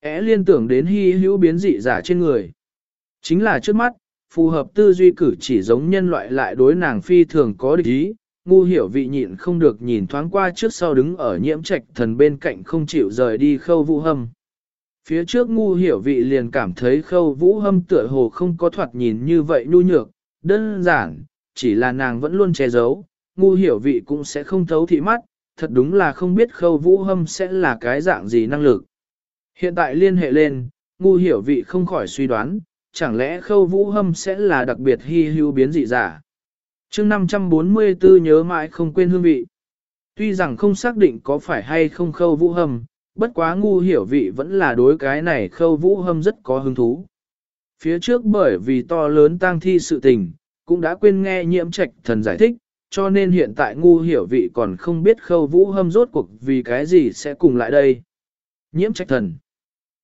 é liên tưởng đến hy hữu biến dị giả trên người. Chính là trước mắt, phù hợp tư duy cử chỉ giống nhân loại lại đối nàng phi thường có địch ý, ngu hiểu vị nhịn không được nhìn thoáng qua trước sau đứng ở nhiễm trạch thần bên cạnh không chịu rời đi khâu vũ hâm. Phía trước ngu hiểu vị liền cảm thấy khâu vũ hâm tựa hồ không có thoạt nhìn như vậy nhu nhược, đơn giản, chỉ là nàng vẫn luôn che giấu, ngu hiểu vị cũng sẽ không thấu thị mắt, thật đúng là không biết khâu vũ hâm sẽ là cái dạng gì năng lực. Hiện tại liên hệ lên, ngu hiểu vị không khỏi suy đoán, chẳng lẽ khâu vũ hâm sẽ là đặc biệt hy hữu biến dị giả. chương 544 nhớ mãi không quên hương vị. Tuy rằng không xác định có phải hay không khâu vũ hâm, bất quá ngu hiểu vị vẫn là đối cái này khâu vũ hâm rất có hứng thú. Phía trước bởi vì to lớn tang thi sự tình, cũng đã quên nghe nhiễm trạch thần giải thích, cho nên hiện tại ngu hiểu vị còn không biết khâu vũ hâm rốt cuộc vì cái gì sẽ cùng lại đây. Nhiễm trạch thần.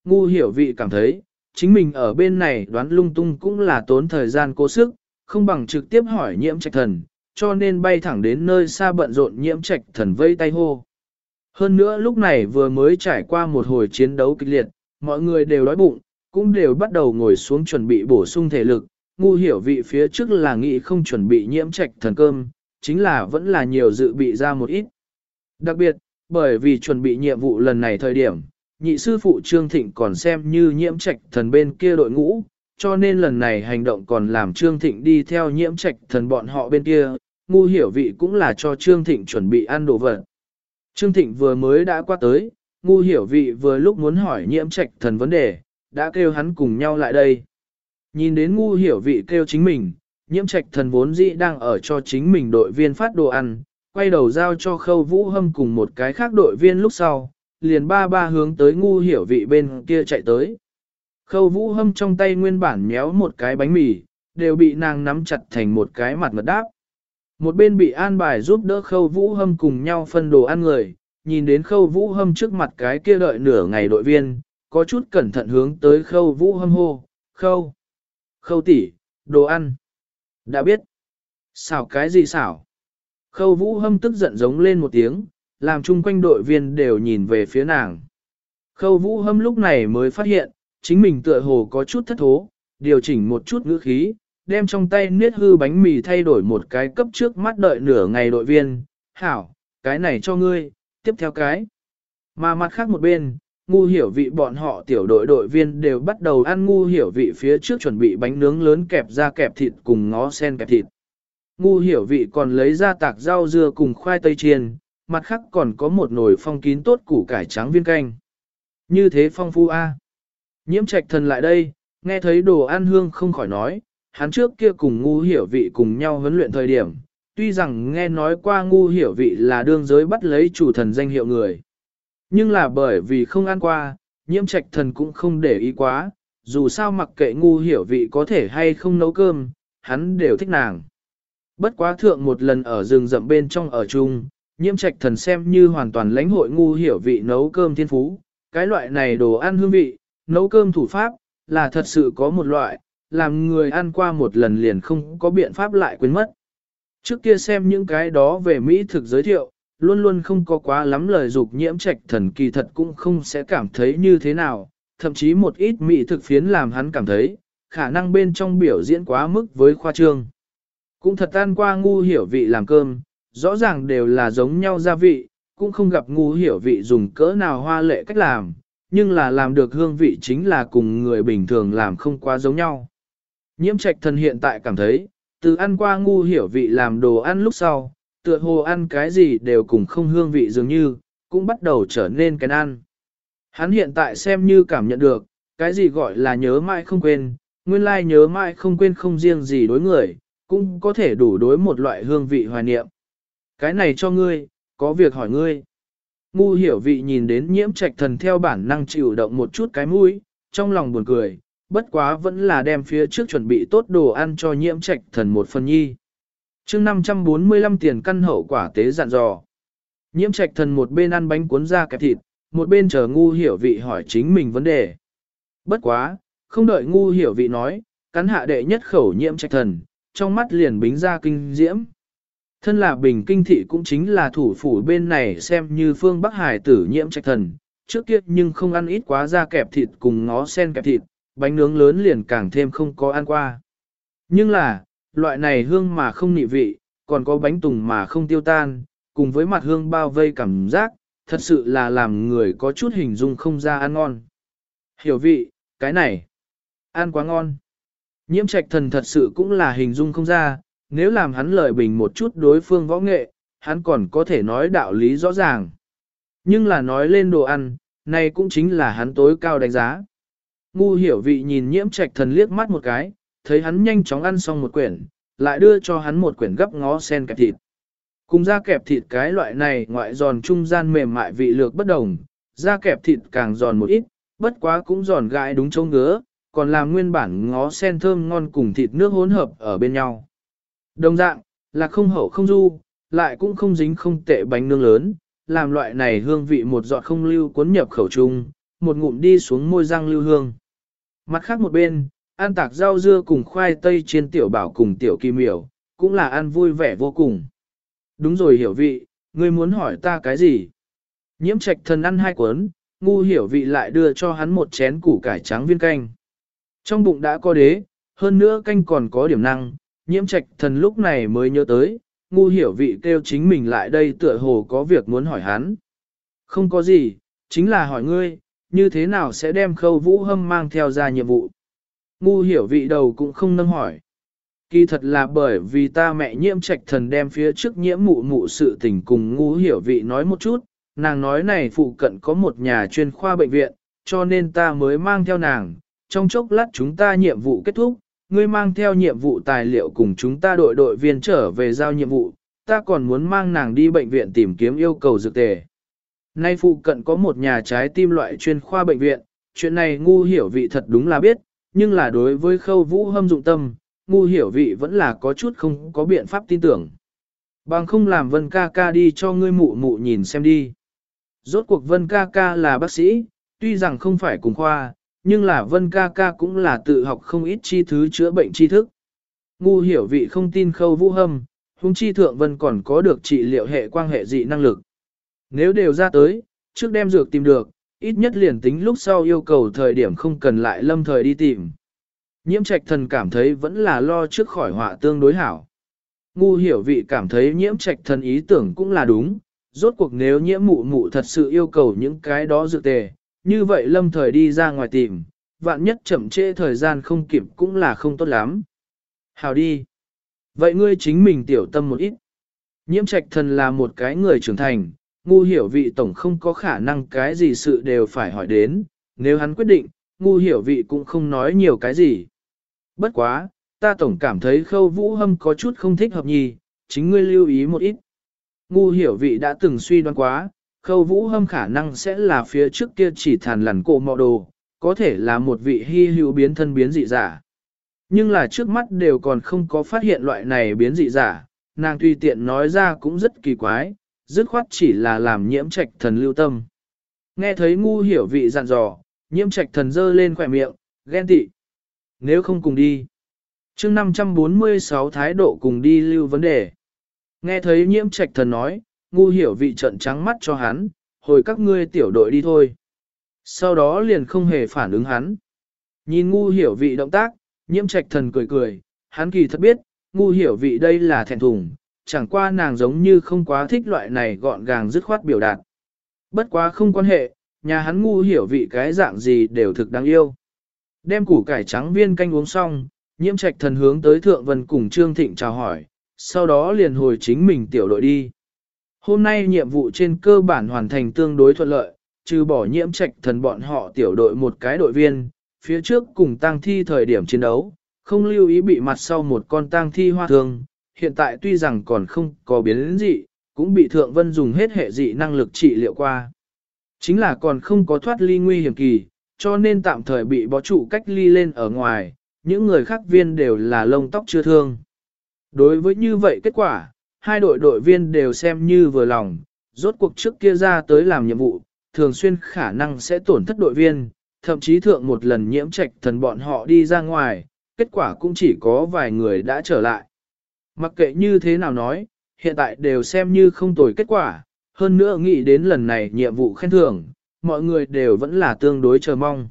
Ngu hiểu vị cảm thấy, chính mình ở bên này đoán lung tung cũng là tốn thời gian cố sức, không bằng trực tiếp hỏi nhiễm trạch thần, cho nên bay thẳng đến nơi xa bận rộn nhiễm trạch thần vây tay hô. Hơn nữa lúc này vừa mới trải qua một hồi chiến đấu kịch liệt, mọi người đều đói bụng, cũng đều bắt đầu ngồi xuống chuẩn bị bổ sung thể lực, ngu hiểu vị phía trước là nghĩ không chuẩn bị nhiễm trạch thần cơm, chính là vẫn là nhiều dự bị ra một ít. Đặc biệt, bởi vì chuẩn bị nhiệm vụ lần này thời điểm, nhị sư phụ Trương Thịnh còn xem như nhiễm trạch thần bên kia đội ngũ, cho nên lần này hành động còn làm Trương Thịnh đi theo nhiễm trạch thần bọn họ bên kia, ngu hiểu vị cũng là cho Trương Thịnh chuẩn bị ăn đồ vật. Trương Thịnh vừa mới đã qua tới, ngu hiểu vị vừa lúc muốn hỏi nhiễm trạch thần vấn đề, đã kêu hắn cùng nhau lại đây. Nhìn đến ngu hiểu vị kêu chính mình, nhiễm trạch thần vốn dĩ đang ở cho chính mình đội viên phát đồ ăn, quay đầu giao cho khâu vũ hâm cùng một cái khác đội viên lúc sau, liền ba ba hướng tới ngu hiểu vị bên kia chạy tới. Khâu vũ hâm trong tay nguyên bản méo một cái bánh mì, đều bị nàng nắm chặt thành một cái mặt ngật đáp. Một bên bị an bài giúp đỡ khâu vũ hâm cùng nhau phân đồ ăn người, nhìn đến khâu vũ hâm trước mặt cái kia đợi nửa ngày đội viên, có chút cẩn thận hướng tới khâu vũ hâm hô, khâu, khâu tỷ, đồ ăn. Đã biết, xảo cái gì xảo? Khâu vũ hâm tức giận giống lên một tiếng, làm chung quanh đội viên đều nhìn về phía nàng. Khâu vũ hâm lúc này mới phát hiện, chính mình tựa hồ có chút thất thố, điều chỉnh một chút ngữ khí, đem trong tay niết hư bánh mì thay đổi một cái cấp trước mắt đợi nửa ngày đội viên, hảo, cái này cho ngươi, tiếp theo cái. Mà mặt khác một bên, ngu hiểu vị bọn họ tiểu đội đội viên đều bắt đầu ăn ngu hiểu vị phía trước chuẩn bị bánh nướng lớn kẹp ra kẹp thịt cùng ngó sen kẹp thịt. Ngu hiểu vị còn lấy ra tạc rau dưa cùng khoai tây chiên, mặt khác còn có một nồi phong kín tốt củ cải trắng viên canh. Như thế phong phu a. Nhiễm trạch thần lại đây, nghe thấy đồ ăn hương không khỏi nói, hắn trước kia cùng ngu hiểu vị cùng nhau huấn luyện thời điểm, tuy rằng nghe nói qua ngu hiểu vị là đương giới bắt lấy chủ thần danh hiệu người. Nhưng là bởi vì không ăn qua, nhiễm trạch thần cũng không để ý quá, dù sao mặc kệ ngu hiểu vị có thể hay không nấu cơm, hắn đều thích nàng. Bất quá thượng một lần ở rừng rậm bên trong ở chung, nhiễm trạch thần xem như hoàn toàn lãnh hội ngu hiểu vị nấu cơm thiên phú, cái loại này đồ ăn hương vị, nấu cơm thủ pháp, là thật sự có một loại, làm người ăn qua một lần liền không có biện pháp lại quên mất. Trước kia xem những cái đó về Mỹ thực giới thiệu, luôn luôn không có quá lắm lời dục nhiễm trạch thần kỳ thật cũng không sẽ cảm thấy như thế nào, thậm chí một ít Mỹ thực phiến làm hắn cảm thấy, khả năng bên trong biểu diễn quá mức với khoa trương. Cũng thật tan qua ngu hiểu vị làm cơm, rõ ràng đều là giống nhau gia vị, cũng không gặp ngu hiểu vị dùng cỡ nào hoa lệ cách làm, nhưng là làm được hương vị chính là cùng người bình thường làm không quá giống nhau. Nhiễm trạch thần hiện tại cảm thấy, từ ăn qua ngu hiểu vị làm đồ ăn lúc sau, tựa hồ ăn cái gì đều cùng không hương vị dường như, cũng bắt đầu trở nên cái ăn. Hắn hiện tại xem như cảm nhận được, cái gì gọi là nhớ mãi không quên, nguyên lai nhớ mãi không quên không riêng gì đối người, cũng có thể đủ đối một loại hương vị hoài niệm. Cái này cho ngươi, có việc hỏi ngươi. Ngu hiểu vị nhìn đến nhiễm trạch thần theo bản năng chịu động một chút cái mũi, trong lòng buồn cười, bất quá vẫn là đem phía trước chuẩn bị tốt đồ ăn cho nhiễm trạch thần một phần nhi. chương 545 tiền căn hậu quả tế dặn dò. Nhiễm trạch thần một bên ăn bánh cuốn ra kẹp thịt, một bên chờ ngu hiểu vị hỏi chính mình vấn đề. Bất quá, không đợi ngu hiểu vị nói, cắn hạ đệ nhất khẩu nhiễm trạch thần, trong mắt liền bính ra kinh diễm. Thân là bình kinh thị cũng chính là thủ phủ bên này xem như phương Bắc Hải tử nhiễm trạch thần, trước kia nhưng không ăn ít quá da kẹp thịt cùng ngó sen kẹp thịt, bánh nướng lớn liền càng thêm không có ăn qua. Nhưng là, loại này hương mà không nị vị, còn có bánh tùng mà không tiêu tan, cùng với mặt hương bao vây cảm giác, thật sự là làm người có chút hình dung không ra ăn ngon. Hiểu vị, cái này, ăn quá ngon. Nhiễm trạch thần thật sự cũng là hình dung không ra, nếu làm hắn lợi bình một chút đối phương võ nghệ, hắn còn có thể nói đạo lý rõ ràng. Nhưng là nói lên đồ ăn, này cũng chính là hắn tối cao đánh giá. Ngu hiểu vị nhìn nhiễm trạch thần liếc mắt một cái, thấy hắn nhanh chóng ăn xong một quyển, lại đưa cho hắn một quyển gấp ngó sen kẹp thịt. Cùng da kẹp thịt cái loại này ngoại giòn trung gian mềm mại vị lược bất đồng, da kẹp thịt càng giòn một ít, bất quá cũng giòn gãi đúng châu ngứa, còn làm nguyên bản ngó sen thơm ngon cùng thịt nước hỗn hợp ở bên nhau. Đồng dạng, là không hậu không du, lại cũng không dính không tệ bánh nướng lớn, làm loại này hương vị một giọt không lưu cuốn nhập khẩu trung, một ngụm đi xuống môi răng lưu hương. Mặt khác một bên, ăn tạc rau dưa cùng khoai tây trên tiểu bảo cùng tiểu kim miểu, cũng là ăn vui vẻ vô cùng. Đúng rồi hiểu vị, ngươi muốn hỏi ta cái gì? Nhiễm trạch thần ăn hai cuốn, ngu hiểu vị lại đưa cho hắn một chén củ cải trắng viên canh. Trong bụng đã có đế, hơn nữa canh còn có điểm năng, nhiễm trạch thần lúc này mới nhớ tới, ngu hiểu vị kêu chính mình lại đây tựa hồ có việc muốn hỏi hắn. Không có gì, chính là hỏi ngươi, như thế nào sẽ đem khâu vũ hâm mang theo ra nhiệm vụ. Ngu hiểu vị đầu cũng không nâng hỏi. Kỳ thật là bởi vì ta mẹ nhiễm trạch thần đem phía trước nhiễm mụ mụ sự tình cùng ngu hiểu vị nói một chút, nàng nói này phụ cận có một nhà chuyên khoa bệnh viện, cho nên ta mới mang theo nàng, trong chốc lát chúng ta nhiệm vụ kết thúc, ngươi mang theo nhiệm vụ tài liệu cùng chúng ta đội đội viên trở về giao nhiệm vụ, ta còn muốn mang nàng đi bệnh viện tìm kiếm yêu cầu dược tề. Nay phụ cận có một nhà trái tim loại chuyên khoa bệnh viện, chuyện này ngu hiểu vị thật đúng là biết, nhưng là đối với khâu vũ hâm dụng tâm, ngu hiểu vị vẫn là có chút không có biện pháp tin tưởng. Bằng không làm vân ca ca đi cho ngươi mụ mụ nhìn xem đi. Rốt cuộc vân ca ca là bác sĩ, tuy rằng không phải cùng khoa, nhưng là vân ca ca cũng là tự học không ít chi thứ chữa bệnh tri thức. Ngu hiểu vị không tin khâu vũ hâm, hung chi thượng vân còn có được trị liệu hệ quan hệ dị năng lực. Nếu đều ra tới, trước đem dược tìm được, ít nhất liền tính lúc sau yêu cầu thời điểm không cần lại lâm thời đi tìm. Nhiễm trạch thần cảm thấy vẫn là lo trước khỏi họa tương đối hảo. Ngu hiểu vị cảm thấy nhiễm trạch thần ý tưởng cũng là đúng, rốt cuộc nếu nhiễm mụ mụ thật sự yêu cầu những cái đó dự tề, như vậy lâm thời đi ra ngoài tìm, vạn nhất chậm trễ thời gian không kịp cũng là không tốt lắm. Hào đi. Vậy ngươi chính mình tiểu tâm một ít. Nhiễm trạch thần là một cái người trưởng thành, ngu hiểu vị tổng không có khả năng cái gì sự đều phải hỏi đến, nếu hắn quyết định, ngu hiểu vị cũng không nói nhiều cái gì. Bất quá, ta tổng cảm thấy khâu vũ hâm có chút không thích hợp nhì, chính ngươi lưu ý một ít. Ngu hiểu vị đã từng suy đoán quá, khâu vũ hâm khả năng sẽ là phía trước kia chỉ thàn lằn cổ mọ đồ, có thể là một vị hy hữu biến thân biến dị giả. Nhưng là trước mắt đều còn không có phát hiện loại này biến dị giả, nàng tùy tiện nói ra cũng rất kỳ quái, dứt khoát chỉ là làm nhiễm trạch thần lưu tâm. Nghe thấy ngu hiểu vị dặn dò, nhiễm trạch thần dơ lên khỏe miệng, ghen tị. Nếu không cùng đi. chương 546 thái độ cùng đi lưu vấn đề. Nghe thấy nhiễm trạch thần nói, ngu hiểu vị trận trắng mắt cho hắn, hồi các ngươi tiểu đội đi thôi. Sau đó liền không hề phản ứng hắn. Nhìn ngu hiểu vị động tác, nhiễm trạch thần cười cười, hắn kỳ thật biết, ngu hiểu vị đây là thẹn thùng, chẳng qua nàng giống như không quá thích loại này gọn gàng dứt khoát biểu đạt. Bất quá không quan hệ, nhà hắn ngu hiểu vị cái dạng gì đều thực đáng yêu. Đem củ cải trắng viên canh uống xong, nhiễm trạch thần hướng tới thượng vân cùng Trương Thịnh chào hỏi, sau đó liền hồi chính mình tiểu đội đi. Hôm nay nhiệm vụ trên cơ bản hoàn thành tương đối thuận lợi, trừ bỏ nhiễm trạch thần bọn họ tiểu đội một cái đội viên, phía trước cùng tang thi thời điểm chiến đấu, không lưu ý bị mặt sau một con tang thi hoa thương, hiện tại tuy rằng còn không có biến dị, cũng bị thượng vân dùng hết hệ dị năng lực trị liệu qua. Chính là còn không có thoát ly nguy hiểm kỳ, cho nên tạm thời bị bó trụ cách ly lên ở ngoài, những người khác viên đều là lông tóc chưa thương. Đối với như vậy kết quả, hai đội đội viên đều xem như vừa lòng, rốt cuộc trước kia ra tới làm nhiệm vụ, thường xuyên khả năng sẽ tổn thất đội viên, thậm chí thượng một lần nhiễm trạch thần bọn họ đi ra ngoài, kết quả cũng chỉ có vài người đã trở lại. Mặc kệ như thế nào nói, hiện tại đều xem như không tồi kết quả, hơn nữa nghĩ đến lần này nhiệm vụ khen thưởng, mọi người đều vẫn là tương đối chờ mong.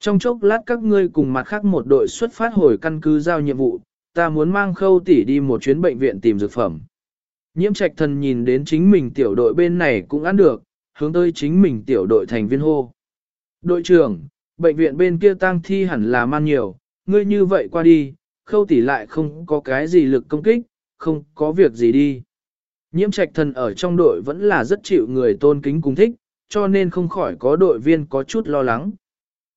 Trong chốc lát các ngươi cùng mặt khác một đội xuất phát hồi căn cứ giao nhiệm vụ, ta muốn mang khâu tỷ đi một chuyến bệnh viện tìm dược phẩm. Nhiễm trạch thần nhìn đến chính mình tiểu đội bên này cũng ăn được, hướng tới chính mình tiểu đội thành viên hô. Đội trưởng, bệnh viện bên kia tang thi hẳn là man nhiều, ngươi như vậy qua đi, khâu tỷ lại không có cái gì lực công kích, không có việc gì đi. Nhiễm trạch thần ở trong đội vẫn là rất chịu người tôn kính cùng thích, cho nên không khỏi có đội viên có chút lo lắng.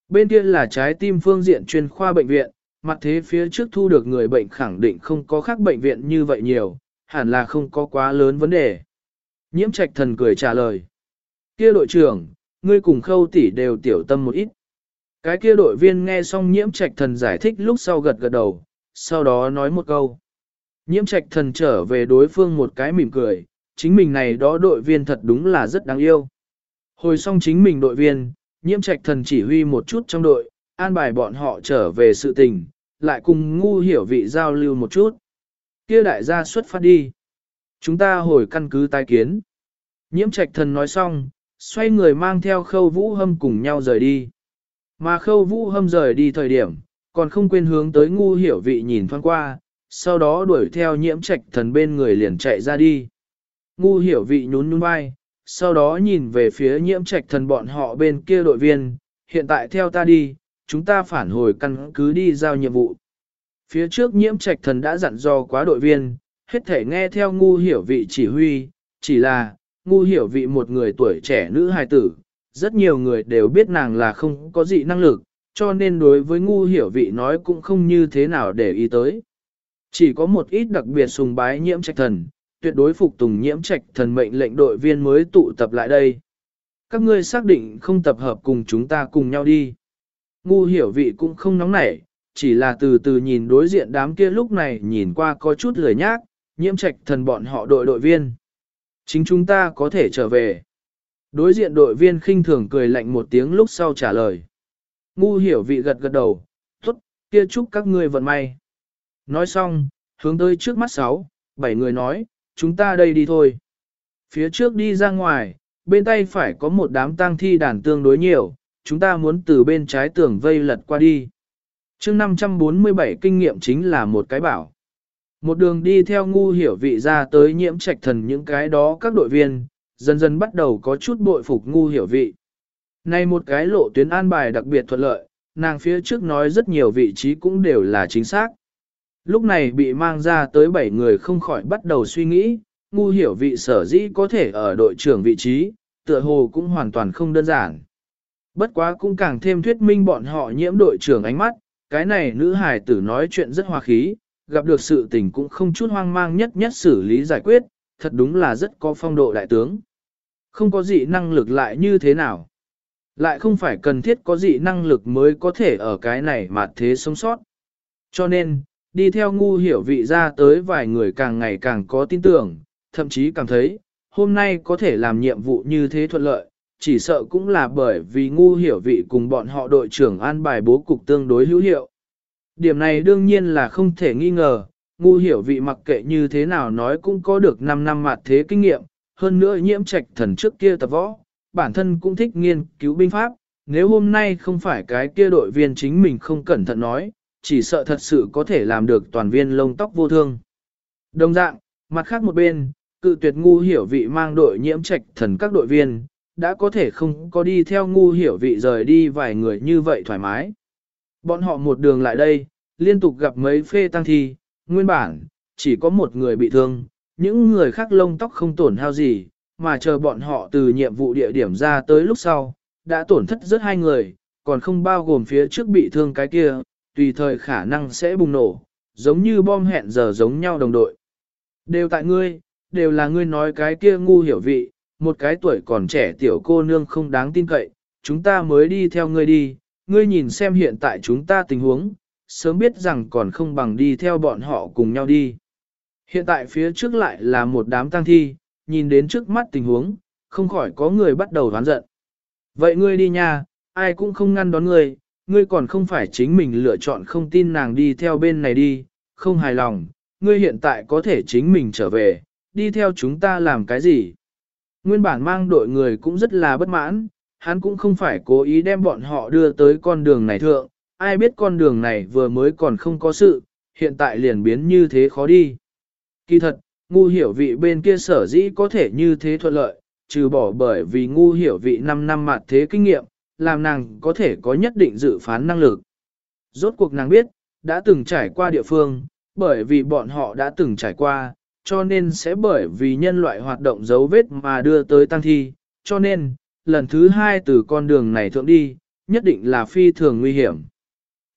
Bên kia là trái tim phương diện chuyên khoa bệnh viện, mặt thế phía trước thu được người bệnh khẳng định không có khác bệnh viện như vậy nhiều, hẳn là không có quá lớn vấn đề. Nhiễm trạch thần cười trả lời. Kia đội trưởng, ngươi cùng khâu tỷ đều tiểu tâm một ít. Cái kia đội viên nghe xong nhiễm trạch thần giải thích lúc sau gật gật đầu, sau đó nói một câu. Nhiễm trạch thần trở về đối phương một cái mỉm cười, chính mình này đó đội viên thật đúng là rất đáng yêu. Hồi xong chính mình đội viên, nhiễm trạch thần chỉ huy một chút trong đội, an bài bọn họ trở về sự tình, lại cùng ngu hiểu vị giao lưu một chút. Kia đại gia xuất phát đi. Chúng ta hồi căn cứ tai kiến. Nhiễm trạch thần nói xong, xoay người mang theo khâu vũ hâm cùng nhau rời đi. Mà khâu vũ hâm rời đi thời điểm, còn không quên hướng tới ngu hiểu vị nhìn thoáng qua, sau đó đuổi theo nhiễm trạch thần bên người liền chạy ra đi. Ngu hiểu vị nhún nhún vai, sau đó nhìn về phía nhiễm trạch thần bọn họ bên kia đội viên, hiện tại theo ta đi, chúng ta phản hồi căn cứ đi giao nhiệm vụ. Phía trước nhiễm trạch thần đã dặn dò quá đội viên, hết thể nghe theo ngu hiểu vị chỉ huy, chỉ là, ngu hiểu vị một người tuổi trẻ nữ hài tử, rất nhiều người đều biết nàng là không có gì năng lực, cho nên đối với ngu hiểu vị nói cũng không như thế nào để ý tới. Chỉ có một ít đặc biệt sùng bái nhiễm trạch thần, tuyệt đối phục tùng nhiễm trạch thần mệnh lệnh đội viên mới tụ tập lại đây. Các ngươi xác định không tập hợp cùng chúng ta cùng nhau đi. Ngu hiểu vị cũng không nóng nảy, chỉ là từ từ nhìn đối diện đám kia lúc này nhìn qua có chút lười nhác, nhiễm trạch thần bọn họ đội đội viên. Chính chúng ta có thể trở về. Đối diện đội viên khinh thường cười lạnh một tiếng lúc sau trả lời. Ngu hiểu vị gật gật đầu, tốt, kia chúc các ngươi vận may. Nói xong, hướng tới trước mắt sáu, bảy người nói, chúng ta đây đi thôi. Phía trước đi ra ngoài, bên tay phải có một đám tang thi đàn tương đối nhiều, chúng ta muốn từ bên trái tường vây lật qua đi chương 547 kinh nghiệm chính là một cái bảo. Một đường đi theo ngu hiểu vị ra tới nhiễm trạch thần những cái đó các đội viên, dần dần bắt đầu có chút bội phục ngu hiểu vị. Này một cái lộ tuyến an bài đặc biệt thuận lợi, nàng phía trước nói rất nhiều vị trí cũng đều là chính xác. Lúc này bị mang ra tới 7 người không khỏi bắt đầu suy nghĩ, ngu hiểu vị sở dĩ có thể ở đội trưởng vị trí, tựa hồ cũng hoàn toàn không đơn giản. Bất quá cũng càng thêm thuyết minh bọn họ nhiễm đội trưởng ánh mắt, cái này nữ hài tử nói chuyện rất hòa khí, gặp được sự tình cũng không chút hoang mang nhất nhất xử lý giải quyết, thật đúng là rất có phong độ đại tướng. Không có gì năng lực lại như thế nào. Lại không phải cần thiết có dị năng lực mới có thể ở cái này mà thế sống sót. Cho nên, đi theo ngu hiểu vị ra tới vài người càng ngày càng có tin tưởng, thậm chí cảm thấy, hôm nay có thể làm nhiệm vụ như thế thuận lợi, chỉ sợ cũng là bởi vì ngu hiểu vị cùng bọn họ đội trưởng an bài bố cục tương đối hữu hiệu. Điểm này đương nhiên là không thể nghi ngờ, ngu hiểu vị mặc kệ như thế nào nói cũng có được 5 năm mặt thế kinh nghiệm, hơn nữa nhiễm trạch thần trước kia tập võ, bản thân cũng thích nghiên cứu binh pháp, nếu hôm nay không phải cái kia đội viên chính mình không cẩn thận nói, chỉ sợ thật sự có thể làm được toàn viên lông tóc vô thương. Đồng dạng, mặt khác một bên, cự tuyệt ngu hiểu vị mang đội nhiễm trạch thần các đội viên, đã có thể không có đi theo ngu hiểu vị rời đi vài người như vậy thoải mái. Bọn họ một đường lại đây, liên tục gặp mấy phê tăng thi, nguyên bản, chỉ có một người bị thương, những người khác lông tóc không tổn hao gì, mà chờ bọn họ từ nhiệm vụ địa điểm ra tới lúc sau, đã tổn thất rất hai người, còn không bao gồm phía trước bị thương cái kia, tùy thời khả năng sẽ bùng nổ, giống như bom hẹn giờ giống nhau đồng đội. Đều tại ngươi, đều là ngươi nói cái kia ngu hiểu vị, một cái tuổi còn trẻ tiểu cô nương không đáng tin cậy, chúng ta mới đi theo ngươi đi, ngươi nhìn xem hiện tại chúng ta tình huống, sớm biết rằng còn không bằng đi theo bọn họ cùng nhau đi. Hiện tại phía trước lại là một đám tăng thi, nhìn đến trước mắt tình huống, không khỏi có người bắt đầu đoán giận. Vậy ngươi đi nha, ai cũng không ngăn đón ngươi, ngươi còn không phải chính mình lựa chọn không tin nàng đi theo bên này đi, không hài lòng, ngươi hiện tại có thể chính mình trở về, đi theo chúng ta làm cái gì. Nguyên bản mang đội người cũng rất là bất mãn, hắn cũng không phải cố ý đem bọn họ đưa tới con đường này thượng, ai biết con đường này vừa mới còn không có sự, hiện tại liền biến như thế khó đi. Kỳ thật, ngu hiểu vị bên kia sở dĩ có thể như thế thuận lợi, trừ bỏ bởi vì ngu hiểu vị 5 năm mặt thế kinh nghiệm, làm nàng có thể có nhất định dự phán năng lực. Rốt cuộc nàng biết, đã từng trải qua địa phương, bởi vì bọn họ đã từng trải qua, cho nên sẽ bởi vì nhân loại hoạt động dấu vết mà đưa tới tăng thi, cho nên, lần thứ hai từ con đường này thượng đi, nhất định là phi thường nguy hiểm.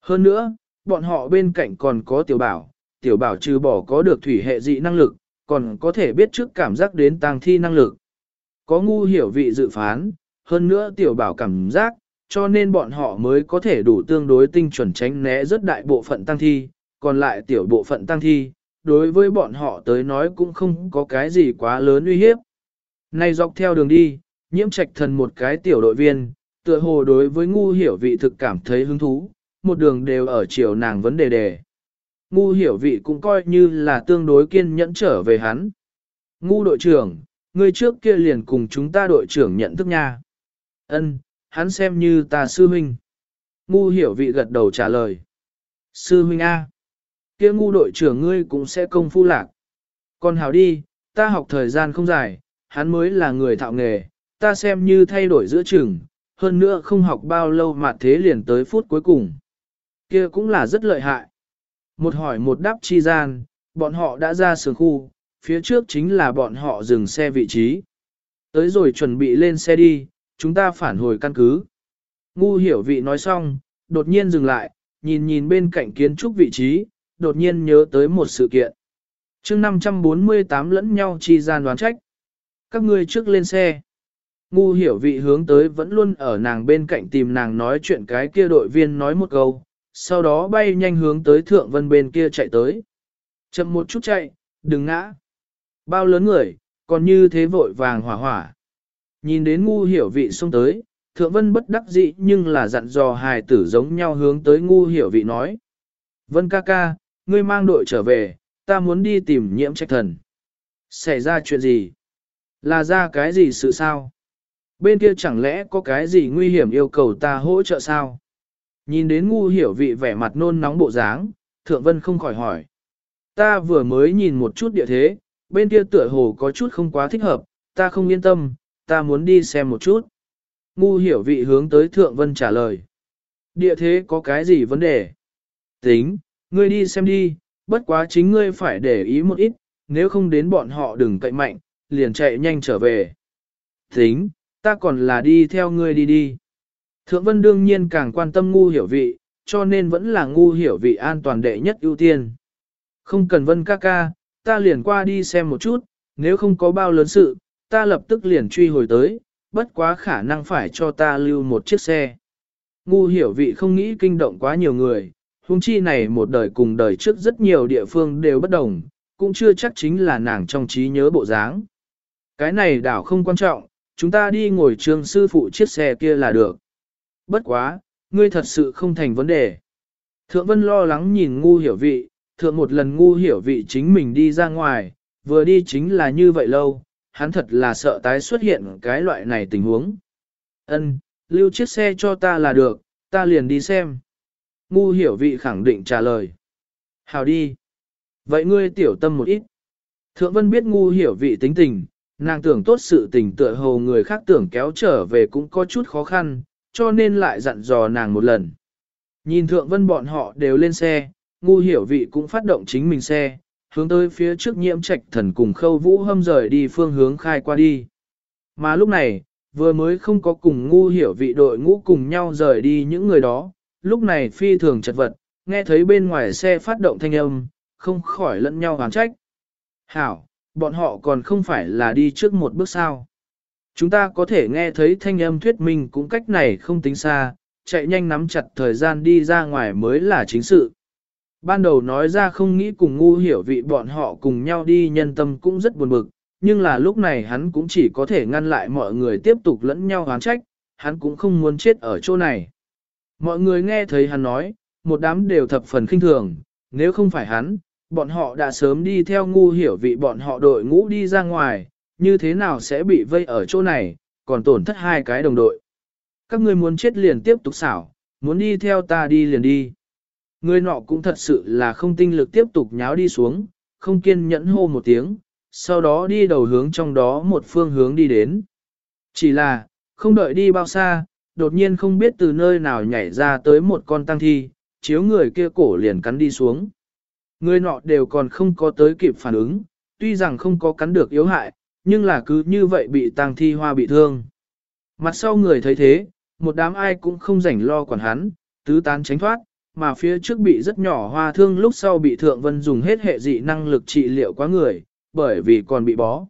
Hơn nữa, bọn họ bên cạnh còn có tiểu bảo, tiểu bảo trừ bỏ có được thủy hệ dị năng lực, còn có thể biết trước cảm giác đến tăng thi năng lực. Có ngu hiểu vị dự phán, hơn nữa tiểu bảo cảm giác, cho nên bọn họ mới có thể đủ tương đối tinh chuẩn tránh né rất đại bộ phận tăng thi, còn lại tiểu bộ phận tăng thi, đối với bọn họ tới nói cũng không có cái gì quá lớn uy hiếp. Này dọc theo đường đi, nhiễm trạch thần một cái tiểu đội viên, tựa hồ đối với ngu hiểu vị thực cảm thấy hứng thú, một đường đều ở chiều nàng vấn đề đề. Ngu hiểu vị cũng coi như là tương đối kiên nhẫn trở về hắn. Ngu đội trưởng, người trước kia liền cùng chúng ta đội trưởng nhận thức nha. Ân, hắn xem như ta sư huynh. Ngu hiểu vị gật đầu trả lời. Sư huynh A kia ngu đội trưởng ngươi cũng sẽ công phu lạc. Còn hảo đi, ta học thời gian không dài, hắn mới là người thạo nghề, ta xem như thay đổi giữa trường, hơn nữa không học bao lâu mà thế liền tới phút cuối cùng. kia cũng là rất lợi hại. Một hỏi một đáp chi gian, bọn họ đã ra sườn khu, phía trước chính là bọn họ dừng xe vị trí. Tới rồi chuẩn bị lên xe đi, chúng ta phản hồi căn cứ. Ngu hiểu vị nói xong, đột nhiên dừng lại, nhìn nhìn bên cạnh kiến trúc vị trí, đột nhiên nhớ tới một sự kiện. chương 548 lẫn nhau chi gian đoán trách. Các ngươi trước lên xe. Ngu hiểu vị hướng tới vẫn luôn ở nàng bên cạnh tìm nàng nói chuyện cái kia đội viên nói một câu, sau đó bay nhanh hướng tới thượng vân bên kia chạy tới. Chậm một chút chạy, đừng ngã. Bao lớn người, còn như thế vội vàng hỏa hỏa. Nhìn đến ngu hiểu vị xông tới, thượng vân bất đắc dĩ nhưng là dặn dò hài tử giống nhau hướng tới ngu hiểu vị nói. Vân ca ca, ngươi mang đội trở về, ta muốn đi tìm nhiễm trách thần. Xảy ra chuyện gì? Là ra cái gì sự sao? Bên kia chẳng lẽ có cái gì nguy hiểm yêu cầu ta hỗ trợ sao? Nhìn đến ngu hiểu vị vẻ mặt nôn nóng bộ dáng, thượng vân không khỏi hỏi. Ta vừa mới nhìn một chút địa thế, bên kia tựa hồ có chút không quá thích hợp, ta không yên tâm, ta muốn đi xem một chút. Ngu hiểu vị hướng tới thượng vân trả lời. Địa thế có cái gì vấn đề? Tính, ngươi đi xem đi, bất quá chính ngươi phải để ý một ít, nếu không đến bọn họ đừng cậy mạnh, liền chạy nhanh trở về. Tính, ta còn là đi theo ngươi đi đi. Thượng vân đương nhiên càng quan tâm ngu hiểu vị, cho nên vẫn là ngu hiểu vị an toàn đệ nhất ưu tiên. Không cần vân ca ca, ta liền qua đi xem một chút, nếu không có bao lớn sự, ta lập tức liền truy hồi tới, bất quá khả năng phải cho ta lưu một chiếc xe. Ngu hiểu vị không nghĩ kinh động quá nhiều người, huống chi này một đời cùng đời trước rất nhiều địa phương đều bất đồng, cũng chưa chắc chính là nàng trong trí nhớ bộ dáng. Cái này đảo không quan trọng, chúng ta đi ngồi trường sư phụ chiếc xe kia là được. Bất quá, ngươi thật sự không thành vấn đề. Thượng Vân lo lắng nhìn ngu hiểu vị, thượng một lần ngu hiểu vị chính mình đi ra ngoài, vừa đi chính là như vậy lâu, hắn thật là sợ tái xuất hiện cái loại này tình huống. Ân, lưu chiếc xe cho ta là được, ta liền đi xem. Ngu hiểu vị khẳng định trả lời. Hào đi. Vậy ngươi tiểu tâm một ít. Thượng Vân biết ngu hiểu vị tính tình, nàng tưởng tốt sự tình tựa hồ người khác tưởng kéo trở về cũng có chút khó khăn, cho nên lại dặn dò nàng một lần. Nhìn Thượng Vân bọn họ đều lên xe, ngu hiểu vị cũng phát động chính mình xe, hướng tới phía trước nhiễm trạch thần cùng khâu vũ hâm rời đi phương hướng khai qua đi. Mà lúc này, vừa mới không có cùng ngu hiểu vị đội ngũ cùng nhau rời đi những người đó, lúc này phi thường chật vật, nghe thấy bên ngoài xe phát động thanh âm, không khỏi lẫn nhau hán trách. Hảo, bọn họ còn không phải là đi trước một bước sao. Chúng ta có thể nghe thấy thanh âm thuyết minh cũng cách này không tính xa, chạy nhanh nắm chặt thời gian đi ra ngoài mới là chính sự. Ban đầu nói ra không nghĩ cùng ngu hiểu vị bọn họ cùng nhau đi nhân tâm cũng rất buồn bực, nhưng là lúc này hắn cũng chỉ có thể ngăn lại mọi người tiếp tục lẫn nhau hán trách, hắn cũng không muốn chết ở chỗ này. Mọi người nghe thấy hắn nói, một đám đều thập phần khinh thường, nếu không phải hắn, bọn họ đã sớm đi theo ngu hiểu vị bọn họ đội ngũ đi ra ngoài, như thế nào sẽ bị vây ở chỗ này, còn tổn thất hai cái đồng đội. các ngươi muốn chết liền tiếp tục xảo, muốn đi theo ta đi liền đi. Người nọ cũng thật sự là không tinh lực tiếp tục nháo đi xuống, không kiên nhẫn hô một tiếng, sau đó đi đầu hướng trong đó một phương hướng đi đến. Chỉ là, không đợi đi bao xa, đột nhiên không biết từ nơi nào nhảy ra tới một con tăng thi, chiếu người kia cổ liền cắn đi xuống. Người nọ đều còn không có tới kịp phản ứng, tuy rằng không có cắn được yếu hại, nhưng là cứ như vậy bị tăng thi hoa bị thương. Mặt sau người thấy thế, một đám ai cũng không rảnh lo quản hắn, tứ tán tránh thoát, mà phía trước bị rất nhỏ hoa thương lúc sau bị thượng vân dùng hết hệ dị năng lực trị liệu quá người, bởi vì còn bị bó.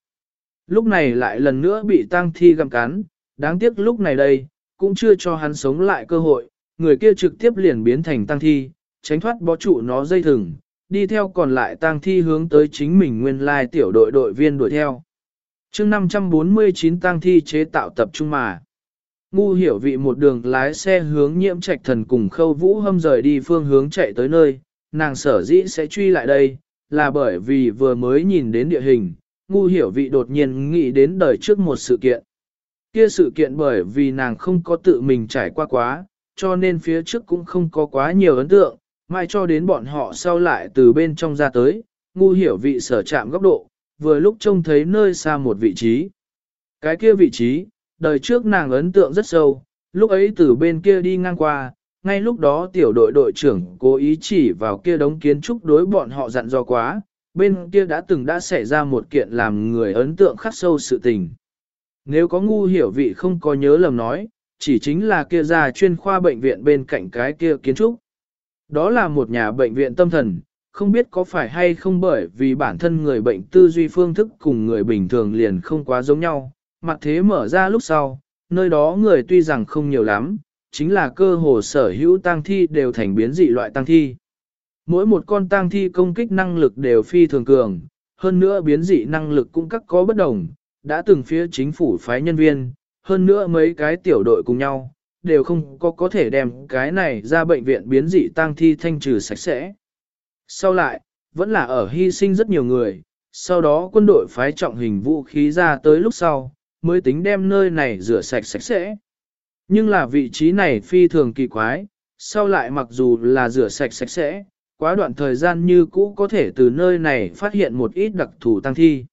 Lúc này lại lần nữa bị tăng thi găm cắn, đáng tiếc lúc này đây, cũng chưa cho hắn sống lại cơ hội, người kia trực tiếp liền biến thành tăng thi, tránh thoát bó trụ nó dây thừng, đi theo còn lại tăng thi hướng tới chính mình nguyên lai tiểu đội đội viên đuổi theo. chương 549 tăng thi chế tạo tập trung mà. Ngu hiểu vị một đường lái xe hướng nhiễm trạch thần cùng khâu vũ hâm rời đi phương hướng chạy tới nơi, nàng sở dĩ sẽ truy lại đây, là bởi vì vừa mới nhìn đến địa hình, ngu hiểu vị đột nhiên nghĩ đến đời trước một sự kiện. Kia sự kiện bởi vì nàng không có tự mình trải qua quá, cho nên phía trước cũng không có quá nhiều ấn tượng, mai cho đến bọn họ sau lại từ bên trong ra tới, ngu hiểu vị sở chạm góc độ, vừa lúc trông thấy nơi xa một vị trí. Cái kia vị trí, đời trước nàng ấn tượng rất sâu, lúc ấy từ bên kia đi ngang qua, ngay lúc đó tiểu đội đội trưởng cố ý chỉ vào kia đống kiến trúc đối bọn họ dặn dò quá, bên kia đã từng đã xảy ra một kiện làm người ấn tượng khắc sâu sự tình. Nếu có ngu hiểu vị không có nhớ lầm nói, chỉ chính là kia ra chuyên khoa bệnh viện bên cạnh cái kia kiến trúc. Đó là một nhà bệnh viện tâm thần, không biết có phải hay không bởi vì bản thân người bệnh tư duy phương thức cùng người bình thường liền không quá giống nhau, mặt thế mở ra lúc sau, nơi đó người tuy rằng không nhiều lắm, chính là cơ hồ sở hữu tang thi đều thành biến dị loại tang thi. Mỗi một con tang thi công kích năng lực đều phi thường cường, hơn nữa biến dị năng lực cũng các có bất đồng, đã từng phía chính phủ phái nhân viên, hơn nữa mấy cái tiểu đội cùng nhau, đều không có có thể đem cái này ra bệnh viện biến dị tang thi thanh trừ sạch sẽ. Sau lại, vẫn là ở hy sinh rất nhiều người, sau đó quân đội phái trọng hình vũ khí ra tới lúc sau, mới tính đem nơi này rửa sạch sạch sẽ. Nhưng là vị trí này phi thường kỳ quái, sau lại mặc dù là rửa sạch sạch sẽ, quá đoạn thời gian như cũ có thể từ nơi này phát hiện một ít đặc thù tăng thi.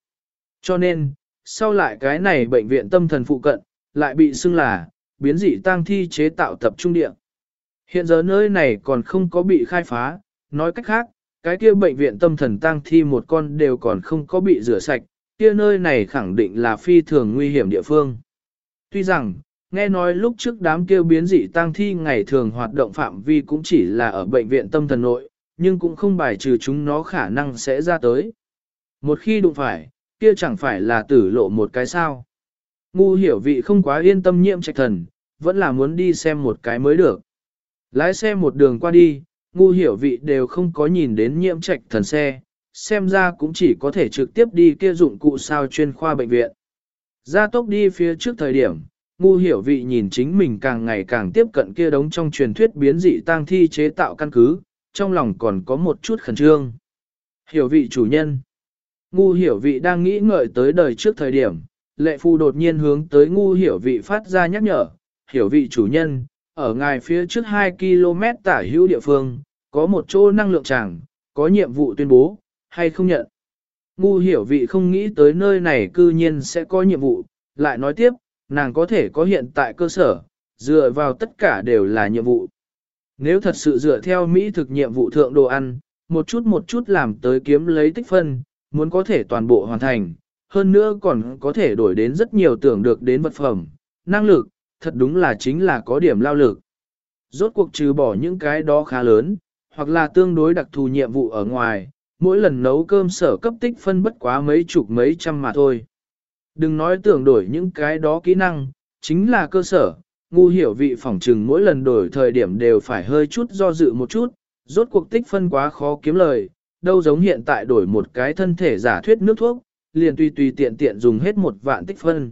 Cho nên, sau lại cái này bệnh viện tâm thần phụ cận, lại bị xưng là, biến dị tang thi chế tạo tập trung địa. Hiện giờ nơi này còn không có bị khai phá, nói cách khác, cái kia bệnh viện tâm thần tang thi một con đều còn không có bị rửa sạch, kia nơi này khẳng định là phi thường nguy hiểm địa phương. Tuy rằng, nghe nói lúc trước đám kêu biến dị tang thi ngày thường hoạt động phạm vi cũng chỉ là ở bệnh viện tâm thần nội, nhưng cũng không bài trừ chúng nó khả năng sẽ ra tới. Một khi đụng phải, kia chẳng phải là tử lộ một cái sao. Ngu hiểu vị không quá yên tâm nhiễm trạch thần, vẫn là muốn đi xem một cái mới được. Lái xe một đường qua đi, ngu hiểu vị đều không có nhìn đến nhiễm trạch thần xe, xem ra cũng chỉ có thể trực tiếp đi kia dụng cụ sao chuyên khoa bệnh viện. Ra tốc đi phía trước thời điểm, ngu hiểu vị nhìn chính mình càng ngày càng tiếp cận kia đống trong truyền thuyết biến dị tang thi chế tạo căn cứ, trong lòng còn có một chút khẩn trương. Hiểu vị chủ nhân. Ngu hiểu vị đang nghĩ ngợi tới đời trước thời điểm, lệ phu đột nhiên hướng tới ngu hiểu vị phát ra nhắc nhở, hiểu vị chủ nhân, ở ngài phía trước 2 km tả hữu địa phương, có một chỗ năng lượng tràng, có nhiệm vụ tuyên bố, hay không nhận. Ngu hiểu vị không nghĩ tới nơi này cư nhiên sẽ có nhiệm vụ, lại nói tiếp, nàng có thể có hiện tại cơ sở, dựa vào tất cả đều là nhiệm vụ. Nếu thật sự dựa theo Mỹ thực nhiệm vụ thượng đồ ăn, một chút một chút làm tới kiếm lấy tích phân, muốn có thể toàn bộ hoàn thành, hơn nữa còn có thể đổi đến rất nhiều tưởng được đến vật phẩm, năng lực, thật đúng là chính là có điểm lao lực. Rốt cuộc trừ bỏ những cái đó khá lớn, hoặc là tương đối đặc thù nhiệm vụ ở ngoài, mỗi lần nấu cơm sở cấp tích phân bất quá mấy chục mấy trăm mà thôi. Đừng nói tưởng đổi những cái đó kỹ năng, chính là cơ sở, ngu hiểu vị phỏng trừng mỗi lần đổi thời điểm đều phải hơi chút do dự một chút, rốt cuộc tích phân quá khó kiếm lời, đâu giống hiện tại đổi một cái thân thể giả thuyết nước thuốc, liền tùy tùy tiện tiện dùng hết một vạn tích phân.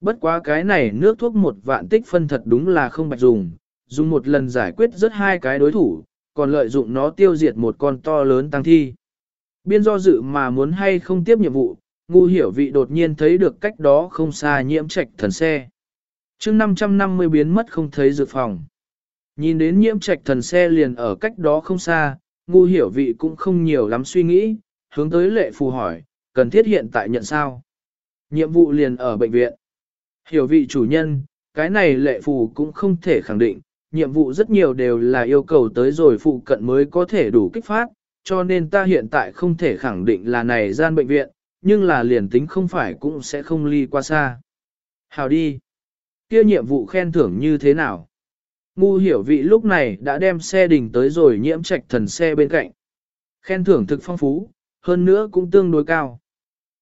Bất quá cái này nước thuốc một vạn tích phân thật đúng là không bạch dùng, dùng một lần giải quyết rất hai cái đối thủ, còn lợi dụng nó tiêu diệt một con to lớn tăng thi. Biên do dự mà muốn hay không tiếp nhiệm vụ, ngu hiểu vị đột nhiên thấy được cách đó không xa nhiễm trạch thần xe. chương 550 biến mất không thấy dự phòng. Nhìn đến nhiễm trạch thần xe liền ở cách đó không xa, ngu hiểu vị cũng không nhiều lắm suy nghĩ, hướng tới lệ phù hỏi, cần thiết hiện tại nhận sao? Nhiệm vụ liền ở bệnh viện. Hiểu vị chủ nhân, cái này lệ phù cũng không thể khẳng định, nhiệm vụ rất nhiều đều là yêu cầu tới rồi phụ cận mới có thể đủ kích phát, cho nên ta hiện tại không thể khẳng định là này gian bệnh viện, nhưng là liền tính không phải cũng sẽ không ly qua xa. Hào đi! Kia nhiệm vụ khen thưởng như thế nào? Ngu hiểu vị lúc này đã đem xe đình tới rồi nhiễm trạch thần xe bên cạnh. Khen thưởng thực phong phú, hơn nữa cũng tương đối cao.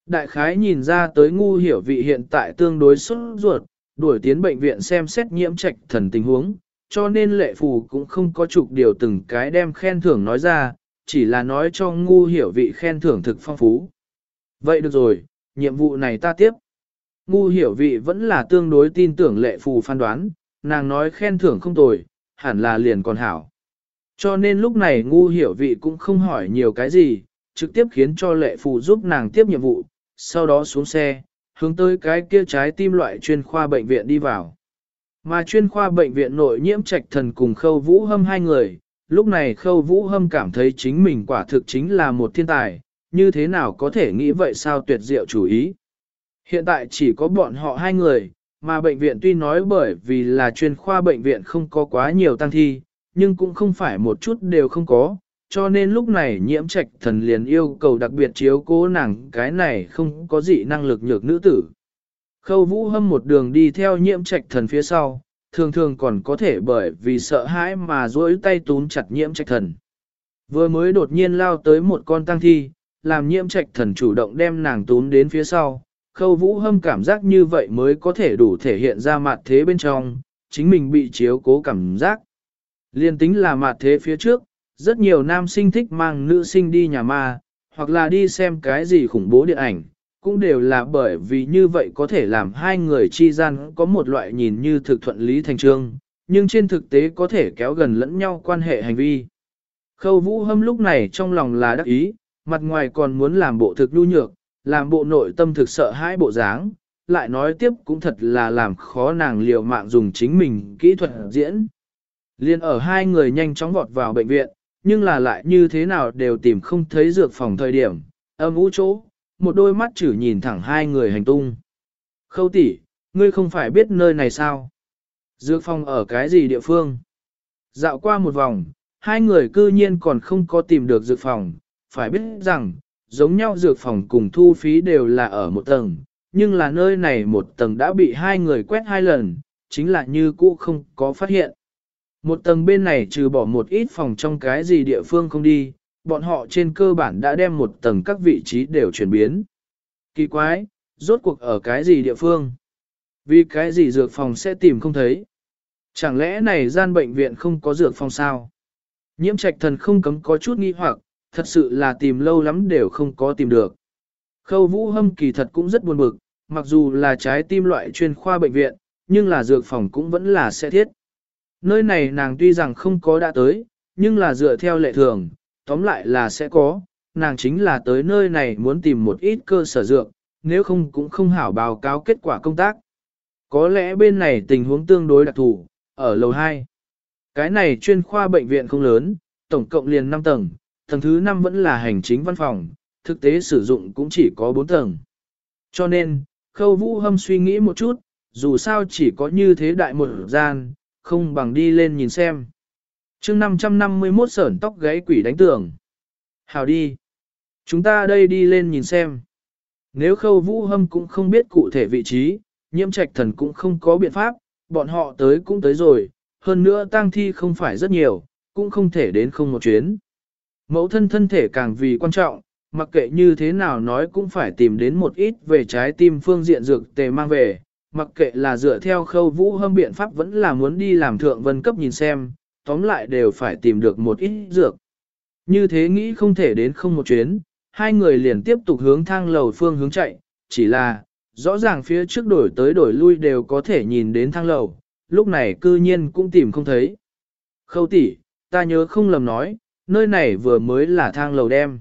Đại khái nhìn ra tới ngu hiểu vị hiện tại tương đối xuất ruột, đuổi tiến bệnh viện xem xét nhiễm trạch thần tình huống, cho nên lệ phù cũng không có chục điều từng cái đem khen thưởng nói ra, chỉ là nói cho ngu hiểu vị khen thưởng thực phong phú. Vậy được rồi, nhiệm vụ này ta tiếp. Ngu hiểu vị vẫn là tương đối tin tưởng lệ phù phán đoán, nàng nói khen thưởng không tồi, hẳn là liền còn hảo. Cho nên lúc này ngu hiểu vị cũng không hỏi nhiều cái gì, trực tiếp khiến cho lệ phù giúp nàng tiếp nhiệm vụ, sau đó xuống xe, hướng tới cái kia trái tim loại chuyên khoa bệnh viện đi vào. Mà chuyên khoa bệnh viện nội nhiễm trạch thần cùng khâu vũ hâm hai người, lúc này khâu vũ hâm cảm thấy chính mình quả thực chính là một thiên tài, như thế nào có thể nghĩ vậy sao tuyệt diệu chủ ý. Hiện tại chỉ có bọn họ hai người, mà bệnh viện tuy nói bởi vì là chuyên khoa bệnh viện không có quá nhiều tăng thi, nhưng cũng không phải một chút đều không có, cho nên lúc này nhiễm trạch thần liền yêu cầu đặc biệt chiếu cố nàng cái này không có gì năng lực nhược nữ tử. Khâu vũ hâm một đường đi theo nhiễm trạch thần phía sau, thường thường còn có thể bởi vì sợ hãi mà duỗi tay túm chặt nhiễm trạch thần. Vừa mới đột nhiên lao tới một con tăng thi, làm nhiễm trạch thần chủ động đem nàng túm đến phía sau. Khâu vũ hâm cảm giác như vậy mới có thể đủ thể hiện ra mặt thế bên trong, chính mình bị chiếu cố cảm giác. Liên tính là mặt thế phía trước, rất nhiều nam sinh thích mang nữ sinh đi nhà ma, hoặc là đi xem cái gì khủng bố điện ảnh, cũng đều là bởi vì như vậy có thể làm hai người chi gian có một loại nhìn như thực thuận lý thành trương, nhưng trên thực tế có thể kéo gần lẫn nhau quan hệ hành vi. Khâu vũ hâm lúc này trong lòng là đắc ý, mặt ngoài còn muốn làm bộ thực nhu nhược, làm bộ nội tâm thực sợ hãi bộ dáng, lại nói tiếp cũng thật là làm khó nàng liều mạng dùng chính mình kỹ thuật diễn. Liên ở hai người nhanh chóng vọt vào bệnh viện, nhưng là lại như thế nào đều tìm không thấy dược phòng thời điểm, âm ú chỗ, một đôi mắt chử nhìn thẳng hai người hành tung. Khâu tỷ, ngươi không phải biết nơi này sao? Dược phòng ở cái gì địa phương? Dạo qua một vòng, hai người cư nhiên còn không có tìm được dược phòng, phải biết rằng, giống nhau dược phòng cùng thu phí đều là ở một tầng, nhưng là nơi này một tầng đã bị hai người quét hai lần, chính là như cũ không có phát hiện. Một tầng bên này trừ bỏ một ít phòng trong cái gì địa phương không đi, bọn họ trên cơ bản đã đem một tầng các vị trí đều chuyển biến. Kỳ quái, rốt cuộc ở cái gì địa phương? Vì cái gì dược phòng sẽ tìm không thấy? Chẳng lẽ này gian bệnh viện không có dược phòng sao? Nhiễm trạch thần không cấm có chút nghi hoặc, thật sự là tìm lâu lắm đều không có tìm được. Khâu vũ hâm kỳ thật cũng rất buồn bực, mặc dù là trái tim loại chuyên khoa bệnh viện, nhưng là dược phòng cũng vẫn là sẽ thiết. Nơi này nàng tuy rằng không có đã tới, nhưng là dựa theo lệ thường, tóm lại là sẽ có, nàng chính là tới nơi này muốn tìm một ít cơ sở dược, nếu không cũng không hảo báo cáo kết quả công tác. Có lẽ bên này tình huống tương đối đặc thù, ở lầu 2. Cái này chuyên khoa bệnh viện không lớn, tổng cộng liền 5 tầng, tầng thứ 5 vẫn là hành chính văn phòng, thực tế sử dụng cũng chỉ có 4 tầng. Cho nên, khâu vũ hâm suy nghĩ một chút, dù sao chỉ có như thế đại một gian, không bằng đi lên nhìn xem chương 551 sởn tóc gáy quỷ đánh tường. Hào đi. Chúng ta đây đi lên nhìn xem. Nếu khâu vũ hâm cũng không biết cụ thể vị trí, nhiễm trạch thần cũng không có biện pháp, bọn họ tới cũng tới rồi, hơn nữa tang thi không phải rất nhiều, cũng không thể đến không một chuyến. Mẫu thân thân thể càng vì quan trọng, mặc kệ như thế nào nói cũng phải tìm đến một ít về trái tim phương diện dược tề mang về, mặc kệ là dựa theo khâu vũ hâm biện pháp vẫn là muốn đi làm thượng vân cấp nhìn xem, tóm lại đều phải tìm được một ít dược. Như thế nghĩ không thể đến không một chuyến, hai người liền tiếp tục hướng thang lầu phương hướng chạy, chỉ là, rõ ràng phía trước đổi tới đổi lui đều có thể nhìn đến thang lầu, lúc này cư nhiên cũng tìm không thấy. Khâu tỷ, ta nhớ không lầm nói, nơi này vừa mới là thang lầu đem.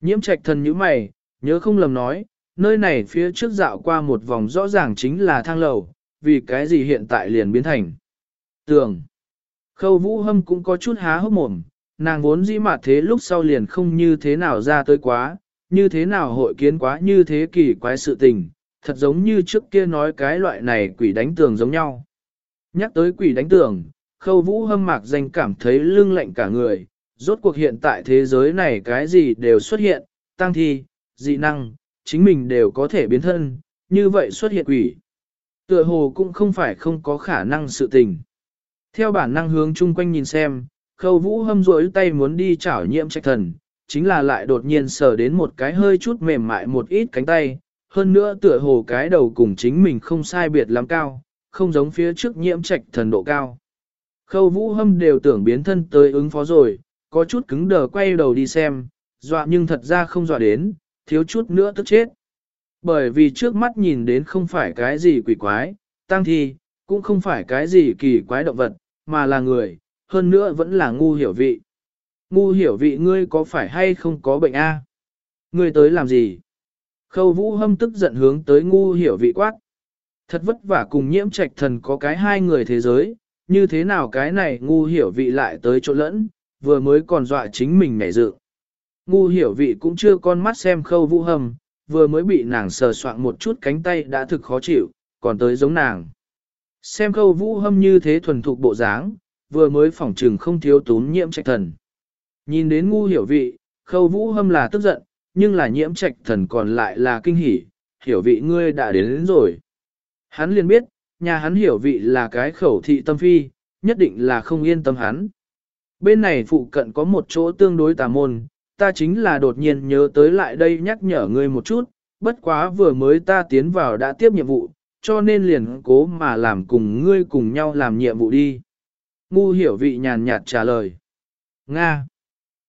Nhiễm trạch thần như mày, nhớ không lầm nói, nơi này phía trước dạo qua một vòng rõ ràng chính là thang lầu, vì cái gì hiện tại liền biến thành. Tường. Khâu vũ hâm cũng có chút há hốc mồm, nàng vốn dĩ mà thế lúc sau liền không như thế nào ra tới quá, như thế nào hội kiến quá như thế kỳ quái sự tình, thật giống như trước kia nói cái loại này quỷ đánh tường giống nhau. Nhắc tới quỷ đánh tường, khâu vũ hâm mạc danh cảm thấy lưng lạnh cả người, rốt cuộc hiện tại thế giới này cái gì đều xuất hiện, tăng thi, dị năng, chính mình đều có thể biến thân, như vậy xuất hiện quỷ. Tựa hồ cũng không phải không có khả năng sự tình. Theo bản năng hướng chung quanh nhìn xem, khâu vũ hâm rỗi tay muốn đi chảo nhiễm trạch thần, chính là lại đột nhiên sờ đến một cái hơi chút mềm mại một ít cánh tay, hơn nữa tựa hồ cái đầu cùng chính mình không sai biệt lắm cao, không giống phía trước nhiễm trạch thần độ cao. Khâu vũ hâm đều tưởng biến thân tới ứng phó rồi, có chút cứng đờ quay đầu đi xem, dọa nhưng thật ra không dọa đến, thiếu chút nữa tức chết. Bởi vì trước mắt nhìn đến không phải cái gì quỷ quái, tăng thi, cũng không phải cái gì kỳ quái động vật, mà là người, hơn nữa vẫn là ngu hiểu vị. Ngu hiểu vị ngươi có phải hay không có bệnh a? Ngươi tới làm gì? Khâu vũ hâm tức giận hướng tới ngu hiểu vị quát. Thật vất vả cùng nhiễm trạch thần có cái hai người thế giới, như thế nào cái này ngu hiểu vị lại tới chỗ lẫn, vừa mới còn dọa chính mình nhảy dự. Ngu hiểu vị cũng chưa con mắt xem khâu vũ hâm, vừa mới bị nàng sờ soạn một chút cánh tay đã thực khó chịu, còn tới giống nàng. Xem khâu vũ hâm như thế thuần thục bộ dáng, vừa mới phỏng trừng không thiếu tún nhiễm trạch thần. Nhìn đến ngu hiểu vị, khâu vũ hâm là tức giận, nhưng là nhiễm trạch thần còn lại là kinh hỉ, hiểu vị ngươi đã đến, đến rồi. Hắn liền biết, nhà hắn hiểu vị là cái khẩu thị tâm phi, nhất định là không yên tâm hắn. Bên này phụ cận có một chỗ tương đối tà môn, ta chính là đột nhiên nhớ tới lại đây nhắc nhở ngươi một chút, bất quá vừa mới ta tiến vào đã tiếp nhiệm vụ, cho nên liền cố mà làm cùng ngươi cùng nhau làm nhiệm vụ đi. Ngu hiểu vị nhàn nhạt trả lời. Nga.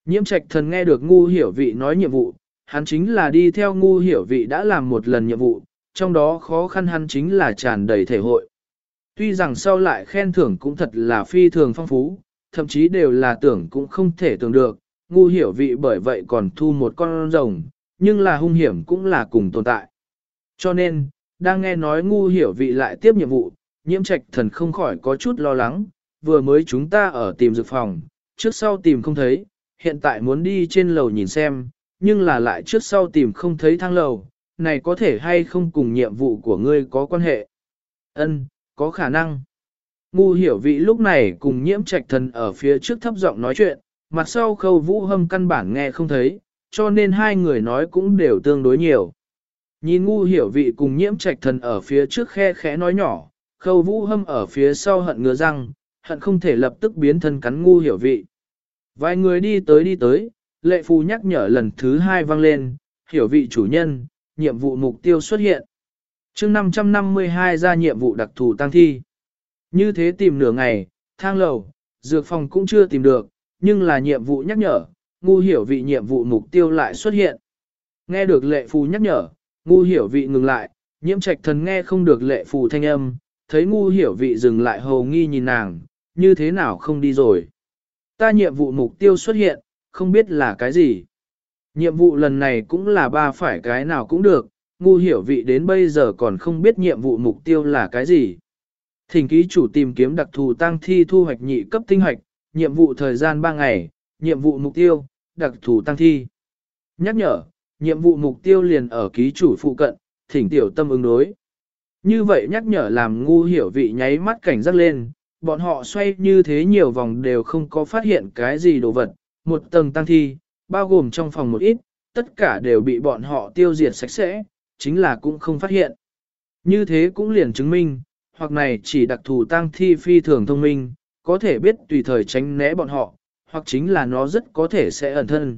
Nhiễm trạch thần nghe được ngu hiểu vị nói nhiệm vụ, hắn chính là đi theo ngu hiểu vị đã làm một lần nhiệm vụ, trong đó khó khăn hắn chính là tràn đầy thể hội. Tuy rằng sau lại khen thưởng cũng thật là phi thường phong phú, thậm chí đều là tưởng cũng không thể tưởng được, ngu hiểu vị bởi vậy còn thu một con rồng, nhưng là hung hiểm cũng là cùng tồn tại. Cho nên, đang nghe nói ngu hiểu vị lại tiếp nhiệm vụ, nhiễm trạch thần không khỏi có chút lo lắng, vừa mới chúng ta ở tìm dược phòng, trước sau tìm không thấy, hiện tại muốn đi trên lầu nhìn xem, nhưng là lại trước sau tìm không thấy thang lầu, này có thể hay không cùng nhiệm vụ của ngươi có quan hệ? Ân, có khả năng. Ngu hiểu vị lúc này cùng nhiễm trạch thần ở phía trước thấp giọng nói chuyện, mặt sau khâu vũ hâm căn bản nghe không thấy, cho nên hai người nói cũng đều tương đối nhiều. Nhìn ngu hiểu vị cùng nhiễm trạch thần ở phía trước khe khẽ nói nhỏ, khâu vũ hâm ở phía sau hận ngứa răng, hận không thể lập tức biến thân cắn ngu hiểu vị. Vài người đi tới đi tới, lệ phu nhắc nhở lần thứ hai vang lên, hiểu vị chủ nhân, nhiệm vụ mục tiêu xuất hiện. chương 552 ra nhiệm vụ đặc thù tăng thi. Như thế tìm nửa ngày, thang lầu, dược phòng cũng chưa tìm được, nhưng là nhiệm vụ nhắc nhở, ngu hiểu vị nhiệm vụ mục tiêu lại xuất hiện. Nghe được lệ phù nhắc nhở, ngu hiểu vị ngừng lại, nhiễm trạch thần nghe không được lệ phù thanh âm, thấy ngu hiểu vị dừng lại hầu nghi nhìn nàng, như thế nào không đi rồi. Ta nhiệm vụ mục tiêu xuất hiện, không biết là cái gì. Nhiệm vụ lần này cũng là ba phải cái nào cũng được, ngu hiểu vị đến bây giờ còn không biết nhiệm vụ mục tiêu là cái gì. Thỉnh ký chủ tìm kiếm đặc thù tăng thi thu hoạch nhị cấp tinh hoạch, nhiệm vụ thời gian 3 ngày, nhiệm vụ mục tiêu, đặc thù tăng thi. Nhắc nhở, nhiệm vụ mục tiêu liền ở ký chủ phụ cận, thỉnh tiểu tâm ứng đối. Như vậy nhắc nhở làm ngu hiểu vị nháy mắt cảnh giác lên, bọn họ xoay như thế nhiều vòng đều không có phát hiện cái gì đồ vật, một tầng tăng thi, bao gồm trong phòng một ít, tất cả đều bị bọn họ tiêu diệt sạch sẽ, chính là cũng không phát hiện. Như thế cũng liền chứng minh, hoặc này chỉ đặc thù tăng thi phi thường thông minh, có thể biết tùy thời tránh né bọn họ, hoặc chính là nó rất có thể sẽ ẩn thân.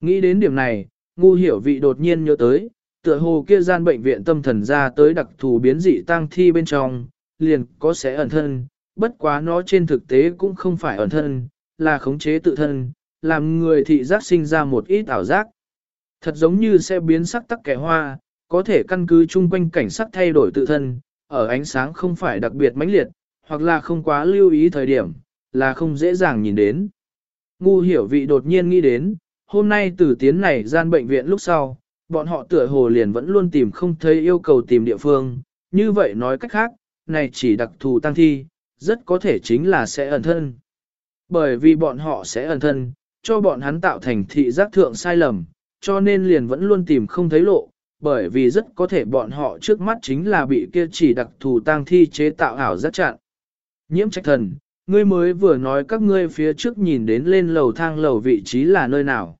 Nghĩ đến điểm này, ngu hiểu vị đột nhiên nhớ tới, tựa hồ kia gian bệnh viện tâm thần ra tới đặc thù biến dị tăng thi bên trong, liền có sẽ ẩn thân, bất quá nó trên thực tế cũng không phải ẩn thân, là khống chế tự thân, làm người thị giác sinh ra một ít ảo giác. Thật giống như sẽ biến sắc tắc kẻ hoa, có thể căn cứ chung quanh cảnh sắc thay đổi tự thân, ở ánh sáng không phải đặc biệt mãnh liệt, hoặc là không quá lưu ý thời điểm, là không dễ dàng nhìn đến. Ngu hiểu vị đột nhiên nghĩ đến, hôm nay từ tiến này gian bệnh viện lúc sau, bọn họ tựa hồ liền vẫn luôn tìm không thấy yêu cầu tìm địa phương, như vậy nói cách khác, này chỉ đặc thù tăng thi, rất có thể chính là sẽ ẩn thân. Bởi vì bọn họ sẽ ẩn thân, cho bọn hắn tạo thành thị giác thượng sai lầm, cho nên liền vẫn luôn tìm không thấy lộ, bởi vì rất có thể bọn họ trước mắt chính là bị kia chỉ đặc thù tang thi chế tạo ảo giác chặn. Nhiễm trạch thần, ngươi mới vừa nói các ngươi phía trước nhìn đến lên lầu thang lầu vị trí là nơi nào.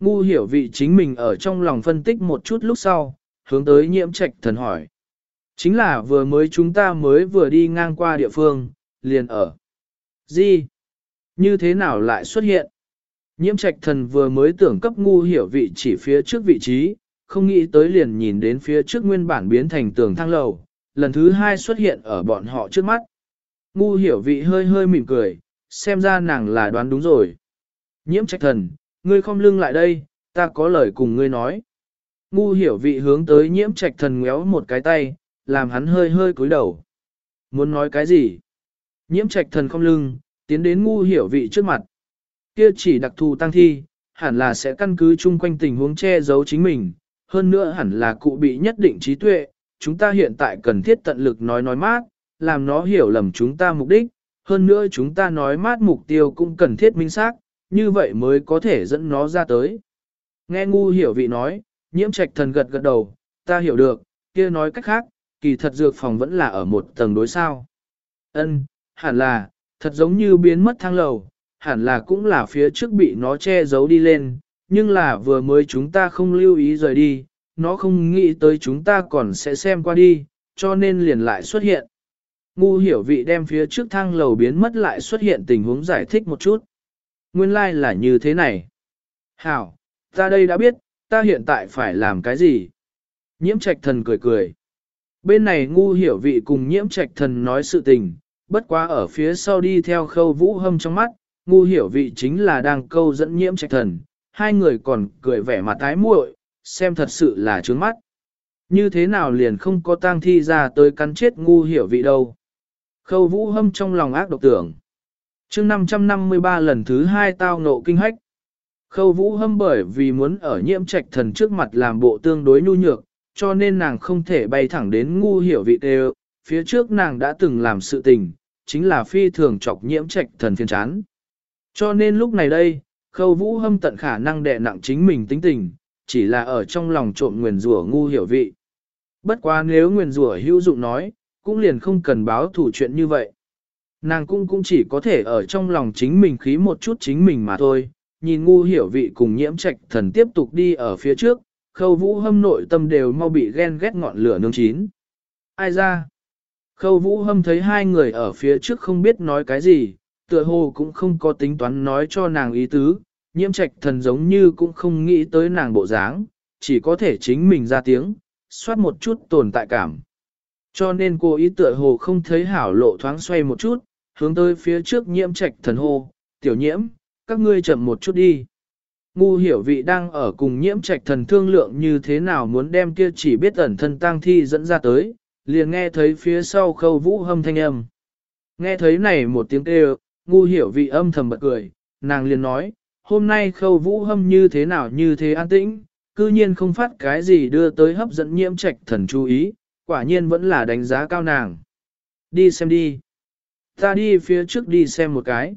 Ngu hiểu vị chính mình ở trong lòng phân tích một chút lúc sau, hướng tới nhiễm trạch thần hỏi. Chính là vừa mới chúng ta mới vừa đi ngang qua địa phương, liền ở. Gì? Như thế nào lại xuất hiện? Nhiễm trạch thần vừa mới tưởng cấp ngu hiểu vị chỉ phía trước vị trí, không nghĩ tới liền nhìn đến phía trước nguyên bản biến thành tường thang lầu, lần thứ hai xuất hiện ở bọn họ trước mắt. Ngu hiểu vị hơi hơi mỉm cười, xem ra nàng là đoán đúng rồi. Nhiễm trạch thần, ngươi không lưng lại đây, ta có lời cùng ngươi nói. Ngu hiểu vị hướng tới nhiễm trạch thần ngéo một cái tay, làm hắn hơi hơi cúi đầu. Muốn nói cái gì? Nhiễm trạch thần không lưng, tiến đến ngu hiểu vị trước mặt. Kia chỉ đặc thù tăng thi, hẳn là sẽ căn cứ chung quanh tình huống che giấu chính mình, hơn nữa hẳn là cụ bị nhất định trí tuệ, chúng ta hiện tại cần thiết tận lực nói nói mát, làm nó hiểu lầm chúng ta mục đích, hơn nữa chúng ta nói mát mục tiêu cũng cần thiết minh xác, như vậy mới có thể dẫn nó ra tới. Nghe ngu hiểu vị nói, nhiễm trạch thần gật gật đầu, ta hiểu được, kia nói cách khác, kỳ thật dược phòng vẫn là ở một tầng đối sao. Ân, hẳn là, thật giống như biến mất thang lầu, hẳn là cũng là phía trước bị nó che giấu đi lên, nhưng là vừa mới chúng ta không lưu ý rời đi, nó không nghĩ tới chúng ta còn sẽ xem qua đi, cho nên liền lại xuất hiện. Ngu hiểu vị đem phía trước thang lầu biến mất lại xuất hiện tình huống giải thích một chút. Nguyên lai like là như thế này. Hảo, ta đây đã biết, ta hiện tại phải làm cái gì? Nhiễm trạch thần cười cười. Bên này ngu hiểu vị cùng nhiễm trạch thần nói sự tình, bất quá ở phía sau đi theo khâu vũ hâm trong mắt, ngu hiểu vị chính là đang câu dẫn nhiễm trạch thần, hai người còn cười vẻ mặt tái muội, xem thật sự là trướng mắt. Như thế nào liền không có tang thi ra tới cắn chết ngu hiểu vị đâu. Khâu vũ hâm trong lòng ác độc tưởng. chương 553 lần thứ hai tao nộ kinh hách. Khâu vũ hâm bởi vì muốn ở nhiễm trạch thần trước mặt làm bộ tương đối nhu nhược, cho nên nàng không thể bay thẳng đến ngu hiểu vị đều, phía trước nàng đã từng làm sự tình, chính là phi thường chọc nhiễm trạch thần phiền chán. Cho nên lúc này đây, khâu vũ hâm tận khả năng đè nặng chính mình tính tình, chỉ là ở trong lòng trộm nguyền rủa ngu hiểu vị. Bất quá nếu nguyền rủa hữu dụng nói, cũng liền không cần báo thủ chuyện như vậy. Nàng cũng cũng chỉ có thể ở trong lòng chính mình khí một chút chính mình mà thôi, nhìn ngu hiểu vị cùng nhiễm trạch thần tiếp tục đi ở phía trước, khâu vũ hâm nội tâm đều mau bị ghen ghét ngọn lửa nương chín. Ai ra? Khâu vũ hâm thấy hai người ở phía trước không biết nói cái gì, tựa hồ cũng không có tính toán nói cho nàng ý tứ, nhiễm trạch thần giống như cũng không nghĩ tới nàng bộ dáng, chỉ có thể chính mình ra tiếng, soát một chút tồn tại cảm. Cho nên cô ý tựa hồ không thấy hảo lộ thoáng xoay một chút, hướng tới phía trước nhiễm trạch thần hô, tiểu nhiễm, các ngươi chậm một chút đi. Ngu hiểu vị đang ở cùng nhiễm trạch thần thương lượng như thế nào muốn đem kia chỉ biết ẩn thân tang thi dẫn ra tới, liền nghe thấy phía sau khâu vũ hâm thanh âm. Nghe thấy này một tiếng kêu, ngu hiểu vị âm thầm bật cười, nàng liền nói, hôm nay khâu vũ hâm như thế nào như thế an tĩnh, cư nhiên không phát cái gì đưa tới hấp dẫn nhiễm trạch thần chú ý, quả nhiên vẫn là đánh giá cao nàng. Đi xem đi. Ta đi phía trước đi xem một cái.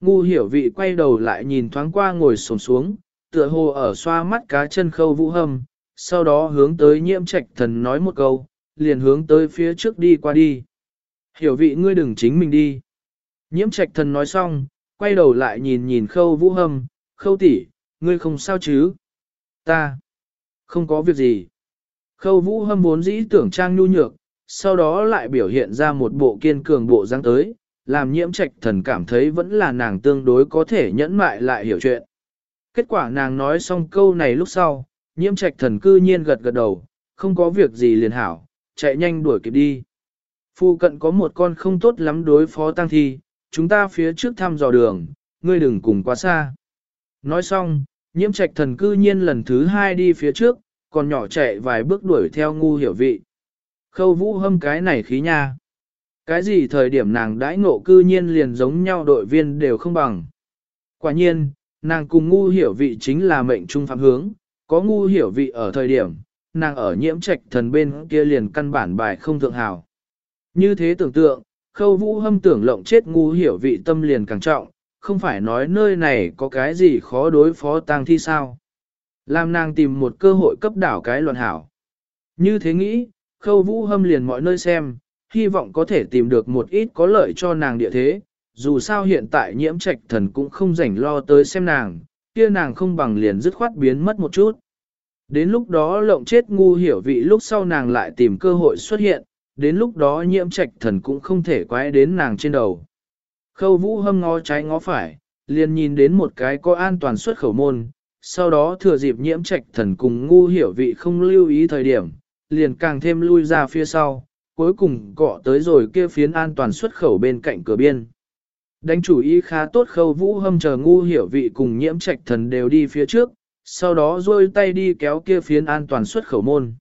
Ngu hiểu vị quay đầu lại nhìn thoáng qua ngồi sồn xuống, tựa hồ ở xoa mắt cá chân khâu vũ hâm, sau đó hướng tới nhiễm trạch thần nói một câu, liền hướng tới phía trước đi qua đi. Hiểu vị ngươi đừng chính mình đi. Nhiễm trạch thần nói xong, quay đầu lại nhìn nhìn khâu vũ hâm, khâu tỷ, ngươi không sao chứ? Ta, không có việc gì. Khâu vũ hâm vốn dĩ tưởng trang nhu nhược, sau đó lại biểu hiện ra một bộ kiên cường bộ dáng tới, làm nhiễm trạch thần cảm thấy vẫn là nàng tương đối có thể nhẫn mại lại hiểu chuyện. Kết quả nàng nói xong câu này lúc sau, nhiễm trạch thần cư nhiên gật gật đầu, không có việc gì liền hảo, chạy nhanh đuổi kịp đi. Phu cận có một con không tốt lắm đối phó tăng thi, chúng ta phía trước thăm dò đường, ngươi đừng cùng quá xa. Nói xong, nhiễm trạch thần cư nhiên lần thứ hai đi phía trước, còn nhỏ chạy vài bước đuổi theo ngu hiểu vị. Khâu vũ hâm cái này khí nha. Cái gì thời điểm nàng đãi ngộ cư nhiên liền giống nhau đội viên đều không bằng. Quả nhiên, nàng cùng ngu hiểu vị chính là mệnh trung phạm hướng, có ngu hiểu vị ở thời điểm, nàng ở nhiễm trạch thần bên kia liền căn bản bài không thượng hào. Như thế tưởng tượng, khâu vũ hâm tưởng lộng chết ngu hiểu vị tâm liền càng trọng, không phải nói nơi này có cái gì khó đối phó tang thi sao. Làm nàng tìm một cơ hội cấp đảo cái luận hảo. Như thế nghĩ, khâu vũ hâm liền mọi nơi xem, hy vọng có thể tìm được một ít có lợi cho nàng địa thế, dù sao hiện tại nhiễm trạch thần cũng không rảnh lo tới xem nàng, kia nàng không bằng liền dứt khoát biến mất một chút. Đến lúc đó lộng chết ngu hiểu vị lúc sau nàng lại tìm cơ hội xuất hiện, đến lúc đó nhiễm trạch thần cũng không thể quái đến nàng trên đầu. Khâu vũ hâm ngó trái ngó phải, liền nhìn đến một cái có an toàn xuất khẩu môn, sau đó thừa dịp nhiễm trạch thần cùng ngu hiểu vị không lưu ý thời điểm, liền càng thêm lui ra phía sau, cuối cùng cọ tới rồi kia phiến an toàn xuất khẩu bên cạnh cửa biên. Đánh chủ ý khá tốt khâu vũ hâm chờ ngu hiểu vị cùng nhiễm trạch thần đều đi phía trước, sau đó rôi tay đi kéo kia phiến an toàn xuất khẩu môn.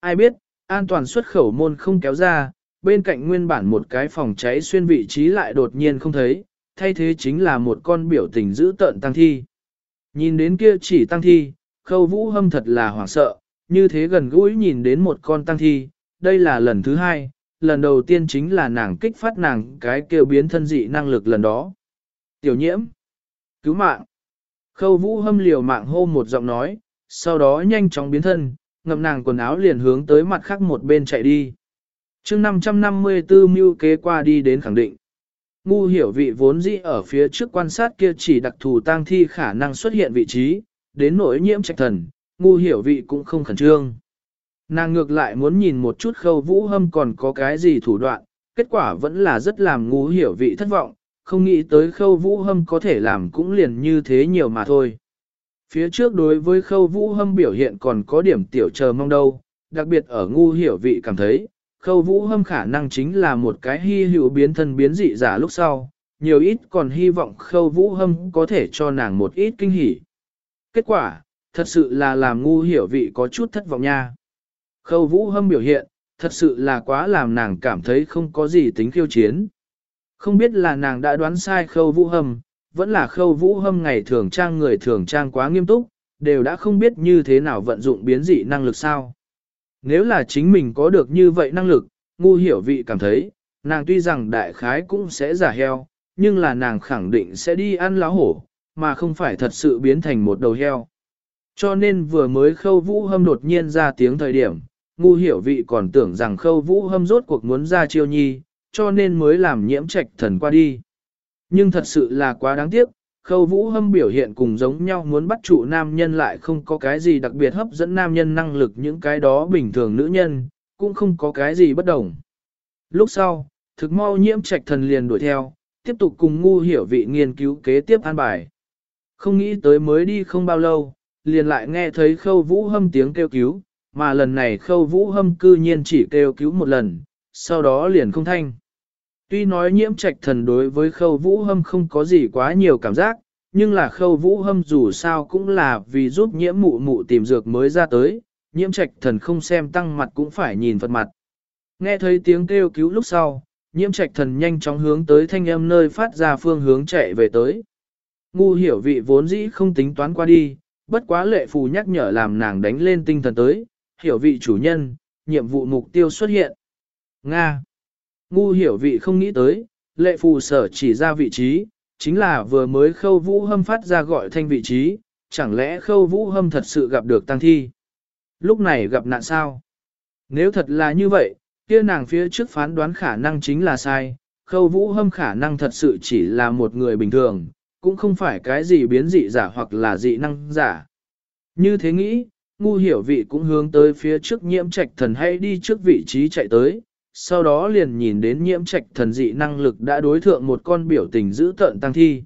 Ai biết, an toàn xuất khẩu môn không kéo ra, bên cạnh nguyên bản một cái phòng cháy xuyên vị trí lại đột nhiên không thấy, thay thế chính là một con biểu tình giữ tợn tăng thi. Nhìn đến kia chỉ tăng thi, khâu vũ hâm thật là hoảng sợ, như thế gần gũi nhìn đến một con tăng thi, đây là lần thứ hai, lần đầu tiên chính là nàng kích phát nàng cái kêu biến thân dị năng lực lần đó. Tiểu nhiễm, cứu mạng, khâu vũ hâm liều mạng hô một giọng nói, sau đó nhanh chóng biến thân, ngậm nàng quần áo liền hướng tới mặt khác một bên chạy đi. chương 554 mưu kế qua đi đến khẳng định. Ngu hiểu vị vốn dĩ ở phía trước quan sát kia chỉ đặc thù tang thi khả năng xuất hiện vị trí, đến nỗi nhiễm trạch thần, ngu hiểu vị cũng không khẩn trương. Nàng ngược lại muốn nhìn một chút khâu vũ hâm còn có cái gì thủ đoạn, kết quả vẫn là rất làm ngu hiểu vị thất vọng, không nghĩ tới khâu vũ hâm có thể làm cũng liền như thế nhiều mà thôi. Phía trước đối với khâu vũ hâm biểu hiện còn có điểm tiểu chờ mong đâu, đặc biệt ở ngu hiểu vị cảm thấy, khâu vũ hâm khả năng chính là một cái hy hữu biến thân biến dị giả lúc sau, nhiều ít còn hy vọng khâu vũ hâm có thể cho nàng một ít kinh hỉ. Kết quả, thật sự là làm ngu hiểu vị có chút thất vọng nha. Khâu vũ hâm biểu hiện, thật sự là quá làm nàng cảm thấy không có gì tính khiêu chiến. Không biết là nàng đã đoán sai khâu vũ hâm, vẫn là khâu vũ hâm ngày thường trang người thường trang quá nghiêm túc, đều đã không biết như thế nào vận dụng biến dị năng lực sao. Nếu là chính mình có được như vậy năng lực, ngu hiểu vị cảm thấy, nàng tuy rằng đại khái cũng sẽ giả heo, nhưng là nàng khẳng định sẽ đi ăn lá hổ, mà không phải thật sự biến thành một đầu heo. Cho nên vừa mới khâu vũ hâm đột nhiên ra tiếng thời điểm, ngu hiểu vị còn tưởng rằng khâu vũ hâm rốt cuộc muốn ra chiêu nhi, cho nên mới làm nhiễm trạch thần qua đi. Nhưng thật sự là quá đáng tiếc, khâu vũ hâm biểu hiện cùng giống nhau muốn bắt trụ nam nhân lại không có cái gì đặc biệt hấp dẫn nam nhân năng lực những cái đó bình thường nữ nhân, cũng không có cái gì bất đồng. Lúc sau, thực mau nhiễm trạch thần liền đuổi theo, tiếp tục cùng ngu hiểu vị nghiên cứu kế tiếp an bài. Không nghĩ tới mới đi không bao lâu, liền lại nghe thấy khâu vũ hâm tiếng kêu cứu, mà lần này khâu vũ hâm cư nhiên chỉ kêu cứu một lần, sau đó liền không thanh. Tuy nói nhiễm trạch thần đối với khâu vũ hâm không có gì quá nhiều cảm giác, nhưng là khâu vũ hâm dù sao cũng là vì giúp nhiễm mụ mụ tìm dược mới ra tới, nhiễm trạch thần không xem tăng mặt cũng phải nhìn phật mặt. Nghe thấy tiếng kêu cứu lúc sau, nhiễm trạch thần nhanh chóng hướng tới thanh âm nơi phát ra phương hướng chạy về tới. Ngu hiểu vị vốn dĩ không tính toán qua đi, bất quá lệ phù nhắc nhở làm nàng đánh lên tinh thần tới, hiểu vị chủ nhân, nhiệm vụ mục tiêu xuất hiện. Nga Ngu hiểu vị không nghĩ tới, lệ phù sở chỉ ra vị trí, chính là vừa mới khâu vũ hâm phát ra gọi thanh vị trí, chẳng lẽ khâu vũ hâm thật sự gặp được tăng thi? Lúc này gặp nạn sao? Nếu thật là như vậy, kia nàng phía trước phán đoán khả năng chính là sai, khâu vũ hâm khả năng thật sự chỉ là một người bình thường, cũng không phải cái gì biến dị giả hoặc là dị năng giả. Như thế nghĩ, ngu hiểu vị cũng hướng tới phía trước nhiễm trạch thần hay đi trước vị trí chạy tới, sau đó liền nhìn đến nhiễm trạch thần dị năng lực đã đối thượng một con biểu tình giữ tợn tăng thi.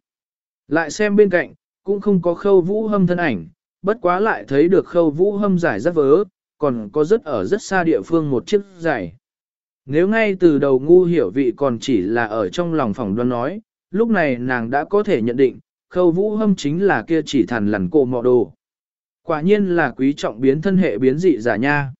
Lại xem bên cạnh, cũng không có khâu vũ hâm thân ảnh, bất quá lại thấy được khâu vũ hâm giải rất vớ, còn có rất ở rất xa địa phương một chiếc giải. Nếu ngay từ đầu ngu hiểu vị còn chỉ là ở trong lòng phòng đoán nói, lúc này nàng đã có thể nhận định, khâu vũ hâm chính là kia chỉ thần lằn cổ mọ đồ. Quả nhiên là quý trọng biến thân hệ biến dị giả nha.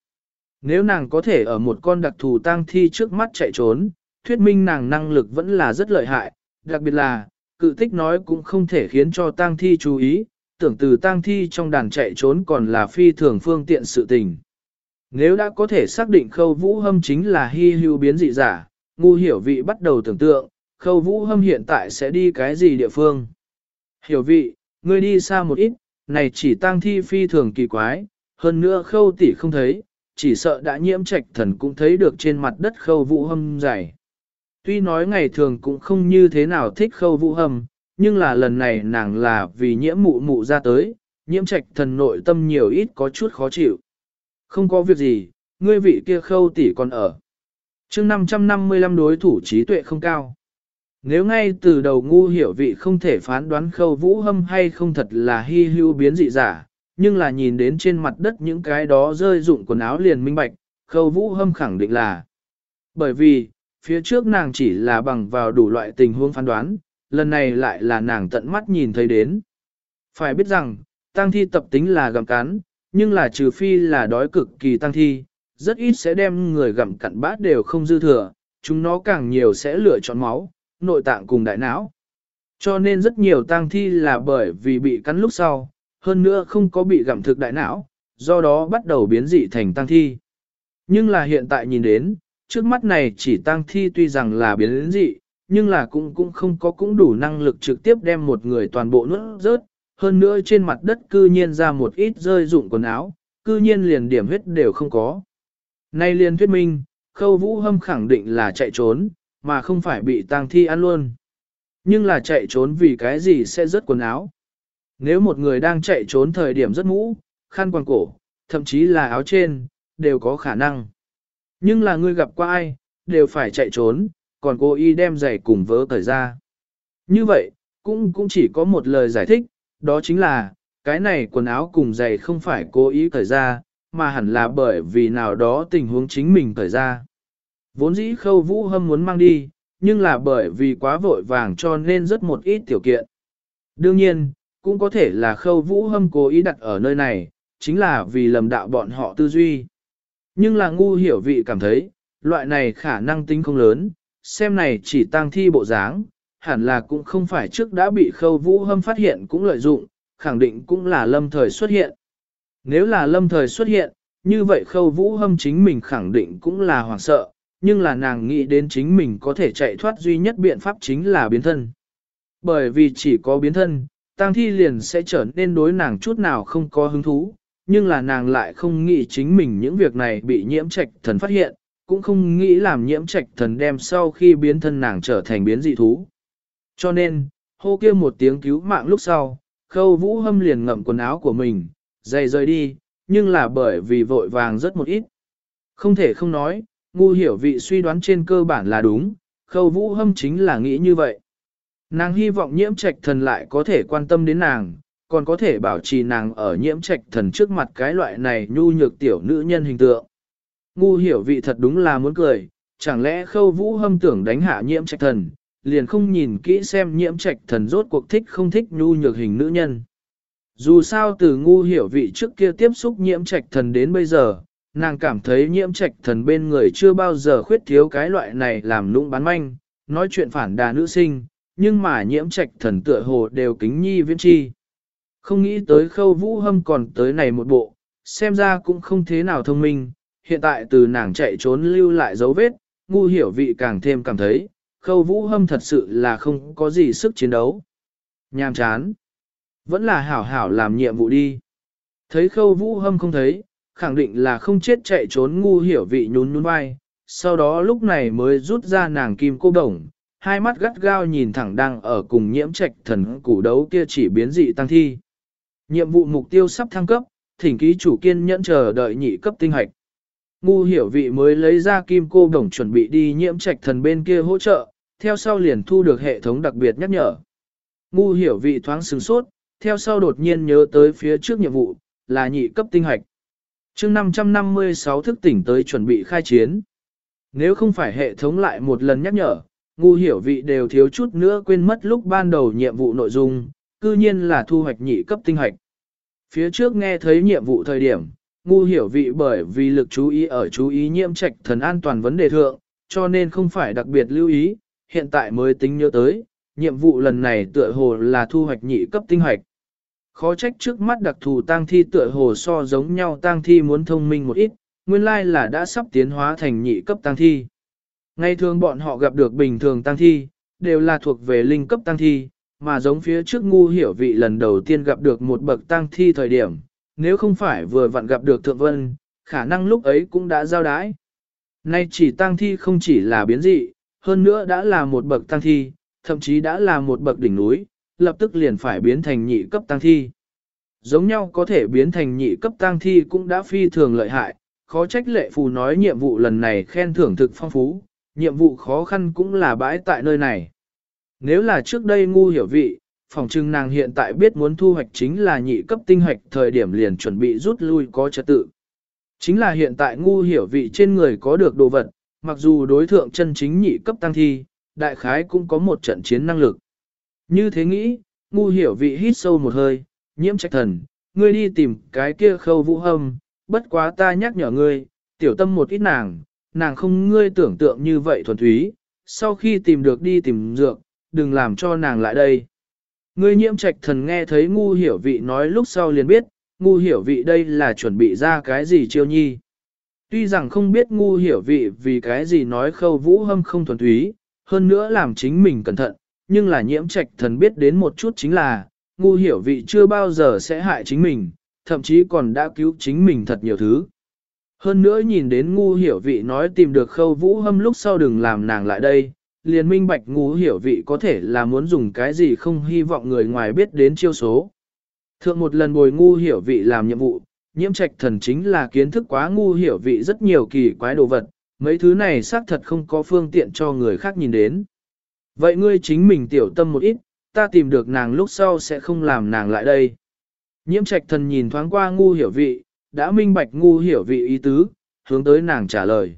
Nếu nàng có thể ở một con đặc thù tang thi trước mắt chạy trốn, thuyết minh nàng năng lực vẫn là rất lợi hại, đặc biệt là, cự tích nói cũng không thể khiến cho tang thi chú ý, tưởng từ tang thi trong đàn chạy trốn còn là phi thường phương tiện sự tình. Nếu đã có thể xác định khâu vũ hâm chính là hy hữu biến dị giả, ngu hiểu vị bắt đầu tưởng tượng, khâu vũ hâm hiện tại sẽ đi cái gì địa phương. Hiểu vị, ngươi đi xa một ít, này chỉ tang thi phi thường kỳ quái, hơn nữa khâu tỷ không thấy, chỉ sợ đã nhiễm trạch thần cũng thấy được trên mặt đất khâu vũ hâm dày. Tuy nói ngày thường cũng không như thế nào thích khâu vũ hâm, nhưng là lần này nàng là vì nhiễm mụ mụ ra tới, nhiễm trạch thần nội tâm nhiều ít có chút khó chịu. Không có việc gì, ngươi vị kia khâu tỷ còn ở. chương 555 đối thủ trí tuệ không cao. Nếu ngay từ đầu ngu hiểu vị không thể phán đoán khâu vũ hâm hay không thật là hy hữu biến dị giả, nhưng là nhìn đến trên mặt đất những cái đó rơi dụng quần áo liền minh bạch, khâu vũ hâm khẳng định là. Bởi vì, phía trước nàng chỉ là bằng vào đủ loại tình huống phán đoán, lần này lại là nàng tận mắt nhìn thấy đến. Phải biết rằng, tăng thi tập tính là gặm cắn, nhưng là trừ phi là đói cực kỳ tăng thi, rất ít sẽ đem người gặm cặn bát đều không dư thừa, chúng nó càng nhiều sẽ lựa chọn máu, nội tạng cùng đại não. Cho nên rất nhiều tang thi là bởi vì bị cắn lúc sau, hơn nữa không có bị gặm thực đại não, do đó bắt đầu biến dị thành tăng thi. Nhưng là hiện tại nhìn đến, trước mắt này chỉ tăng thi tuy rằng là biến dị, nhưng là cũng cũng không có cũng đủ năng lực trực tiếp đem một người toàn bộ nuốt rớt, hơn nữa trên mặt đất cư nhiên ra một ít rơi dụng quần áo, cư nhiên liền điểm huyết đều không có. Nay liền thuyết minh, khâu vũ hâm khẳng định là chạy trốn, mà không phải bị tang thi ăn luôn. Nhưng là chạy trốn vì cái gì sẽ rớt quần áo. Nếu một người đang chạy trốn thời điểm rất mũ, khăn quàng cổ, thậm chí là áo trên, đều có khả năng. Nhưng là người gặp qua ai, đều phải chạy trốn, còn cô y đem giày cùng vớ cởi ra. Như vậy, cũng cũng chỉ có một lời giải thích, đó chính là, cái này quần áo cùng giày không phải cố ý cởi ra, mà hẳn là bởi vì nào đó tình huống chính mình cởi ra. Vốn dĩ khâu vũ hâm muốn mang đi, nhưng là bởi vì quá vội vàng cho nên rất một ít tiểu kiện. Đương nhiên, cũng có thể là khâu vũ hâm cố ý đặt ở nơi này, chính là vì lầm đạo bọn họ tư duy. Nhưng là ngu hiểu vị cảm thấy, loại này khả năng tính không lớn, xem này chỉ tăng thi bộ dáng, hẳn là cũng không phải trước đã bị khâu vũ hâm phát hiện cũng lợi dụng, khẳng định cũng là lâm thời xuất hiện. Nếu là lâm thời xuất hiện, như vậy khâu vũ hâm chính mình khẳng định cũng là hoảng sợ, nhưng là nàng nghĩ đến chính mình có thể chạy thoát duy nhất biện pháp chính là biến thân. Bởi vì chỉ có biến thân, tang thi liền sẽ trở nên đối nàng chút nào không có hứng thú, nhưng là nàng lại không nghĩ chính mình những việc này bị nhiễm trạch thần phát hiện, cũng không nghĩ làm nhiễm trạch thần đem sau khi biến thân nàng trở thành biến dị thú. Cho nên, hô kia một tiếng cứu mạng lúc sau, khâu vũ hâm liền ngậm quần áo của mình, dày rời đi, nhưng là bởi vì vội vàng rất một ít. Không thể không nói, ngu hiểu vị suy đoán trên cơ bản là đúng, khâu vũ hâm chính là nghĩ như vậy. Nàng hy vọng nhiễm trạch thần lại có thể quan tâm đến nàng, còn có thể bảo trì nàng ở nhiễm trạch thần trước mặt cái loại này nhu nhược tiểu nữ nhân hình tượng. Ngu hiểu vị thật đúng là muốn cười, chẳng lẽ khâu vũ hâm tưởng đánh hạ nhiễm trạch thần, liền không nhìn kỹ xem nhiễm trạch thần rốt cuộc thích không thích nhu nhược hình nữ nhân. Dù sao từ ngu hiểu vị trước kia tiếp xúc nhiễm trạch thần đến bây giờ, nàng cảm thấy nhiễm trạch thần bên người chưa bao giờ khuyết thiếu cái loại này làm nũng bán manh, nói chuyện phản đà nữ sinh, nhưng mà nhiễm trạch thần tựa hồ đều kính nhi viễn chi. Không nghĩ tới khâu vũ hâm còn tới này một bộ, xem ra cũng không thế nào thông minh, hiện tại từ nàng chạy trốn lưu lại dấu vết, ngu hiểu vị càng thêm cảm thấy, khâu vũ hâm thật sự là không có gì sức chiến đấu. Nhàm chán. Vẫn là hảo hảo làm nhiệm vụ đi. Thấy khâu vũ hâm không thấy, khẳng định là không chết chạy trốn ngu hiểu vị nhún nhún vai, sau đó lúc này mới rút ra nàng kim cô đồng, hai mắt gắt gao nhìn thẳng đang ở cùng nhiễm trạch thần củ đấu kia chỉ biến dị tăng thi. Nhiệm vụ mục tiêu sắp thăng cấp, thỉnh ký chủ kiên nhẫn chờ đợi nhị cấp tinh hạch. Ngu hiểu vị mới lấy ra kim cô đồng chuẩn bị đi nhiễm trạch thần bên kia hỗ trợ, theo sau liền thu được hệ thống đặc biệt nhắc nhở. Ngu hiểu vị thoáng sừng sốt, theo sau đột nhiên nhớ tới phía trước nhiệm vụ, là nhị cấp tinh hạch chương 556 thức tỉnh tới chuẩn bị khai chiến. Nếu không phải hệ thống lại một lần nhắc nhở, ngu hiểu vị đều thiếu chút nữa quên mất lúc ban đầu nhiệm vụ nội dung, cư nhiên là thu hoạch nhị cấp tinh hoạch. Phía trước nghe thấy nhiệm vụ thời điểm, ngu hiểu vị bởi vì lực chú ý ở chú ý nhiễm trạch thần an toàn vấn đề thượng, cho nên không phải đặc biệt lưu ý, hiện tại mới tính nhớ tới, nhiệm vụ lần này tựa hồ là thu hoạch nhị cấp tinh hoạch. Khó trách trước mắt đặc thù tang thi tựa hồ so giống nhau tang thi muốn thông minh một ít, nguyên lai là đã sắp tiến hóa thành nhị cấp tang thi. Ngày thường bọn họ gặp được bình thường tăng thi, đều là thuộc về linh cấp tăng thi, mà giống phía trước ngu hiểu vị lần đầu tiên gặp được một bậc tăng thi thời điểm, nếu không phải vừa vặn gặp được thượng vân, khả năng lúc ấy cũng đã giao đái. Nay chỉ tăng thi không chỉ là biến dị, hơn nữa đã là một bậc tăng thi, thậm chí đã là một bậc đỉnh núi, lập tức liền phải biến thành nhị cấp tăng thi. Giống nhau có thể biến thành nhị cấp tăng thi cũng đã phi thường lợi hại, khó trách lệ phù nói nhiệm vụ lần này khen thưởng thực phong phú, nhiệm vụ khó khăn cũng là bãi tại nơi này. Nếu là trước đây ngu hiểu vị, phòng trưng nàng hiện tại biết muốn thu hoạch chính là nhị cấp tinh hoạch thời điểm liền chuẩn bị rút lui có trật tự. Chính là hiện tại ngu hiểu vị trên người có được đồ vật, mặc dù đối thượng chân chính nhị cấp tăng thi, đại khái cũng có một trận chiến năng lực. Như thế nghĩ, ngu hiểu vị hít sâu một hơi, nhiễm trách thần, ngươi đi tìm cái kia khâu vũ hâm, bất quá ta nhắc nhở ngươi, tiểu tâm một ít nàng, nàng không ngươi tưởng tượng như vậy thuần túy, sau khi tìm được đi tìm dược, đừng làm cho nàng lại đây. Ngươi nhiễm trạch thần nghe thấy ngu hiểu vị nói lúc sau liền biết, ngu hiểu vị đây là chuẩn bị ra cái gì chiêu nhi. Tuy rằng không biết ngu hiểu vị vì cái gì nói khâu vũ hâm không thuần túy, hơn nữa làm chính mình cẩn thận, nhưng là nhiễm trạch thần biết đến một chút chính là, ngu hiểu vị chưa bao giờ sẽ hại chính mình, thậm chí còn đã cứu chính mình thật nhiều thứ. Hơn nữa nhìn đến ngu hiểu vị nói tìm được khâu vũ hâm lúc sau đừng làm nàng lại đây, liền minh bạch ngu hiểu vị có thể là muốn dùng cái gì không hy vọng người ngoài biết đến chiêu số. Thượng một lần bồi ngu hiểu vị làm nhiệm vụ, nhiễm trạch thần chính là kiến thức quá ngu hiểu vị rất nhiều kỳ quái đồ vật, mấy thứ này xác thật không có phương tiện cho người khác nhìn đến. Vậy ngươi chính mình tiểu tâm một ít, ta tìm được nàng lúc sau sẽ không làm nàng lại đây. Nhiễm trạch thần nhìn thoáng qua ngu hiểu vị, đã minh bạch ngu hiểu vị ý tứ, hướng tới nàng trả lời.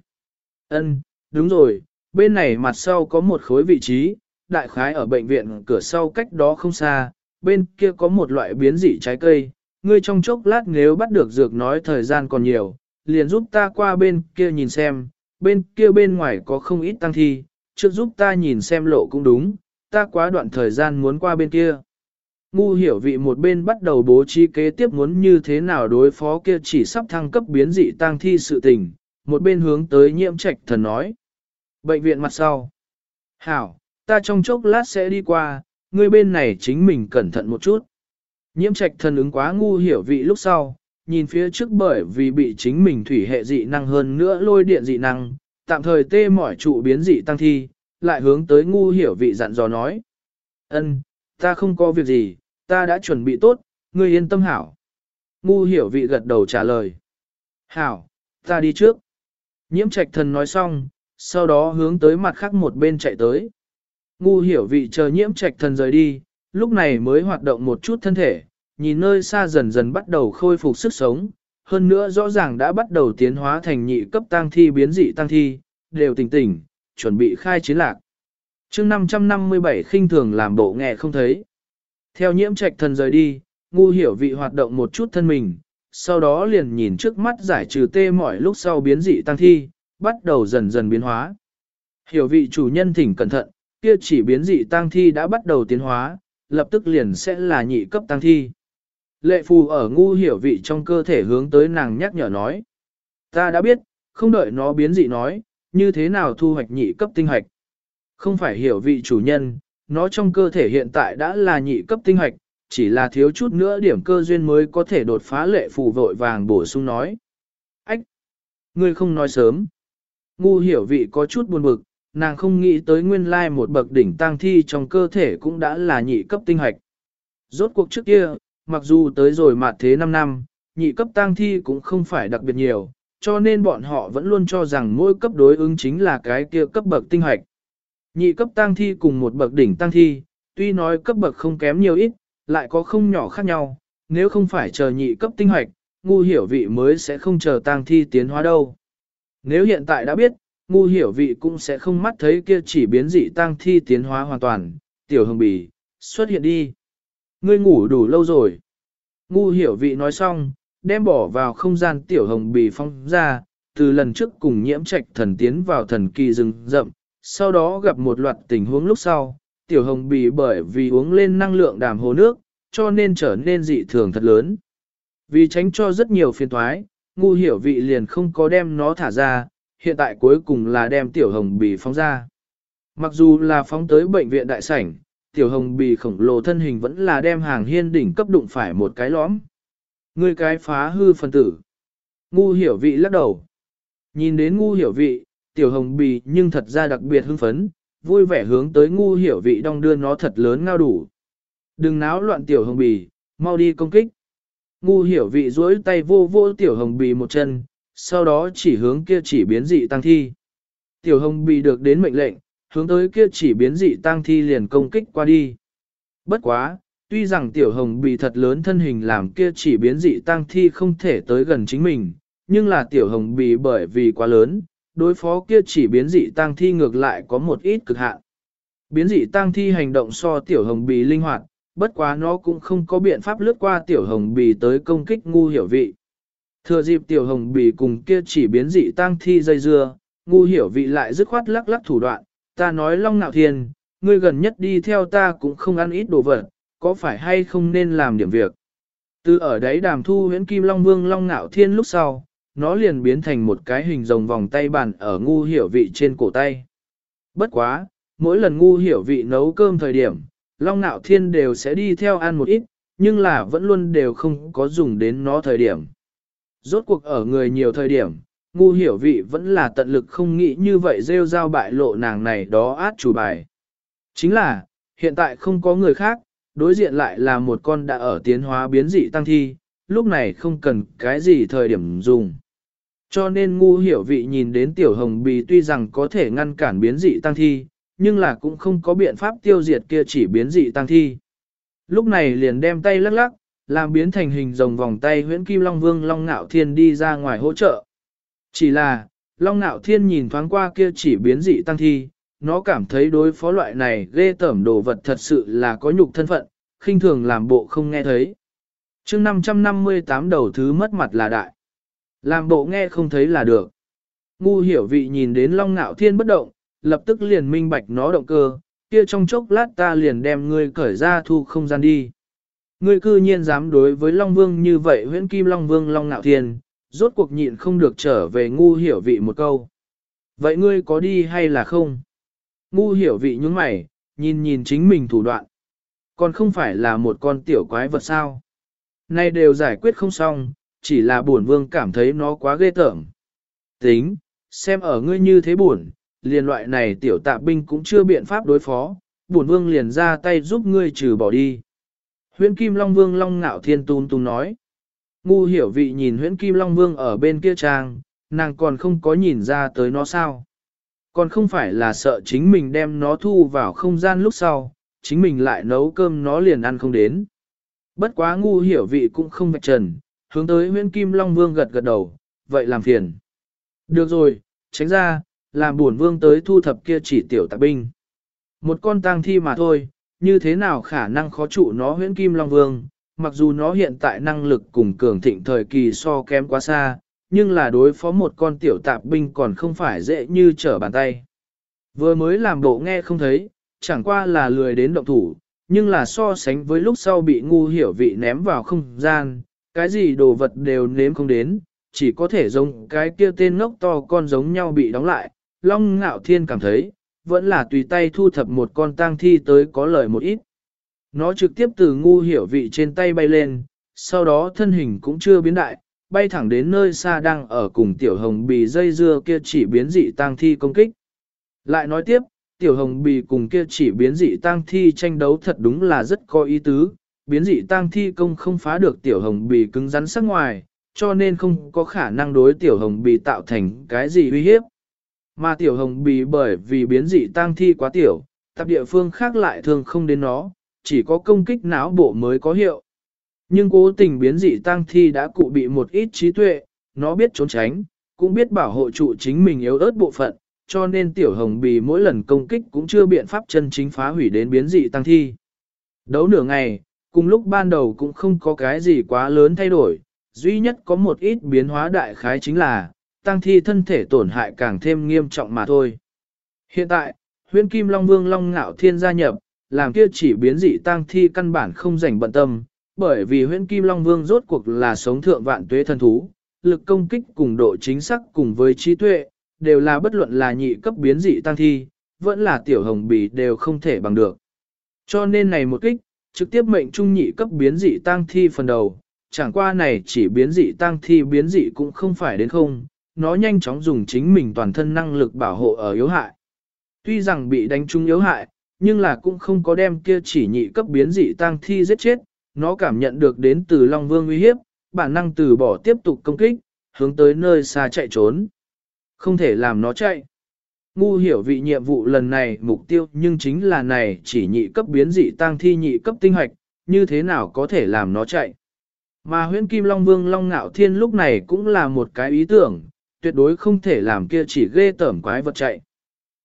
Ân, đúng rồi, bên này mặt sau có một khối vị trí, đại khái ở bệnh viện cửa sau cách đó không xa, bên kia có một loại biến dị trái cây, ngươi trong chốc lát nếu bắt được dược nói thời gian còn nhiều, liền giúp ta qua bên kia nhìn xem, bên kia bên ngoài có không ít tăng thi, trước giúp ta nhìn xem lộ cũng đúng, ta quá đoạn thời gian muốn qua bên kia. Ngu hiểu vị một bên bắt đầu bố trí kế tiếp muốn như thế nào đối phó kia chỉ sắp thăng cấp biến dị tăng thi sự tình, một bên hướng tới nhiễm trạch thần nói. Bệnh viện mặt sau. Hảo, ta trong chốc lát sẽ đi qua, ngươi bên này chính mình cẩn thận một chút. Nhiễm trạch thần ứng quá ngu hiểu vị lúc sau, nhìn phía trước bởi vì bị chính mình thủy hệ dị năng hơn nữa lôi điện dị năng, tạm thời tê mỏi trụ biến dị tăng thi, lại hướng tới ngu hiểu vị dặn dò nói. ân ta không có việc gì, ta đã chuẩn bị tốt, ngươi yên tâm hảo. Ngu hiểu vị gật đầu trả lời. Hảo, ta đi trước. Nhiễm trạch thần nói xong, sau đó hướng tới mặt khác một bên chạy tới. Ngu hiểu vị chờ nhiễm trạch thần rời đi, lúc này mới hoạt động một chút thân thể, nhìn nơi xa dần dần bắt đầu khôi phục sức sống, hơn nữa rõ ràng đã bắt đầu tiến hóa thành nhị cấp tăng thi biến dị tăng thi, đều tỉnh tỉnh, chuẩn bị khai chiến lạc. chương 557 khinh thường làm bộ nghe không thấy. Theo nhiễm trạch thần rời đi, ngu hiểu vị hoạt động một chút thân mình, sau đó liền nhìn trước mắt giải trừ tê mọi lúc sau biến dị tăng thi, bắt đầu dần dần biến hóa. Hiểu vị chủ nhân thỉnh cẩn thận, kia chỉ biến dị tăng thi đã bắt đầu tiến hóa, lập tức liền sẽ là nhị cấp tăng thi. Lệ phù ở ngu hiểu vị trong cơ thể hướng tới nàng nhắc nhở nói. Ta đã biết, không đợi nó biến dị nói, như thế nào thu hoạch nhị cấp tinh hoạch. Không phải hiểu vị chủ nhân, nó trong cơ thể hiện tại đã là nhị cấp tinh hoạch, chỉ là thiếu chút nữa điểm cơ duyên mới có thể đột phá lệ phù vội vàng bổ sung nói. Ách! Ngươi không nói sớm. Ngu hiểu vị có chút buồn bực, nàng không nghĩ tới nguyên lai một bậc đỉnh tang thi trong cơ thể cũng đã là nhị cấp tinh hoạch. Rốt cuộc trước kia, mặc dù tới rồi mà thế 5 năm, nhị cấp tang thi cũng không phải đặc biệt nhiều, cho nên bọn họ vẫn luôn cho rằng mỗi cấp đối ứng chính là cái kia cấp bậc tinh hoạch. Nhị cấp tang thi cùng một bậc đỉnh tang thi, tuy nói cấp bậc không kém nhiều ít, lại có không nhỏ khác nhau, nếu không phải chờ nhị cấp tinh hoạch, ngu hiểu vị mới sẽ không chờ tang thi tiến hóa đâu. Nếu hiện tại đã biết, ngu hiểu vị cũng sẽ không mắt thấy kia chỉ biến dị tang thi tiến hóa hoàn toàn, tiểu hồng bì, xuất hiện đi. Ngươi ngủ đủ lâu rồi. Ngu hiểu vị nói xong, đem bỏ vào không gian tiểu hồng bì phong ra, từ lần trước cùng nhiễm trạch thần tiến vào thần kỳ rừng rậm, sau đó gặp một loạt tình huống lúc sau, tiểu hồng bì bởi vì uống lên năng lượng đàm hồ nước, cho nên trở nên dị thường thật lớn. Vì tránh cho rất nhiều phiền thoái, ngu hiểu vị liền không có đem nó thả ra, hiện tại cuối cùng là đem tiểu hồng bì phóng ra. Mặc dù là phóng tới bệnh viện đại sảnh, tiểu hồng bì khổng lồ thân hình vẫn là đem hàng hiên đỉnh cấp đụng phải một cái lõm. Người cái phá hư phân tử. Ngu hiểu vị lắc đầu. Nhìn đến ngu hiểu vị, tiểu hồng bì nhưng thật ra đặc biệt hưng phấn, vui vẻ hướng tới ngu hiểu vị đong đưa nó thật lớn ngao đủ. Đừng náo loạn tiểu hồng bì, mau đi công kích. Ngu hiểu vị duỗi tay vô vô tiểu hồng bì một chân, sau đó chỉ hướng kia chỉ biến dị tăng thi. Tiểu hồng bì được đến mệnh lệnh, hướng tới kia chỉ biến dị tăng thi liền công kích qua đi. Bất quá, tuy rằng tiểu hồng bì thật lớn thân hình làm kia chỉ biến dị tăng thi không thể tới gần chính mình, nhưng là tiểu hồng bì bởi vì quá lớn, đối phó kia chỉ biến dị tăng thi ngược lại có một ít cực hạn. Biến dị tăng thi hành động so tiểu hồng bì linh hoạt, bất quá nó cũng không có biện pháp lướt qua tiểu hồng bì tới công kích ngu hiểu vị. Thừa dịp tiểu hồng bì cùng kia chỉ biến dị tăng thi dây dưa, ngu hiểu vị lại dứt khoát lắc lắc thủ đoạn, ta nói long nạo thiên, ngươi gần nhất đi theo ta cũng không ăn ít đồ vật, có phải hay không nên làm điểm việc. Từ ở đấy đàm thu huyễn kim long vương long nạo thiên lúc sau, nó liền biến thành một cái hình rồng vòng tay bàn ở ngu hiểu vị trên cổ tay. Bất quá, mỗi lần ngu hiểu vị nấu cơm thời điểm, long nạo thiên đều sẽ đi theo ăn một ít, nhưng là vẫn luôn đều không có dùng đến nó thời điểm. Rốt cuộc ở người nhiều thời điểm, ngu hiểu vị vẫn là tận lực không nghĩ như vậy rêu rao bại lộ nàng này đó át chủ bài. Chính là, hiện tại không có người khác, đối diện lại là một con đã ở tiến hóa biến dị tăng thi, lúc này không cần cái gì thời điểm dùng. Cho nên ngu hiểu vị nhìn đến tiểu hồng bì tuy rằng có thể ngăn cản biến dị tăng thi, nhưng là cũng không có biện pháp tiêu diệt kia chỉ biến dị tăng thi. Lúc này liền đem tay lắc lắc, làm biến thành hình rồng vòng tay huyễn kim long vương long ngạo thiên đi ra ngoài hỗ trợ. Chỉ là, long ngạo thiên nhìn thoáng qua kia chỉ biến dị tăng thi, nó cảm thấy đối phó loại này ghê tởm đồ vật thật sự là có nhục thân phận, khinh thường làm bộ không nghe thấy chương 558 đầu thứ mất mặt là đại. Làm bộ nghe không thấy là được. Ngu hiểu vị nhìn đến long ngạo thiên bất động, lập tức liền minh bạch nó động cơ, kia trong chốc lát ta liền đem ngươi cởi ra thu không gian đi. Ngươi cư nhiên dám đối với Long Vương như vậy huyễn kim Long Vương Long Ngạo Thiên, rốt cuộc nhịn không được trở về ngu hiểu vị một câu. Vậy ngươi có đi hay là không? Ngu hiểu vị nhúng mày, nhìn nhìn chính mình thủ đoạn. Còn không phải là một con tiểu quái vật sao? Nay đều giải quyết không xong, chỉ là buồn vương cảm thấy nó quá ghê tởm. Tính, xem ở ngươi như thế buồn, liền loại này tiểu tạ binh cũng chưa biện pháp đối phó, buồn vương liền ra tay giúp ngươi trừ bỏ đi. Huyễn Kim Long Vương Long Ngạo Thiên Tung Tung nói. Ngu hiểu vị nhìn Huyễn Kim Long Vương ở bên kia trang, nàng còn không có nhìn ra tới nó sao. Còn không phải là sợ chính mình đem nó thu vào không gian lúc sau, chính mình lại nấu cơm nó liền ăn không đến. Bất quá ngu hiểu vị cũng không vạch trần, hướng tới huyên Kim Long Vương gật gật đầu, vậy làm phiền. Được rồi, tránh ra, làm buồn vương tới thu thập kia chỉ tiểu tạc binh. Một con tang thi mà thôi, như thế nào khả năng khó trụ nó huyễn kim long vương, mặc dù nó hiện tại năng lực cùng cường thịnh thời kỳ so kém quá xa, nhưng là đối phó một con tiểu tạp binh còn không phải dễ như trở bàn tay. Vừa mới làm bộ nghe không thấy, chẳng qua là lười đến động thủ, nhưng là so sánh với lúc sau bị ngu hiểu vị ném vào không gian, cái gì đồ vật đều nếm không đến, chỉ có thể giống cái kia tên ngốc to con giống nhau bị đóng lại. Long ngạo thiên cảm thấy, vẫn là tùy tay thu thập một con tang thi tới có lời một ít. Nó trực tiếp từ ngu hiểu vị trên tay bay lên, sau đó thân hình cũng chưa biến đại, bay thẳng đến nơi xa đang ở cùng tiểu hồng bì dây dưa kia chỉ biến dị tang thi công kích. Lại nói tiếp, tiểu hồng bì cùng kia chỉ biến dị tang thi tranh đấu thật đúng là rất có ý tứ, biến dị tang thi công không phá được tiểu hồng bì cứng rắn sắc ngoài, cho nên không có khả năng đối tiểu hồng bì tạo thành cái gì uy hiếp. Mà tiểu hồng bì bởi vì biến dị tang thi quá tiểu, tập địa phương khác lại thường không đến nó, chỉ có công kích não bộ mới có hiệu. Nhưng cố tình biến dị tang thi đã cụ bị một ít trí tuệ, nó biết trốn tránh, cũng biết bảo hộ trụ chính mình yếu ớt bộ phận, cho nên tiểu hồng bì mỗi lần công kích cũng chưa biện pháp chân chính phá hủy đến biến dị tăng thi. Đấu nửa ngày, cùng lúc ban đầu cũng không có cái gì quá lớn thay đổi, duy nhất có một ít biến hóa đại khái chính là, tăng thi thân thể tổn hại càng thêm nghiêm trọng mà thôi. Hiện tại, huyên kim long vương long ngạo thiên gia nhập, làm kia chỉ biến dị tăng thi căn bản không rảnh bận tâm, bởi vì huyên kim long vương rốt cuộc là sống thượng vạn tuế thần thú, lực công kích cùng độ chính xác cùng với trí tuệ, đều là bất luận là nhị cấp biến dị tăng thi, vẫn là tiểu hồng bì đều không thể bằng được. Cho nên này một kích, trực tiếp mệnh trung nhị cấp biến dị tăng thi phần đầu, chẳng qua này chỉ biến dị tăng thi biến dị cũng không phải đến không, nó nhanh chóng dùng chính mình toàn thân năng lực bảo hộ ở yếu hại. Tuy rằng bị đánh trúng yếu hại, nhưng là cũng không có đem kia chỉ nhị cấp biến dị tăng thi giết chết, nó cảm nhận được đến từ Long Vương uy hiếp, bản năng từ bỏ tiếp tục công kích, hướng tới nơi xa chạy trốn. Không thể làm nó chạy. Ngu hiểu vị nhiệm vụ lần này mục tiêu nhưng chính là này chỉ nhị cấp biến dị tăng thi nhị cấp tinh hoạch, như thế nào có thể làm nó chạy. Mà huyễn kim long vương long ngạo thiên lúc này cũng là một cái ý tưởng, tuyệt đối không thể làm kia chỉ ghê tởm quái vật chạy.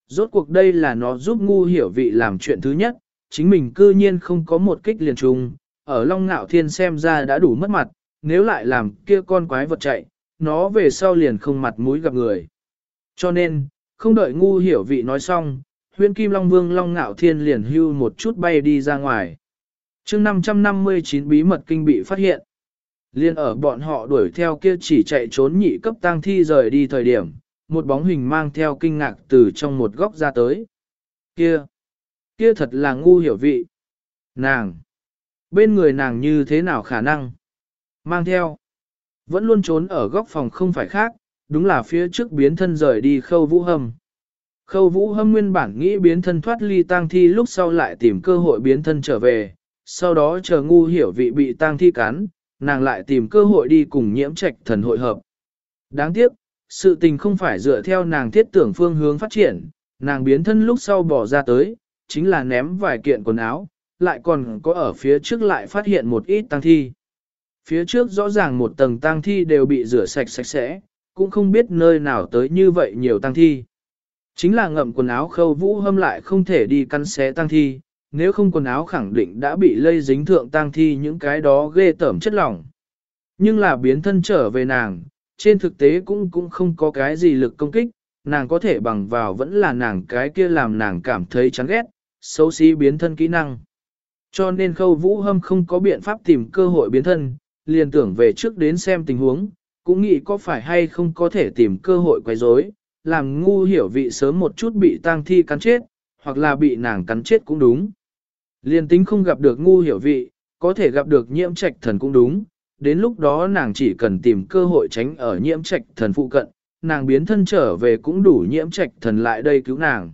Rốt cuộc đây là nó giúp ngu hiểu vị làm chuyện thứ nhất, chính mình cư nhiên không có một kích liền trùng, ở long ngạo thiên xem ra đã đủ mất mặt, nếu lại làm kia con quái vật chạy, nó về sau liền không mặt mũi gặp người. Cho nên, không đợi ngu hiểu vị nói xong, huyên kim long vương long ngạo thiên liền hưu một chút bay đi ra ngoài. chương 559 bí mật kinh bị phát hiện. Liên ở bọn họ đuổi theo kia chỉ chạy trốn nhị cấp tang thi rời đi thời điểm, một bóng hình mang theo kinh ngạc từ trong một góc ra tới. Kia! Kia thật là ngu hiểu vị. Nàng! Bên người nàng như thế nào khả năng? Mang theo! Vẫn luôn trốn ở góc phòng không phải khác, đúng là phía trước biến thân rời đi khâu vũ hâm. Khâu vũ hâm nguyên bản nghĩ biến thân thoát ly tang thi lúc sau lại tìm cơ hội biến thân trở về, sau đó chờ ngu hiểu vị bị tang thi cắn, nàng lại tìm cơ hội đi cùng nhiễm trạch thần hội hợp. Đáng tiếc, sự tình không phải dựa theo nàng thiết tưởng phương hướng phát triển, nàng biến thân lúc sau bỏ ra tới, chính là ném vài kiện quần áo, lại còn có ở phía trước lại phát hiện một ít tang thi. Phía trước rõ ràng một tầng tang thi đều bị rửa sạch sạch sẽ, cũng không biết nơi nào tới như vậy nhiều tang thi. Chính là ngậm quần áo khâu vũ hâm lại không thể đi căn xé tang thi, nếu không quần áo khẳng định đã bị lây dính thượng tang thi những cái đó ghê tởm chất lỏng. Nhưng là biến thân trở về nàng, trên thực tế cũng cũng không có cái gì lực công kích, nàng có thể bằng vào vẫn là nàng cái kia làm nàng cảm thấy chán ghét, xấu xí biến thân kỹ năng. Cho nên khâu vũ hâm không có biện pháp tìm cơ hội biến thân, liền tưởng về trước đến xem tình huống, cũng nghĩ có phải hay không có thể tìm cơ hội quay rối, làm ngu hiểu vị sớm một chút bị tang thi cắn chết, hoặc là bị nàng cắn chết cũng đúng. Liên tính không gặp được ngu hiểu vị, có thể gặp được nhiễm trạch thần cũng đúng, đến lúc đó nàng chỉ cần tìm cơ hội tránh ở nhiễm trạch thần phụ cận, nàng biến thân trở về cũng đủ nhiễm trạch thần lại đây cứu nàng.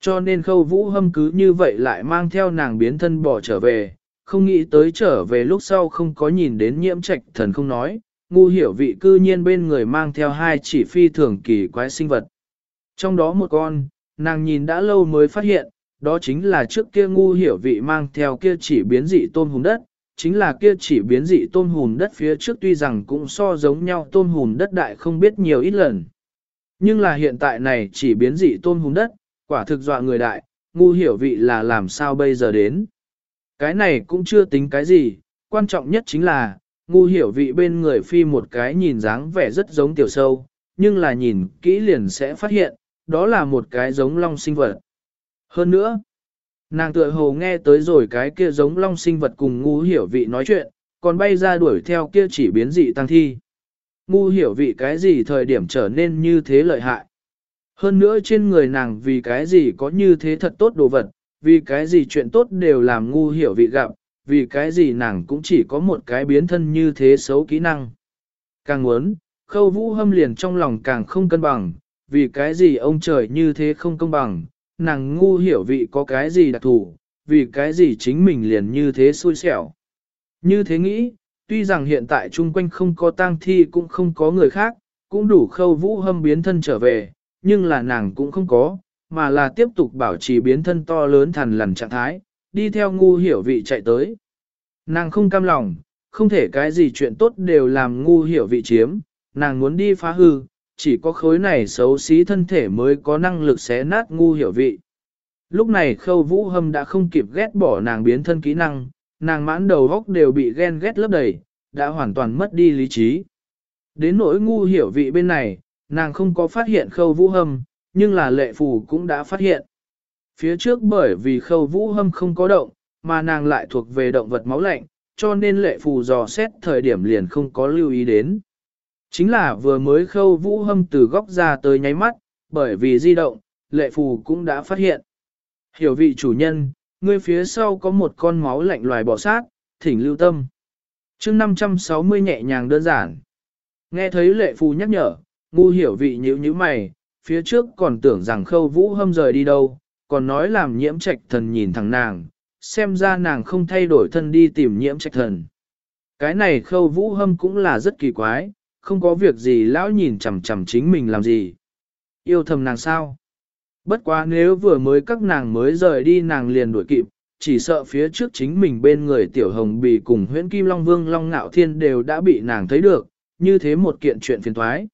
Cho nên khâu vũ hâm cứ như vậy lại mang theo nàng biến thân bỏ trở về, không nghĩ tới trở về lúc sau không có nhìn đến nhiễm trạch thần không nói, ngu hiểu vị cư nhiên bên người mang theo hai chỉ phi thường kỳ quái sinh vật. Trong đó một con, nàng nhìn đã lâu mới phát hiện, đó chính là trước kia ngu hiểu vị mang theo kia chỉ biến dị tôm hùm đất, chính là kia chỉ biến dị tôm hùm đất phía trước tuy rằng cũng so giống nhau tôm hùm đất đại không biết nhiều ít lần. Nhưng là hiện tại này chỉ biến dị tôm hùm đất, quả thực dọa người đại, ngu hiểu vị là làm sao bây giờ đến. Cái này cũng chưa tính cái gì, quan trọng nhất chính là, ngu hiểu vị bên người phi một cái nhìn dáng vẻ rất giống tiểu sâu, nhưng là nhìn kỹ liền sẽ phát hiện, đó là một cái giống long sinh vật. Hơn nữa, nàng tựa hồ nghe tới rồi cái kia giống long sinh vật cùng ngu hiểu vị nói chuyện, còn bay ra đuổi theo kia chỉ biến dị tăng thi. Ngu hiểu vị cái gì thời điểm trở nên như thế lợi hại. Hơn nữa trên người nàng vì cái gì có như thế thật tốt đồ vật, vì cái gì chuyện tốt đều làm ngu hiểu vị gặp, vì cái gì nàng cũng chỉ có một cái biến thân như thế xấu kỹ năng. Càng muốn, khâu vũ hâm liền trong lòng càng không cân bằng, vì cái gì ông trời như thế không công bằng, nàng ngu hiểu vị có cái gì đặc thù, vì cái gì chính mình liền như thế xui xẻo. Như thế nghĩ, tuy rằng hiện tại chung quanh không có tang thi cũng không có người khác, cũng đủ khâu vũ hâm biến thân trở về, nhưng là nàng cũng không có, mà là tiếp tục bảo trì biến thân to lớn thằn lằn trạng thái, đi theo ngu hiểu vị chạy tới. Nàng không cam lòng, không thể cái gì chuyện tốt đều làm ngu hiểu vị chiếm, nàng muốn đi phá hư, chỉ có khối này xấu xí thân thể mới có năng lực xé nát ngu hiểu vị. Lúc này khâu vũ hâm đã không kịp ghét bỏ nàng biến thân kỹ năng, nàng mãn đầu góc đều bị ghen ghét lấp đầy, đã hoàn toàn mất đi lý trí. Đến nỗi ngu hiểu vị bên này, nàng không có phát hiện khâu vũ hâm, nhưng là lệ phù cũng đã phát hiện. Phía trước bởi vì khâu vũ hâm không có động, mà nàng lại thuộc về động vật máu lạnh, cho nên lệ phù dò xét thời điểm liền không có lưu ý đến. Chính là vừa mới khâu vũ hâm từ góc ra tới nháy mắt, bởi vì di động, lệ phù cũng đã phát hiện. Hiểu vị chủ nhân, ngươi phía sau có một con máu lạnh loài bò sát, thỉnh lưu tâm. chương 560 nhẹ nhàng đơn giản. Nghe thấy lệ phù nhắc nhở, ngu hiểu vị nhíu như mày, phía trước còn tưởng rằng khâu vũ hâm rời đi đâu, còn nói làm nhiễm trạch thần nhìn thẳng nàng, xem ra nàng không thay đổi thân đi tìm nhiễm trạch thần. Cái này khâu vũ hâm cũng là rất kỳ quái, không có việc gì lão nhìn chằm chằm chính mình làm gì. Yêu thầm nàng sao? Bất quá nếu vừa mới các nàng mới rời đi nàng liền đuổi kịp, chỉ sợ phía trước chính mình bên người tiểu hồng bì cùng huyễn kim long vương long ngạo thiên đều đã bị nàng thấy được, như thế một kiện chuyện phiền thoái.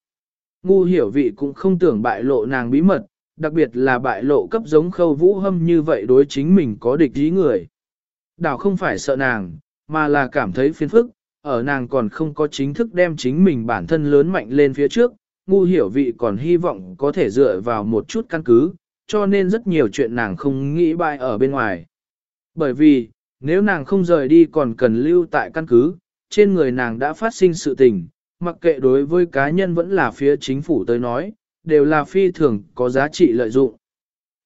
Ngu hiểu vị cũng không tưởng bại lộ nàng bí mật, đặc biệt là bại lộ cấp giống khâu vũ hâm như vậy đối chính mình có địch ý người. Đảo không phải sợ nàng, mà là cảm thấy phiền phức, ở nàng còn không có chính thức đem chính mình bản thân lớn mạnh lên phía trước, ngu hiểu vị còn hy vọng có thể dựa vào một chút căn cứ, cho nên rất nhiều chuyện nàng không nghĩ bại ở bên ngoài. Bởi vì, nếu nàng không rời đi còn cần lưu tại căn cứ, trên người nàng đã phát sinh sự tình, mặc kệ đối với cá nhân vẫn là phía chính phủ tới nói, đều là phi thường có giá trị lợi dụng.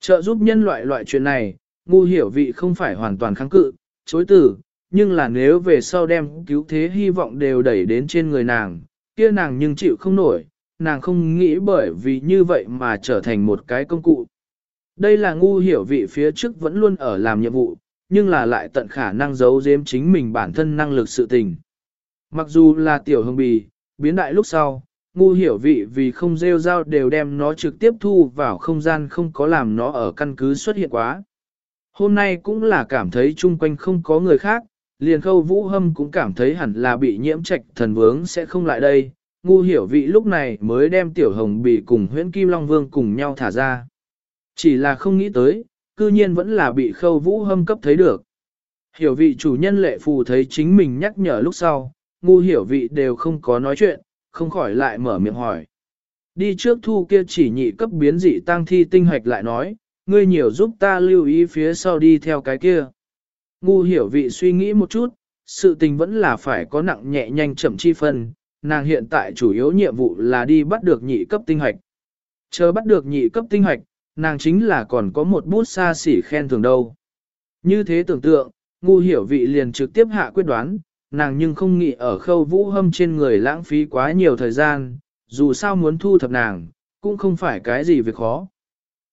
Trợ giúp nhân loại loại chuyện này, ngu hiểu vị không phải hoàn toàn kháng cự, chối từ, nhưng là nếu về sau đem cứu thế hy vọng đều đẩy đến trên người nàng, kia nàng nhưng chịu không nổi, nàng không nghĩ bởi vì như vậy mà trở thành một cái công cụ. Đây là ngu hiểu vị phía trước vẫn luôn ở làm nhiệm vụ, nhưng là lại tận khả năng giấu giếm chính mình bản thân năng lực sự tình. Mặc dù là tiểu hương bì, biến đại lúc sau, ngu hiểu vị vì không rêu rao đều đem nó trực tiếp thu vào không gian không có làm nó ở căn cứ xuất hiện quá. Hôm nay cũng là cảm thấy chung quanh không có người khác, liền khâu vũ hâm cũng cảm thấy hẳn là bị nhiễm trạch thần vướng sẽ không lại đây. Ngu hiểu vị lúc này mới đem tiểu hồng bị cùng huyễn kim long vương cùng nhau thả ra. Chỉ là không nghĩ tới, cư nhiên vẫn là bị khâu vũ hâm cấp thấy được. Hiểu vị chủ nhân lệ phù thấy chính mình nhắc nhở lúc sau, ngu hiểu vị đều không có nói chuyện, không khỏi lại mở miệng hỏi. Đi trước thu kia chỉ nhị cấp biến dị tăng thi tinh hoạch lại nói, ngươi nhiều giúp ta lưu ý phía sau đi theo cái kia. Ngu hiểu vị suy nghĩ một chút, sự tình vẫn là phải có nặng nhẹ nhanh chậm chi phân, nàng hiện tại chủ yếu nhiệm vụ là đi bắt được nhị cấp tinh hoạch. Chờ bắt được nhị cấp tinh hoạch, nàng chính là còn có một bút xa xỉ khen thường đâu. Như thế tưởng tượng, ngu hiểu vị liền trực tiếp hạ quyết đoán, nàng nhưng không nghĩ ở khâu vũ hâm trên người lãng phí quá nhiều thời gian, dù sao muốn thu thập nàng, cũng không phải cái gì việc khó.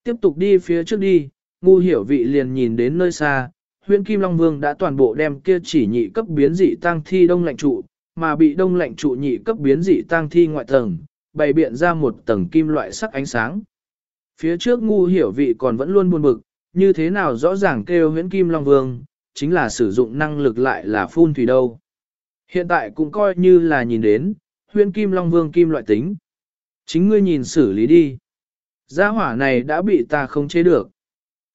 Tiếp tục đi phía trước đi, ngu hiểu vị liền nhìn đến nơi xa, huyện Kim Long Vương đã toàn bộ đem kia chỉ nhị cấp biến dị tăng thi đông lạnh trụ, mà bị đông lạnh trụ nhị cấp biến dị tăng thi ngoại tầng, bày biện ra một tầng kim loại sắc ánh sáng. Phía trước ngu hiểu vị còn vẫn luôn buồn bực, như thế nào rõ ràng kêu huyễn Kim Long Vương, chính là sử dụng năng lực lại là phun thủy đâu. Hiện tại cũng coi như là nhìn đến, Huyên Kim Long Vương kim loại tính. Chính ngươi nhìn xử lý đi. Gia hỏa này đã bị ta không chế được.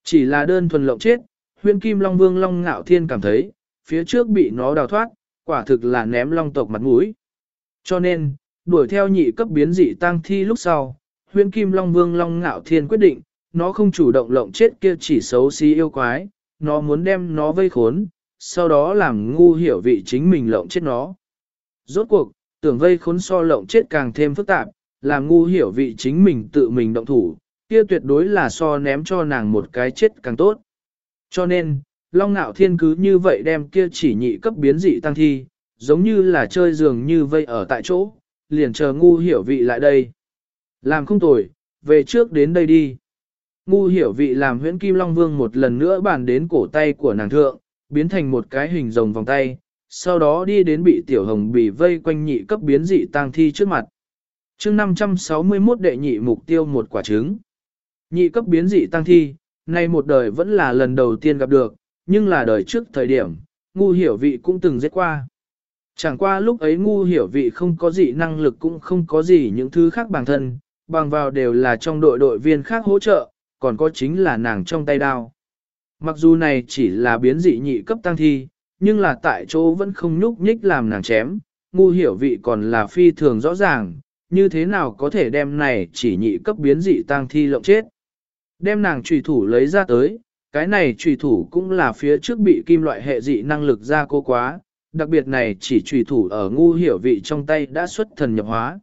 Chỉ là đơn thuần lộng chết, huyên kim long vương long ngạo thiên cảm thấy, phía trước bị nó đào thoát, quả thực là ném long tộc mặt mũi. Cho nên, đuổi theo nhị cấp biến dị tăng thi lúc sau, huyên kim long vương long ngạo thiên quyết định, nó không chủ động lộng chết kia chỉ xấu xí yêu quái, nó muốn đem nó vây khốn, sau đó làm ngu hiểu vị chính mình lộng chết nó. Rốt cuộc, tưởng vây khốn so lộng chết càng thêm phức tạp, làm ngu hiểu vị chính mình tự mình động thủ, kia tuyệt đối là so ném cho nàng một cái chết càng tốt. Cho nên, Long Nạo Thiên cứ như vậy đem kia chỉ nhị cấp biến dị tăng thi, giống như là chơi giường như vây ở tại chỗ, liền chờ ngu hiểu vị lại đây. Làm không tồi, về trước đến đây đi. Ngu hiểu vị làm huyễn kim long vương một lần nữa bàn đến cổ tay của nàng thượng, biến thành một cái hình rồng vòng tay, sau đó đi đến bị tiểu hồng bị vây quanh nhị cấp biến dị tăng thi trước mặt. chương 561 đệ nhị mục tiêu một quả trứng. Nhị cấp biến dị tăng thi, nay một đời vẫn là lần đầu tiên gặp được, nhưng là đời trước thời điểm, ngu hiểu vị cũng từng giết qua. Chẳng qua lúc ấy ngu hiểu vị không có gì năng lực cũng không có gì những thứ khác bản thân, bằng vào đều là trong đội đội viên khác hỗ trợ, còn có chính là nàng trong tay đao. Mặc dù này chỉ là biến dị nhị cấp tăng thi, nhưng là tại chỗ vẫn không nhúc nhích làm nàng chém, ngu hiểu vị còn là phi thường rõ ràng, như thế nào có thể đem này chỉ nhị cấp biến dị tăng thi lộng chết. Đem nàng trùy thủ lấy ra tới, cái này trùy thủ cũng là phía trước bị kim loại hệ dị năng lực ra cô quá, đặc biệt này chỉ trùy thủ ở ngu hiểu vị trong tay đã xuất thần nhập hóa.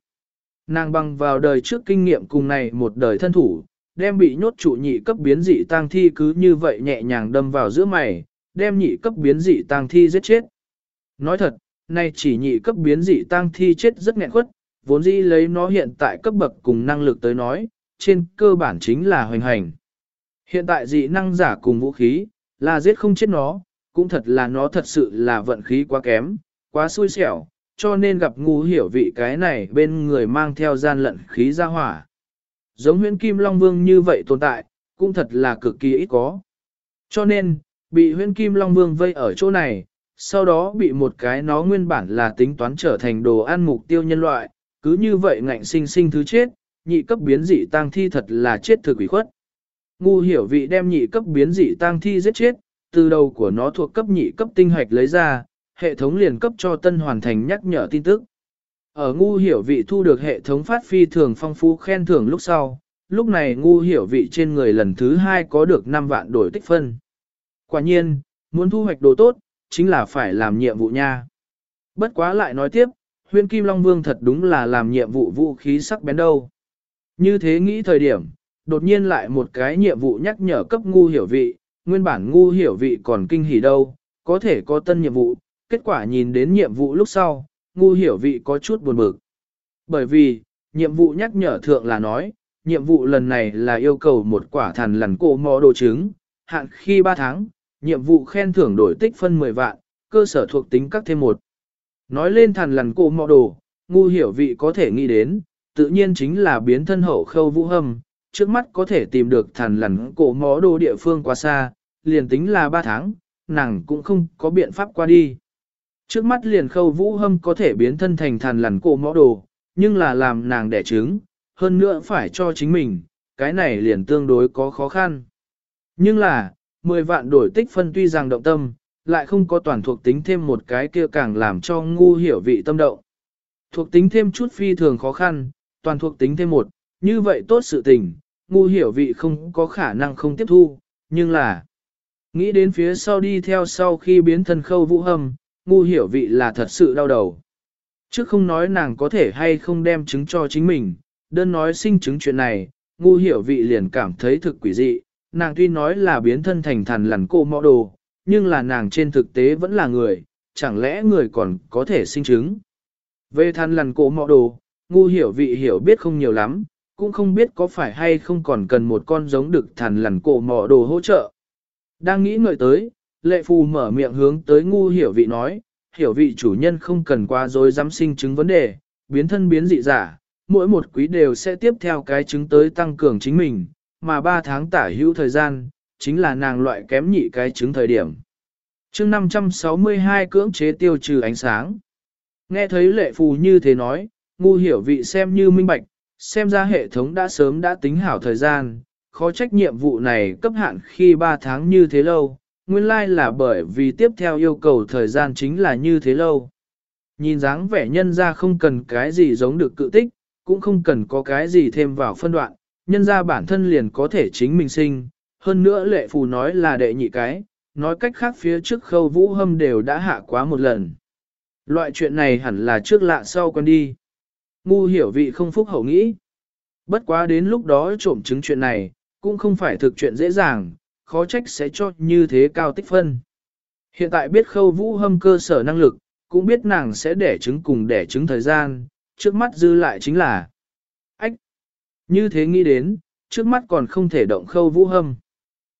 Nàng băng vào đời trước kinh nghiệm cùng này một đời thân thủ, đem bị nhốt trụ nhị cấp biến dị tang thi cứ như vậy nhẹ nhàng đâm vào giữa mày, đem nhị cấp biến dị tang thi giết chết. Nói thật, nay chỉ nhị cấp biến dị tang thi chết rất nghẹn khuất, vốn dĩ lấy nó hiện tại cấp bậc cùng năng lực tới nói, trên cơ bản chính là hoành hành. Hiện tại dị năng giả cùng vũ khí, là giết không chết nó, cũng thật là nó thật sự là vận khí quá kém, quá xui xẻo, cho nên gặp ngu hiểu vị cái này bên người mang theo gian lận khí ra hỏa. Giống huyễn kim long vương như vậy tồn tại, cũng thật là cực kỳ ít có. Cho nên, bị huyễn kim long vương vây ở chỗ này, sau đó bị một cái nó nguyên bản là tính toán trở thành đồ ăn mục tiêu nhân loại, cứ như vậy ngạnh sinh sinh thứ chết, nhị cấp biến dị tang thi thật là chết thực quỷ khuất. Ngu hiểu vị đem nhị cấp biến dị tang thi giết chết, từ đầu của nó thuộc cấp nhị cấp tinh hoạch lấy ra, hệ thống liền cấp cho tân hoàn thành nhắc nhở tin tức. Ở ngu hiểu vị thu được hệ thống phát phi thường phong phú khen thưởng lúc sau, lúc này ngu hiểu vị trên người lần thứ hai có được 5 vạn đổi tích phân. Quả nhiên, muốn thu hoạch đồ tốt, chính là phải làm nhiệm vụ nha. Bất quá lại nói tiếp, huyên kim long vương thật đúng là làm nhiệm vụ vũ khí sắc bén đâu. Như thế nghĩ thời điểm, đột nhiên lại một cái nhiệm vụ nhắc nhở cấp ngu hiểu vị, nguyên bản ngu hiểu vị còn kinh hỉ đâu, có thể có tân nhiệm vụ, kết quả nhìn đến nhiệm vụ lúc sau, ngu hiểu vị có chút buồn bực. Bởi vì, nhiệm vụ nhắc nhở thượng là nói, nhiệm vụ lần này là yêu cầu một quả thần lằn cổ mò đồ trứng, hạn khi 3 tháng, nhiệm vụ khen thưởng đổi tích phân 10 vạn, cơ sở thuộc tính các thêm một. Nói lên thần lằn cổ mò đồ, ngu hiểu vị có thể nghĩ đến, tự nhiên chính là biến thân hậu khâu vũ hâm, trước mắt có thể tìm được thần lằn cổ mò đồ địa phương quá xa, liền tính là 3 tháng, nàng cũng không có biện pháp qua đi. Trước mắt liền khâu vũ hâm có thể biến thân thành thàn lằn cổ mõ đồ, nhưng là làm nàng đẻ trứng, hơn nữa phải cho chính mình, cái này liền tương đối có khó khăn. Nhưng là, 10 vạn đổi tích phân tuy rằng động tâm, lại không có toàn thuộc tính thêm một cái kia càng làm cho ngu hiểu vị tâm động. Thuộc tính thêm chút phi thường khó khăn, toàn thuộc tính thêm một, như vậy tốt sự tình, ngu hiểu vị không có khả năng không tiếp thu, nhưng là nghĩ đến phía sau đi theo sau khi biến thân khâu vũ hâm, ngu hiểu vị là thật sự đau đầu. Chứ không nói nàng có thể hay không đem chứng cho chính mình, đơn nói sinh chứng chuyện này, ngu hiểu vị liền cảm thấy thực quỷ dị, nàng tuy nói là biến thân thành thần lằn cô mọ đồ, nhưng là nàng trên thực tế vẫn là người, chẳng lẽ người còn có thể sinh chứng. Về thần lằn cô mọ đồ, ngu hiểu vị hiểu biết không nhiều lắm, cũng không biết có phải hay không còn cần một con giống được thần lằn cổ mọ đồ hỗ trợ. Đang nghĩ ngợi tới, lệ phù mở miệng hướng tới ngu hiểu vị nói, hiểu vị chủ nhân không cần qua rồi dám sinh chứng vấn đề, biến thân biến dị giả, mỗi một quý đều sẽ tiếp theo cái chứng tới tăng cường chính mình, mà 3 tháng tả hữu thời gian, chính là nàng loại kém nhị cái chứng thời điểm. chương 562 cưỡng chế tiêu trừ ánh sáng. Nghe thấy lệ phù như thế nói, ngu hiểu vị xem như minh bạch, xem ra hệ thống đã sớm đã tính hảo thời gian, khó trách nhiệm vụ này cấp hạn khi 3 tháng như thế lâu, nguyên lai là bởi vì tiếp theo yêu cầu thời gian chính là như thế lâu. Nhìn dáng vẻ nhân ra không cần cái gì giống được cự tích, cũng không cần có cái gì thêm vào phân đoạn, nhân ra bản thân liền có thể chính mình sinh, hơn nữa lệ phù nói là đệ nhị cái, nói cách khác phía trước khâu vũ hâm đều đã hạ quá một lần. Loại chuyện này hẳn là trước lạ sau con đi. Ngu hiểu vị không phúc hậu nghĩ. Bất quá đến lúc đó trộm chứng chuyện này, cũng không phải thực chuyện dễ dàng, khó trách sẽ cho như thế cao tích phân. Hiện tại biết khâu vũ hâm cơ sở năng lực, cũng biết nàng sẽ đẻ trứng cùng đẻ trứng thời gian, trước mắt dư lại chính là ách. Như thế nghĩ đến, trước mắt còn không thể động khâu vũ hâm.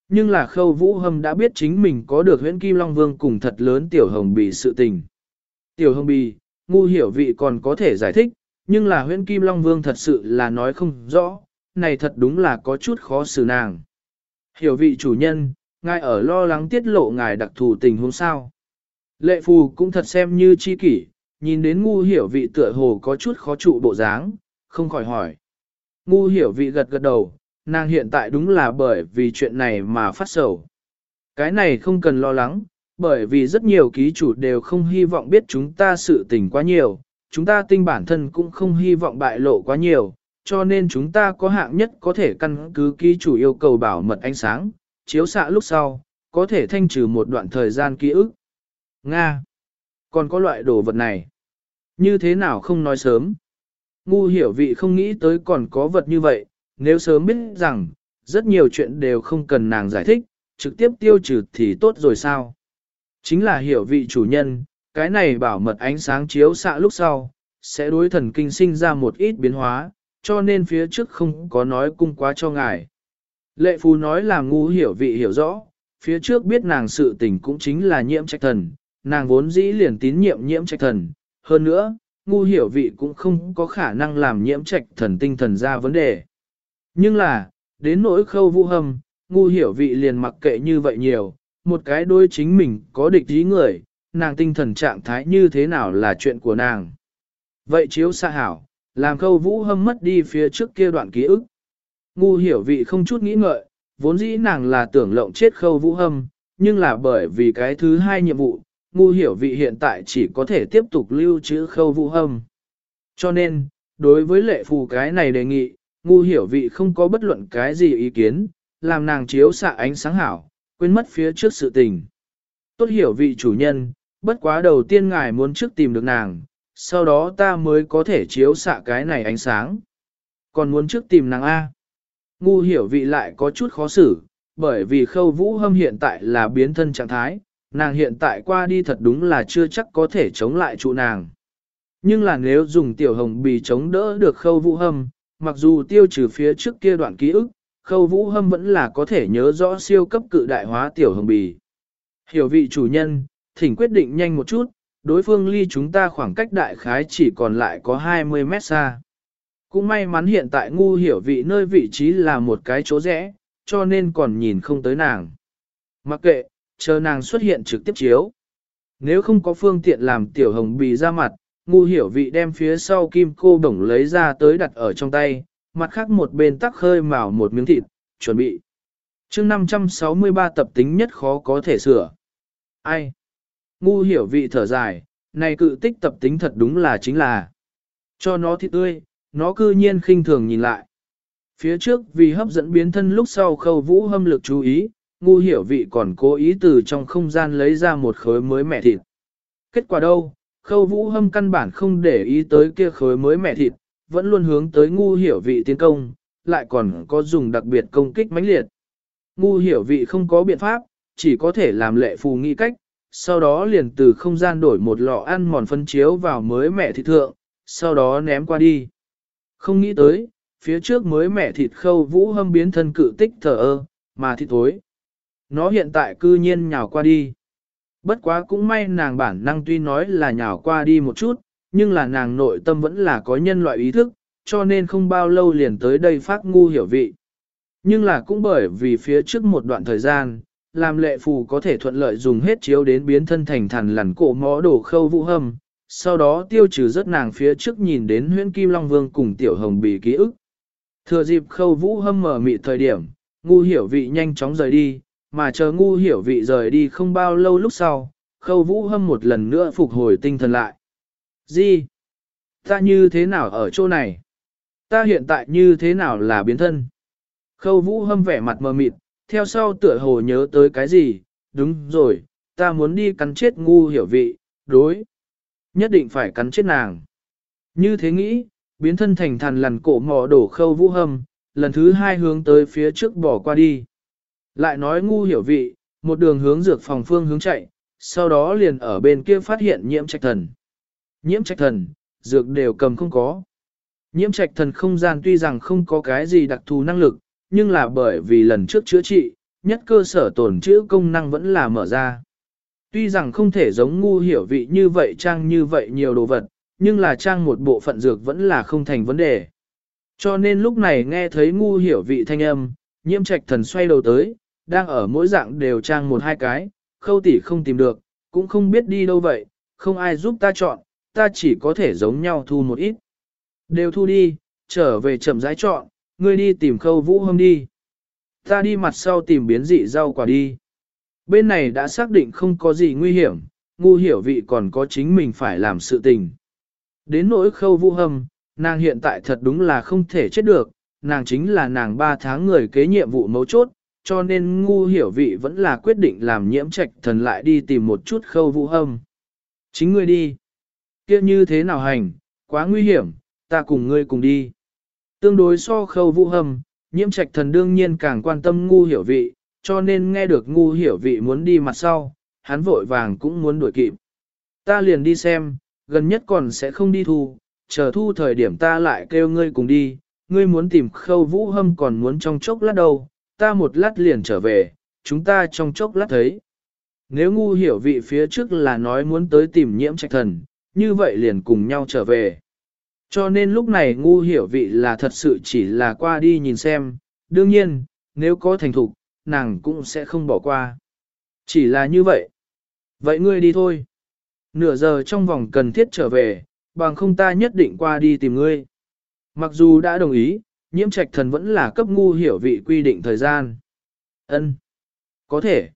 Nhưng là khâu vũ hâm đã biết chính mình có được huyễn kim long vương cùng thật lớn tiểu hồng bì sự tình. Tiểu hồng bì, ngu hiểu vị còn có thể giải thích, nhưng là huyễn kim long vương thật sự là nói không rõ, này thật đúng là có chút khó xử nàng. Hiểu vị chủ nhân, ngài ở lo lắng tiết lộ ngài đặc thù tình huống sao. Lệ phù cũng thật xem như chi kỷ, nhìn đến ngu hiểu vị tựa hồ có chút khó trụ bộ dáng, không khỏi hỏi. Ngu hiểu vị gật gật đầu, nàng hiện tại đúng là bởi vì chuyện này mà phát sầu. Cái này không cần lo lắng, bởi vì rất nhiều ký chủ đều không hy vọng biết chúng ta sự tình quá nhiều, chúng ta tinh bản thân cũng không hy vọng bại lộ quá nhiều, cho nên chúng ta có hạng nhất có thể căn cứ ký chủ yêu cầu bảo mật ánh sáng, chiếu xạ lúc sau, có thể thanh trừ một đoạn thời gian ký ức. Nga! Còn có loại đồ vật này? Như thế nào không nói sớm? ngu hiểu vị không nghĩ tới còn có vật như vậy, nếu sớm biết rằng, rất nhiều chuyện đều không cần nàng giải thích, trực tiếp tiêu trừ thì tốt rồi sao. Chính là hiểu vị chủ nhân, cái này bảo mật ánh sáng chiếu xạ lúc sau, sẽ đối thần kinh sinh ra một ít biến hóa, cho nên phía trước không có nói cung quá cho ngài. Lệ phù nói là ngu hiểu vị hiểu rõ, phía trước biết nàng sự tình cũng chính là nhiễm trạch thần, nàng vốn dĩ liền tín nhiệm nhiễm trạch thần, hơn nữa, ngu hiểu vị cũng không có khả năng làm nhiễm trạch thần tinh thần ra vấn đề. Nhưng là, đến nỗi khâu vũ hâm, ngu hiểu vị liền mặc kệ như vậy nhiều, một cái đôi chính mình có địch ý người, nàng tinh thần trạng thái như thế nào là chuyện của nàng. Vậy chiếu xa hảo, làm khâu vũ hâm mất đi phía trước kia đoạn ký ức. Ngu hiểu vị không chút nghĩ ngợi, vốn dĩ nàng là tưởng lộng chết khâu vũ hâm, nhưng là bởi vì cái thứ hai nhiệm vụ, ngu hiểu vị hiện tại chỉ có thể tiếp tục lưu trữ khâu vũ hâm. Cho nên, đối với lệ phù cái này đề nghị, ngu hiểu vị không có bất luận cái gì ý kiến, làm nàng chiếu xạ ánh sáng hảo, quên mất phía trước sự tình. Tốt hiểu vị chủ nhân, bất quá đầu tiên ngài muốn trước tìm được nàng, sau đó ta mới có thể chiếu xạ cái này ánh sáng. Còn muốn trước tìm nàng A. Ngu hiểu vị lại có chút khó xử, bởi vì khâu vũ hâm hiện tại là biến thân trạng thái, nàng hiện tại qua đi thật đúng là chưa chắc có thể chống lại trụ nàng. Nhưng là nếu dùng tiểu hồng bì chống đỡ được khâu vũ hâm, mặc dù tiêu trừ phía trước kia đoạn ký ức, khâu vũ hâm vẫn là có thể nhớ rõ siêu cấp cự đại hóa tiểu hồng bì. Hiểu vị chủ nhân, thỉnh quyết định nhanh một chút, đối phương ly chúng ta khoảng cách đại khái chỉ còn lại có 20 mét xa. Cũng may mắn hiện tại ngu hiểu vị nơi vị trí là một cái chỗ rẽ, cho nên còn nhìn không tới nàng. Mặc kệ, chờ nàng xuất hiện trực tiếp chiếu. Nếu không có phương tiện làm tiểu hồng bì ra mặt, ngu hiểu vị đem phía sau kim cô đồng lấy ra tới đặt ở trong tay, mặt khác một bên tắc khơi mào một miếng thịt, chuẩn bị. chương 563 tập tính nhất khó có thể sửa. Ai? Ngu hiểu vị thở dài, này cự tích tập tính thật đúng là chính là. Cho nó thịt tươi, nó cư nhiên khinh thường nhìn lại. Phía trước vì hấp dẫn biến thân lúc sau khâu vũ hâm lực chú ý, ngu hiểu vị còn cố ý từ trong không gian lấy ra một khối mới mẹ thịt. Kết quả đâu, khâu vũ hâm căn bản không để ý tới kia khối mới mẹ thịt, vẫn luôn hướng tới ngu hiểu vị tiến công, lại còn có dùng đặc biệt công kích mãnh liệt. Ngu hiểu vị không có biện pháp, chỉ có thể làm lệ phù nghi cách, sau đó liền từ không gian đổi một lọ ăn mòn phân chiếu vào mới mẹ thịt thượng, sau đó ném qua đi. Không nghĩ tới, phía trước mới mẹ thịt khâu vũ hâm biến thân cự tích thở ơ, mà thịt thối. Nó hiện tại cư nhiên nhào qua đi. Bất quá cũng may nàng bản năng tuy nói là nhào qua đi một chút, nhưng là nàng nội tâm vẫn là có nhân loại ý thức, cho nên không bao lâu liền tới đây phát ngu hiểu vị. Nhưng là cũng bởi vì phía trước một đoạn thời gian, làm lệ phù có thể thuận lợi dùng hết chiếu đến biến thân thành thần lằn cổ mó đổ khâu vũ hâm, sau đó tiêu trừ rất nàng phía trước nhìn đến huyễn kim long vương cùng tiểu hồng bì ký ức. Thừa dịp khâu vũ hâm mở mị thời điểm, ngu hiểu vị nhanh chóng rời đi, mà chờ ngu hiểu vị rời đi không bao lâu lúc sau, khâu vũ hâm một lần nữa phục hồi tinh thần lại. Gì? Ta như thế nào ở chỗ này? Ta hiện tại như thế nào là biến thân? Khâu vũ hâm vẻ mặt mờ mịt, theo sau tựa hồ nhớ tới cái gì? Đúng rồi, ta muốn đi cắn chết ngu hiểu vị, đối. Nhất định phải cắn chết nàng. Như thế nghĩ, biến thân thành thần lằn cổ mò đổ khâu vũ hâm, lần thứ hai hướng tới phía trước bỏ qua đi. Lại nói ngu hiểu vị, một đường hướng dược phòng phương hướng chạy, sau đó liền ở bên kia phát hiện nhiễm trạch thần. Nhiễm trạch thần, dược đều cầm không có. Nhiễm trạch thần không gian tuy rằng không có cái gì đặc thù năng lực, nhưng là bởi vì lần trước chữa trị, nhất cơ sở tổn chữa công năng vẫn là mở ra. Tuy rằng không thể giống ngu hiểu vị như vậy trang như vậy nhiều đồ vật, nhưng là trang một bộ phận dược vẫn là không thành vấn đề. Cho nên lúc này nghe thấy ngu hiểu vị thanh âm, nhiễm trạch thần xoay đầu tới, đang ở mỗi dạng đều trang một hai cái, khâu tỉ không tìm được, cũng không biết đi đâu vậy, không ai giúp ta chọn, ta chỉ có thể giống nhau thu một ít. Đều thu đi, trở về chậm rãi chọn, ngươi đi tìm khâu vũ hâm đi. Ta đi mặt sau tìm biến dị rau quả đi. Bên này đã xác định không có gì nguy hiểm, ngu hiểu vị còn có chính mình phải làm sự tình. Đến nỗi khâu vũ hâm, nàng hiện tại thật đúng là không thể chết được, nàng chính là nàng 3 tháng người kế nhiệm vụ mấu chốt, cho nên ngu hiểu vị vẫn là quyết định làm nhiễm trạch thần lại đi tìm một chút khâu vũ hâm. Chính ngươi đi. kia như thế nào hành, quá nguy hiểm, ta cùng ngươi cùng đi. Tương đối so khâu vũ hâm, nhiễm trạch thần đương nhiên càng quan tâm ngu hiểu vị, cho nên nghe được ngu hiểu vị muốn đi mặt sau, hắn vội vàng cũng muốn đuổi kịp. Ta liền đi xem, gần nhất còn sẽ không đi thu, chờ thu thời điểm ta lại kêu ngươi cùng đi, ngươi muốn tìm khâu vũ hâm còn muốn trong chốc lát đâu, ta một lát liền trở về, chúng ta trong chốc lát thấy. Nếu ngu hiểu vị phía trước là nói muốn tới tìm nhiễm trạch thần, như vậy liền cùng nhau trở về. Cho nên lúc này ngu hiểu vị là thật sự chỉ là qua đi nhìn xem, đương nhiên, nếu có thành thục, nàng cũng sẽ không bỏ qua. Chỉ là như vậy. Vậy ngươi đi thôi. Nửa giờ trong vòng cần thiết trở về, bằng không ta nhất định qua đi tìm ngươi. Mặc dù đã đồng ý, nhiễm trạch thần vẫn là cấp ngu hiểu vị quy định thời gian. Ân, Có thể.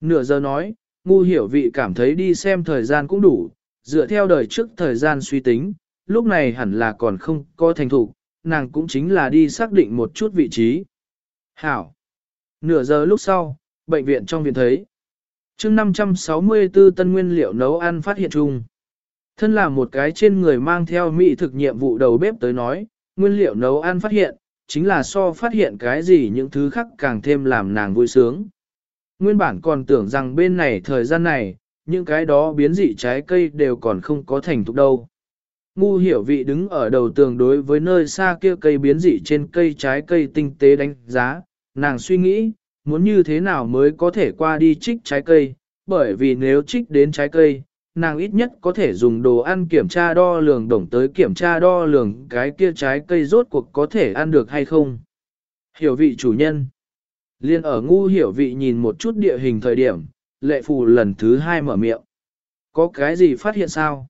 Nửa giờ nói, ngu hiểu vị cảm thấy đi xem thời gian cũng đủ, dựa theo đời trước thời gian suy tính, lúc này hẳn là còn không có thành thủ, nàng cũng chính là đi xác định một chút vị trí. Hảo. Nửa giờ lúc sau, bệnh viện trong viện thấy. chương 564 tân nguyên liệu nấu ăn phát hiện chung. Thân là một cái trên người mang theo mỹ thực nhiệm vụ đầu bếp tới nói, nguyên liệu nấu ăn phát hiện, chính là so phát hiện cái gì những thứ khác càng thêm làm nàng vui sướng. Nguyên bản còn tưởng rằng bên này thời gian này, những cái đó biến dị trái cây đều còn không có thành thục đâu. Ngu hiểu vị đứng ở đầu tường đối với nơi xa kia cây biến dị trên cây trái cây tinh tế đánh giá, nàng suy nghĩ, muốn như thế nào mới có thể qua đi trích trái cây, bởi vì nếu trích đến trái cây, nàng ít nhất có thể dùng đồ ăn kiểm tra đo lường đồng tới kiểm tra đo lường cái kia trái cây rốt cuộc có thể ăn được hay không. Hiểu vị chủ nhân. Liên ở ngu hiểu vị nhìn một chút địa hình thời điểm, lệ phù lần thứ hai mở miệng. Có cái gì phát hiện sao?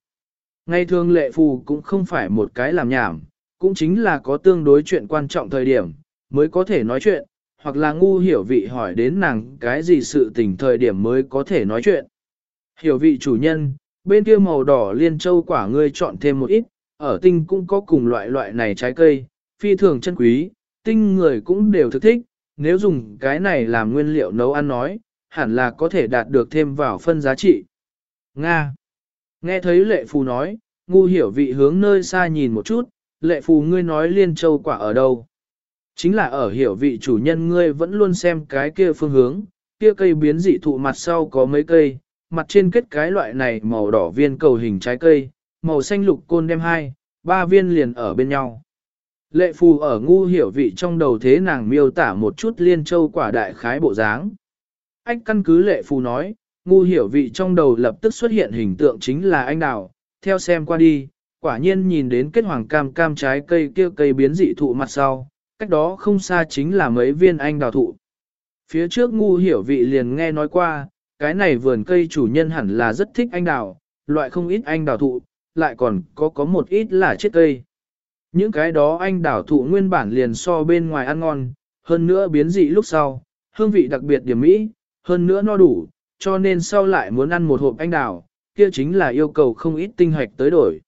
Ngày thường lệ phù cũng không phải một cái làm nhảm, cũng chính là có tương đối chuyện quan trọng thời điểm, mới có thể nói chuyện, hoặc là ngu hiểu vị hỏi đến nàng cái gì sự tình thời điểm mới có thể nói chuyện. Hiểu vị chủ nhân, bên kia màu đỏ liên châu quả ngươi chọn thêm một ít, ở tinh cũng có cùng loại loại này trái cây, phi thường chân quý, tinh người cũng đều thực thích, nếu dùng cái này làm nguyên liệu nấu ăn nói, hẳn là có thể đạt được thêm vào phân giá trị. Nga Nghe thấy lệ phù nói, ngu hiểu vị hướng nơi xa nhìn một chút, lệ phù ngươi nói liên châu quả ở đâu. Chính là ở hiểu vị chủ nhân ngươi vẫn luôn xem cái kia phương hướng, kia cây biến dị thụ mặt sau có mấy cây, mặt trên kết cái loại này màu đỏ viên cầu hình trái cây, màu xanh lục côn đem hai, ba viên liền ở bên nhau. Lệ phù ở ngu hiểu vị trong đầu thế nàng miêu tả một chút liên châu quả đại khái bộ dáng. Anh căn cứ lệ phù nói, ngu hiểu vị trong đầu lập tức xuất hiện hình tượng chính là anh đào, theo xem qua đi, quả nhiên nhìn đến kết hoàng cam cam trái cây kia cây biến dị thụ mặt sau, cách đó không xa chính là mấy viên anh đào thụ. Phía trước ngu hiểu vị liền nghe nói qua, cái này vườn cây chủ nhân hẳn là rất thích anh đào, loại không ít anh đào thụ, lại còn có có một ít là chết cây. Những cái đó anh đào thụ nguyên bản liền so bên ngoài ăn ngon, hơn nữa biến dị lúc sau, hương vị đặc biệt điểm mỹ, hơn nữa no đủ, cho nên sau lại muốn ăn một hộp anh đào, kia chính là yêu cầu không ít tinh hoạch tới đổi.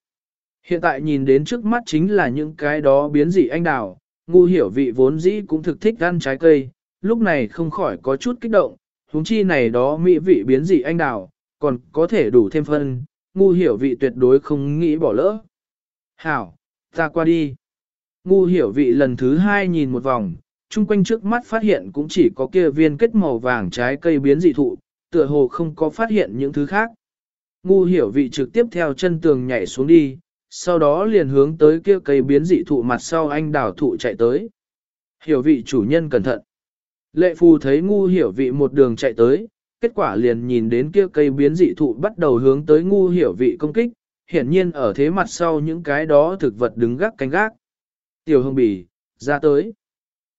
Hiện tại nhìn đến trước mắt chính là những cái đó biến dị anh đào, ngu hiểu vị vốn dĩ cũng thực thích ăn trái cây, lúc này không khỏi có chút kích động, huống chi này đó mỹ vị biến dị anh đào, còn có thể đủ thêm phân, ngu hiểu vị tuyệt đối không nghĩ bỏ lỡ. Hảo, ta qua đi. Ngu hiểu vị lần thứ hai nhìn một vòng, chung quanh trước mắt phát hiện cũng chỉ có kia viên kết màu vàng trái cây biến dị thụ, tựa hồ không có phát hiện những thứ khác. Ngu hiểu vị trực tiếp theo chân tường nhảy xuống đi, sau đó liền hướng tới kia cây biến dị thụ mặt sau anh đào thụ chạy tới. Hiểu vị chủ nhân cẩn thận. Lệ phù thấy ngu hiểu vị một đường chạy tới, kết quả liền nhìn đến kia cây biến dị thụ bắt đầu hướng tới ngu hiểu vị công kích, hiển nhiên ở thế mặt sau những cái đó thực vật đứng gác canh gác. Tiểu Hương bì, ra tới.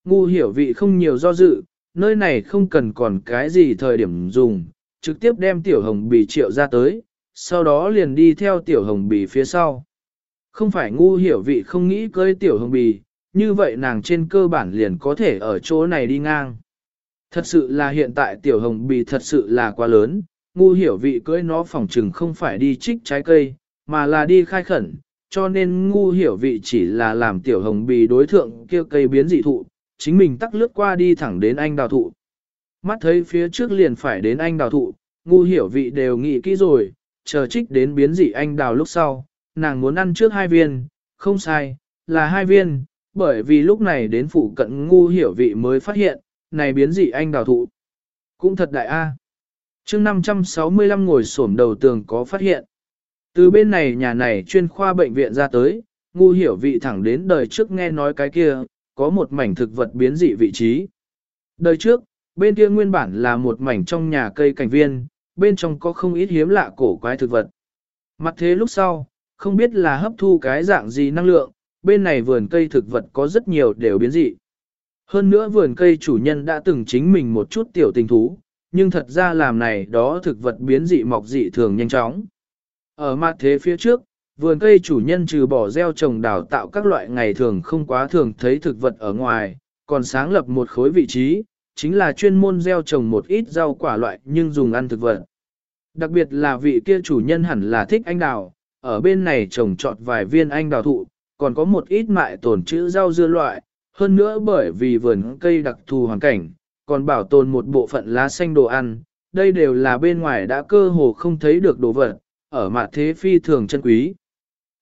Ngu hiểu vị không nhiều do dự, nơi này không cần còn cái gì thời điểm dùng, trực tiếp đem tiểu hồng bì triệu ra tới, sau đó liền đi theo tiểu hồng bì phía sau. Không phải ngu hiểu vị không nghĩ cưới tiểu hồng bì, như vậy nàng trên cơ bản liền có thể ở chỗ này đi ngang. Thật sự là hiện tại tiểu hồng bì thật sự là quá lớn, ngu hiểu vị cưới nó phòng trừng không phải đi trích trái cây, mà là đi khai khẩn, cho nên ngu hiểu vị chỉ là làm tiểu hồng bì đối thượng kia cây biến dị thụ, chính mình tắc lướt qua đi thẳng đến anh đào thụ. Mắt thấy phía trước liền phải đến anh đào thụ, ngu hiểu vị đều nghĩ kỹ rồi, chờ trích đến biến dị anh đào lúc sau, nàng muốn ăn trước hai viên, không sai, là hai viên, bởi vì lúc này đến phụ cận ngu hiểu vị mới phát hiện, này biến dị anh đào thụ. Cũng thật đại a. À. chương 565 ngồi xổm đầu tường có phát hiện. Từ bên này nhà này chuyên khoa bệnh viện ra tới, ngu hiểu vị thẳng đến đời trước nghe nói cái kia, có một mảnh thực vật biến dị vị trí. Đời trước, bên kia nguyên bản là một mảnh trong nhà cây cảnh viên, bên trong có không ít hiếm lạ cổ quái thực vật. Mặt thế lúc sau, không biết là hấp thu cái dạng gì năng lượng, bên này vườn cây thực vật có rất nhiều đều biến dị. Hơn nữa vườn cây chủ nhân đã từng chính mình một chút tiểu tình thú, nhưng thật ra làm này đó thực vật biến dị mọc dị thường nhanh chóng. Ở mặt thế phía trước, vườn cây chủ nhân trừ bỏ gieo trồng đào tạo các loại ngày thường không quá thường thấy thực vật ở ngoài, còn sáng lập một khối vị trí, chính là chuyên môn gieo trồng một ít rau quả loại nhưng dùng ăn thực vật. Đặc biệt là vị kia chủ nhân hẳn là thích anh đào, ở bên này trồng trọt vài viên anh đào thụ, còn có một ít mại tồn trữ rau dưa loại, hơn nữa bởi vì vườn cây đặc thù hoàn cảnh, còn bảo tồn một bộ phận lá xanh đồ ăn, đây đều là bên ngoài đã cơ hồ không thấy được đồ vật, ở mặt thế phi thường chân quý.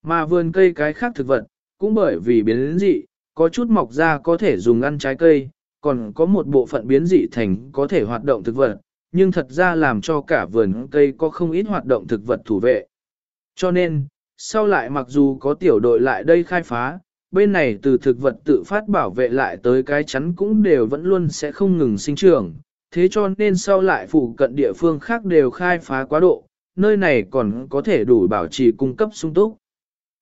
Mà vườn cây cái khác thực vật, cũng bởi vì biến dị, có chút mọc ra có thể dùng ăn trái cây, còn có một bộ phận biến dị thành có thể hoạt động thực vật, nhưng thật ra làm cho cả vườn cây có không ít hoạt động thực vật thủ vệ. Cho nên, sau lại mặc dù có tiểu đội lại đây khai phá, bên này từ thực vật tự phát bảo vệ lại tới cái chắn cũng đều vẫn luôn sẽ không ngừng sinh trưởng, thế cho nên sau lại phụ cận địa phương khác đều khai phá quá độ, nơi này còn có thể đủ bảo trì cung cấp sung túc.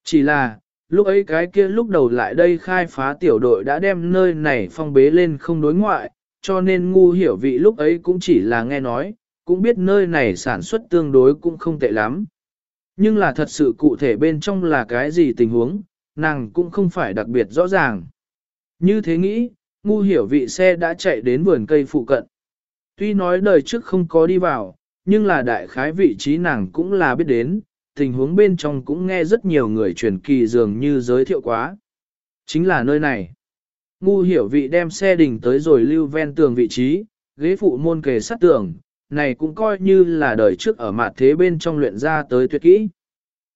Chỉ là, lúc ấy cái kia lúc đầu lại đây khai phá tiểu đội đã đem nơi này phong bế lên không đối ngoại, cho nên ngu hiểu vị lúc ấy cũng chỉ là nghe nói, cũng biết nơi này sản xuất tương đối cũng không tệ lắm. Nhưng là thật sự cụ thể bên trong là cái gì tình huống, nàng cũng không phải đặc biệt rõ ràng. Như thế nghĩ, ngu hiểu vị xe đã chạy đến vườn cây phụ cận. Tuy nói đời trước không có đi vào, nhưng là đại khái vị trí nàng cũng là biết đến, tình huống bên trong cũng nghe rất nhiều người truyền kỳ dường như giới thiệu quá. Chính là nơi này. Ngu hiểu vị đem xe đình tới rồi lưu ven tường vị trí, ghế phụ môn kề sát tường, này cũng coi như là đời trước ở mặt thế bên trong luyện ra tới tuyệt kỹ.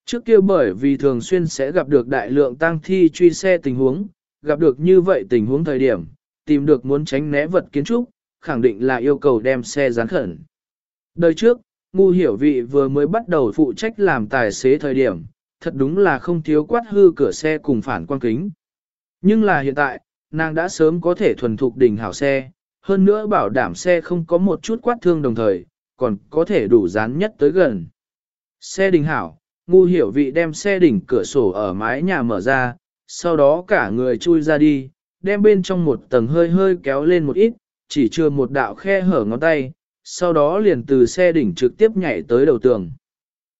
Trước kia bởi vì thường xuyên sẽ gặp được đại lượng tăng thi truy xe tình huống, gặp được như vậy tình huống thời điểm, tìm được muốn tránh né vật kiến trúc, khẳng định là yêu cầu đem xe gián khẩn. Đời trước, ngu hiểu vị vừa mới bắt đầu phụ trách làm tài xế thời điểm, thật đúng là không thiếu quát hư cửa xe cùng phản quan kính. Nhưng là hiện tại, nàng đã sớm có thể thuần thục đỉnh hảo xe, hơn nữa bảo đảm xe không có một chút quát thương đồng thời, còn có thể đủ dán nhất tới gần. Xe đỉnh hảo, ngu hiểu vị đem xe đỉnh cửa sổ ở mái nhà mở ra, sau đó cả người chui ra đi, đem bên trong một tầng hơi hơi kéo lên một ít, chỉ chưa một đạo khe hở ngón tay, sau đó liền từ xe đỉnh trực tiếp nhảy tới đầu tường.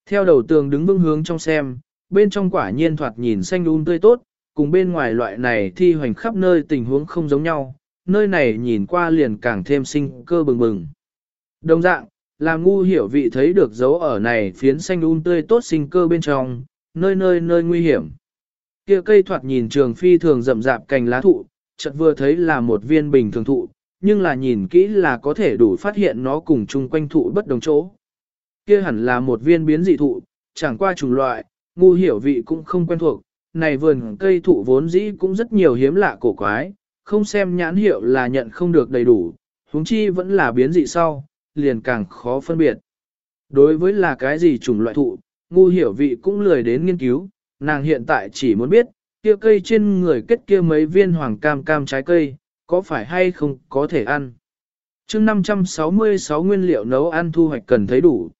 Theo đầu tường đứng vững hướng trong xem, bên trong quả nhiên thoạt nhìn xanh un tươi tốt, cùng bên ngoài loại này thi hoành khắp nơi tình huống không giống nhau, nơi này nhìn qua liền càng thêm sinh cơ bừng bừng. Đồng dạng, làm ngu hiểu vị thấy được dấu ở này phiến xanh un tươi tốt sinh cơ bên trong, nơi nơi nơi nguy hiểm. Kia cây thoạt nhìn trường phi thường rậm rạp cành lá thụ, chợt vừa thấy là một viên bình thường thụ, nhưng là nhìn kỹ là có thể đủ phát hiện nó cùng chung quanh thụ bất đồng chỗ. Kia hẳn là một viên biến dị thụ, chẳng qua chủng loại, ngu hiểu vị cũng không quen thuộc, này vườn cây thụ vốn dĩ cũng rất nhiều hiếm lạ cổ quái, không xem nhãn hiệu là nhận không được đầy đủ, huống chi vẫn là biến dị sau, liền càng khó phân biệt. Đối với là cái gì chủng loại thụ, ngu hiểu vị cũng lười đến nghiên cứu, nàng hiện tại chỉ muốn biết, kia cây trên người kết kia mấy viên hoàng cam cam trái cây, có phải hay không có thể ăn. chương 566 nguyên liệu nấu ăn thu hoạch cần thấy đủ.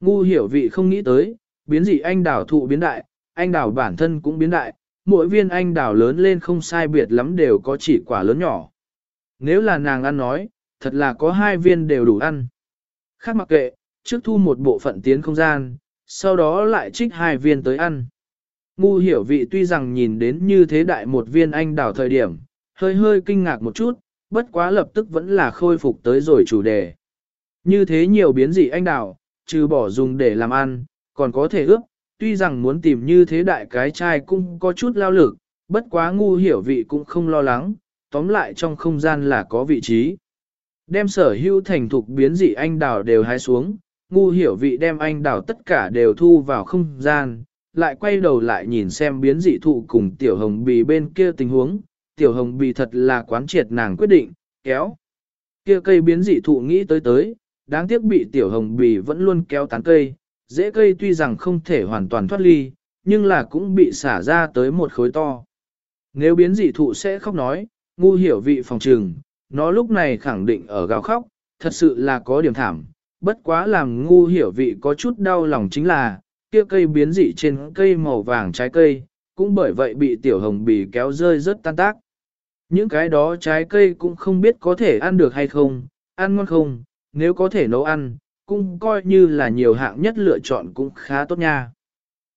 Ngu hiểu vị không nghĩ tới, biến dị anh đảo thụ biến đại, anh đảo bản thân cũng biến đại, mỗi viên anh đảo lớn lên không sai biệt lắm đều có chỉ quả lớn nhỏ. Nếu là nàng ăn nói, thật là có hai viên đều đủ ăn. Khác mặc kệ, trước thu một bộ phận tiến không gian, sau đó lại trích hai viên tới ăn. Ngu hiểu vị tuy rằng nhìn đến như thế đại một viên anh đảo thời điểm, hơi hơi kinh ngạc một chút, bất quá lập tức vẫn là khôi phục tới rồi chủ đề. Như thế nhiều biến dị anh đào, trừ bỏ dùng để làm ăn, còn có thể ướp, tuy rằng muốn tìm như thế đại cái chai cũng có chút lao lực, bất quá ngu hiểu vị cũng không lo lắng, tóm lại trong không gian là có vị trí. Đem sở hữu thành thục biến dị anh đào đều hái xuống, ngu hiểu vị đem anh đào tất cả đều thu vào không gian, lại quay đầu lại nhìn xem biến dị thụ cùng tiểu hồng bì bên kia tình huống, tiểu hồng bì thật là quán triệt nàng quyết định, kéo. Kia cây biến dị thụ nghĩ tới tới, đáng tiếc bị tiểu hồng bì vẫn luôn kéo tán cây, dễ cây tuy rằng không thể hoàn toàn thoát ly, nhưng là cũng bị xả ra tới một khối to. Nếu biến dị thụ sẽ khóc nói, ngu hiểu vị phòng trừng, nó lúc này khẳng định ở gào khóc, thật sự là có điểm thảm, bất quá làm ngu hiểu vị có chút đau lòng chính là, kia cây biến dị trên cây màu vàng trái cây, cũng bởi vậy bị tiểu hồng bì kéo rơi rất tan tác. Những cái đó trái cây cũng không biết có thể ăn được hay không, ăn ngon không, nếu có thể nấu ăn, cũng coi như là nhiều hạng nhất lựa chọn cũng khá tốt nha.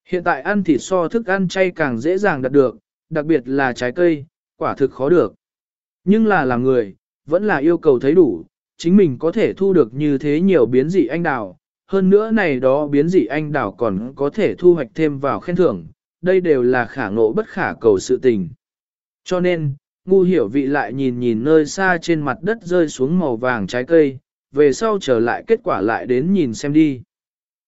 Hiện tại ăn thịt so thức ăn chay càng dễ dàng đạt được, đặc biệt là trái cây, quả thực khó được. Nhưng là làm người, vẫn là yêu cầu thấy đủ, chính mình có thể thu được như thế nhiều biến dị anh đào, hơn nữa này đó biến dị anh đào còn có thể thu hoạch thêm vào khen thưởng, đây đều là khả ngộ bất khả cầu sự tình. Cho nên, ngu hiểu vị lại nhìn nhìn nơi xa trên mặt đất rơi xuống màu vàng trái cây, về sau trở lại kết quả lại đến nhìn xem đi.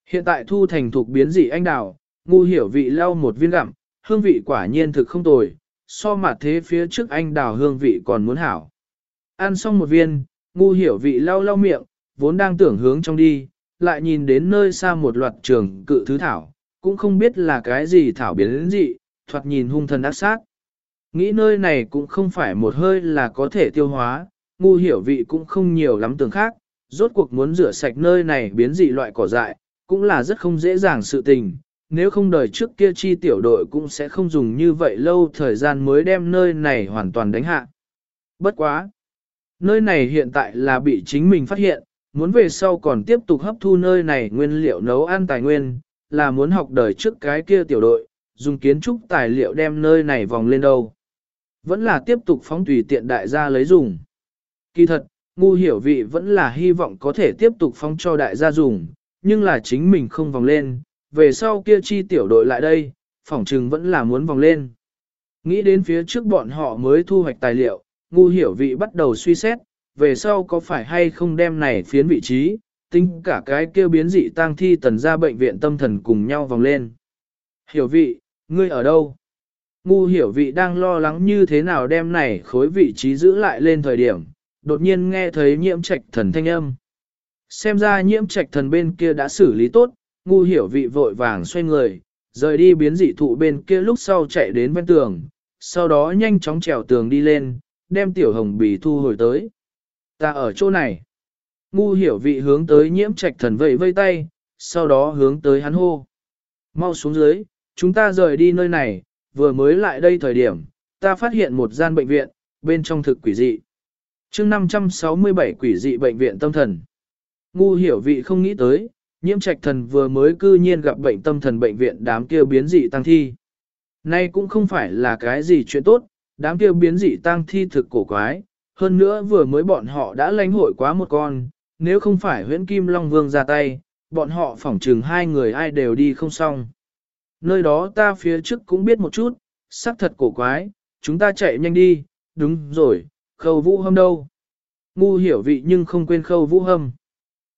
Hiện tại thu thành thuộc biến dị anh đào, ngu hiểu vị lau một viên gặm, hương vị quả nhiên thực không tồi, so mặt thế phía trước anh đào hương vị còn muốn hảo. Ăn xong một viên, ngu hiểu vị lau lau miệng, vốn đang tưởng hướng trong đi, lại nhìn đến nơi xa một loạt trường cự thứ thảo, cũng không biết là cái gì thảo biến dị, thoạt nhìn hung thần ác sát. Nghĩ nơi này cũng không phải một hơi là có thể tiêu hóa, ngu hiểu vị cũng không nhiều lắm tưởng khác, rốt cuộc muốn rửa sạch nơi này biến dị loại cỏ dại, cũng là rất không dễ dàng sự tình. Nếu không đời trước kia chi tiểu đội cũng sẽ không dùng như vậy lâu thời gian mới đem nơi này hoàn toàn đánh hạ. Bất quá! Nơi này hiện tại là bị chính mình phát hiện, muốn về sau còn tiếp tục hấp thu nơi này nguyên liệu nấu ăn tài nguyên, là muốn học đời trước cái kia tiểu đội, dùng kiến trúc tài liệu đem nơi này vòng lên đâu. Vẫn là tiếp tục phóng tùy tiện đại gia lấy dùng. Kỳ thật, ngu hiểu vị vẫn là hy vọng có thể tiếp tục phóng cho đại gia dùng, nhưng là chính mình không vòng lên, về sau kia chi tiểu đội lại đây, phỏng trừng vẫn là muốn vòng lên. Nghĩ đến phía trước bọn họ mới thu hoạch tài liệu, ngu hiểu vị bắt đầu suy xét, về sau có phải hay không đem này phiến vị trí, tính cả cái kêu biến dị tang thi tần ra bệnh viện tâm thần cùng nhau vòng lên. Hiểu vị, ngươi ở đâu? Ngu hiểu vị đang lo lắng như thế nào đem này khối vị trí giữ lại lên thời điểm, đột nhiên nghe thấy nhiễm trạch thần thanh âm. Xem ra nhiễm trạch thần bên kia đã xử lý tốt, ngu hiểu vị vội vàng xoay người, rời đi biến dị thụ bên kia lúc sau chạy đến bên tường, sau đó nhanh chóng trèo tường đi lên, đem tiểu hồng bì thu hồi tới. Ta ở chỗ này. Ngu hiểu vị hướng tới nhiễm trạch thần vẫy vây tay, sau đó hướng tới hắn hô. Mau xuống dưới, chúng ta rời đi nơi này, vừa mới lại đây thời điểm, ta phát hiện một gian bệnh viện, bên trong thực quỷ dị. chương 567 quỷ dị bệnh viện tâm thần. Ngu hiểu vị không nghĩ tới, nhiễm trạch thần vừa mới cư nhiên gặp bệnh tâm thần bệnh viện đám kia biến dị tăng thi. Nay cũng không phải là cái gì chuyện tốt, đám kia biến dị tăng thi thực cổ quái, hơn nữa vừa mới bọn họ đã lãnh hội quá một con, nếu không phải huyễn kim long vương ra tay, bọn họ phỏng trừng hai người ai đều đi không xong. Nơi đó ta phía trước cũng biết một chút, xác thật cổ quái, chúng ta chạy nhanh đi, đúng rồi, khâu vũ hâm đâu. Ngu hiểu vị nhưng không quên khâu vũ hâm.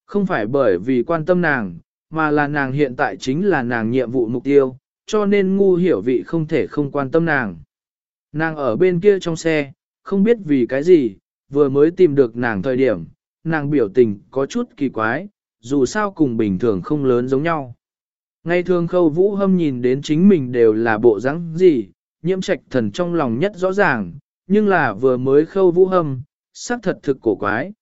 Không phải bởi vì quan tâm nàng, mà là nàng hiện tại chính là nàng nhiệm vụ mục tiêu, cho nên ngu hiểu vị không thể không quan tâm nàng. Nàng ở bên kia trong xe, không biết vì cái gì, vừa mới tìm được nàng thời điểm, nàng biểu tình có chút kỳ quái, dù sao cùng bình thường không lớn giống nhau. Ngay thường khâu vũ hâm nhìn đến chính mình đều là bộ dáng gì, nhiễm trạch thần trong lòng nhất rõ ràng, nhưng là vừa mới khâu vũ hâm, xác thật thực cổ quái.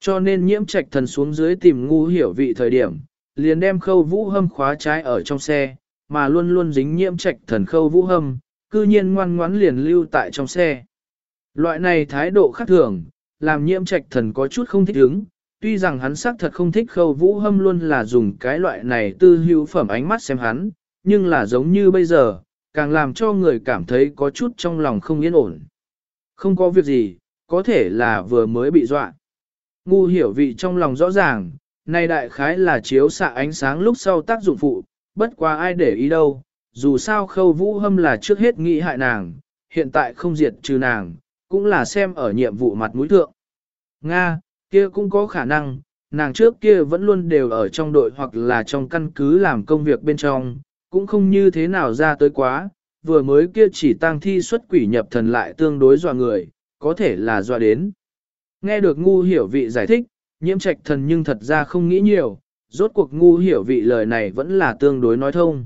Cho nên nhiễm trạch thần xuống dưới tìm ngu hiểu vị thời điểm, liền đem khâu vũ hâm khóa trái ở trong xe, mà luôn luôn dính nhiễm trạch thần khâu vũ hâm, cư nhiên ngoan ngoãn liền lưu tại trong xe. Loại này thái độ khác thường, làm nhiễm trạch thần có chút không thích ứng, tuy rằng hắn xác thật không thích khâu vũ hâm luôn là dùng cái loại này tư hữu phẩm ánh mắt xem hắn, nhưng là giống như bây giờ, càng làm cho người cảm thấy có chút trong lòng không yên ổn. Không có việc gì, có thể là vừa mới bị dọa. Ngu hiểu vị trong lòng rõ ràng, này đại khái là chiếu xạ ánh sáng lúc sau tác dụng phụ, bất quá ai để ý đâu, dù sao khâu vũ hâm là trước hết nghĩ hại nàng, hiện tại không diệt trừ nàng, cũng là xem ở nhiệm vụ mặt mũi thượng. Nga, kia cũng có khả năng, nàng trước kia vẫn luôn đều ở trong đội hoặc là trong căn cứ làm công việc bên trong, cũng không như thế nào ra tới quá, vừa mới kia chỉ tang thi xuất quỷ nhập thần lại tương đối dọa người, có thể là dọa đến. Nghe được ngu hiểu vị giải thích, nhiễm trạch thần nhưng thật ra không nghĩ nhiều, rốt cuộc ngu hiểu vị lời này vẫn là tương đối nói thông.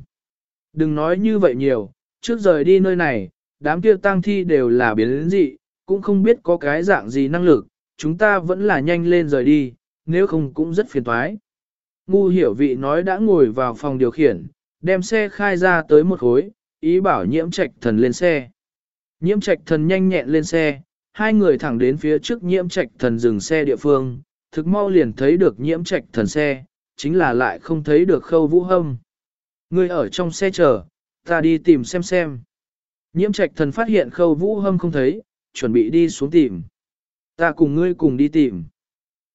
Đừng nói như vậy nhiều, trước rời đi nơi này, đám kia tang thi đều là biến dị, cũng không biết có cái dạng gì năng lực, chúng ta vẫn là nhanh lên rời đi, nếu không cũng rất phiền toái. Ngu hiểu vị nói đã ngồi vào phòng điều khiển, đem xe khai ra tới một khối, ý bảo nhiễm trạch thần lên xe. Nhiễm trạch thần nhanh nhẹn lên xe, hai người thẳng đến phía trước nhiễm trạch thần dừng xe địa phương, thực mau liền thấy được nhiễm trạch thần xe, chính là lại không thấy được khâu vũ hâm. Người ở trong xe chờ, ta đi tìm xem xem. Nhiễm trạch thần phát hiện khâu vũ hâm không thấy, chuẩn bị đi xuống tìm. Ta cùng ngươi cùng đi tìm.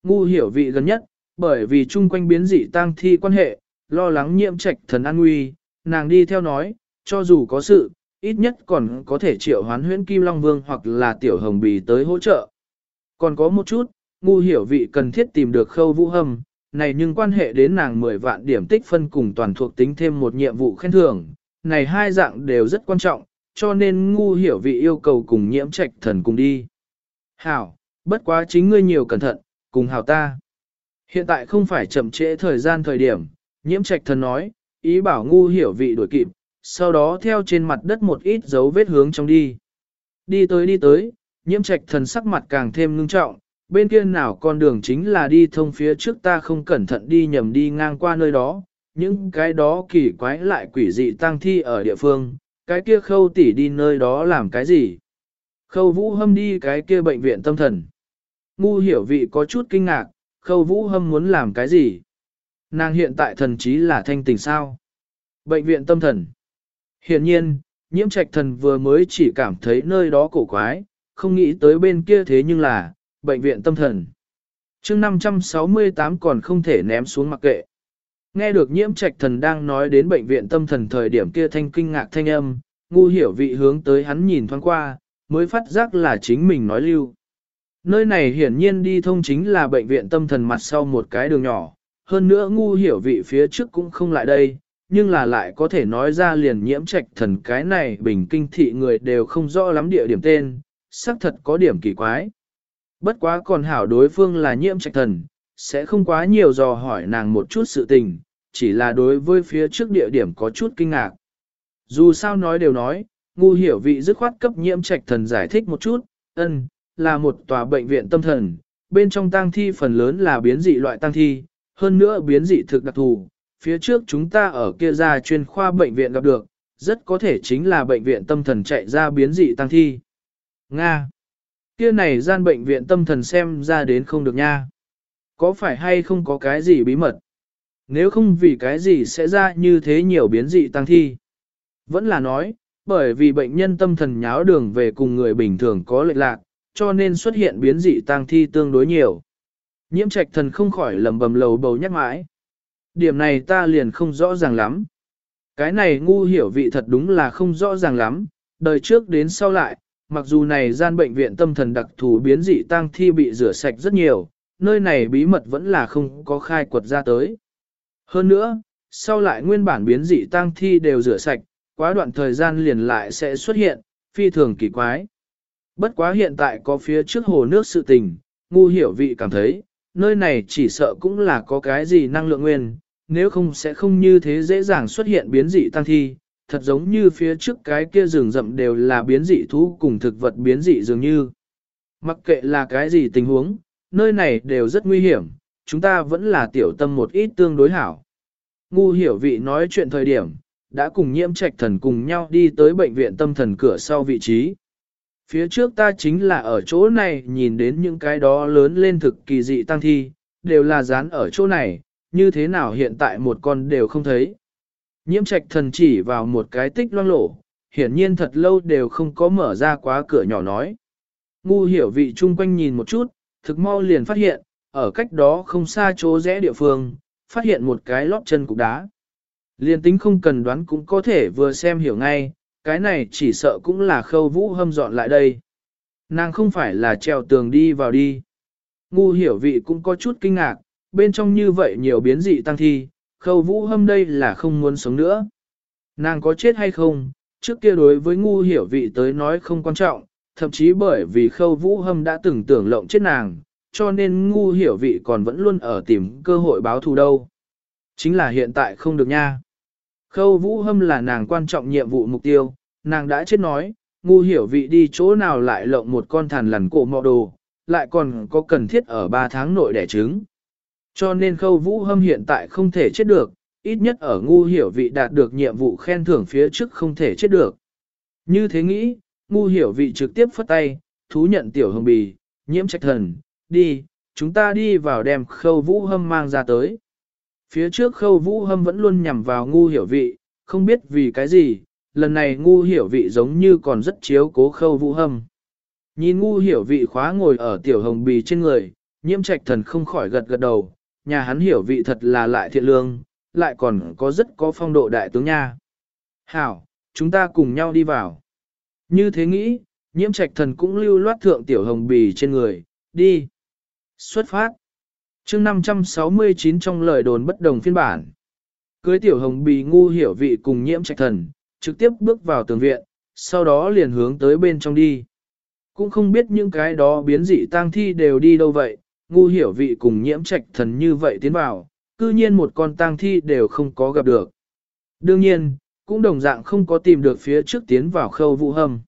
Ngu hiểu vị gần nhất, bởi vì chung quanh biến dị tang thi quan hệ, lo lắng nhiễm trạch thần an nguy, nàng đi theo nói, cho dù có sự, ít nhất còn có thể triệu hoán huyễn kim long vương hoặc là tiểu hồng bì tới hỗ trợ. Còn có một chút, ngu hiểu vị cần thiết tìm được khâu vũ hâm, này nhưng quan hệ đến nàng 10 vạn điểm tích phân cùng toàn thuộc tính thêm một nhiệm vụ khen thưởng, này hai dạng đều rất quan trọng, cho nên ngu hiểu vị yêu cầu cùng nhiễm trạch thần cùng đi. Hảo, bất quá chính ngươi nhiều cẩn thận, cùng hảo ta. Hiện tại không phải chậm trễ thời gian thời điểm, nhiễm trạch thần nói, ý bảo ngu hiểu vị đuổi kịp, sau đó theo trên mặt đất một ít dấu vết hướng trong đi. Đi tới đi tới, nhiễm trạch thần sắc mặt càng thêm ngưng trọng, bên kia nào con đường chính là đi thông phía trước ta không cẩn thận đi nhầm đi ngang qua nơi đó, những cái đó kỳ quái lại quỷ dị tăng thi ở địa phương, cái kia khâu tỉ đi nơi đó làm cái gì? Khâu vũ hâm đi cái kia bệnh viện tâm thần. Ngu hiểu vị có chút kinh ngạc, khâu vũ hâm muốn làm cái gì? Nàng hiện tại thần trí là thanh tỉnh sao? Bệnh viện tâm thần. Hiện nhiên, nhiễm trạch thần vừa mới chỉ cảm thấy nơi đó cổ quái, không nghĩ tới bên kia thế nhưng là, bệnh viện tâm thần. chương 568 còn không thể ném xuống mặc kệ. Nghe được nhiễm trạch thần đang nói đến bệnh viện tâm thần thời điểm kia thanh kinh ngạc thanh âm, ngu hiểu vị hướng tới hắn nhìn thoáng qua, mới phát giác là chính mình nói lưu. Nơi này hiển nhiên đi thông chính là bệnh viện tâm thần mặt sau một cái đường nhỏ, hơn nữa ngu hiểu vị phía trước cũng không lại đây, nhưng là lại có thể nói ra liền nhiễm trạch thần cái này bình kinh thị người đều không rõ lắm địa điểm tên, xác thật có điểm kỳ quái. Bất quá còn hảo đối phương là nhiễm trạch thần, sẽ không quá nhiều dò hỏi nàng một chút sự tình, chỉ là đối với phía trước địa điểm có chút kinh ngạc. Dù sao nói đều nói, ngu hiểu vị dứt khoát cấp nhiễm trạch thần giải thích một chút, ân, là một tòa bệnh viện tâm thần, bên trong tang thi phần lớn là biến dị loại tang thi, hơn nữa biến dị thực đặc thù, phía trước chúng ta ở kia ra chuyên khoa bệnh viện gặp được, rất có thể chính là bệnh viện tâm thần chạy ra biến dị tăng thi. Nga! Kia này gian bệnh viện tâm thần xem ra đến không được nha. Có phải hay không có cái gì bí mật? Nếu không vì cái gì sẽ ra như thế nhiều biến dị tăng thi? Vẫn là nói, bởi vì bệnh nhân tâm thần nháo đường về cùng người bình thường có lệch lạc, cho nên xuất hiện biến dị tăng thi tương đối nhiều. Nhiễm trạch thần không khỏi lầm bầm lầu bầu nhắc mãi. Điểm này ta liền không rõ ràng lắm. Cái này ngu hiểu vị thật đúng là không rõ ràng lắm, đời trước đến sau lại, mặc dù này gian bệnh viện tâm thần đặc thù biến dị tăng thi bị rửa sạch rất nhiều, nơi này bí mật vẫn là không có khai quật ra tới. Hơn nữa, sau lại nguyên bản biến dị tăng thi đều rửa sạch, quá đoạn thời gian liền lại sẽ xuất hiện, phi thường kỳ quái. Bất quá hiện tại có phía trước hồ nước sự tình, ngu hiểu vị cảm thấy, nơi này chỉ sợ cũng là có cái gì năng lượng nguyên, nếu không sẽ không như thế dễ dàng xuất hiện biến dị tăng thi, thật giống như phía trước cái kia rừng rậm đều là biến dị thú cùng thực vật biến dị dường như. Mặc kệ là cái gì tình huống, nơi này đều rất nguy hiểm, chúng ta vẫn là tiểu tâm một ít tương đối hảo. Ngu hiểu vị nói chuyện thời điểm, đã cùng nhiễm trạch thần cùng nhau đi tới bệnh viện tâm thần cửa sau vị trí. Phía trước ta chính là ở chỗ này nhìn đến những cái đó lớn lên thực kỳ dị tăng thi, đều là dán ở chỗ này, như thế nào hiện tại một con đều không thấy. Nhiễm trạch thần chỉ vào một cái tích loang lổ, hiển nhiên thật lâu đều không có mở ra quá cửa nhỏ nói. Ngu hiểu vị chung quanh nhìn một chút, thực mau liền phát hiện, ở cách đó không xa chỗ rẽ địa phương, phát hiện một cái lót chân cục đá. Liên tính không cần đoán cũng có thể vừa xem hiểu ngay, cái này chỉ sợ cũng là khâu vũ hâm dọn lại đây. Nàng không phải là trèo tường đi vào đi. Ngu hiểu vị cũng có chút kinh ngạc, bên trong như vậy nhiều biến dị tăng thi, khâu vũ hâm đây là không muốn sống nữa. Nàng có chết hay không, trước kia đối với ngu hiểu vị tới nói không quan trọng, thậm chí bởi vì khâu vũ hâm đã từng tưởng lộng chết nàng, cho nên ngu hiểu vị còn vẫn luôn ở tìm cơ hội báo thù đâu. Chính là hiện tại không được nha. Khâu vũ hâm là nàng quan trọng nhiệm vụ mục tiêu, nàng đã chết nói, ngu hiểu vị đi chỗ nào lại lộng một con thằn lằn cổ mọ đồ, lại còn có cần thiết ở 3 tháng nội đẻ trứng. Cho nên khâu vũ hâm hiện tại không thể chết được, ít nhất ở ngu hiểu vị đạt được nhiệm vụ khen thưởng phía trước không thể chết được. Như thế nghĩ, ngu hiểu vị trực tiếp phất tay, thú nhận tiểu hồng bì, nhiễm trạch thần, đi, chúng ta đi vào đem khâu vũ hâm mang ra tới. Phía trước khâu vũ hâm vẫn luôn nhằm vào ngu hiểu vị, không biết vì cái gì, lần này ngu hiểu vị giống như còn rất chiếu cố khâu vũ hâm. Nhìn ngu hiểu vị khóa ngồi ở tiểu hồng bì trên người, nhiễm trạch thần không khỏi gật gật đầu, nhà hắn hiểu vị thật là lại thiện lương, lại còn có rất có phong độ đại tướng nha. Hảo, chúng ta cùng nhau đi vào. Như thế nghĩ, nhiễm trạch thần cũng lưu loát thượng tiểu hồng bì trên người, đi. Xuất phát chương 569 trong lời đồn bất đồng phiên bản. Cưới tiểu hồng bì ngu hiểu vị cùng nhiễm trạch thần, trực tiếp bước vào tường viện, sau đó liền hướng tới bên trong đi. Cũng không biết những cái đó biến dị tang thi đều đi đâu vậy, ngu hiểu vị cùng nhiễm trạch thần như vậy tiến vào, cư nhiên một con tang thi đều không có gặp được. Đương nhiên, cũng đồng dạng không có tìm được phía trước tiến vào khâu vũ hầm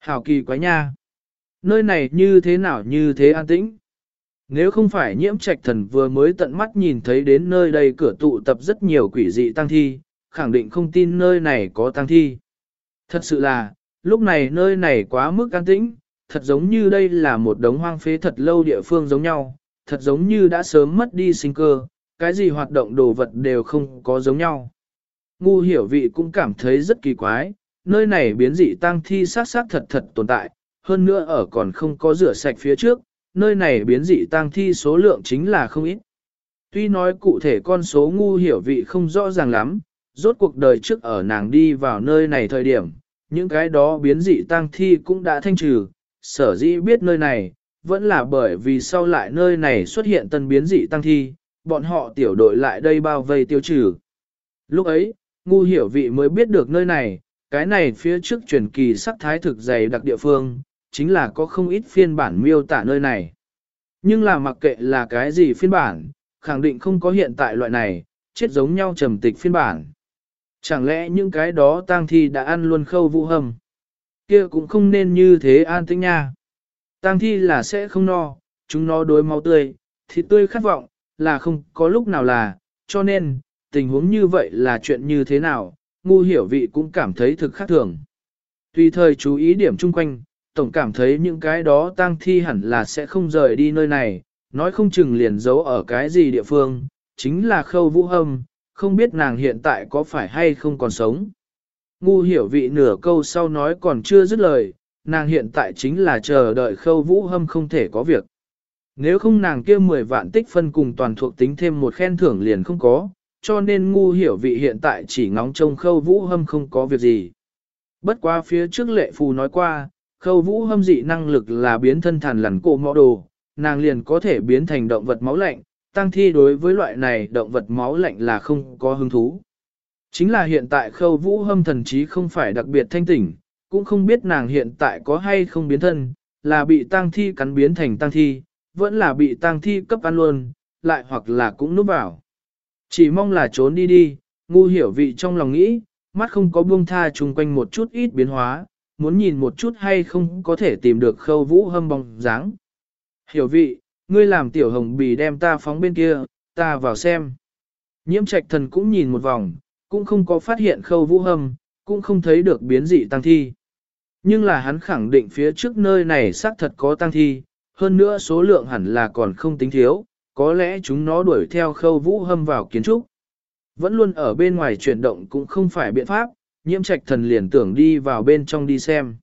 Hảo kỳ quái nha! Nơi này như thế nào như thế an tĩnh? Nếu không phải nhiễm trạch thần vừa mới tận mắt nhìn thấy đến nơi đây cửa tụ tập rất nhiều quỷ dị tăng thi, khẳng định không tin nơi này có tăng thi. Thật sự là, lúc này nơi này quá mức an tĩnh, thật giống như đây là một đống hoang phế thật lâu địa phương giống nhau, thật giống như đã sớm mất đi sinh cơ, cái gì hoạt động đồ vật đều không có giống nhau. Ngu hiểu vị cũng cảm thấy rất kỳ quái, nơi này biến dị tăng thi sát sát thật thật tồn tại, hơn nữa ở còn không có rửa sạch phía trước, nơi này biến dị tăng thi số lượng chính là không ít. Tuy nói cụ thể con số ngu hiểu vị không rõ ràng lắm, rốt cuộc đời trước ở nàng đi vào nơi này thời điểm, những cái đó biến dị tăng thi cũng đã thanh trừ, sở dĩ biết nơi này, vẫn là bởi vì sau lại nơi này xuất hiện tân biến dị tăng thi, bọn họ tiểu đội lại đây bao vây tiêu trừ. Lúc ấy, ngu hiểu vị mới biết được nơi này, cái này phía trước truyền kỳ sắc thái thực dày đặc địa phương, chính là có không ít phiên bản miêu tả nơi này. Nhưng là mặc kệ là cái gì phiên bản, khẳng định không có hiện tại loại này, chết giống nhau trầm tịch phiên bản. Chẳng lẽ những cái đó tang thi đã ăn luôn khâu vũ hầm? kia cũng không nên như thế an tĩnh nha. Tang thi là sẽ không no, chúng nó đối máu tươi, thịt tươi khát vọng, là không có lúc nào là, cho nên, tình huống như vậy là chuyện như thế nào, ngu hiểu vị cũng cảm thấy thực khác thường. Tùy thời chú ý điểm chung quanh, tổng cảm thấy những cái đó tang thi hẳn là sẽ không rời đi nơi này, nói không chừng liền giấu ở cái gì địa phương, chính là khâu vũ hâm, không biết nàng hiện tại có phải hay không còn sống. Ngu hiểu vị nửa câu sau nói còn chưa dứt lời, nàng hiện tại chính là chờ đợi khâu vũ hâm không thể có việc. Nếu không nàng kia 10 vạn tích phân cùng toàn thuộc tính thêm một khen thưởng liền không có, cho nên ngu hiểu vị hiện tại chỉ ngóng trông khâu vũ hâm không có việc gì. Bất qua phía trước lệ phù nói qua, khâu vũ hâm dị năng lực là biến thân thần lằn cổ mõ đồ, nàng liền có thể biến thành động vật máu lạnh, tăng thi đối với loại này động vật máu lạnh là không có hứng thú. Chính là hiện tại khâu vũ hâm thần trí không phải đặc biệt thanh tỉnh, cũng không biết nàng hiện tại có hay không biến thân, là bị tăng thi cắn biến thành tăng thi, vẫn là bị tăng thi cấp ăn luôn, lại hoặc là cũng núp vào. Chỉ mong là trốn đi đi, ngu hiểu vị trong lòng nghĩ, mắt không có buông tha chung quanh một chút ít biến hóa, muốn nhìn một chút hay không có thể tìm được khâu vũ hâm bóng dáng. Hiểu vị, ngươi làm tiểu hồng bì đem ta phóng bên kia, ta vào xem. Nhiễm trạch thần cũng nhìn một vòng, cũng không có phát hiện khâu vũ hâm, cũng không thấy được biến dị tăng thi. Nhưng là hắn khẳng định phía trước nơi này xác thật có tăng thi, hơn nữa số lượng hẳn là còn không tính thiếu, có lẽ chúng nó đuổi theo khâu vũ hâm vào kiến trúc. Vẫn luôn ở bên ngoài chuyển động cũng không phải biện pháp, nhiễm trạch thần liền tưởng đi vào bên trong đi xem.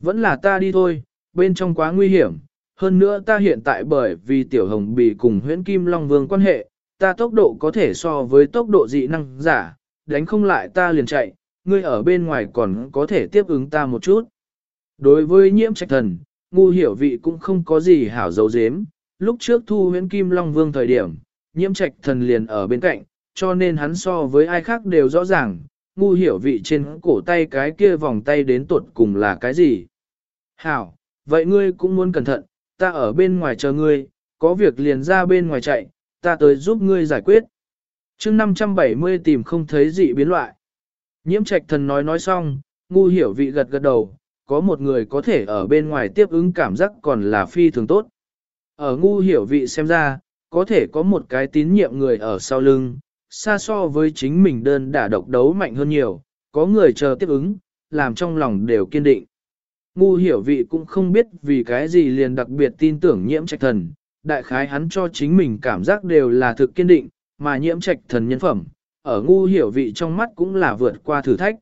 Vẫn là ta đi thôi, bên trong quá nguy hiểm, hơn nữa ta hiện tại bởi vì tiểu hồng bị cùng huyễn kim long vương quan hệ, ta tốc độ có thể so với tốc độ dị năng giả, đánh không lại ta liền chạy, ngươi ở bên ngoài còn có thể tiếp ứng ta một chút. Đối với nhiễm trạch thần, ngu hiểu vị cũng không có gì hảo dấu dếm, lúc trước thu huyễn kim long vương thời điểm, nhiễm trạch thần liền ở bên cạnh, cho nên hắn so với ai khác đều rõ ràng, ngu hiểu vị trên cổ tay cái kia vòng tay đến tuột cùng là cái gì. Hảo, vậy ngươi cũng muốn cẩn thận, ta ở bên ngoài chờ ngươi, có việc liền ra bên ngoài chạy, ta tới giúp ngươi giải quyết. chương 570 tìm không thấy dị biến loại. Nhiễm trạch thần nói nói xong, ngu hiểu vị gật gật đầu, có một người có thể ở bên ngoài tiếp ứng cảm giác còn là phi thường tốt. Ở ngu hiểu vị xem ra, có thể có một cái tín nhiệm người ở sau lưng, xa so với chính mình đơn đả độc đấu mạnh hơn nhiều, có người chờ tiếp ứng, làm trong lòng đều kiên định. Ngu hiểu vị cũng không biết vì cái gì liền đặc biệt tin tưởng nhiễm trạch thần, đại khái hắn cho chính mình cảm giác đều là thực kiên định, mà nhiễm trạch thần nhân phẩm, ở ngu hiểu vị trong mắt cũng là vượt qua thử thách.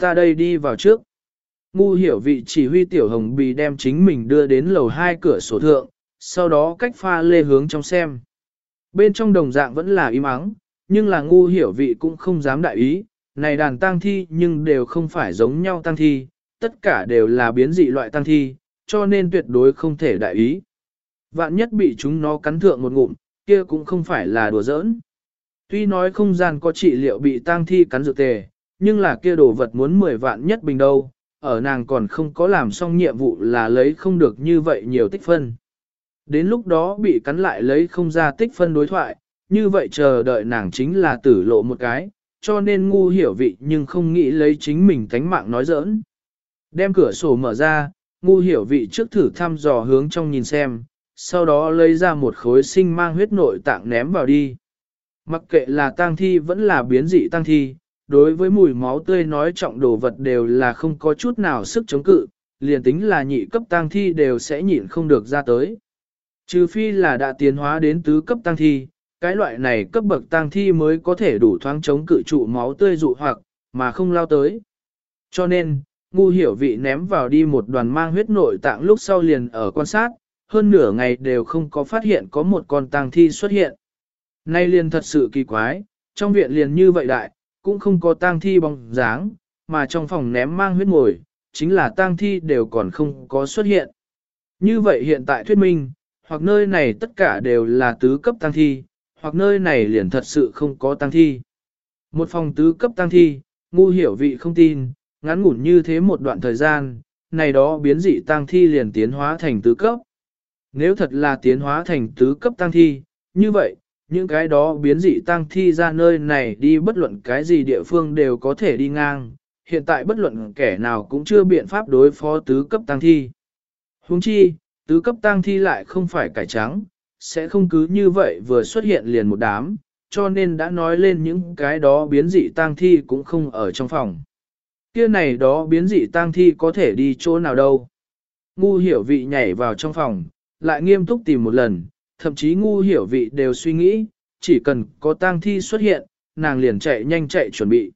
Ta đây đi vào trước. Ngu hiểu vị chỉ huy tiểu hồng bì đem chính mình đưa đến lầu hai cửa sổ thượng, sau đó cách pha lê hướng trong xem. Bên trong đồng dạng vẫn là im ắng, nhưng là ngu hiểu vị cũng không dám đại ý, này đàn tang thi nhưng đều không phải giống nhau tang thi, tất cả đều là biến dị loại tang thi, cho nên tuyệt đối không thể đại ý. Vạn nhất bị chúng nó cắn thượng một ngụm, kia cũng không phải là đùa giỡn. Tuy nói không gian có trị liệu bị tang thi cắn dược tề, nhưng là kia đồ vật muốn 10 vạn nhất bình đâu, ở nàng còn không có làm xong nhiệm vụ là lấy không được như vậy nhiều tích phân. Đến lúc đó bị cắn lại lấy không ra tích phân đối thoại, như vậy chờ đợi nàng chính là tử lộ một cái, cho nên ngu hiểu vị nhưng không nghĩ lấy chính mình tánh mạng nói giỡn. Đem cửa sổ mở ra, ngu hiểu vị trước thử thăm dò hướng trong nhìn xem, sau đó lấy ra một khối sinh mang huyết nội tạng ném vào đi. Mặc kệ là tang thi vẫn là biến dị tang thi, đối với mùi máu tươi nói trọng đồ vật đều là không có chút nào sức chống cự, liền tính là nhị cấp tang thi đều sẽ nhịn không được ra tới. Trừ phi là đã tiến hóa đến tứ cấp tang thi, cái loại này cấp bậc tang thi mới có thể đủ thoáng chống cự trụ máu tươi dụ hoặc, mà không lao tới. Cho nên, ngu hiểu vị ném vào đi một đoàn mang huyết nội tạng lúc sau liền ở quan sát, hơn nửa ngày đều không có phát hiện có một con tang thi xuất hiện. Nay liền thật sự kỳ quái, trong viện liền như vậy đại, cũng không có tang thi bóng dáng, mà trong phòng ném mang huyết ngồi, chính là tang thi đều còn không có xuất hiện. Như vậy hiện tại thuyết minh, hoặc nơi này tất cả đều là tứ cấp tang thi, hoặc nơi này liền thật sự không có tang thi. Một phòng tứ cấp tang thi, ngu hiểu vị không tin, ngắn ngủn như thế một đoạn thời gian, này đó biến dị tang thi liền tiến hóa thành tứ cấp. Nếu thật là tiến hóa thành tứ cấp tang thi, như vậy, những cái đó biến dị tang thi ra nơi này đi bất luận cái gì địa phương đều có thể đi ngang, hiện tại bất luận kẻ nào cũng chưa biện pháp đối phó tứ cấp tang thi. Huống chi, tứ cấp tang thi lại không phải cải trắng, sẽ không cứ như vậy vừa xuất hiện liền một đám, cho nên đã nói lên những cái đó biến dị tang thi cũng không ở trong phòng. Kia này đó biến dị tang thi có thể đi chỗ nào đâu. Ngu hiểu vị nhảy vào trong phòng, lại nghiêm túc tìm một lần, thậm chí ngu hiểu vị đều suy nghĩ, chỉ cần có tang thi xuất hiện, nàng liền chạy nhanh chạy chuẩn bị.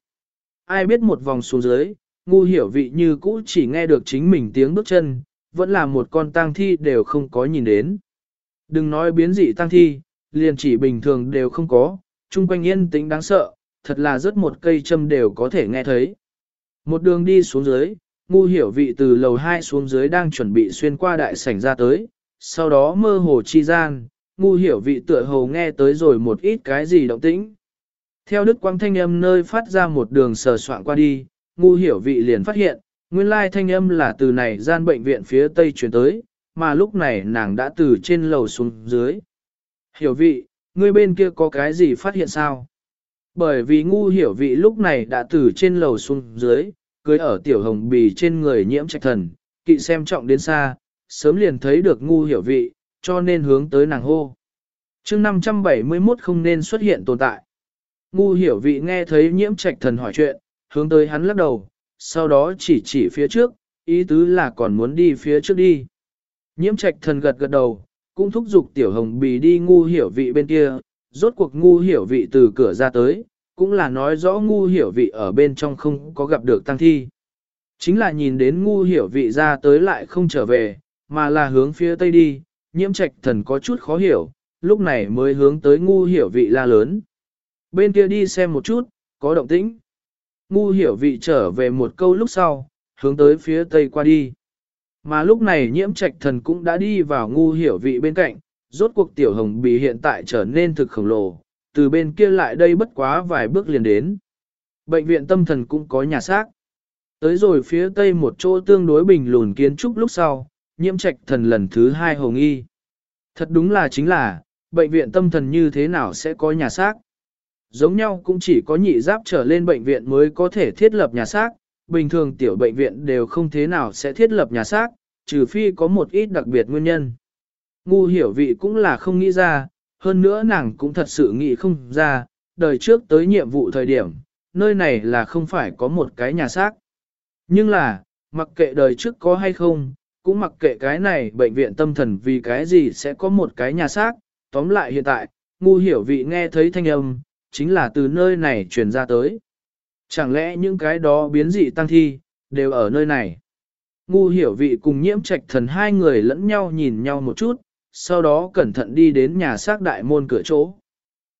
Ai biết một vòng xuống dưới, ngu hiểu vị như cũ chỉ nghe được chính mình tiếng bước chân, vẫn là một con tang thi đều không có nhìn đến. Đừng nói biến dị tăng thi, liền chỉ bình thường đều không có, chung quanh yên tĩnh đáng sợ, thật là rất một cây châm đều có thể nghe thấy. Một đường đi xuống dưới, ngu hiểu vị từ lầu 2 xuống dưới đang chuẩn bị xuyên qua đại sảnh ra tới, sau đó mơ hồ chi gian, ngu hiểu vị tựa hồ nghe tới rồi một ít cái gì động tĩnh. Theo đức quang thanh âm nơi phát ra một đường sờ soạn qua đi, ngu hiểu vị liền phát hiện, nguyên lai thanh âm là từ này gian bệnh viện phía tây chuyển tới, mà lúc này nàng đã từ trên lầu xuống dưới. Hiểu vị, ngươi bên kia có cái gì phát hiện sao? Bởi vì ngu hiểu vị lúc này đã từ trên lầu xuống dưới, cưới ở tiểu hồng bì trên người nhiễm trạch thần, kỵ xem trọng đến xa, sớm liền thấy được ngu hiểu vị, cho nên hướng tới nàng hô. chương 571 không nên xuất hiện tồn tại. Ngu hiểu vị nghe thấy nhiễm trạch thần hỏi chuyện, hướng tới hắn lắc đầu, sau đó chỉ chỉ phía trước, ý tứ là còn muốn đi phía trước đi. Nhiễm trạch thần gật gật đầu, cũng thúc giục tiểu hồng bì đi ngu hiểu vị bên kia, rốt cuộc ngu hiểu vị từ cửa ra tới, cũng là nói rõ ngu hiểu vị ở bên trong không có gặp được tăng thi. Chính là nhìn đến ngu hiểu vị ra tới lại không trở về, mà là hướng phía tây đi, nhiễm trạch thần có chút khó hiểu, lúc này mới hướng tới ngu hiểu vị la lớn. Bên kia đi xem một chút, có động tĩnh. Ngu hiểu vị trở về một câu lúc sau, hướng tới phía tây qua đi. Mà lúc này nhiễm trạch thần cũng đã đi vào ngu hiểu vị bên cạnh, rốt cuộc tiểu hồng bì hiện tại trở nên thực khổng lồ, từ bên kia lại đây bất quá vài bước liền đến. bệnh viện tâm thần cũng có nhà xác. Tới rồi phía tây một chỗ tương đối bình lùn kiến trúc lúc sau, nhiễm trạch thần lần thứ hai hồng y. Thật đúng là chính là, bệnh viện tâm thần như thế nào sẽ có nhà xác. Giống nhau cũng chỉ có nhị giáp trở lên bệnh viện mới có thể thiết lập nhà xác, bình thường tiểu bệnh viện đều không thế nào sẽ thiết lập nhà xác, trừ phi có một ít đặc biệt nguyên nhân. Ngu hiểu vị cũng là không nghĩ ra, hơn nữa nàng cũng thật sự nghĩ không ra, đời trước tới nhiệm vụ thời điểm, nơi này là không phải có một cái nhà xác. Nhưng là, mặc kệ đời trước có hay không, cũng mặc kệ cái này bệnh viện tâm thần vì cái gì sẽ có một cái nhà xác, tóm lại hiện tại, ngu hiểu vị nghe thấy thanh âm, chính là từ nơi này truyền ra tới. Chẳng lẽ những cái đó biến dị tăng thi, đều ở nơi này? Ngu hiểu vị cùng nhiễm trạch thần hai người lẫn nhau nhìn nhau một chút, sau đó cẩn thận đi đến nhà xác đại môn cửa chỗ.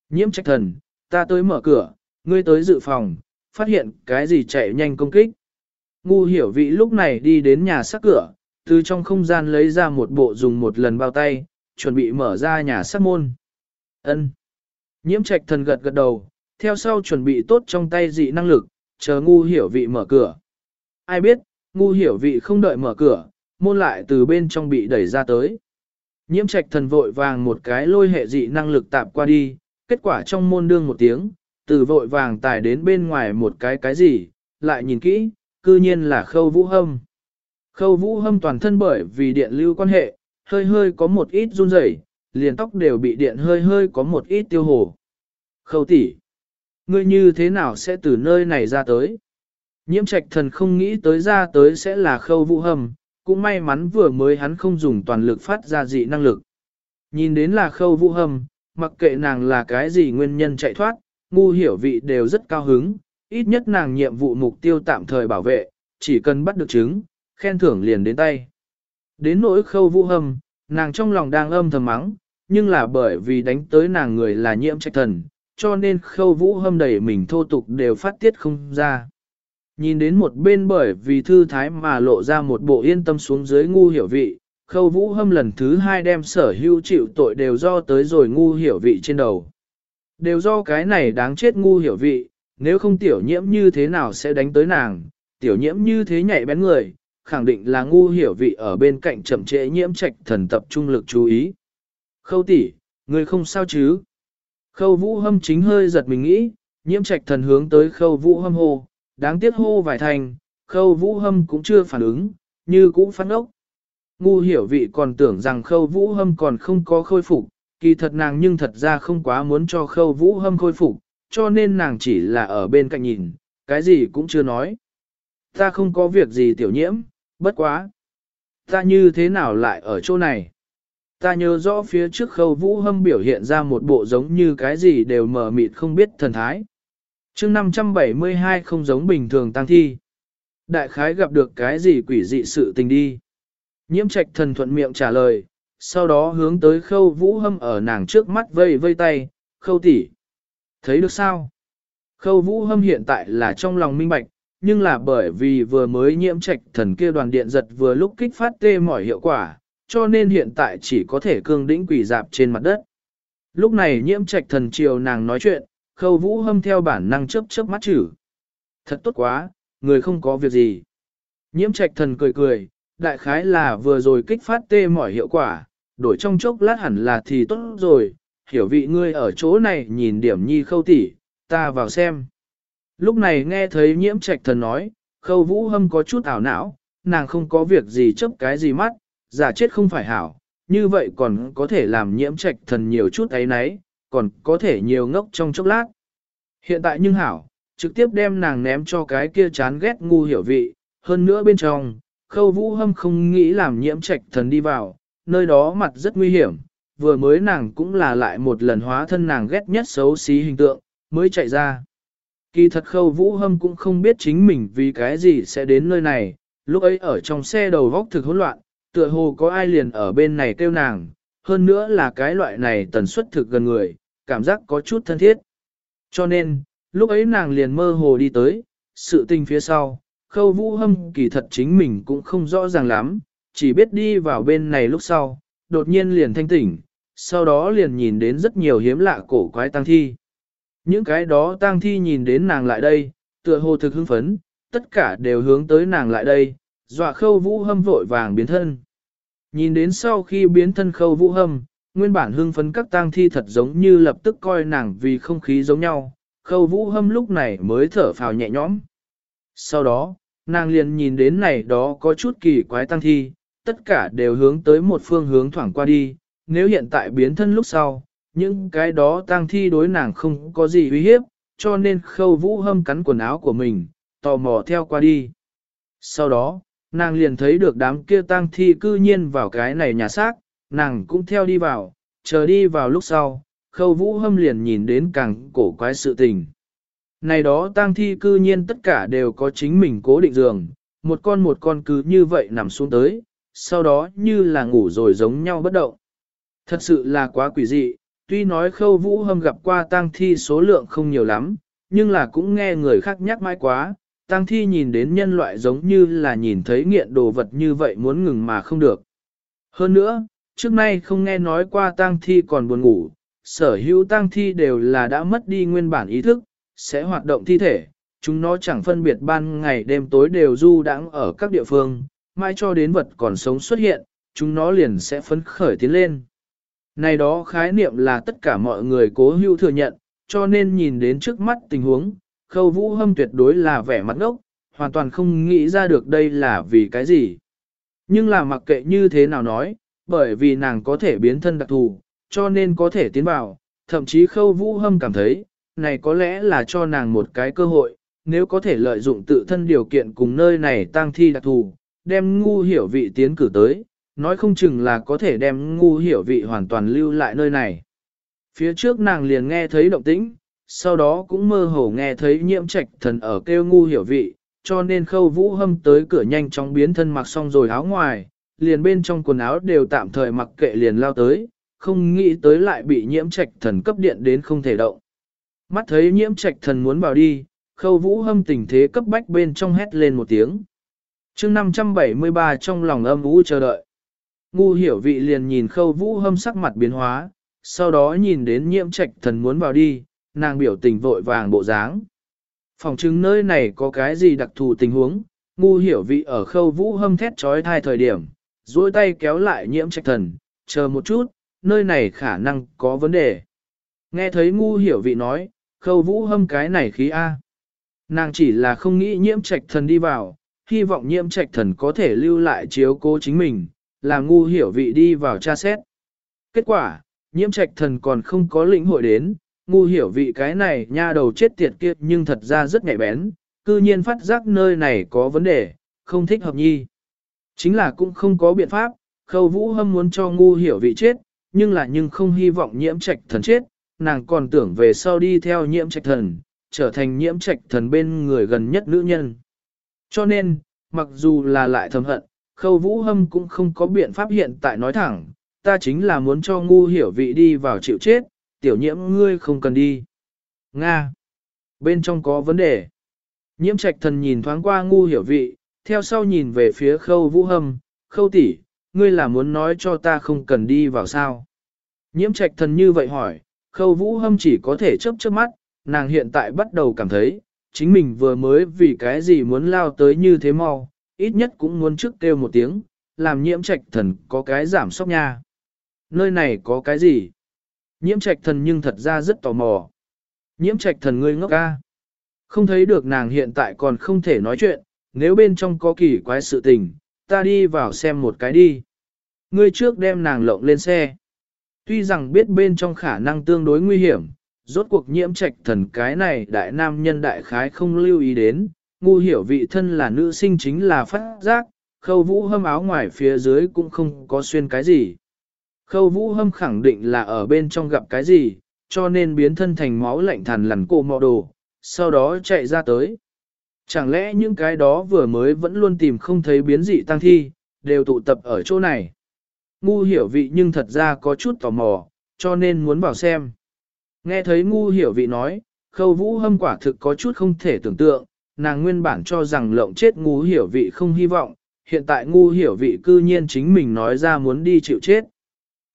Nhiễm trạch thần, ta tới mở cửa, ngươi tới dự phòng, phát hiện cái gì chạy nhanh công kích. Ngu hiểu vị lúc này đi đến nhà xác cửa, từ trong không gian lấy ra một bộ dùng một lần bao tay, chuẩn bị mở ra nhà xác môn. Ân. Nhiễm trạch thần gật gật đầu, theo sau chuẩn bị tốt trong tay dị năng lực, chờ ngu hiểu vị mở cửa. Ai biết, ngu hiểu vị không đợi mở cửa, môn lại từ bên trong bị đẩy ra tới. Nhiễm trạch thần vội vàng một cái lôi hệ dị năng lực tạp qua đi, kết quả trong môn đương một tiếng, từ vội vàng tải đến bên ngoài một cái cái gì, lại nhìn kỹ, cư nhiên là khâu vũ hâm. Khâu vũ hâm toàn thân bởi vì điện lưu quan hệ, hơi hơi có một ít run rẩy, liền tóc đều bị điện hơi hơi có một ít tiêu hồ. Khâu tỷ, ngươi như thế nào sẽ từ nơi này ra tới? Nhiễm trạch thần không nghĩ tới ra tới sẽ là khâu vũ hầm, cũng may mắn vừa mới hắn không dùng toàn lực phát ra dị năng lực. Nhìn đến là khâu vũ hầm, mặc kệ nàng là cái gì nguyên nhân chạy thoát, ngu hiểu vị đều rất cao hứng, ít nhất nàng nhiệm vụ mục tiêu tạm thời bảo vệ, chỉ cần bắt được chứng, khen thưởng liền đến tay. Đến nỗi khâu vũ hầm, nàng trong lòng đang âm thầm mắng, nhưng là bởi vì đánh tới nàng người là nhiễm trạch thần, cho nên khâu vũ hâm đẩy mình thô tục đều phát tiết không ra. Nhìn đến một bên bởi vì thư thái mà lộ ra một bộ yên tâm xuống dưới ngu hiểu vị, khâu vũ hâm lần thứ hai đem sở hưu chịu tội đều do tới rồi ngu hiểu vị trên đầu. Đều do cái này đáng chết ngu hiểu vị, nếu không tiểu nhiễm như thế nào sẽ đánh tới nàng, tiểu nhiễm như thế nhạy bén người, khẳng định là ngu hiểu vị ở bên cạnh chậm trễ nhiễm trạch thần tập trung lực chú ý. Khâu tỷ, người không sao chứ? Khâu vũ hâm chính hơi giật mình nghĩ, nhiễm trạch thần hướng tới khâu vũ hâm hô, đáng tiếc hô vài thành, khâu vũ hâm cũng chưa phản ứng, như cũ phát ốc. Ngu hiểu vị còn tưởng rằng khâu vũ hâm còn không có khôi phục, kỳ thật nàng nhưng thật ra không quá muốn cho khâu vũ hâm khôi phục, cho nên nàng chỉ là ở bên cạnh nhìn, cái gì cũng chưa nói. Ta không có việc gì tiểu nhiễm, bất quá. Ta như thế nào lại ở chỗ này? Ta nhớ rõ phía trước khâu vũ hâm biểu hiện ra một bộ giống như cái gì đều mờ mịt không biết thần thái chương 572 không giống bình thường tăng thi. Đại khái gặp được cái gì quỷ dị sự tình đi. Nhiễm trạch thần thuận miệng trả lời, sau đó hướng tới khâu vũ hâm ở nàng trước mắt vây vây tay, khâu tỷ Thấy được sao? Khâu vũ hâm hiện tại là trong lòng minh bạch, nhưng là bởi vì vừa mới nhiễm trạch thần kia đoàn điện giật vừa lúc kích phát tê mỏi hiệu quả, cho nên hiện tại chỉ có thể cương đĩnh quỷ dạp trên mặt đất. Lúc này nhiễm trạch thần chiều nàng nói chuyện, khâu vũ hâm theo bản năng chớp chớp mắt chữ. Thật tốt quá, người không có việc gì. Nhiễm trạch thần cười cười, đại khái là vừa rồi kích phát tê mỏi hiệu quả, đổi trong chốc lát hẳn là thì tốt rồi, hiểu vị ngươi ở chỗ này nhìn điểm nhi khâu tỉ, ta vào xem. Lúc này nghe thấy nhiễm trạch thần nói, khâu vũ hâm có chút ảo não, nàng không có việc gì chấp cái gì mắt, giả chết không phải hảo, như vậy còn có thể làm nhiễm trạch thần nhiều chút ấy nấy, còn có thể nhiều ngốc trong chốc lát. Hiện tại nhưng hảo, trực tiếp đem nàng ném cho cái kia chán ghét ngu hiểu vị, hơn nữa bên trong, khâu vũ hâm không nghĩ làm nhiễm trạch thần đi vào, nơi đó mặt rất nguy hiểm, vừa mới nàng cũng là lại một lần hóa thân nàng ghét nhất xấu xí hình tượng, mới chạy ra. Kỳ thật khâu vũ hâm cũng không biết chính mình vì cái gì sẽ đến nơi này, lúc ấy ở trong xe đầu vóc thực hỗn loạn, tựa hồ có ai liền ở bên này kêu nàng, hơn nữa là cái loại này tần suất thực gần người, cảm giác có chút thân thiết. Cho nên, lúc ấy nàng liền mơ hồ đi tới, sự tình phía sau, khâu vũ hâm kỳ thật chính mình cũng không rõ ràng lắm, chỉ biết đi vào bên này lúc sau, đột nhiên liền thanh tỉnh, sau đó liền nhìn đến rất nhiều hiếm lạ cổ quái tang thi. Những cái đó tang thi nhìn đến nàng lại đây, Tựa hồ thực hưng phấn, tất cả đều hướng tới nàng lại đây, dọa khâu vũ hâm vội vàng biến thân. Nhìn đến sau khi biến thân khâu vũ hâm, nguyên bản hưng phấn các tang thi thật giống như lập tức coi nàng vì không khí giống nhau, khâu vũ hâm lúc này mới thở phào nhẹ nhõm. Sau đó, nàng liền nhìn đến này đó có chút kỳ quái tăng thi, tất cả đều hướng tới một phương hướng thoảng qua đi, nếu hiện tại biến thân lúc sau, những cái đó tăng thi đối nàng không có gì uy hiếp, cho nên khâu vũ hâm cắn quần áo của mình, tò mò theo qua đi. Sau đó, nàng liền thấy được đám kia tang thi cư nhiên vào cái này nhà xác, nàng cũng theo đi vào, chờ đi vào lúc sau, khâu vũ hâm liền nhìn đến càng cổ quái sự tình. Này đó tang thi cư nhiên tất cả đều có chính mình cố định giường, một con một con cứ như vậy nằm xuống tới, sau đó như là ngủ rồi giống nhau bất động. Thật sự là quá quỷ dị, tuy nói khâu vũ hâm gặp qua tang thi số lượng không nhiều lắm, nhưng là cũng nghe người khác nhắc mãi quá, tang thi nhìn đến nhân loại giống như là nhìn thấy nghiện đồ vật như vậy muốn ngừng mà không được. Hơn nữa, trước nay không nghe nói qua tang thi còn buồn ngủ, sở hữu tang thi đều là đã mất đi nguyên bản ý thức, sẽ hoạt động thi thể, chúng nó chẳng phân biệt ban ngày đêm tối đều du đãng ở các địa phương, mai cho đến vật còn sống xuất hiện, chúng nó liền sẽ phấn khởi tiến lên. Này đó khái niệm là tất cả mọi người cố hữu thừa nhận, cho nên nhìn đến trước mắt tình huống, khâu vũ hâm tuyệt đối là vẻ mặt ngốc, hoàn toàn không nghĩ ra được đây là vì cái gì. Nhưng là mặc kệ như thế nào nói, bởi vì nàng có thể biến thân đặc thù, cho nên có thể tiến vào, thậm chí khâu vũ hâm cảm thấy, này có lẽ là cho nàng một cái cơ hội, nếu có thể lợi dụng tự thân điều kiện cùng nơi này tăng thi đặc thù, đem ngu hiểu vị tiến cử tới, nói không chừng là có thể đem ngu hiểu vị hoàn toàn lưu lại nơi này. Phía trước nàng liền nghe thấy động tĩnh, sau đó cũng mơ hồ nghe thấy nhiễm trạch thần ở kêu ngu hiểu vị, cho nên khâu vũ hâm tới cửa nhanh chóng biến thân mặc xong rồi áo ngoài, liền bên trong quần áo đều tạm thời mặc kệ liền lao tới, không nghĩ tới lại bị nhiễm trạch thần cấp điện đến không thể động. Mắt thấy nhiễm trạch thần muốn vào đi, khâu vũ hâm tình thế cấp bách bên trong hét lên một tiếng. chương 573 trong lòng âm vũ chờ đợi. Ngu hiểu vị liền nhìn khâu vũ hâm sắc mặt biến hóa, sau đó nhìn đến nhiễm trạch thần muốn vào đi, nàng biểu tình vội vàng bộ dáng. Phòng chứng nơi này có cái gì đặc thù tình huống, ngu hiểu vị ở khâu vũ hâm thét trói thai thời điểm, duỗi tay kéo lại nhiễm trạch thần, chờ một chút, nơi này khả năng có vấn đề. Nghe thấy ngu hiểu vị nói, khâu vũ hâm cái này khí A. Nàng chỉ là không nghĩ nhiễm trạch thần đi vào, hy vọng nhiễm trạch thần có thể lưu lại chiếu cố chính mình, làm ngu hiểu vị đi vào tra xét. Kết quả, nhiễm trạch thần còn không có lĩnh hội đến, ngu hiểu vị cái này nha đầu chết tiệt kia nhưng thật ra rất nhạy bén, cư nhiên phát giác nơi này có vấn đề, không thích hợp nhi. Chính là cũng không có biện pháp, khâu vũ hâm muốn cho ngu hiểu vị chết, nhưng là nhưng không hy vọng nhiễm trạch thần chết, nàng còn tưởng về sau đi theo nhiễm trạch thần, trở thành nhiễm trạch thần bên người gần nhất nữ nhân. Cho nên, mặc dù là lại thầm hận, khâu vũ hâm cũng không có biện pháp hiện tại nói thẳng, ta chính là muốn cho ngu hiểu vị đi vào chịu chết, tiểu nhiễm ngươi không cần đi. Nga! Bên trong có vấn đề. Nhiễm trạch thần nhìn thoáng qua ngu hiểu vị, theo sau nhìn về phía khâu vũ hâm, khâu tỷ, ngươi là muốn nói cho ta không cần đi vào sao. Nhiễm trạch thần như vậy hỏi, khâu vũ hâm chỉ có thể chớp chớp mắt, nàng hiện tại bắt đầu cảm thấy, chính mình vừa mới vì cái gì muốn lao tới như thế mau, ít nhất cũng muốn trước kêu một tiếng, làm nhiễm trạch thần có cái giảm sóc nha. Nơi này có cái gì? Nhiễm trạch thần nhưng thật ra rất tò mò. Nhiễm trạch thần ngươi ngốc ca. Không thấy được nàng hiện tại còn không thể nói chuyện, nếu bên trong có kỳ quái sự tình, ta đi vào xem một cái đi. Ngươi trước đem nàng lộng lên xe. Tuy rằng biết bên trong khả năng tương đối nguy hiểm, rốt cuộc nhiễm trạch thần cái này đại nam nhân đại khái không lưu ý đến, ngu hiểu vị thân là nữ sinh chính là phát giác, khâu vũ hâm áo ngoài phía dưới cũng không có xuyên cái gì. Khâu vũ hâm khẳng định là ở bên trong gặp cái gì, cho nên biến thân thành máu lạnh thần lằn cổ mọ đồ, sau đó chạy ra tới. Chẳng lẽ những cái đó vừa mới vẫn luôn tìm không thấy biến dị tăng thi, đều tụ tập ở chỗ này. Ngu hiểu vị nhưng thật ra có chút tò mò, cho nên muốn vào xem. Nghe thấy ngu hiểu vị nói, khâu vũ hâm quả thực có chút không thể tưởng tượng, nàng nguyên bản cho rằng lộng chết ngu hiểu vị không hy vọng, hiện tại ngu hiểu vị cư nhiên chính mình nói ra muốn đi chịu chết.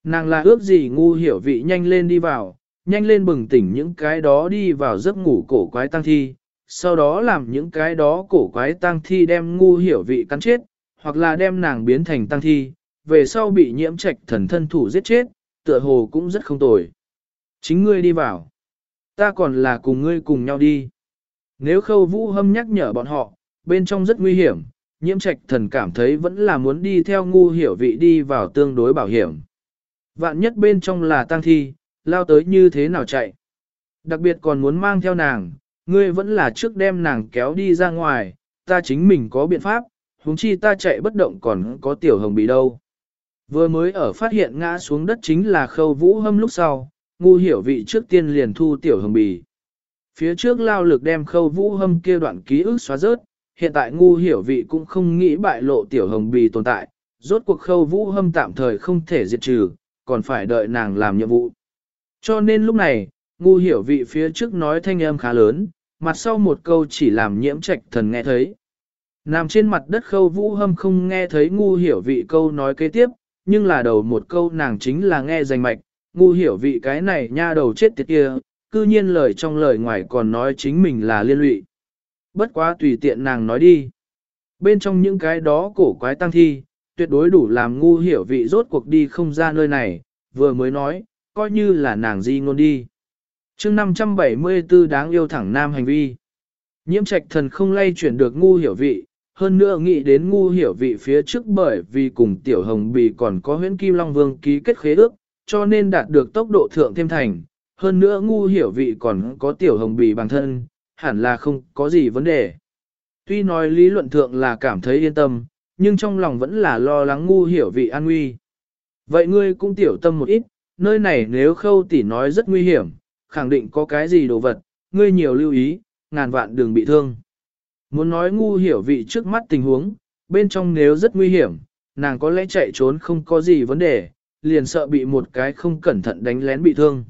Nàng là ước gì ngu hiểu vị nhanh lên đi vào, nhanh lên bừng tỉnh những cái đó đi vào giấc ngủ cổ quái tăng thi, sau đó làm những cái đó cổ quái tăng thi đem ngu hiểu vị cắn chết, hoặc là đem nàng biến thành tăng thi, về sau bị nhiễm trạch thần thân thủ giết chết, tựa hồ cũng rất không tồi. Chính ngươi đi vào. Ta còn là cùng ngươi cùng nhau đi. Nếu khâu vũ hâm nhắc nhở bọn họ, bên trong rất nguy hiểm, nhiễm trạch thần cảm thấy vẫn là muốn đi theo ngu hiểu vị đi vào tương đối bảo hiểm. Vạn nhất bên trong là tang thi, lao tới như thế nào chạy. Đặc biệt còn muốn mang theo nàng, ngươi vẫn là trước đem nàng kéo đi ra ngoài, ta chính mình có biện pháp, huống chi ta chạy bất động còn có tiểu hồng bị đâu. Vừa mới ở phát hiện ngã xuống đất chính là khâu vũ hâm lúc sau, ngu hiểu vị trước tiên liền thu tiểu hồng bì. Phía trước lao lực đem khâu vũ hâm kia đoạn ký ức xóa rớt, hiện tại ngu hiểu vị cũng không nghĩ bại lộ tiểu hồng bì tồn tại, rốt cuộc khâu vũ hâm tạm thời không thể diệt trừ, còn phải đợi nàng làm nhiệm vụ. Cho nên lúc này, ngu hiểu vị phía trước nói thanh âm khá lớn, mặt sau một câu chỉ làm nhiễm trạch thần nghe thấy. Nằm trên mặt đất khâu vũ hâm không nghe thấy ngu hiểu vị câu nói kế tiếp, nhưng là đầu một câu nàng chính là nghe rành mạch, ngu hiểu vị cái này nha đầu chết tiệt kia, cư nhiên lời trong lời ngoài còn nói chính mình là liên lụy. Bất quá tùy tiện nàng nói đi. Bên trong những cái đó cổ quái tăng thi, tuyệt đối đủ làm ngu hiểu vị rốt cuộc đi không ra nơi này, vừa mới nói, coi như là nàng di ngôn đi. chương 574 đáng yêu thẳng nam hành vi. Nhiễm trạch thần không lay chuyển được ngu hiểu vị, hơn nữa nghĩ đến ngu hiểu vị phía trước bởi vì cùng tiểu hồng bì còn có huyễn kim long vương ký kết khế ước, cho nên đạt được tốc độ thượng thêm thành. Hơn nữa ngu hiểu vị còn có tiểu hồng bì bằng thân, hẳn là không có gì vấn đề. Tuy nói lý luận thượng là cảm thấy yên tâm, nhưng trong lòng vẫn là lo lắng ngu hiểu vị an nguy. Vậy ngươi cũng tiểu tâm một ít, nơi này nếu khâu tỉ nói rất nguy hiểm, khẳng định có cái gì đồ vật, ngươi nhiều lưu ý, ngàn vạn đừng bị thương. Muốn nói ngu hiểu vị trước mắt tình huống, bên trong nếu rất nguy hiểm, nàng có lẽ chạy trốn không có gì vấn đề, liền sợ bị một cái không cẩn thận đánh lén bị thương.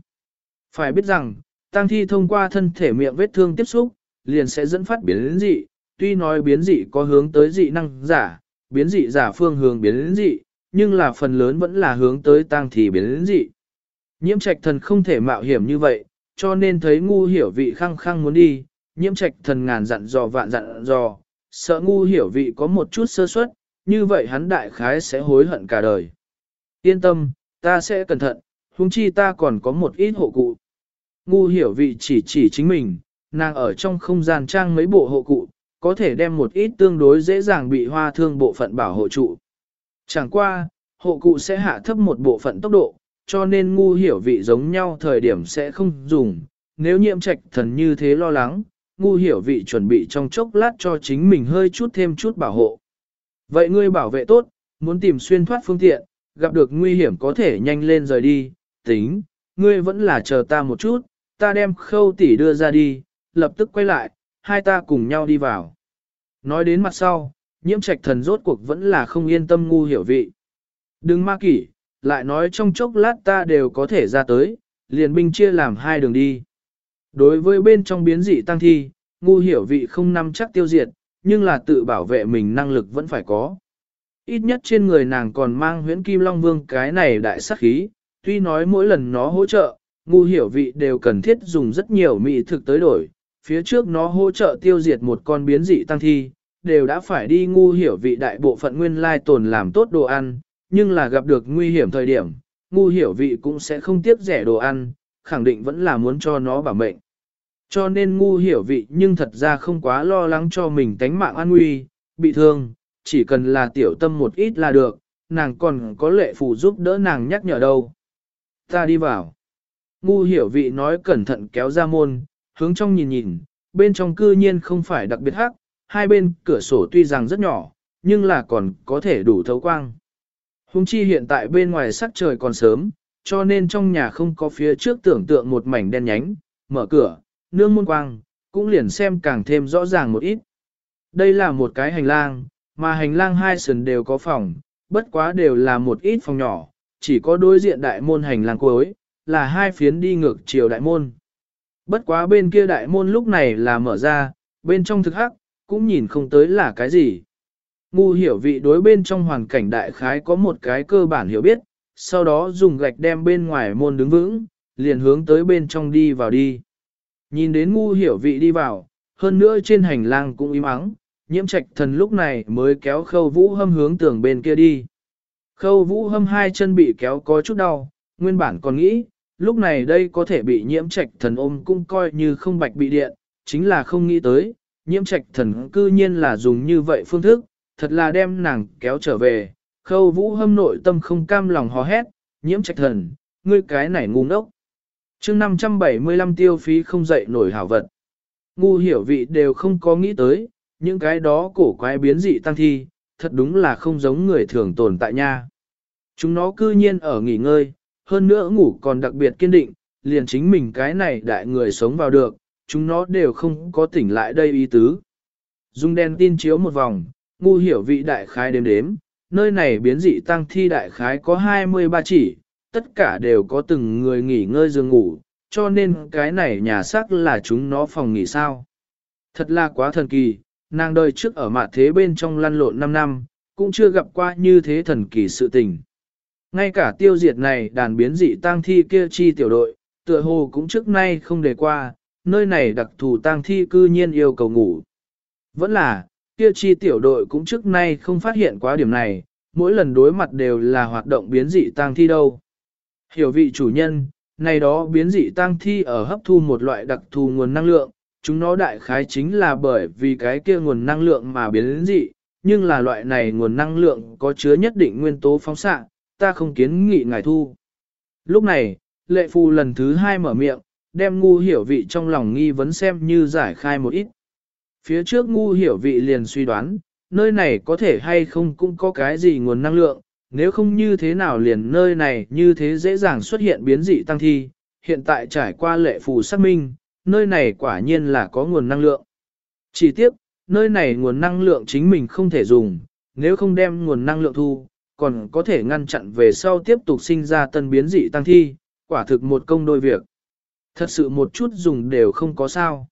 Phải biết rằng, tang thi thông qua thân thể miệng vết thương tiếp xúc, liền sẽ dẫn phát biến dị, tuy nói biến dị có hướng tới dị năng giả, biến dị giả phương hướng biến dị, nhưng là phần lớn vẫn là hướng tới tang thì biến dị. Nhiễm trạch thần không thể mạo hiểm như vậy, cho nên thấy ngu hiểu vị khăng khăng muốn đi, nhiễm trạch thần ngàn dặn dò vạn dặn dò, sợ ngu hiểu vị có một chút sơ suất, như vậy hắn đại khái sẽ hối hận cả đời. Yên tâm, ta sẽ cẩn thận, huống chi ta còn có một ít hộ cụ. Ngu hiểu vị chỉ chỉ chính mình, nàng ở trong không gian trang mấy bộ hộ cụ, có thể đem một ít tương đối dễ dàng bị hoa thương bộ phận bảo hộ trụ. Chẳng qua, hộ cụ sẽ hạ thấp một bộ phận tốc độ, cho nên ngu hiểu vị giống nhau thời điểm sẽ không dùng. Nếu nhiễm trạch thần như thế lo lắng, ngu hiểu vị chuẩn bị trong chốc lát cho chính mình hơi chút thêm chút bảo hộ. Vậy ngươi bảo vệ tốt, muốn tìm xuyên thoát phương tiện, gặp được nguy hiểm có thể nhanh lên rời đi, tính, ngươi vẫn là chờ ta một chút, ta đem khâu tỷ đưa ra đi, lập tức quay lại, hai ta cùng nhau đi vào. Nói đến mặt sau, nhiễm trạch thần rốt cuộc vẫn là không yên tâm ngu hiểu vị. Đừng ma kỷ, lại nói trong chốc lát ta đều có thể ra tới, liền binh chia làm hai đường đi. Đối với bên trong biến dị tăng thi, ngu hiểu vị không nắm chắc tiêu diệt, nhưng là tự bảo vệ mình năng lực vẫn phải có. Ít nhất trên người nàng còn mang huyễn kim long vương cái này đại sắc khí, tuy nói mỗi lần nó hỗ trợ, ngu hiểu vị đều cần thiết dùng rất nhiều mỹ thực tới đổi. Phía trước nó hỗ trợ tiêu diệt một con biến dị tăng thi, đều đã phải đi ngu hiểu vị đại bộ phận nguyên lai tồn làm tốt đồ ăn, nhưng là gặp được nguy hiểm thời điểm, ngu hiểu vị cũng sẽ không tiếc rẻ đồ ăn, khẳng định vẫn là muốn cho nó bảo mệnh. Cho nên ngu hiểu vị nhưng thật ra không quá lo lắng cho mình tánh mạng an nguy, bị thương, chỉ cần là tiểu tâm một ít là được, nàng còn có lệ phù giúp đỡ nàng nhắc nhở đâu. Ta đi vào. Ngu hiểu vị nói cẩn thận kéo ra môn, hướng trong nhìn nhìn, bên trong cư nhiên không phải đặc biệt hắc, hai bên cửa sổ tuy rằng rất nhỏ, nhưng là còn có thể đủ thấu quang. Hùng chi hiện tại bên ngoài sắc trời còn sớm, cho nên trong nhà không có phía trước tưởng tượng một mảnh đen nhánh, mở cửa, nương môn quang, cũng liền xem càng thêm rõ ràng một ít. Đây là một cái hành lang, mà hành lang hai sườn đều có phòng, bất quá đều là một ít phòng nhỏ, chỉ có đối diện đại môn hành lang cuối, là hai phiến đi ngược chiều đại môn. Bất quá bên kia đại môn lúc này là mở ra, bên trong thực hắc, cũng nhìn không tới là cái gì. Ngu hiểu vị đối bên trong hoàn cảnh đại khái có một cái cơ bản hiểu biết, sau đó dùng gạch đem bên ngoài môn đứng vững, liền hướng tới bên trong đi vào đi. Nhìn đến ngu hiểu vị đi vào, hơn nữa trên hành lang cũng im ắng, nhiễm trạch thần lúc này mới kéo khâu vũ hâm hướng tường bên kia đi. Khâu vũ hâm hai chân bị kéo có chút đau, nguyên bản còn nghĩ, lúc này đây có thể bị nhiễm trạch thần ôm cũng coi như không bạch bị điện, chính là không nghĩ tới, nhiễm trạch thần cư nhiên là dùng như vậy phương thức, thật là đem nàng kéo trở về, khâu vũ hâm nội tâm không cam lòng hò hét, nhiễm trạch thần, ngươi cái này ngu ngốc. chương 575 tiêu phí không dậy nổi hảo vật. Ngu hiểu vị đều không có nghĩ tới, những cái đó cổ quái biến dị tăng thi, thật đúng là không giống người thường tồn tại nha. Chúng nó cư nhiên ở nghỉ ngơi, hơn nữa ngủ còn đặc biệt kiên định, liền chính mình cái này đại người sống vào được, chúng nó đều không có tỉnh lại đây ý tứ. Dung đen tin chiếu một vòng, ngu hiểu vị đại khái đếm đếm, nơi này biến dị tăng thi đại khái có 23 chỉ, tất cả đều có từng người nghỉ ngơi giường ngủ, cho nên cái này nhà xác là chúng nó phòng nghỉ sao. Thật là quá thần kỳ, nàng đời trước ở mạ thế bên trong lăn lộn 5 năm, cũng chưa gặp qua như thế thần kỳ sự tình. Ngay cả tiêu diệt này đàn biến dị tang thi kia chi tiểu đội, tựa hồ cũng trước nay không đề qua, nơi này đặc thù tang thi cư nhiên yêu cầu ngủ. Vẫn là, kia chi tiểu đội cũng trước nay không phát hiện quá điểm này, mỗi lần đối mặt đều là hoạt động biến dị tang thi đâu. Hiểu vị chủ nhân, này đó biến dị tang thi ở hấp thu một loại đặc thù nguồn năng lượng, chúng nó đại khái chính là bởi vì cái kia nguồn năng lượng mà biến dị, nhưng là loại này nguồn năng lượng có chứa nhất định nguyên tố phóng xạ, ta không kiến nghị ngài thu. Lúc này, lệ phù lần thứ hai mở miệng, đem ngu hiểu vị trong lòng nghi vấn xem như giải khai một ít. Phía trước ngu hiểu vị liền suy đoán, nơi này có thể hay không cũng có cái gì nguồn năng lượng, nếu không như thế nào liền nơi này như thế dễ dàng xuất hiện biến dị tăng thi, hiện tại trải qua lệ phù xác minh, nơi này quả nhiên là có nguồn năng lượng. Chỉ tiếc, nơi này nguồn năng lượng chính mình không thể dùng, nếu không đem nguồn năng lượng thu, còn có thể ngăn chặn về sau tiếp tục sinh ra tân biến dị tăng thi, quả thực một công đôi việc. Thật sự một chút dùng đều không có sao.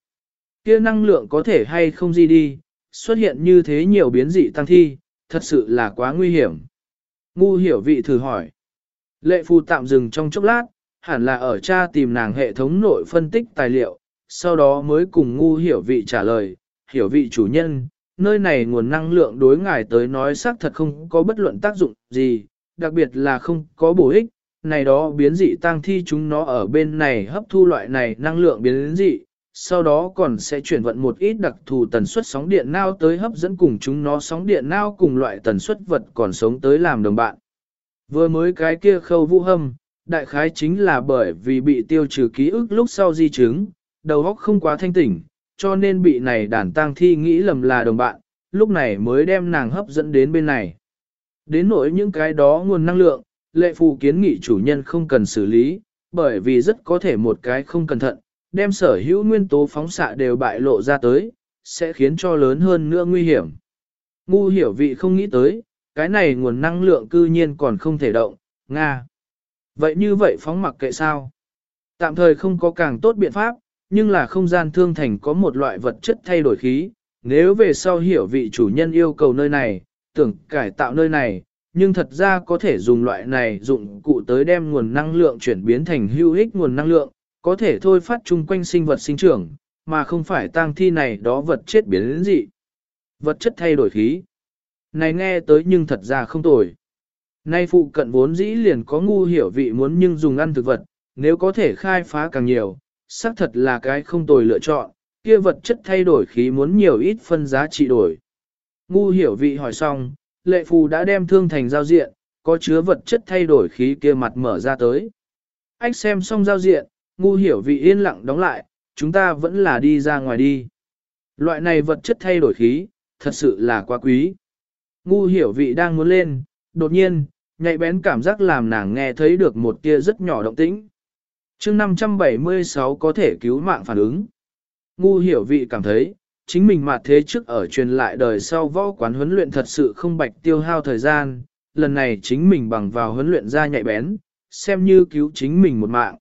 Kia năng lượng có thể hay không gì đi, xuất hiện như thế nhiều biến dị tăng thi, thật sự là quá nguy hiểm. Ngu hiểu vị thử hỏi. Lệ phu tạm dừng trong chốc lát, hẳn là ở cha tìm nàng hệ thống nội phân tích tài liệu, sau đó mới cùng ngu hiểu vị trả lời, hiểu vị chủ nhân, nơi này nguồn năng lượng đối ngài tới nói xác thật không có bất luận tác dụng gì, đặc biệt là không có bổ ích, này đó biến dị tăng thi chúng nó ở bên này hấp thu loại này năng lượng biến dị, sau đó còn sẽ chuyển vận một ít đặc thù tần suất sóng điện nao tới hấp dẫn cùng chúng nó sóng điện nao cùng loại tần suất vật còn sống tới làm đồng bạn. Vừa mới cái kia khâu vũ hâm, đại khái chính là bởi vì bị tiêu trừ ký ức lúc sau di chứng, đầu óc không quá thanh tỉnh, cho nên bị này đàn tang thi nghĩ lầm là đồng bạn, lúc này mới đem nàng hấp dẫn đến bên này. Đến nỗi những cái đó nguồn năng lượng, lệ phù kiến nghị chủ nhân không cần xử lý, bởi vì rất có thể một cái không cẩn thận, đem sở hữu nguyên tố phóng xạ đều bại lộ ra tới, sẽ khiến cho lớn hơn nữa nguy hiểm. Ngu hiểu vị không nghĩ tới, cái này nguồn năng lượng cư nhiên còn không thể động, Nga. Vậy như vậy phóng mặc kệ sao? Tạm thời không có càng tốt biện pháp, nhưng là không gian thương thành có một loại vật chất thay đổi khí, nếu về sau hiểu vị chủ nhân yêu cầu nơi này, tưởng cải tạo nơi này, nhưng thật ra có thể dùng loại này dụng cụ tới đem nguồn năng lượng chuyển biến thành hữu ích nguồn năng lượng, có thể thôi phát chung quanh sinh vật sinh trưởng, mà không phải tang thi này đó vật chết biến đến dị. Vật chất thay đổi khí. Này nghe tới nhưng thật ra không tồi. Nay phụ cận vốn dĩ liền có ngu hiểu vị muốn nhưng dùng ăn thực vật, nếu có thể khai phá càng nhiều, xác thật là cái không tồi lựa chọn, kia vật chất thay đổi khí muốn nhiều ít phân giá trị đổi. Ngu hiểu vị hỏi xong, lệ phù đã đem thương thành giao diện, có chứa vật chất thay đổi khí kia mặt mở ra tới. Ách xem xong giao diện, ngu hiểu vị yên lặng đóng lại, chúng ta vẫn là đi ra ngoài đi. Loại này vật chất thay đổi khí, thật sự là quá quý. Ngu hiểu vị đang muốn lên, đột nhiên, nhạy bén cảm giác làm nàng nghe thấy được một tia rất nhỏ động tĩnh chương 576 có thể cứu mạng phản ứng. Ngu hiểu vị cảm thấy, chính mình mà thế trước ở truyền lại đời sau võ quán huấn luyện thật sự không bạch tiêu hao thời gian, lần này chính mình bằng vào huấn luyện ra nhạy bén, xem như cứu chính mình một mạng.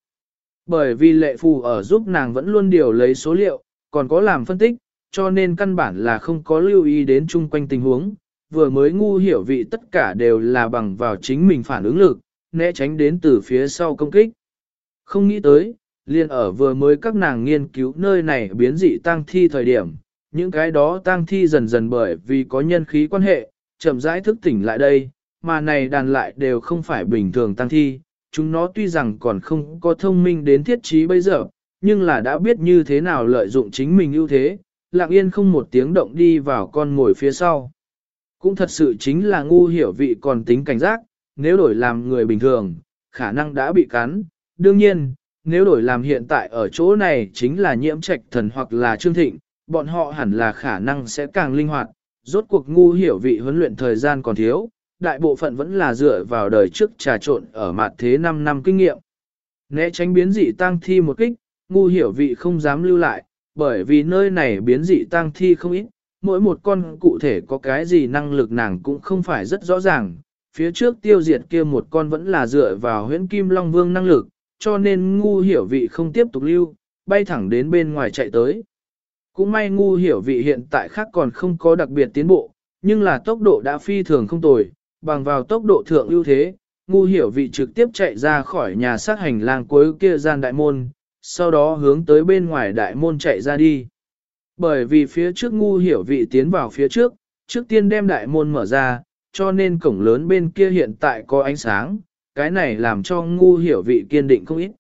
Bởi vì lệ phù ở giúp nàng vẫn luôn điều lấy số liệu, còn có làm phân tích, cho nên căn bản là không có lưu ý đến chung quanh tình huống, vừa mới ngu hiểu vị tất cả đều là bằng vào chính mình phản ứng lực, né tránh đến từ phía sau công kích. Không nghĩ tới, liền ở vừa mới các nàng nghiên cứu nơi này biến dị tăng thi thời điểm, những cái đó tăng thi dần dần bởi vì có nhân khí quan hệ, chậm rãi thức tỉnh lại đây, mà này đàn lại đều không phải bình thường tăng thi, chúng nó tuy rằng còn không có thông minh đến thiết trí bây giờ, nhưng là đã biết như thế nào lợi dụng chính mình ưu thế, lặng yên không một tiếng động đi vào con ngồi phía sau. Cũng thật sự chính là ngu hiểu vị còn tính cảnh giác, nếu đổi làm người bình thường, khả năng đã bị cắn. Đương nhiên, nếu đổi làm hiện tại ở chỗ này chính là nhiễm trạch thần hoặc là trương thịnh, bọn họ hẳn là khả năng sẽ càng linh hoạt. Rốt cuộc ngu hiểu vị huấn luyện thời gian còn thiếu, đại bộ phận vẫn là dựa vào đời trước trà trộn ở mặt thế 5 năm kinh nghiệm. Né tránh biến dị tăng thi một kích, ngu hiểu vị không dám lưu lại, bởi vì nơi này biến dị tăng thi không ít, mỗi một con cụ thể có cái gì năng lực nàng cũng không phải rất rõ ràng. Phía trước tiêu diệt kia một con vẫn là dựa vào huyễn kim long vương năng lực, cho nên ngu hiểu vị không tiếp tục lưu, bay thẳng đến bên ngoài chạy tới. Cũng may ngu hiểu vị hiện tại khác còn không có đặc biệt tiến bộ, nhưng là tốc độ đã phi thường không tồi, bằng vào tốc độ thượng ưu thế, ngu hiểu vị trực tiếp chạy ra khỏi nhà sát hành lang cuối kia gian đại môn, sau đó hướng tới bên ngoài đại môn chạy ra đi. Bởi vì phía trước ngu hiểu vị tiến vào phía trước, trước tiên đem đại môn mở ra, cho nên cổng lớn bên kia hiện tại có ánh sáng, cái này làm cho ngu hiểu vị kiên định không ít.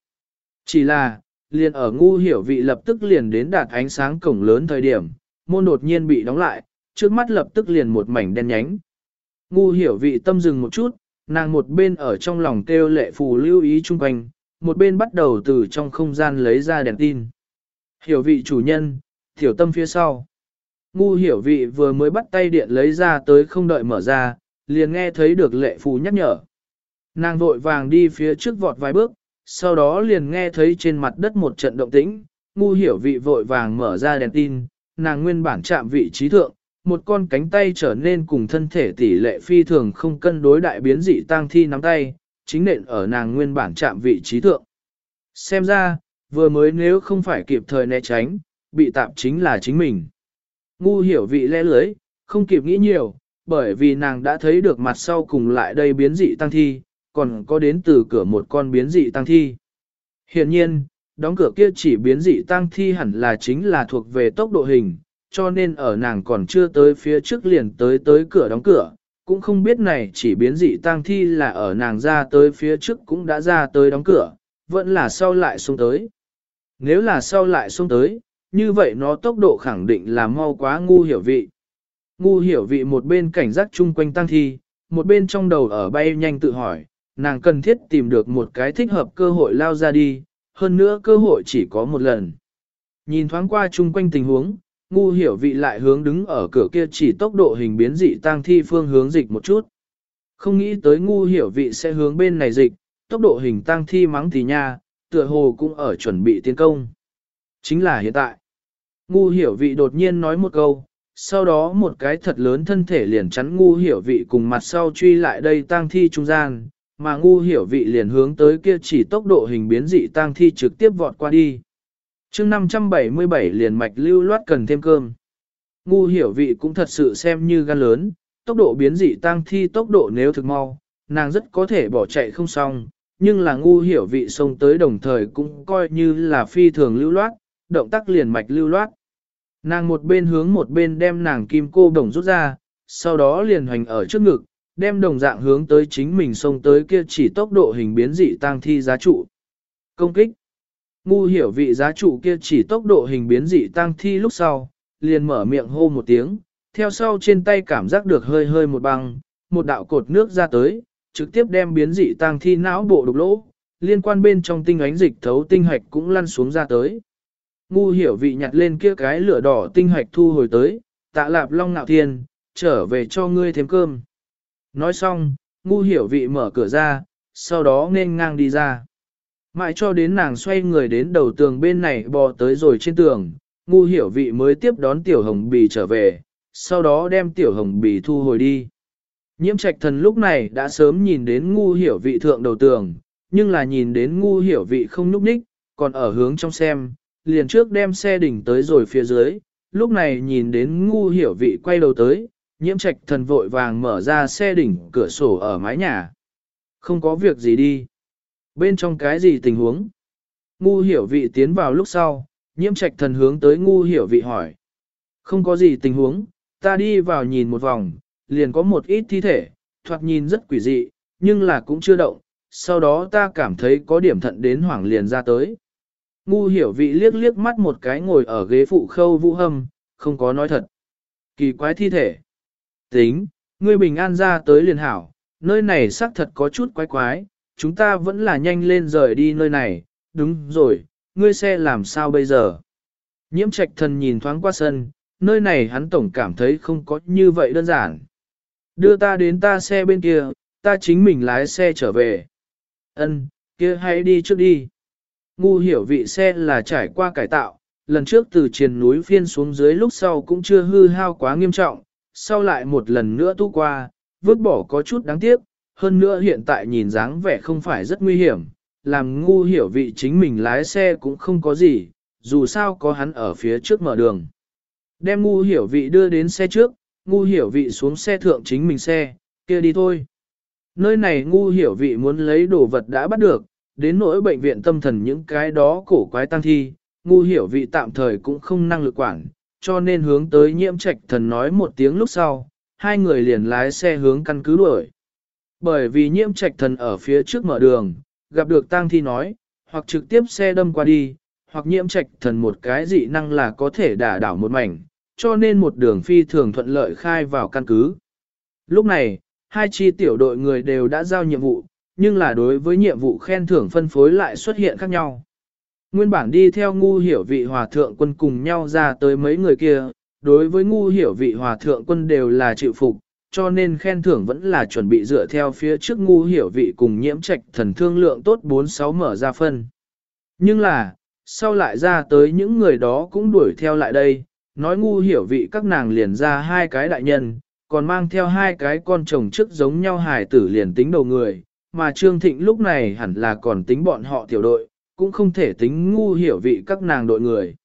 Chỉ là, liền ở ngu hiểu vị lập tức liền đến đạt ánh sáng cổng lớn thời điểm, môn đột nhiên bị đóng lại, trước mắt lập tức liền một mảnh đen nhánh. Ngu hiểu vị tâm dừng một chút, nàng một bên ở trong lòng kêu lệ phù lưu ý chung quanh, một bên bắt đầu từ trong không gian lấy ra đèn tin. Hiểu vị chủ nhân, tiểu tâm phía sau. Ngu hiểu vị vừa mới bắt tay điện lấy ra tới không đợi mở ra, liền nghe thấy được lệ phù nhắc nhở. Nàng vội vàng đi phía trước vọt vài bước, sau đó liền nghe thấy trên mặt đất một trận động tĩnh, ngu hiểu vị vội vàng mở ra đèn tin, nàng nguyên bản chạm vị trí thượng, một con cánh tay trở nên cùng thân thể tỷ lệ phi thường không cân đối đại biến dị tăng thi nắm tay, chính nện ở nàng nguyên bản chạm vị trí thượng. Xem ra, vừa mới nếu không phải kịp thời né tránh, bị tạm chính là chính mình. Ngu hiểu vị lẽ lưới, không kịp nghĩ nhiều, bởi vì nàng đã thấy được mặt sau cùng lại đây biến dị tăng thi, còn có đến từ cửa một con biến dị tăng thi. Hiện nhiên, đóng cửa kia chỉ biến dị tăng thi hẳn là chính là thuộc về tốc độ hình, cho nên ở nàng còn chưa tới phía trước liền tới tới cửa đóng cửa, cũng không biết này chỉ biến dị tăng thi là ở nàng ra tới phía trước cũng đã ra tới đóng cửa, vẫn là sau lại xuống tới. Nếu là sau lại xuống tới, như vậy nó tốc độ khẳng định là mau quá ngu hiểu vị. Ngu hiểu vị một bên cảnh giác chung quanh tăng thi, một bên trong đầu ở bay nhanh tự hỏi, nàng cần thiết tìm được một cái thích hợp cơ hội lao ra đi, hơn nữa cơ hội chỉ có một lần. Nhìn thoáng qua chung quanh tình huống, ngu hiểu vị lại hướng đứng ở cửa kia chỉ tốc độ hình biến dị tăng thi phương hướng dịch một chút. Không nghĩ tới ngu hiểu vị sẽ hướng bên này dịch, tốc độ hình tăng thi mắng thì nha, tựa hồ cũng ở chuẩn bị tiến công. Chính là hiện tại. Ngu hiểu vị đột nhiên nói một câu, sau đó một cái thật lớn thân thể liền chắn ngu hiểu vị cùng mặt sau truy lại đây tăng thi trung gian, mà ngu hiểu vị liền hướng tới kia chỉ tốc độ hình biến dị tăng thi trực tiếp vọt qua đi chương 577 liền mạch lưu loát cần thêm cơm. Ngu hiểu vị cũng thật sự xem như gan lớn, tốc độ biến dị tăng thi tốc độ nếu thực mau, nàng rất có thể bỏ chạy không xong, nhưng là ngu hiểu vị xông tới đồng thời cũng coi như là phi thường lưu loát, động tác liền mạch lưu loát. Nàng một bên hướng một bên đem nàng kim cô đồng rút ra, sau đó liền hoành ở trước ngực, đem đồng dạng hướng tới chính mình xông tới kia chỉ tốc độ hình biến dị tăng thi giá trụ. Công kích Ngu hiểu vị giá trụ kia chỉ tốc độ hình biến dị tăng thi lúc sau, liền mở miệng hô một tiếng, theo sau trên tay cảm giác được hơi hơi một băng, một đạo cột nước ra tới, trực tiếp đem biến dị tăng thi não bộ đục lỗ, liên quan bên trong tinh ánh dịch thấu tinh hạch cũng lăn xuống ra tới. Ngu hiểu vị nhặt lên kia cái lửa đỏ tinh hạch thu hồi tới, tạ lạp long nạo thiên, trở về cho ngươi thêm cơm. Nói xong, ngu hiểu vị mở cửa ra, sau đó nên ngang đi ra. Mãi cho đến nàng xoay người đến đầu tường bên này bò tới rồi trên tường, ngu hiểu vị mới tiếp đón tiểu hồng bì trở về, sau đó đem tiểu hồng bì thu hồi đi. Nhiễm trạch thần lúc này đã sớm nhìn đến ngu hiểu vị thượng đầu tường, nhưng là nhìn đến ngu hiểu vị không núp ních, còn ở hướng trong xem, liền trước đem xe đỉnh tới rồi phía dưới, lúc này nhìn đến ngu hiểu vị quay đầu tới, nhiễm trạch thần vội vàng mở ra xe đỉnh cửa sổ ở mái nhà. Không có việc gì đi. Bên trong cái gì tình huống? Ngu hiểu vị tiến vào lúc sau, nhiễm trạch thần hướng tới ngu hiểu vị hỏi. Không có gì tình huống, ta đi vào nhìn một vòng, liền có một ít thi thể, thoạt nhìn rất quỷ dị, nhưng là cũng chưa động, sau đó ta cảm thấy có điểm thận đến hoảng liền ra tới. Ngu hiểu vị liếc liếc mắt một cái ngồi ở ghế phụ khâu vũ hâm, không có nói thật. Kỳ quái thi thể. Tính, ngươi bình an ra tới liền hảo, nơi này xác thật có chút quái quái, chúng ta vẫn là nhanh lên rời đi nơi này, đúng rồi, ngươi xe làm sao bây giờ? Nhiễm trạch thần nhìn thoáng qua sân, nơi này hắn tổng cảm thấy không có như vậy đơn giản. Đưa ta đến ta xe bên kia, ta chính mình lái xe trở về. Ân, kia hãy đi trước đi. Ngu hiểu vị xe là trải qua cải tạo, lần trước từ triền núi phiên xuống dưới lúc sau cũng chưa hư hao quá nghiêm trọng, sau lại một lần nữa tu qua, vứt bỏ có chút đáng tiếc, hơn nữa hiện tại nhìn dáng vẻ không phải rất nguy hiểm, làm ngu hiểu vị chính mình lái xe cũng không có gì, dù sao có hắn ở phía trước mở đường. Đem ngu hiểu vị đưa đến xe trước, ngu hiểu vị xuống xe thượng chính mình xe, kia đi thôi. Nơi này ngu hiểu vị muốn lấy đồ vật đã bắt được, đến nỗi bệnh viện tâm thần những cái đó cổ quái tăng thi, ngu hiểu vị tạm thời cũng không năng lực quản, cho nên hướng tới nhiễm trạch thần nói một tiếng lúc sau, hai người liền lái xe hướng căn cứ đuổi. Bởi vì nhiễm trạch thần ở phía trước mở đường, gặp được tang thi nói, hoặc trực tiếp xe đâm qua đi, hoặc nhiễm trạch thần một cái dị năng là có thể đả đảo một mảnh, cho nên một đường phi thường thuận lợi khai vào căn cứ. Lúc này, hai chi tiểu đội người đều đã giao nhiệm vụ, nhưng là đối với nhiệm vụ khen thưởng phân phối lại xuất hiện khác nhau. Nguyên bản đi theo ngu hiểu vị hòa thượng quân cùng nhau ra tới mấy người kia, đối với ngu hiểu vị hòa thượng quân đều là chịu phục, cho nên khen thưởng vẫn là chuẩn bị dựa theo phía trước ngu hiểu vị cùng nhiễm trạch thần thương lượng tốt 4-6 mở ra phân. Nhưng là, sau lại ra tới những người đó cũng đuổi theo lại đây, nói ngu hiểu vị các nàng liền ra hai cái đại nhân, còn mang theo hai cái con chồng trước giống nhau hài tử liền tính đầu người, mà Trương Thịnh lúc này hẳn là còn tính bọn họ tiểu đội, cũng không thể tính ngu hiểu vị các nàng đội người.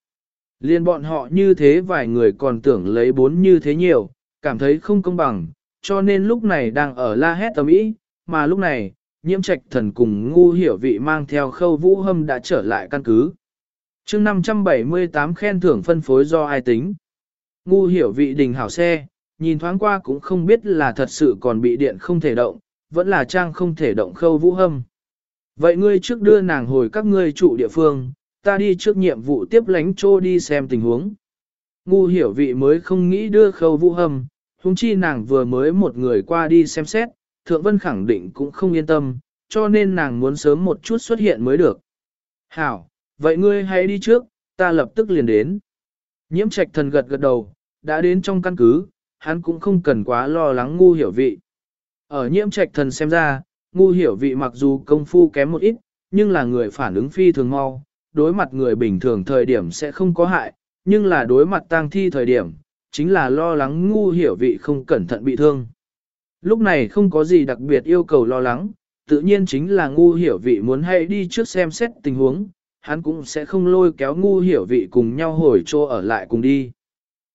Liên bọn họ như thế vài người còn tưởng lấy bốn như thế nhiều, cảm thấy không công bằng, cho nên lúc này đang ở la hét tầm ý, mà lúc này, nhiễm trạch thần cùng ngu hiểu vị mang theo khâu vũ hâm đã trở lại căn cứ. chương 578 khen thưởng phân phối do ai tính. Ngu hiểu vị đình hảo xe, nhìn thoáng qua cũng không biết là thật sự còn bị điện không thể động, vẫn là trang không thể động khâu vũ hâm. Vậy ngươi trước đưa nàng hồi các ngươi trụ địa phương, ta đi trước nhiệm vụ tiếp lánh trô đi xem tình huống. Ngu hiểu vị mới không nghĩ đưa khâu vũ hâm, huống chi nàng vừa mới một người qua đi xem xét, thượng vân khẳng định cũng không yên tâm, cho nên nàng muốn sớm một chút xuất hiện mới được. Hảo, vậy ngươi hãy đi trước, ta lập tức liền đến. Nhiễm trạch thần gật gật đầu, đã đến trong căn cứ, hắn cũng không cần quá lo lắng ngu hiểu vị. Ở nhiễm trạch thần xem ra, ngu hiểu vị mặc dù công phu kém một ít, nhưng là người phản ứng phi thường mau, đối mặt người bình thường thời điểm sẽ không có hại, nhưng là đối mặt tang thi thời điểm, chính là lo lắng ngu hiểu vị không cẩn thận bị thương. Lúc này không có gì đặc biệt yêu cầu lo lắng, tự nhiên chính là ngu hiểu vị muốn hay đi trước xem xét tình huống, hắn cũng sẽ không lôi kéo ngu hiểu vị cùng nhau hồi chỗ ở lại cùng đi.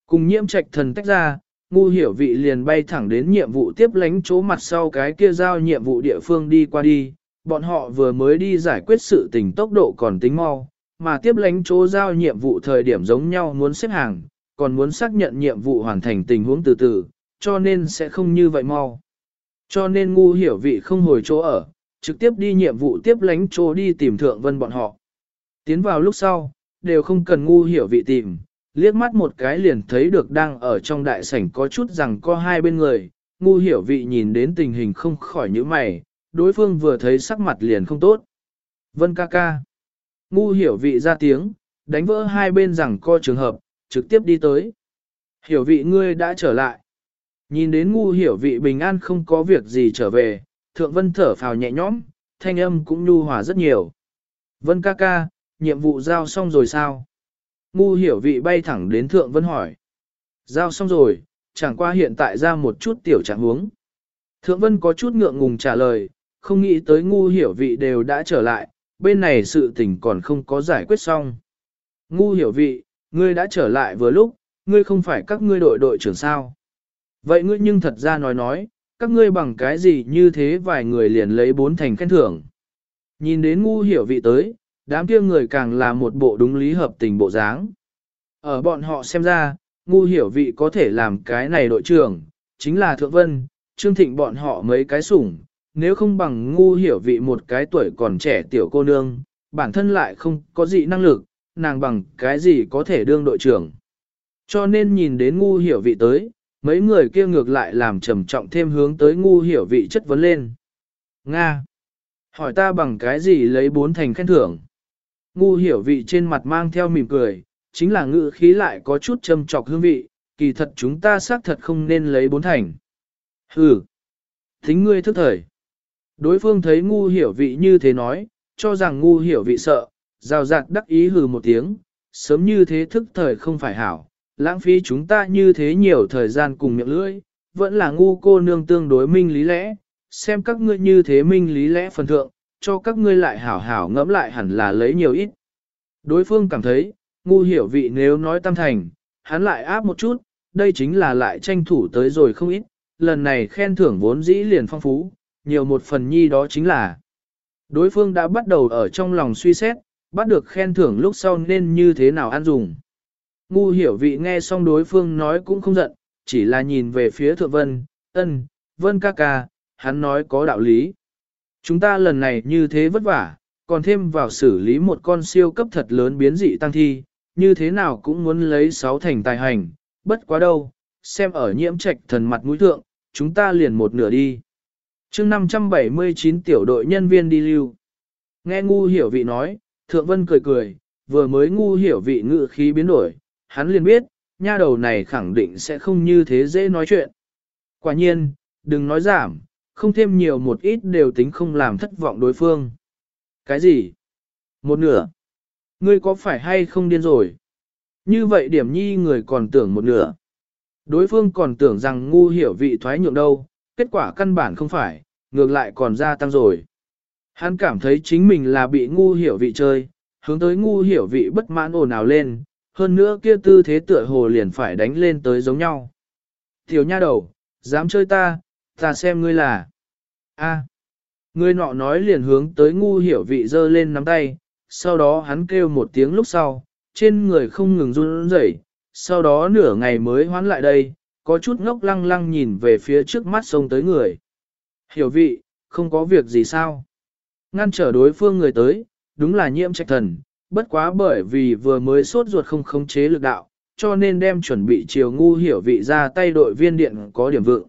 Cùng nhiễm trạch thần tách ra, ngu hiểu vị liền bay thẳng đến nhiệm vụ tiếp lánh chỗ mặt sau cái kia giao nhiệm vụ địa phương đi qua đi, bọn họ vừa mới đi giải quyết sự tình tốc độ còn tính mau, mà tiếp lánh chỗ giao nhiệm vụ thời điểm giống nhau muốn xếp hàng, còn muốn xác nhận nhiệm vụ hoàn thành tình huống từ từ, cho nên sẽ không như vậy mau. Cho nên ngu hiểu vị không hồi chỗ ở, trực tiếp đi nhiệm vụ tiếp lánh chỗ đi tìm thượng vân bọn họ. Tiến vào lúc sau, đều không cần ngu hiểu vị tìm, liếc mắt một cái liền thấy được đang ở trong đại sảnh có chút rằng có hai bên người, ngu hiểu vị nhìn đến tình hình không khỏi những mày, đối phương vừa thấy sắc mặt liền không tốt. Vân ca ca. Ngu hiểu vị ra tiếng, đánh vỡ hai bên rằng co trường hợp, trực tiếp đi tới. Hiểu vị ngươi đã trở lại. Nhìn đến ngu hiểu vị bình an không có việc gì trở về, thượng vân thở phào nhẹ nhõm, thanh âm cũng nhu hòa rất nhiều. Vân ca ca, nhiệm vụ giao xong rồi sao? Ngu hiểu vị bay thẳng đến thượng vân hỏi. Giao xong rồi, chẳng qua hiện tại ra một chút tiểu trạng huống. Thượng vân có chút ngượng ngùng trả lời, không nghĩ tới ngu hiểu vị đều đã trở lại, bên này sự tình còn không có giải quyết xong. Ngu hiểu vị, ngươi đã trở lại vừa lúc, ngươi không phải các ngươi đội đội trưởng sao. Vậy ngươi nhưng thật ra nói nói, các ngươi bằng cái gì như thế vài người liền lấy bốn thành khen thưởng. Nhìn đến ngu hiểu vị tới, đám kia người càng là một bộ đúng lý hợp tình bộ dáng. Ở bọn họ xem ra, ngu hiểu vị có thể làm cái này đội trưởng, chính là Thượng Vân, Trương Thịnh bọn họ mấy cái sủng, nếu không bằng ngu hiểu vị một cái tuổi còn trẻ tiểu cô nương, bản thân lại không có gì năng lực, nàng bằng cái gì có thể đương đội trưởng. Cho nên nhìn đến ngu hiểu vị tới, mấy người kia ngược lại làm trầm trọng thêm hướng tới ngu hiểu vị chất vấn lên. Nga! Hỏi ta bằng cái gì lấy bốn thành khen thưởng? Ngu hiểu vị trên mặt mang theo mỉm cười, chính là ngữ khí lại có chút châm trọc hương vị, kỳ thật chúng ta xác thật không nên lấy bốn thành. Hừ! Thính ngươi thức thời. Đối phương thấy ngu hiểu vị như thế nói, cho rằng ngu hiểu vị sợ, rào rạt đắc ý hừ một tiếng, sớm như thế thức thời không phải hảo, lãng phí chúng ta như thế nhiều thời gian cùng miệng lưỡi, vẫn là ngu cô nương tương đối minh lý lẽ, xem các ngươi như thế minh lý lẽ phần thượng, cho các ngươi lại hảo hảo ngẫm lại hẳn là lấy nhiều ít. Đối phương cảm thấy, ngu hiểu vị nếu nói tam thành, hắn lại áp một chút, đây chính là lại tranh thủ tới rồi không ít, lần này khen thưởng vốn dĩ liền phong phú, nhiều một phần nhi đó chính là đối phương đã bắt đầu ở trong lòng suy xét, bắt được khen thưởng lúc sau nên như thế nào ăn dùng. Ngu hiểu vị nghe xong đối phương nói cũng không giận, chỉ là nhìn về phía thượng vân, ân, vân ca ca, hắn nói có đạo lý. Chúng ta lần này như thế vất vả, còn thêm vào xử lý một con siêu cấp thật lớn biến dị tăng thi, như thế nào cũng muốn lấy sáu thành tài hành, bất quá đâu, xem ở nhiễm trạch thần mặt mũi thượng, chúng ta liền một nửa đi. chương 579 tiểu đội nhân viên đi lưu. Nghe ngu hiểu vị nói, thượng vân cười cười, vừa mới ngu hiểu vị ngự khí biến đổi, hắn liền biết, nha đầu này khẳng định sẽ không như thế dễ nói chuyện. Quả nhiên, đừng nói giảm, không thêm nhiều một ít đều tính không làm thất vọng đối phương. Cái gì? Một nửa. Ngươi có phải hay không điên rồi? Như vậy điểm nhi người còn tưởng một nửa. Đối phương còn tưởng rằng ngu hiểu vị thoái nhượng đâu, kết quả căn bản không phải, ngược lại còn gia tăng rồi. Hắn cảm thấy chính mình là bị ngu hiểu vị chơi, hướng tới ngu hiểu vị bất mãn ồn ào lên, hơn nữa kia tư thế tựa hồ liền phải đánh lên tới giống nhau. Tiểu nha đầu, dám chơi ta, ta xem ngươi là. a Ngươi nọ nói liền hướng tới ngu hiểu vị dơ lên nắm tay, sau đó hắn kêu một tiếng lúc sau, trên người không ngừng run rẩy, sau đó nửa ngày mới hoán lại đây, có chút ngốc lăng lăng nhìn về phía trước mắt sông tới người. Hiểu vị, không có việc gì sao? Ngăn trở đối phương người tới, đúng là nhiễm trạch thần, bất quá bởi vì vừa mới sốt ruột không khống chế lực đạo, cho nên đem chuẩn bị chiều ngu hiểu vị ra tay đội viên điện có điểm vượng.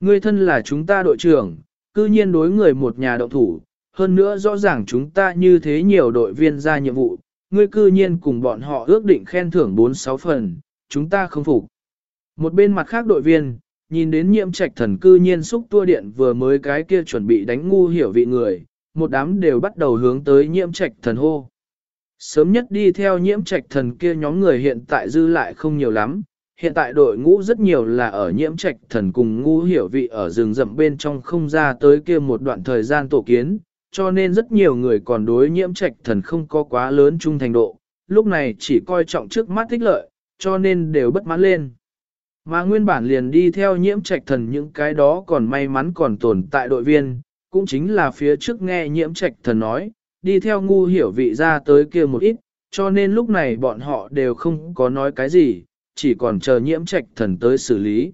Ngươi thân là chúng ta đội trưởng, cư nhiên đối người một nhà động thủ, hơn nữa rõ ràng chúng ta như thế nhiều đội viên ra nhiệm vụ, ngươi cư nhiên cùng bọn họ ước định khen thưởng 4-6 phần, chúng ta không phục. Một bên mặt khác đội viên, nhìn đến nhiễm trạch thần cư nhiên xúc tua điện vừa mới cái kia chuẩn bị đánh ngu hiểu vị người, một đám đều bắt đầu hướng tới nhiễm trạch thần hô. Sớm nhất đi theo nhiễm trạch thần kia nhóm người hiện tại dư lại không nhiều lắm, hiện tại đội ngũ rất nhiều là ở nhiễm trạch thần cùng ngu hiểu vị ở rừng rậm bên trong không ra tới kia một đoạn thời gian tổ kiến, cho nên rất nhiều người còn đối nhiễm trạch thần không có quá lớn trung thành độ, lúc này chỉ coi trọng trước mắt thích lợi, cho nên đều bất mãn lên. Mà nguyên bản liền đi theo nhiễm trạch thần những cái đó còn may mắn còn tồn tại đội viên, cũng chính là phía trước nghe nhiễm trạch thần nói, đi theo ngu hiểu vị ra tới kia một ít, cho nên lúc này bọn họ đều không có nói cái gì, chỉ còn chờ nhiễm trạch thần tới xử lý.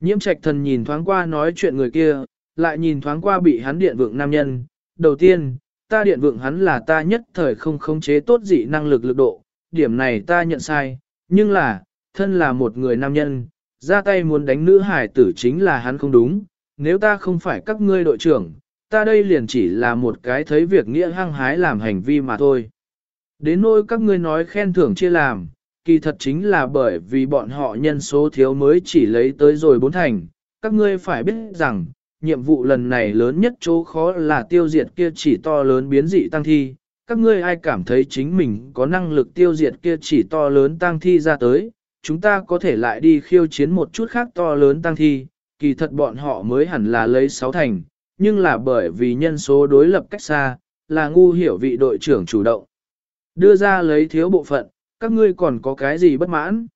Nhiễm trạch thần nhìn thoáng qua nói chuyện người kia, lại nhìn thoáng qua bị hắn điện vượng nam nhân. Đầu tiên, ta điện vượng hắn là ta nhất thời không khống chế tốt dị năng lực lực độ, điểm này ta nhận sai, nhưng là, thân là một người nam nhân, ra tay muốn đánh nữ hải tử chính là hắn không đúng, nếu ta không phải các ngươi đội trưởng, ta đây liền chỉ là một cái thấy việc nghĩa hăng hái làm hành vi mà thôi. Đến nỗi các ngươi nói khen thưởng chia làm, kỳ thật chính là bởi vì bọn họ nhân số thiếu mới chỉ lấy tới rồi bốn thành. Các ngươi phải biết rằng, nhiệm vụ lần này lớn nhất chỗ khó là tiêu diệt kia chỉ to lớn biến dị tăng thi. Các ngươi ai cảm thấy chính mình có năng lực tiêu diệt kia chỉ to lớn tăng thi ra tới, chúng ta có thể lại đi khiêu chiến một chút khác to lớn tăng thi, kỳ thật bọn họ mới hẳn là lấy sáu thành, nhưng là bởi vì nhân số đối lập cách xa, là ngu hiểu vị đội trưởng chủ động. Đưa ra lấy thiếu bộ phận, các ngươi còn có cái gì bất mãn?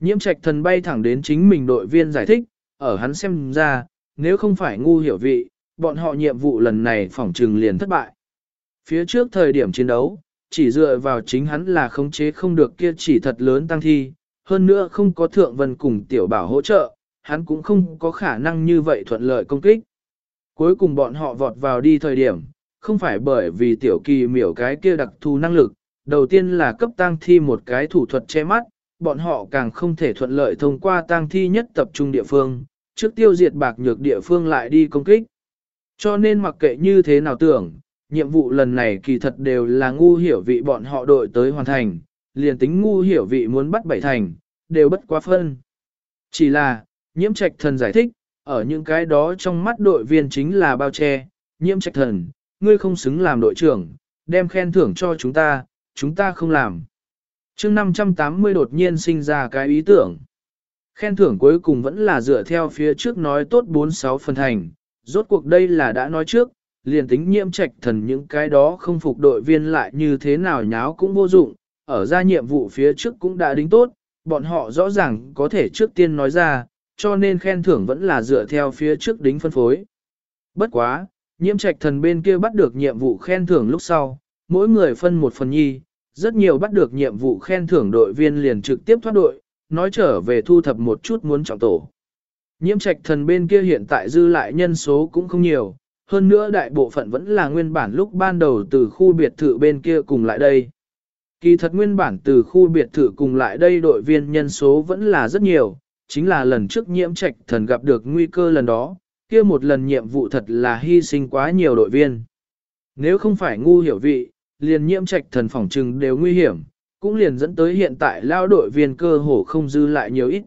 Nhiễm trạch thần bay thẳng đến chính mình đội viên giải thích, ở hắn xem ra, nếu không phải ngu hiểu vị, bọn họ nhiệm vụ lần này phỏng trừng liền thất bại. Phía trước thời điểm chiến đấu, chỉ dựa vào chính hắn là khống chế không được kia chỉ thật lớn tăng thi, hơn nữa không có thượng vân cùng tiểu bảo hỗ trợ, hắn cũng không có khả năng như vậy thuận lợi công kích. Cuối cùng bọn họ vọt vào đi thời điểm, không phải bởi vì tiểu kỳ miểu cái kia đặc thù năng lực, đầu tiên là cấp tang thi một cái thủ thuật che mắt, bọn họ càng không thể thuận lợi thông qua tang thi nhất tập trung địa phương, trước tiêu diệt bạc nhược địa phương lại đi công kích. Cho nên mặc kệ như thế nào tưởng, nhiệm vụ lần này kỳ thật đều là ngu hiểu vị bọn họ đội tới hoàn thành, liền tính ngu hiểu vị muốn bắt bảy thành, đều bất quá phân. Chỉ là, nhiễm trạch thần giải thích, ở những cái đó trong mắt đội viên chính là bao che, nhiễm trạch thần, ngươi không xứng làm đội trưởng, đem khen thưởng cho chúng ta, chúng ta không làm. chương 580 đột nhiên sinh ra cái ý tưởng. Khen thưởng cuối cùng vẫn là dựa theo phía trước nói tốt 46 phần thành, rốt cuộc đây là đã nói trước, liền tính nhiễm trạch thần những cái đó không phục đội viên lại như thế nào nháo cũng vô dụng, ở ra nhiệm vụ phía trước cũng đã đính tốt, bọn họ rõ ràng có thể trước tiên nói ra, cho nên khen thưởng vẫn là dựa theo phía trước đính phân phối. Bất quá, nhiễm trạch thần bên kia bắt được nhiệm vụ khen thưởng lúc sau, mỗi người phân một phần nhi, rất nhiều bắt được nhiệm vụ khen thưởng đội viên liền trực tiếp thoát đội, nói trở về thu thập một chút muốn trọng tổ. Nhiễm trạch thần bên kia hiện tại dư lại nhân số cũng không nhiều, hơn nữa đại bộ phận vẫn là nguyên bản lúc ban đầu từ khu biệt thự bên kia cùng lại đây. Kỳ thật nguyên bản từ khu biệt thự cùng lại đây đội viên nhân số vẫn là rất nhiều, chính là lần trước nhiễm trạch thần gặp được nguy cơ lần đó, kia một lần nhiệm vụ thật là hy sinh quá nhiều đội viên. Nếu không phải ngu hiểu vị, liền nhiễm trạch thần phỏng trừng đều nguy hiểm, cũng liền dẫn tới hiện tại lao đội viên cơ hồ không dư lại nhiều ít.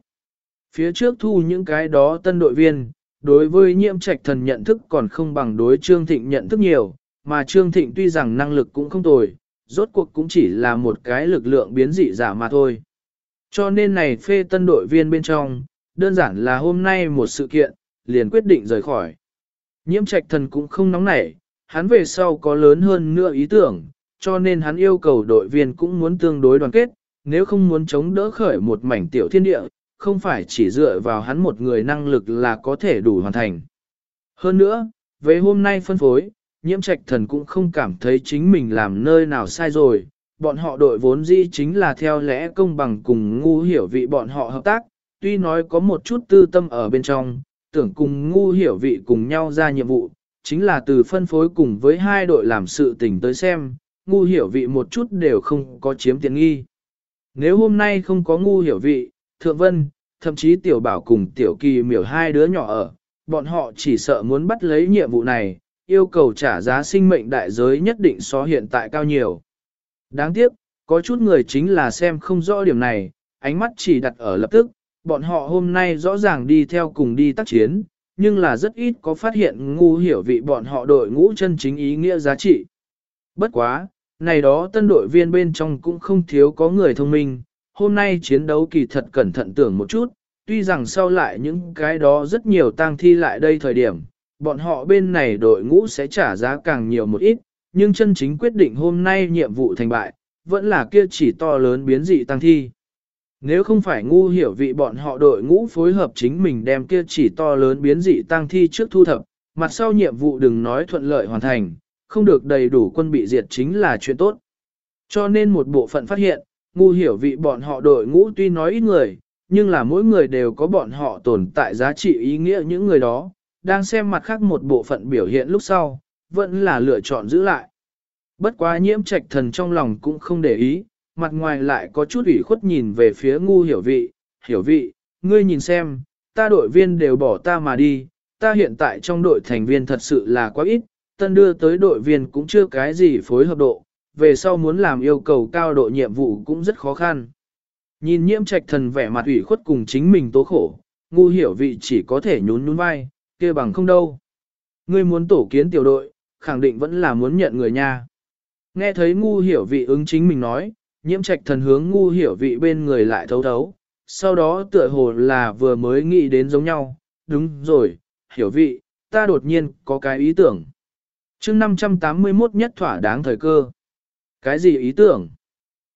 Phía trước thu những cái đó tân đội viên, đối với nhiễm trạch thần nhận thức còn không bằng đối Trương Thịnh nhận thức nhiều, mà Trương Thịnh tuy rằng năng lực cũng không tồi, rốt cuộc cũng chỉ là một cái lực lượng biến dị giả mà thôi. Cho nên này phê tân đội viên bên trong, đơn giản là hôm nay một sự kiện, liền quyết định rời khỏi. Nhiễm trạch thần cũng không nóng nảy, hắn về sau có lớn hơn nữa ý tưởng, cho nên hắn yêu cầu đội viên cũng muốn tương đối đoàn kết, nếu không muốn chống đỡ khởi một mảnh tiểu thiên địa, không phải chỉ dựa vào hắn một người năng lực là có thể đủ hoàn thành. Hơn nữa, về hôm nay phân phối, nhiễm trạch thần cũng không cảm thấy chính mình làm nơi nào sai rồi, bọn họ đội vốn dĩ chính là theo lẽ công bằng cùng ngu hiểu vị bọn họ hợp tác, tuy nói có một chút tư tâm ở bên trong, tưởng cùng ngu hiểu vị cùng nhau ra nhiệm vụ, chính là từ phân phối cùng với hai đội làm sự tình tới xem, ngu hiểu vị một chút đều không có chiếm tiện nghi. Nếu hôm nay không có ngu hiểu vị, thượng vân, thậm chí tiểu bảo cùng tiểu kỳ miểu hai đứa nhỏ ở, bọn họ chỉ sợ muốn bắt lấy nhiệm vụ này, yêu cầu trả giá sinh mệnh đại giới nhất định so hiện tại cao nhiều. Đáng tiếc, có chút người chính là xem không rõ điểm này, ánh mắt chỉ đặt ở lập tức, bọn họ hôm nay rõ ràng đi theo cùng đi tác chiến, nhưng là rất ít có phát hiện ngu hiểu vị bọn họ đội ngũ chân chính ý nghĩa giá trị. Bất quá, này đó tân đội viên bên trong cũng không thiếu có người thông minh, hôm nay chiến đấu kỳ thật cẩn thận tưởng một chút, tuy rằng sau lại những cái đó rất nhiều tang thi lại đây thời điểm, bọn họ bên này đội ngũ sẽ trả giá càng nhiều một ít, nhưng chân chính quyết định hôm nay nhiệm vụ thành bại, vẫn là kia chỉ to lớn biến dị tăng thi. Nếu không phải ngu hiểu vị bọn họ đội ngũ phối hợp chính mình đem kia chỉ to lớn biến dị tăng thi trước thu thập, mặt sau nhiệm vụ đừng nói thuận lợi hoàn thành, không được đầy đủ quân bị diệt chính là chuyện tốt. Cho nên một bộ phận phát hiện, ngu hiểu vị bọn họ đội ngũ tuy nói ít người, nhưng là mỗi người đều có bọn họ tồn tại giá trị ý nghĩa những người đó, đang xem mặt khác một bộ phận biểu hiện lúc sau, vẫn là lựa chọn giữ lại. Bất quá nhiễm trạch thần trong lòng cũng không để ý, mặt ngoài lại có chút ủy khuất nhìn về phía ngu hiểu vị, hiểu vị, ngươi nhìn xem, ta đội viên đều bỏ ta mà đi, ta hiện tại trong đội thành viên thật sự là quá ít, tân đưa tới đội viên cũng chưa cái gì phối hợp độ, về sau muốn làm yêu cầu cao độ nhiệm vụ cũng rất khó khăn. Nhìn nhiễm trạch thần vẻ mặt ủy khuất cùng chính mình tố khổ, ngu hiểu vị chỉ có thể nhún nhún vai, kia bằng không đâu. Ngươi muốn tổ kiến tiểu đội, khẳng định vẫn là muốn nhận người nha. Nghe thấy ngu hiểu vị ứng chính mình nói, nhiễm trạch thần hướng ngu hiểu vị bên người lại thấu thấu, sau đó tựa hồ là vừa mới nghĩ đến giống nhau, đúng rồi, hiểu vị, ta đột nhiên có cái ý tưởng chương 581 nhất thỏa đáng thời cơ. Cái gì ý tưởng?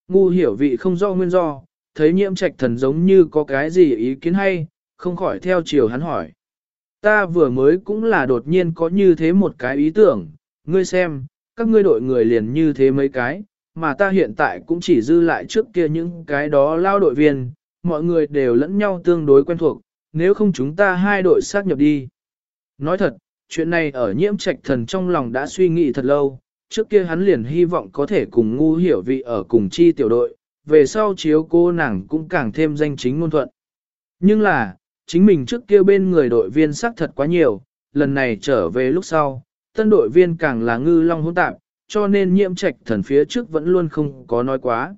Ngu hiểu vị không do nguyên do, thấy nhiễm trạch thần giống như có cái gì ý kiến hay, không khỏi theo chiều hắn hỏi. Ta vừa mới cũng là đột nhiên có như thế một cái ý tưởng, ngươi xem, các ngươi đội người liền như thế mấy cái, mà ta hiện tại cũng chỉ dư lại trước kia những cái đó lao đội viên, mọi người đều lẫn nhau tương đối quen thuộc, nếu không chúng ta hai đội sát nhập đi. Nói thật, chuyện này ở nhiễm trạch thần trong lòng đã suy nghĩ thật lâu, trước kia hắn liền hy vọng có thể cùng ngu hiểu vị ở cùng chi tiểu đội, về sau chiếu cô nàng cũng càng thêm danh chính ngôn thuận. Nhưng là, chính mình trước kia bên người đội viên sắc thật quá nhiều, lần này trở về lúc sau, tân đội viên càng là ngư long hỗn tạp, cho nên nhiễm trạch thần phía trước vẫn luôn không có nói quá.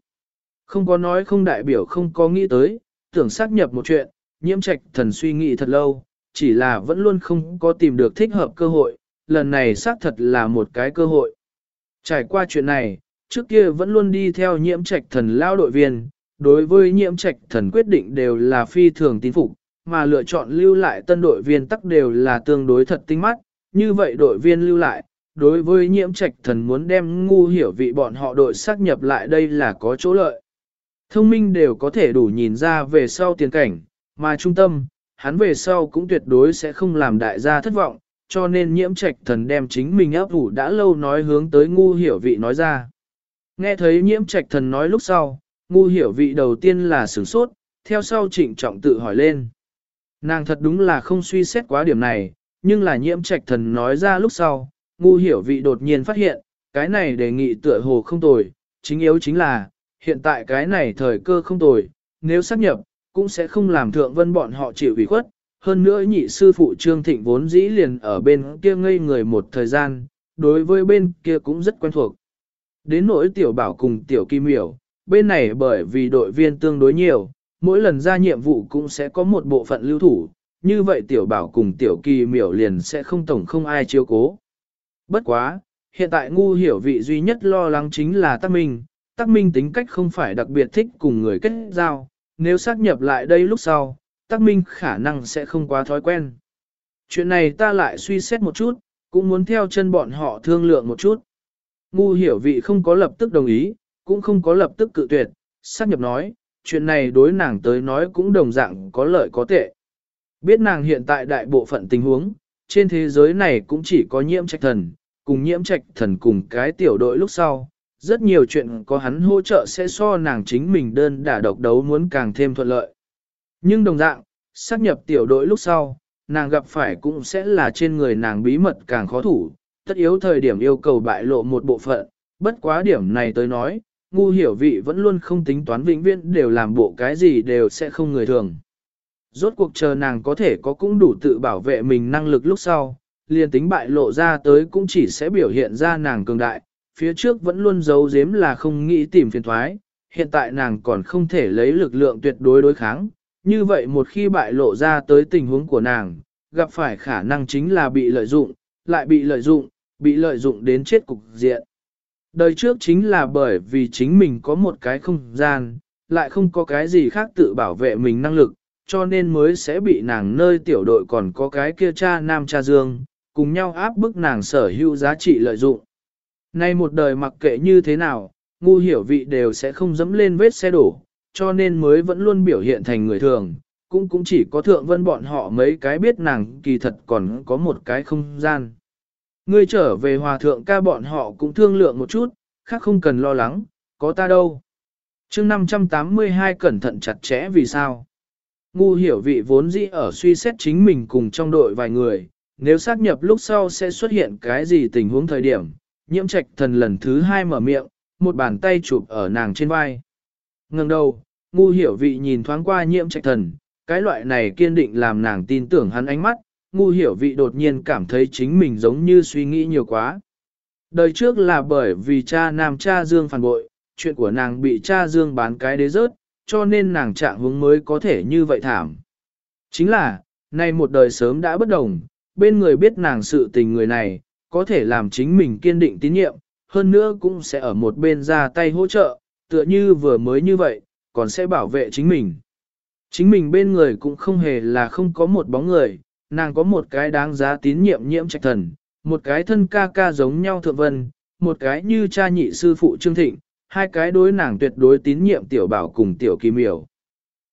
Không có nói không đại biểu không có nghĩ tới, tưởng xác nhập một chuyện, nhiễm trạch thần suy nghĩ thật lâu, chỉ là vẫn luôn không có tìm được thích hợp cơ hội, lần này xác thật là một cái cơ hội. Trải qua chuyện này, trước kia vẫn luôn đi theo nhiễm trạch thần lao đội viên, đối với nhiễm trạch thần quyết định đều là phi thường tín phục, mà lựa chọn lưu lại tân đội viên tắc đều là tương đối thật tinh mắt, như vậy đội viên lưu lại, đối với nhiễm trạch thần muốn đem ngu hiểu vị bọn họ đội xác nhập lại đây là có chỗ lợi. Thông minh đều có thể đủ nhìn ra về sau tiền cảnh, mà trung tâm, hắn về sau cũng tuyệt đối sẽ không làm đại gia thất vọng, cho nên nhiễm trạch thần đem chính mình áp ủ đã lâu nói hướng tới ngu hiểu vị nói ra. Nghe thấy nhiễm trạch thần nói lúc sau, ngu hiểu vị đầu tiên là sửng sốt, theo sau trịnh trọng tự hỏi lên. Nàng thật đúng là không suy xét quá điểm này, nhưng là nhiễm trạch thần nói ra lúc sau, ngu hiểu vị đột nhiên phát hiện, cái này đề nghị tựa hồ không tồi, chính yếu chính là, hiện tại cái này thời cơ không tồi, nếu xác nhập, cũng sẽ không làm thượng vân bọn họ chịu ủy khuất. Hơn nữa nhị sư phụ Trương Thịnh vốn dĩ liền ở bên kia ngây người một thời gian, đối với bên kia cũng rất quen thuộc. Đến nỗi tiểu bảo cùng tiểu kim miểu, bên này bởi vì đội viên tương đối nhiều, mỗi lần ra nhiệm vụ cũng sẽ có một bộ phận lưu thủ, như vậy tiểu bảo cùng tiểu kỳ miểu liền sẽ không tổng không ai chiếu cố. Bất quá, hiện tại ngu hiểu vị duy nhất lo lắng chính là Tắc Minh, Tắc Minh tính cách không phải đặc biệt thích cùng người kết giao, nếu xác nhập lại đây lúc sau, Tắc Minh khả năng sẽ không quá thói quen. Chuyện này ta lại suy xét một chút, cũng muốn theo chân bọn họ thương lượng một chút. Ngu hiểu vị không có lập tức đồng ý, cũng không có lập tức cự tuyệt, xác nhập nói, chuyện này đối nàng tới nói cũng đồng dạng có lợi có tệ. Biết nàng hiện tại đại bộ phận tình huống, trên thế giới này cũng chỉ có nhiễm trạch thần, cùng nhiễm trạch thần cùng cái tiểu đội lúc sau. Rất nhiều chuyện có hắn hỗ trợ sẽ so nàng chính mình đơn đả độc đấu muốn càng thêm thuận lợi. Nhưng đồng dạng, xác nhập tiểu đội lúc sau, nàng gặp phải cũng sẽ là trên người nàng bí mật càng khó thủ, tất yếu thời điểm yêu cầu bại lộ một bộ phận, bất quá điểm này tới nói, ngu hiểu vị vẫn luôn không tính toán vĩnh viễn đều làm bộ cái gì đều sẽ không người thường. Rốt cuộc chờ nàng có thể có cũng đủ tự bảo vệ mình năng lực lúc sau, liền tính bại lộ ra tới cũng chỉ sẽ biểu hiện ra nàng cường đại, phía trước vẫn luôn giấu giếm là không nghĩ tìm phiền thoái, hiện tại nàng còn không thể lấy lực lượng tuyệt đối đối kháng, như vậy một khi bại lộ ra tới tình huống của nàng, gặp phải khả năng chính là bị lợi dụng, lại bị lợi dụng, bị lợi dụng đến chết cục diện. Đời trước chính là bởi vì chính mình có một cái không gian, lại không có cái gì khác tự bảo vệ mình năng lực, cho nên mới sẽ bị nàng nơi tiểu đội còn có cái kia cha nam cha dương, cùng nhau áp bức nàng sở hữu giá trị lợi dụng. Nay một đời mặc kệ như thế nào, ngu hiểu vị đều sẽ không dẫm lên vết xe đổ, cho nên mới vẫn luôn biểu hiện thành người thường, cũng cũng chỉ có thượng vân bọn họ mấy cái biết nàng kỳ thật còn có một cái không gian. Ngươi trở về hòa thượng ca bọn họ cũng thương lượng một chút, khác không cần lo lắng, có ta đâu. chương 582 cẩn thận chặt chẽ vì sao? Ngu hiểu vị vốn dĩ ở suy xét chính mình cùng trong đội vài người, nếu xác nhập lúc sau sẽ xuất hiện cái gì tình huống thời điểm, nhiễm trạch thần lần thứ hai mở miệng, một bàn tay chụp ở nàng trên vai. Ngừng đầu, ngu hiểu vị nhìn thoáng qua nhiễm trạch thần, cái loại này kiên định làm nàng tin tưởng hắn ánh mắt, ngu hiểu vị đột nhiên cảm thấy chính mình giống như suy nghĩ nhiều quá. Đời trước là bởi vì cha nam cha Dương phản bội, chuyện của nàng bị cha Dương bán cái đế rớt, cho nên nàng trạng hướng mới có thể như vậy thảm. Chính là, nay một đời sớm đã bất đồng, bên người biết nàng sự tình người này, có thể làm chính mình kiên định tín nhiệm, hơn nữa cũng sẽ ở một bên ra tay hỗ trợ, tựa như vừa mới như vậy, còn sẽ bảo vệ chính mình. Chính mình bên người cũng không hề là không có một bóng người, nàng có một cái đáng giá tín nhiệm nhiễm trạch thần, một cái thân ca ca giống nhau thượng vân, một cái như cha nhị sư phụ Trương Thịnh, hai cái đối nàng tuyệt đối tín nhiệm tiểu bảo cùng tiểu kỳ miểu.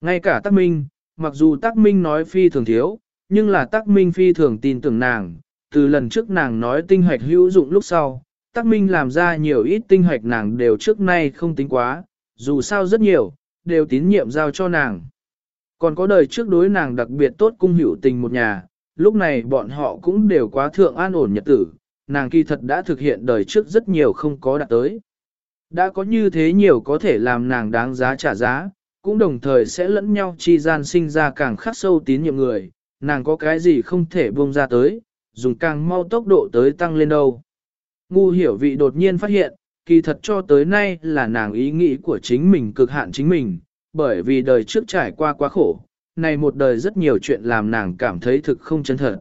Ngay cả Tắc Minh, mặc dù Tắc Minh nói phi thường thiếu, nhưng là Tắc Minh phi thường tin tưởng nàng, từ lần trước nàng nói tinh hoạch hữu dụng lúc sau, Tắc Minh làm ra nhiều ít tinh hoạch nàng đều trước nay không tính quá, dù sao rất nhiều, đều tín nhiệm giao cho nàng. Còn có đời trước đối nàng đặc biệt tốt cung hữu tình một nhà, lúc này bọn họ cũng đều quá thượng an ổn nhật tử, nàng kỳ thật đã thực hiện đời trước rất nhiều không có đạt tới. Đã có như thế nhiều có thể làm nàng đáng giá trả giá, cũng đồng thời sẽ lẫn nhau chi gian sinh ra càng khắc sâu tín nhiệm người, nàng có cái gì không thể buông ra tới, dùng càng mau tốc độ tới tăng lên đâu. Ngu hiểu vị đột nhiên phát hiện, kỳ thật cho tới nay là nàng ý nghĩ của chính mình cực hạn chính mình, bởi vì đời trước trải qua quá khổ, này một đời rất nhiều chuyện làm nàng cảm thấy thực không chân thật.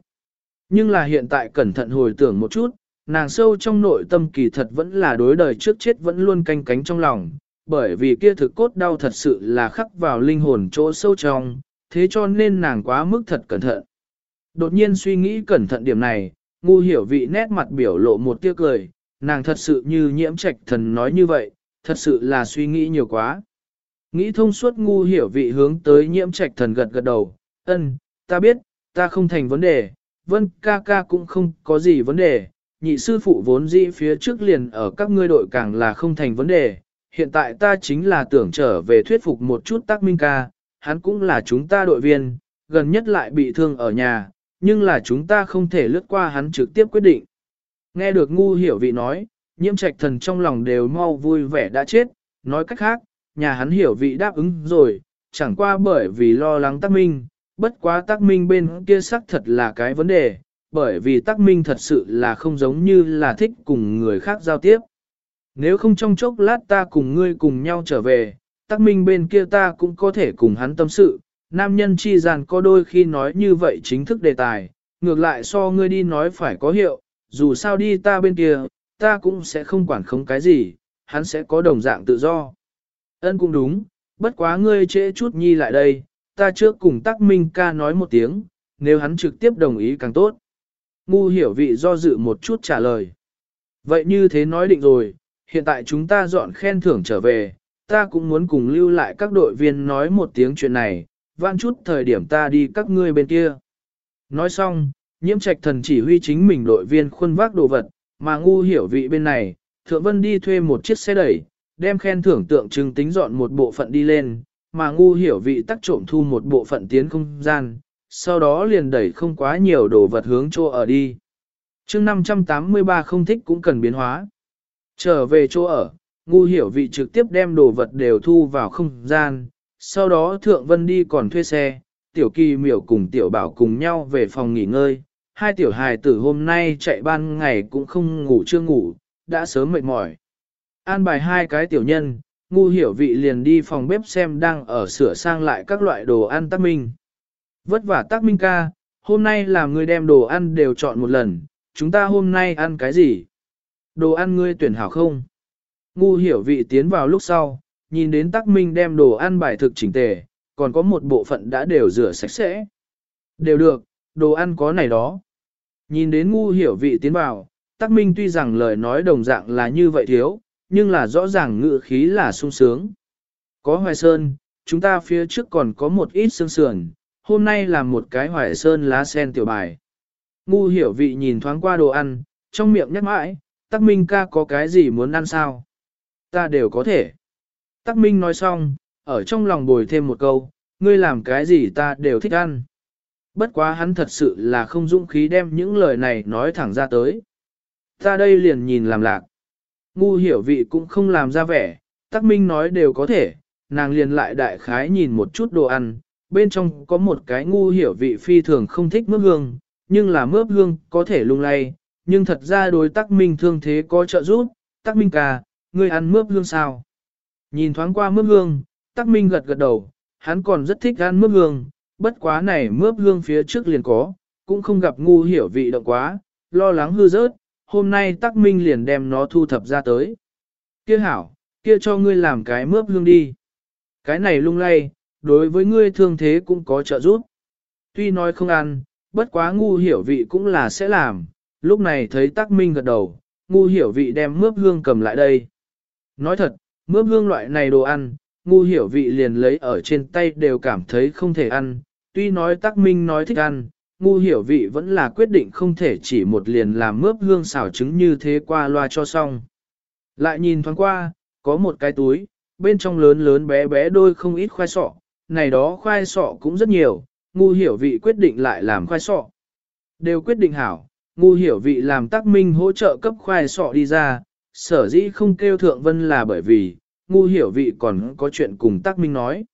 Nhưng là hiện tại cẩn thận hồi tưởng một chút, nàng sâu trong nội tâm kỳ thật vẫn là đối đời trước chết vẫn luôn canh cánh trong lòng, bởi vì kia thực cốt đau thật sự là khắc vào linh hồn chỗ sâu trong, thế cho nên nàng quá mức thật cẩn thận. Đột nhiên suy nghĩ cẩn thận điểm này, ngu hiểu vị nét mặt biểu lộ một tiếc cười, nàng thật sự như nhiễm trạch thần nói như vậy, thật sự là suy nghĩ nhiều quá. Nghĩ thông suốt ngu hiểu vị hướng tới nhiễm trạch thần gật gật đầu, ân, ta biết, ta không thành vấn đề, vân ca ca cũng không có gì vấn đề, nhị sư phụ vốn dĩ phía trước liền ở các ngươi đội càng là không thành vấn đề, hiện tại ta chính là tưởng trở về thuyết phục một chút tác minh ca, hắn cũng là chúng ta đội viên, gần nhất lại bị thương ở nhà, nhưng là chúng ta không thể lướt qua hắn trực tiếp quyết định. Nghe được ngu hiểu vị nói, nhiễm trạch thần trong lòng đều mau vui vẻ đã chết, nói cách khác, nhà hắn hiểu vị đáp ứng rồi, chẳng qua bởi vì lo lắng tác minh, bất quá tác minh bên kia xác thật là cái vấn đề, bởi vì tác minh thật sự là không giống như là thích cùng người khác giao tiếp. Nếu không trong chốc lát ta cùng ngươi cùng nhau trở về, tác minh bên kia ta cũng có thể cùng hắn tâm sự, nam nhân chi gian có đôi khi nói như vậy chính thức đề tài, ngược lại so ngươi đi nói phải có hiệu, dù sao đi ta bên kia, ta cũng sẽ không quản không cái gì, hắn sẽ có đồng dạng tự do. Ân cũng đúng, bất quá ngươi trễ chút nhi lại đây, ta trước cùng tắc minh ca nói một tiếng, nếu hắn trực tiếp đồng ý càng tốt. Ngu hiểu vị do dự một chút trả lời. Vậy như thế nói định rồi, hiện tại chúng ta dọn khen thưởng trở về, ta cũng muốn cùng lưu lại các đội viên nói một tiếng chuyện này, vãn chút thời điểm ta đi các ngươi bên kia. Nói xong, nhiễm trạch thần chỉ huy chính mình đội viên khuân vác đồ vật, mà ngu hiểu vị bên này, thượng vân đi thuê một chiếc xe đẩy, đem khen thưởng tượng trưng tính dọn một bộ phận đi lên, mà ngu hiểu vị tắc trộm thu một bộ phận tiến không gian, sau đó liền đẩy không quá nhiều đồ vật hướng chỗ ở đi. chương 583 không thích cũng cần biến hóa. Trở về chỗ ở, ngu hiểu vị trực tiếp đem đồ vật đều thu vào không gian, sau đó thượng vân đi còn thuê xe, tiểu kỳ miểu cùng tiểu bảo cùng nhau về phòng nghỉ ngơi. Hai tiểu hài tử hôm nay chạy ban ngày cũng không ngủ chưa ngủ, đã sớm mệt mỏi. An bài hai cái tiểu nhân, ngu hiểu vị liền đi phòng bếp xem đang ở sửa sang lại các loại đồ ăn tác minh. Vất vả tác minh ca, hôm nay làm người đem đồ ăn đều chọn một lần, chúng ta hôm nay ăn cái gì? Đồ ăn ngươi tuyển hảo không? Ngu hiểu vị tiến vào lúc sau, nhìn đến tắc minh đem đồ ăn bài thực chỉnh tề, còn có một bộ phận đã đều rửa sạch sẽ. Đều được, đồ ăn có này đó. Nhìn đến ngu hiểu vị tiến vào, tắc minh tuy rằng lời nói đồng dạng là như vậy thiếu, nhưng là rõ ràng ngự khí là sung sướng. Có hoài sơn, chúng ta phía trước còn có một ít xương sườn, hôm nay là một cái hoài sơn lá sen tiểu bài. Ngu hiểu vị nhìn thoáng qua đồ ăn, trong miệng nhắc mãi, tắc minh ca có cái gì muốn ăn sao? Ta đều có thể. Tắc minh nói xong, ở trong lòng bồi thêm một câu, ngươi làm cái gì ta đều thích ăn. Bất quá hắn thật sự là không dũng khí đem những lời này nói thẳng ra tới. Ta đây liền nhìn làm lạc. Ngu hiểu vị cũng không làm ra vẻ, tắc minh nói đều có thể, nàng liền lại đại khái nhìn một chút đồ ăn, bên trong có một cái ngu hiểu vị phi thường không thích mướp hương, nhưng là mướp hương có thể lung lay, nhưng thật ra đối tắc minh thương thế có trợ giúp, tắc minh ca, ngươi ăn mướp hương sao? Nhìn thoáng qua mướp hương, tắc minh gật gật đầu, hắn còn rất thích ăn mướp hương, bất quá này mướp hương phía trước liền có, cũng không gặp ngu hiểu vị động quá, lo lắng hư rớt, hôm nay tắc minh liền đem nó thu thập ra tới. Kia hảo, kia cho ngươi làm cái mướp hương đi. Cái này lung lay, đối với ngươi thương thế cũng có trợ giúp. Tuy nói không ăn, bất quá ngu hiểu vị cũng là sẽ làm, lúc này thấy tắc minh gật đầu, ngu hiểu vị đem mướp hương cầm lại đây. Nói thật, mướp hương loại này đồ ăn, ngu hiểu vị liền lấy ở trên tay đều cảm thấy không thể ăn, tuy nói tắc minh nói thích ăn, ngu hiểu vị vẫn là quyết định không thể chỉ một liền làm mướp hương xào trứng như thế qua loa cho xong. Lại nhìn thoáng qua, có một cái túi, bên trong lớn lớn bé bé đôi không ít khoai sọ, này đó khoai sọ cũng rất nhiều, ngu hiểu vị quyết định lại làm khoai sọ. Đều quyết định hảo, ngu hiểu vị làm tác minh hỗ trợ cấp khoai sọ đi ra, sở dĩ không kêu thượng vân là bởi vì, ngu hiểu vị còn có chuyện cùng tác minh nói.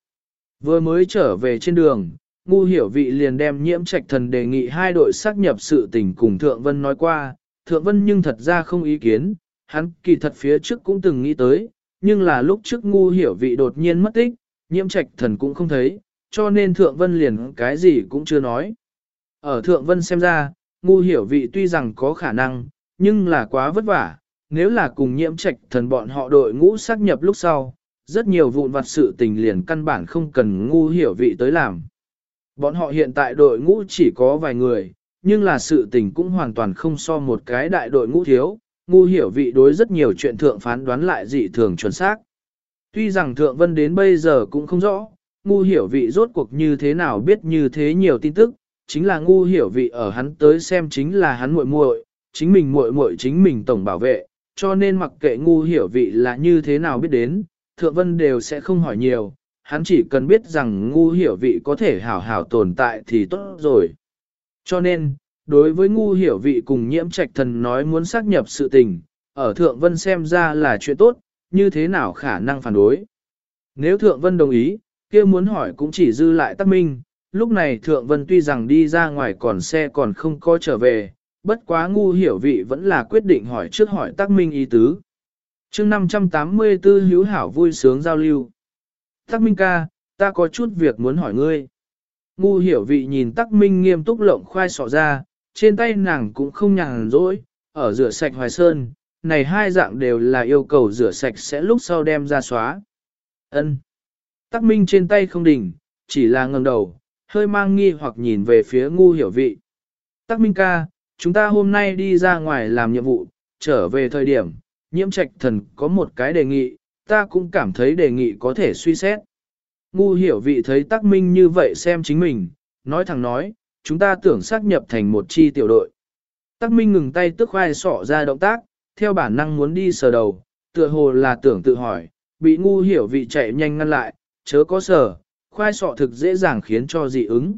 Vừa mới trở về trên đường, ngu hiểu vị liền đem nhiễm trạch thần đề nghị hai đội xác nhập sự tình cùng thượng vân nói qua, thượng vân nhưng thật ra không ý kiến, hắn kỳ thật phía trước cũng từng nghĩ tới, nhưng là lúc trước ngu hiểu vị đột nhiên mất tích, nhiễm trạch thần cũng không thấy, cho nên thượng vân liền cái gì cũng chưa nói. Ở thượng vân xem ra, ngu hiểu vị tuy rằng có khả năng, nhưng là quá vất vả, nếu là cùng nhiễm trạch thần bọn họ đội ngũ xác nhập lúc sau, rất nhiều vụn vặt sự tình liền căn bản không cần ngu hiểu vị tới làm. Bọn họ hiện tại đội ngũ chỉ có vài người, nhưng là sự tình cũng hoàn toàn không so một cái đại đội ngũ thiếu, ngu hiểu vị đối rất nhiều chuyện thượng phán đoán lại dị thường chuẩn xác. Tuy rằng thượng vân đến bây giờ cũng không rõ, ngu hiểu vị rốt cuộc như thế nào biết như thế nhiều tin tức, chính là ngu hiểu vị ở hắn tới xem chính là hắn muội muội, chính mình muội muội chính mình tổng bảo vệ, cho nên mặc kệ ngu hiểu vị là như thế nào biết đến, thượng vân đều sẽ không hỏi nhiều, hắn chỉ cần biết rằng ngu hiểu vị có thể hảo hảo tồn tại thì tốt rồi. Cho nên, đối với ngu hiểu vị cùng nhiễm trạch thần nói muốn xác nhập sự tình, ở thượng vân xem ra là chuyện tốt, như thế nào khả năng phản đối. Nếu thượng vân đồng ý, kia muốn hỏi cũng chỉ dư lại tắc minh, lúc này thượng vân tuy rằng đi ra ngoài còn xe còn không có trở về, bất quá ngu hiểu vị vẫn là quyết định hỏi trước hỏi tắc minh ý tứ. chương 584 hữu hảo vui sướng giao lưu. Tắc minh ca, ta có chút việc muốn hỏi ngươi. Ngu hiểu vị nhìn tắc minh nghiêm túc lộng khoai sọ ra, trên tay nàng cũng không nhàn rỗi, ở rửa sạch hoài sơn, này hai dạng đều là yêu cầu rửa sạch sẽ lúc sau đem ra xóa. Ân. Tắc minh trên tay không đỉnh, chỉ là ngẩng đầu, hơi mang nghi hoặc nhìn về phía ngu hiểu vị. Tắc minh ca, chúng ta hôm nay đi ra ngoài làm nhiệm vụ, trở về thời điểm, nhiễm trạch thần có một cái đề nghị, ta cũng cảm thấy đề nghị có thể suy xét. Ngu hiểu vị thấy tắc minh như vậy xem chính mình, nói thẳng nói, chúng ta tưởng xác nhập thành một chi tiểu đội. Tắc minh ngừng tay tức khoai sọ ra động tác, theo bản năng muốn đi sờ đầu, tựa hồ là tưởng tự hỏi, bị ngu hiểu vị chạy nhanh ngăn lại, chớ có sờ, khoai sọ thực dễ dàng khiến cho dị ứng.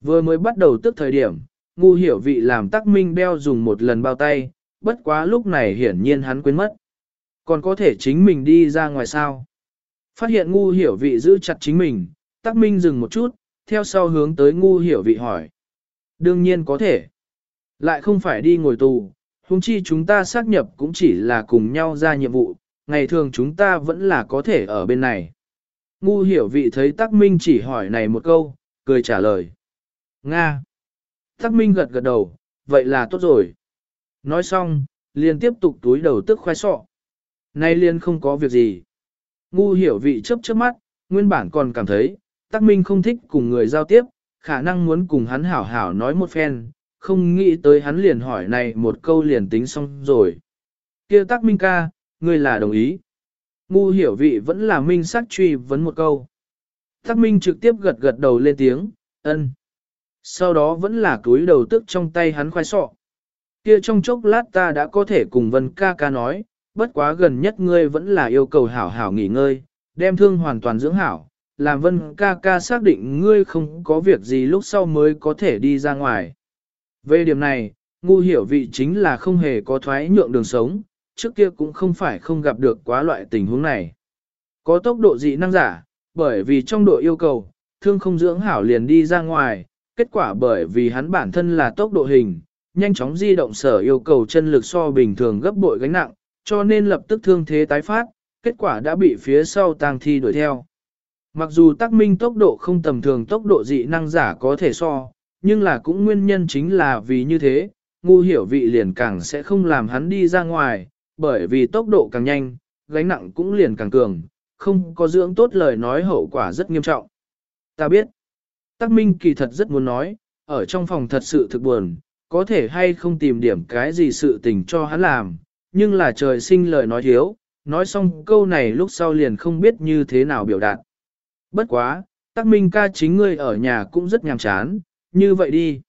Vừa mới bắt đầu tức thời điểm, ngu hiểu vị làm tắc minh đeo dùng một lần bao tay, bất quá lúc này hiển nhiên hắn quên mất. Còn có thể chính mình đi ra ngoài sao? Phát hiện ngu hiểu vị giữ chặt chính mình, tắc minh dừng một chút, theo sau hướng tới ngu hiểu vị hỏi. Đương nhiên có thể. Lại không phải đi ngồi tù, huống chi chúng ta xác nhập cũng chỉ là cùng nhau ra nhiệm vụ, ngày thường chúng ta vẫn là có thể ở bên này. Ngu hiểu vị thấy tắc minh chỉ hỏi này một câu, cười trả lời. Nga. Tắc minh gật gật đầu, vậy là tốt rồi. Nói xong, liền tiếp tục túi đầu tức khoai sọ. Nay liền không có việc gì. Ngu hiểu vị chấp chớp mắt, nguyên bản còn cảm thấy, Tắc Minh không thích cùng người giao tiếp, khả năng muốn cùng hắn hảo hảo nói một phen, không nghĩ tới hắn liền hỏi này một câu liền tính xong rồi. kia Tắc Minh ca, ngươi là đồng ý. Ngu hiểu vị vẫn là minh sắc truy vấn một câu. Tắc Minh trực tiếp gật gật đầu lên tiếng, ân. Sau đó vẫn là túi đầu tức trong tay hắn khoai sọ. Kia trong chốc lát ta đã có thể cùng Vân ca ca nói, bất quá gần nhất ngươi vẫn là yêu cầu hảo hảo nghỉ ngơi, đem thương hoàn toàn dưỡng hảo, làm Vân ca ca xác định ngươi không có việc gì lúc sau mới có thể đi ra ngoài. Về điểm này, ngu hiểu vị chính là không hề có thoái nhượng đường sống, trước kia cũng không phải không gặp được quá loại tình huống này. Có tốc độ dị năng giả, bởi vì trong độ yêu cầu, thương không dưỡng hảo liền đi ra ngoài, kết quả bởi vì hắn bản thân là tốc độ hình, nhanh chóng di động sở yêu cầu chân lực so bình thường gấp bội gánh nặng, cho nên lập tức thương thế tái phát, kết quả đã bị phía sau tang thi đuổi theo. Mặc dù tác minh tốc độ không tầm thường tốc độ dị năng giả có thể so, nhưng là cũng nguyên nhân chính là vì như thế, ngu hiểu vị liền càng sẽ không làm hắn đi ra ngoài, bởi vì tốc độ càng nhanh, gánh nặng cũng liền càng cường, không có dưỡng tốt lời nói hậu quả rất nghiêm trọng. Ta biết, Tắc minh kỳ thật rất muốn nói, ở trong phòng thật sự thực buồn, có thể hay không tìm điểm cái gì sự tình cho hắn làm, nhưng là trời sinh lời nói thiếu, nói xong câu này lúc sau liền không biết như thế nào biểu đạt. Bất quá, tắc minh ca chính ngươi ở nhà cũng rất nhàm chán, như vậy đi.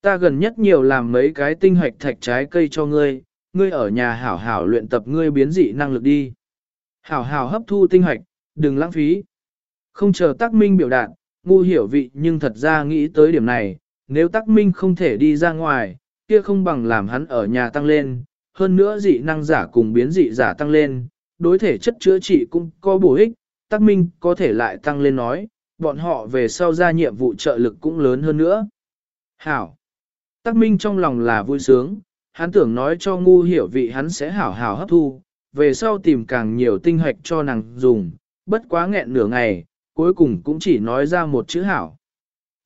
ta gần nhất nhiều làm mấy cái tinh hoạch thạch trái cây cho ngươi, ngươi ở nhà hảo hảo luyện tập ngươi biến dị năng lực đi. Hảo hảo hấp thu tinh hoạch, đừng lãng phí. Không chờ Tắc minh biểu đạt, ngu hiểu vị nhưng thật ra nghĩ tới điểm này, nếu Tắc minh không thể đi ra ngoài, kia không bằng làm hắn ở nhà tăng lên, hơn nữa dị năng giả cùng biến dị giả tăng lên, đối thể chất chữa trị cũng có bổ ích, Tắc minh có thể lại tăng lên nói, bọn họ về sau ra nhiệm vụ trợ lực cũng lớn hơn nữa. Hảo! Tắc minh trong lòng là vui sướng, hắn tưởng nói cho ngu hiểu vị hắn sẽ hảo hảo hấp thu, về sau tìm càng nhiều tinh hoạch cho nàng dùng, bất quá nghẹn nửa ngày, cuối cùng cũng chỉ nói ra một chữ hảo.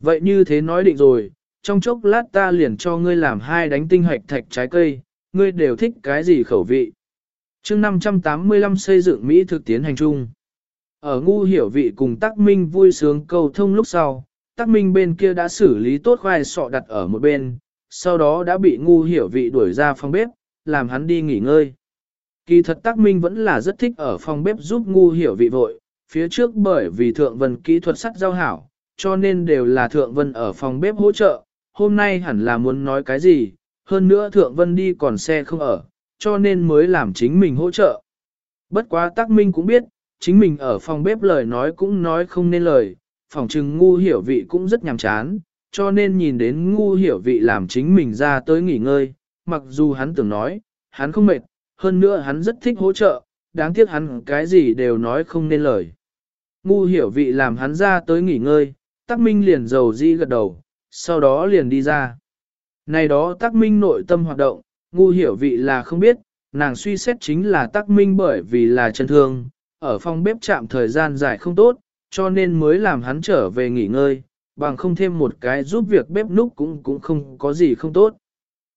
Vậy như thế nói định rồi, trong chốc lát ta liền cho ngươi làm hai đánh tinh hạch thạch trái cây, ngươi đều thích cái gì khẩu vị. chương 585 xây dựng Mỹ thực tiến hành chung. Ở ngu hiểu vị cùng Tắc Minh vui sướng cầu thông lúc sau, Tắc Minh bên kia đã xử lý tốt khoai sọ đặt ở một bên, sau đó đã bị ngu hiểu vị đuổi ra phòng bếp, làm hắn đi nghỉ ngơi. Kỳ thật Tắc Minh vẫn là rất thích ở phòng bếp giúp ngu hiểu vị vội, phía trước bởi vì thượng vân kỹ thuật sắt giao hảo, cho nên đều là thượng vân ở phòng bếp hỗ trợ, hôm nay hẳn là muốn nói cái gì, hơn nữa thượng vân đi còn xe không ở, cho nên mới làm chính mình hỗ trợ. Bất quá Tắc Minh cũng biết, chính mình ở phòng bếp lời nói cũng nói không nên lời, phòng trừng ngu hiểu vị cũng rất nhàm chán, cho nên nhìn đến ngu hiểu vị làm chính mình ra tới nghỉ ngơi, mặc dù hắn tưởng nói, hắn không mệt, hơn nữa hắn rất thích hỗ trợ, đáng tiếc hắn cái gì đều nói không nên lời. Ngu hiểu vị làm hắn ra tới nghỉ ngơi, tắc minh liền dầu di gật đầu, sau đó liền đi ra. Này đó tắc minh nội tâm hoạt động, ngu hiểu vị là không biết, nàng suy xét chính là tắc minh bởi vì là chân thương, ở phòng bếp chạm thời gian dài không tốt, cho nên mới làm hắn trở về nghỉ ngơi, bằng không thêm một cái giúp việc bếp núc cũng cũng không có gì không tốt.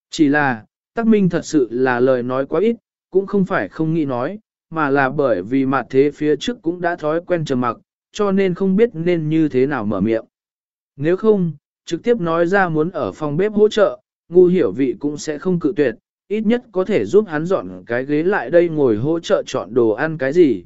Chỉ là, tắc minh thật sự là lời nói quá ít, cũng không phải không nghĩ nói, mà là bởi vì mặt thế phía trước cũng đã thói quen trầm mặc, cho nên không biết nên như thế nào mở miệng. Nếu không, trực tiếp nói ra muốn ở phòng bếp hỗ trợ, ngu hiểu vị cũng sẽ không cự tuyệt, ít nhất có thể giúp hắn dọn cái ghế lại đây ngồi hỗ trợ chọn đồ ăn cái gì.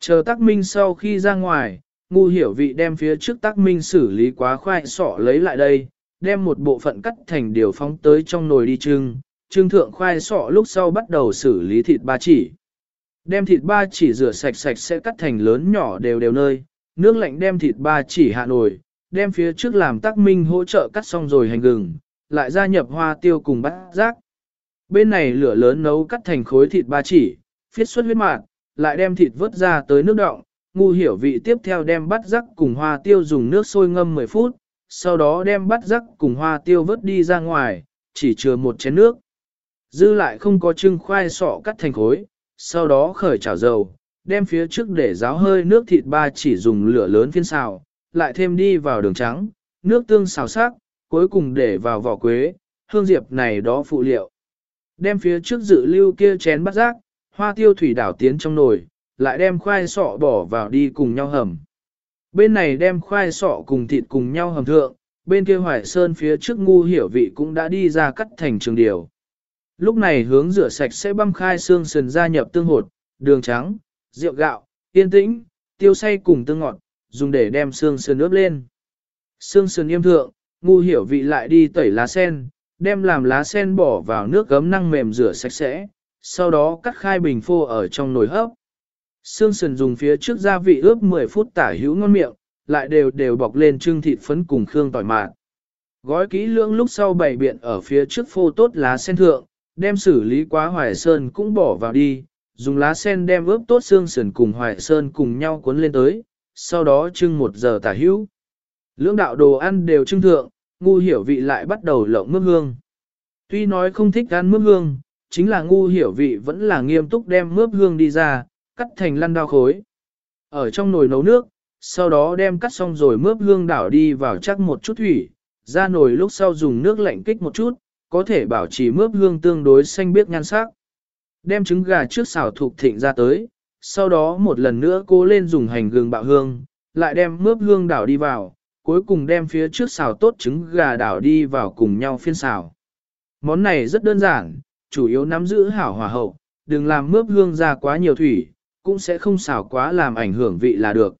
Chờ tác minh sau khi ra ngoài, ngu hiểu vị đem phía trước tác minh xử lý quá khoai sọ lấy lại đây, đem một bộ phận cắt thành điều phóng tới trong nồi đi trưng, trưng thượng khoai sọ lúc sau bắt đầu xử lý thịt ba chỉ. Đem thịt ba chỉ rửa sạch sạch sẽ cắt thành lớn nhỏ đều đều nơi, nước lạnh đem thịt ba chỉ hạ nổi đem phía trước làm tác minh hỗ trợ cắt xong rồi hành gừng, lại gia nhập hoa tiêu cùng bát rác. Bên này lửa lớn nấu cắt thành khối thịt ba chỉ, phiết xuất huyết mạt, lại đem thịt vớt ra tới nước đọng, ngu hiểu vị tiếp theo đem bát rắc cùng hoa tiêu dùng nước sôi ngâm 10 phút, sau đó đem bát rắc cùng hoa tiêu vớt đi ra ngoài, chỉ chừa một chén nước. Dư lại không có trưng khoai sọ cắt thành khối, sau đó khởi chảo dầu, đem phía trước để ráo hơi nước thịt ba chỉ dùng lửa lớn phiên xào, lại thêm đi vào đường trắng, nước tương xào sắc, cuối cùng để vào vỏ quế, hương diệp này đó phụ liệu. Đem phía trước dự lưu kia chén bắt rác, hoa tiêu thủy đảo tiến trong nồi, lại đem khoai sọ bỏ vào đi cùng nhau hầm. Bên này đem khoai sọ cùng thịt cùng nhau hầm thượng, bên kia hoài sơn phía trước ngu hiểu vị cũng đã đi ra cắt thành trường điều. Lúc này hướng rửa sạch sẽ băm khai xương sườn gia nhập tương hột, đường trắng, rượu gạo, yên tĩnh, tiêu say cùng tương ngọt, dùng để đem xương sườn ướp lên. Xương sườn yêm thượng, ngu hiểu vị lại đi tẩy lá sen, đem làm lá sen bỏ vào nước gấm năng mềm rửa sạch sẽ, sau đó cắt khai bình phô ở trong nồi hấp. Xương sườn dùng phía trước gia vị ướp 10 phút tả hữu ngon miệng, lại đều đều bọc lên trưng thịt phấn cùng khương tỏi mạt. Gói kỹ lưỡng lúc sau bày biện ở phía trước phô tốt lá sen thượng, đem xử lý quá hoài sơn cũng bỏ vào đi, dùng lá sen đem ướp tốt xương sườn cùng hoài sơn cùng nhau cuốn lên tới, sau đó trưng một giờ tả hữu. Lưỡng đạo đồ ăn đều trưng thượng, ngu hiểu vị lại bắt đầu lộng mướp hương. Tuy nói không thích ăn mướp hương, chính là ngu hiểu vị vẫn là nghiêm túc đem mướp hương đi ra, cắt thành lăn đao khối. Ở trong nồi nấu nước, sau đó đem cắt xong rồi mướp hương đảo đi vào chắc một chút thủy, ra nồi lúc sau dùng nước lạnh kích một chút, có thể bảo trì mướp hương tương đối xanh biếc nhan sắc. Đem trứng gà trước xào thuộc thịnh ra tới, sau đó một lần nữa cô lên dùng hành gừng bạo hương, lại đem mướp hương đảo đi vào, cuối cùng đem phía trước xào tốt trứng gà đảo đi vào cùng nhau phiên xào. Món này rất đơn giản, chủ yếu nắm giữ hảo hòa hậu, đừng làm mướp hương ra quá nhiều thủy, cũng sẽ không xào quá làm ảnh hưởng vị là được.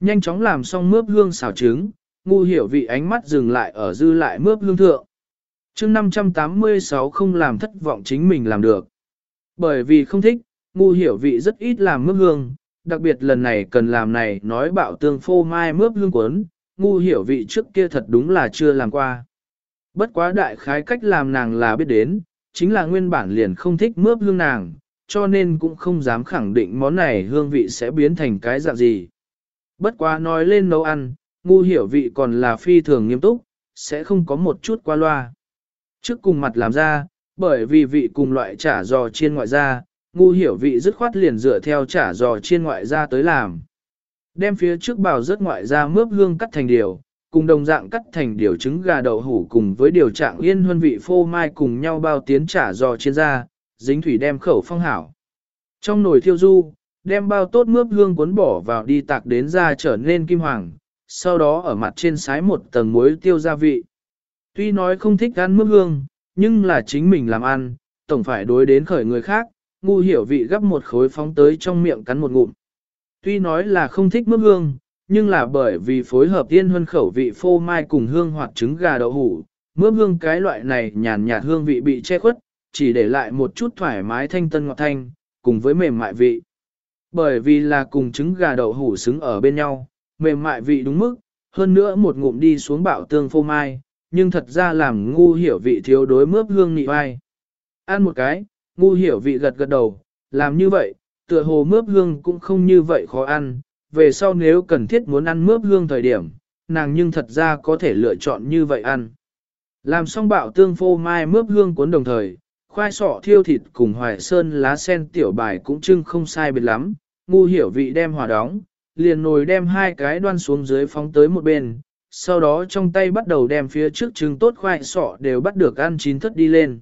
Nhanh chóng làm xong mướp hương xào trứng, ngu hiểu vị ánh mắt dừng lại ở dư lại mướp hương thượng chương 586 không làm thất vọng chính mình làm được. Bởi vì không thích, ngu hiểu vị rất ít làm mướp hương, đặc biệt lần này cần làm này nói bạo tương phô mai mướp hương cuốn, ngu hiểu vị trước kia thật đúng là chưa làm qua. Bất quá đại khái cách làm nàng là biết đến, chính là nguyên bản liền không thích mướp hương nàng, cho nên cũng không dám khẳng định món này hương vị sẽ biến thành cái dạng gì. Bất quá nói lên nấu ăn, ngu hiểu vị còn là phi thường nghiêm túc, sẽ không có một chút qua loa. Trước cùng mặt làm ra, bởi vì vị cùng loại chả giò chiên ngoại ra, ngu hiểu vị dứt khoát liền dựa theo chả giò chiên ngoại ra tới làm. Đem phía trước bào rớt ngoại ra mướp hương cắt thành điều, cùng đồng dạng cắt thành điều trứng gà đậu hủ cùng với điều trạng yên huân vị phô mai cùng nhau bao tiến chả giò chiên ra, dính thủy đem khẩu phong hảo. Trong nồi thiêu du, đem bao tốt mướp hương cuốn bỏ vào đi tạc đến ra trở nên kim hoàng, sau đó ở mặt trên sái một tầng muối tiêu gia vị. Tuy nói không thích ăn mướp hương, nhưng là chính mình làm ăn, tổng phải đối đến khởi người khác, ngu hiểu vị gấp một khối phóng tới trong miệng cắn một ngụm. Tuy nói là không thích mướp hương, nhưng là bởi vì phối hợp tiên huân khẩu vị phô mai cùng hương hoặc trứng gà đậu hủ, mướp hương cái loại này nhàn nhạt hương vị bị che khuất, chỉ để lại một chút thoải mái thanh tân ngọt thanh, cùng với mềm mại vị. Bởi vì là cùng trứng gà đậu hủ xứng ở bên nhau, mềm mại vị đúng mức, hơn nữa một ngụm đi xuống bạo tương phô mai, nhưng thật ra làm ngu hiểu vị thiếu đối mướp hương nị vai. Ăn một cái, ngu hiểu vị gật gật đầu, làm như vậy, tựa hồ mướp hương cũng không như vậy khó ăn, về sau nếu cần thiết muốn ăn mướp hương thời điểm, nàng nhưng thật ra có thể lựa chọn như vậy ăn. Làm xong bạo tương phô mai mướp hương cuốn đồng thời, khoai sọ thiêu thịt cùng hoài sơn lá sen tiểu bài cũng trưng không sai biệt lắm, ngu hiểu vị đem hòa đóng, liền nồi đem hai cái đoan xuống dưới phóng tới một bên, sau đó trong tay bắt đầu đem phía trước trứng tốt khoai sọ đều bắt được ăn chín thất đi lên.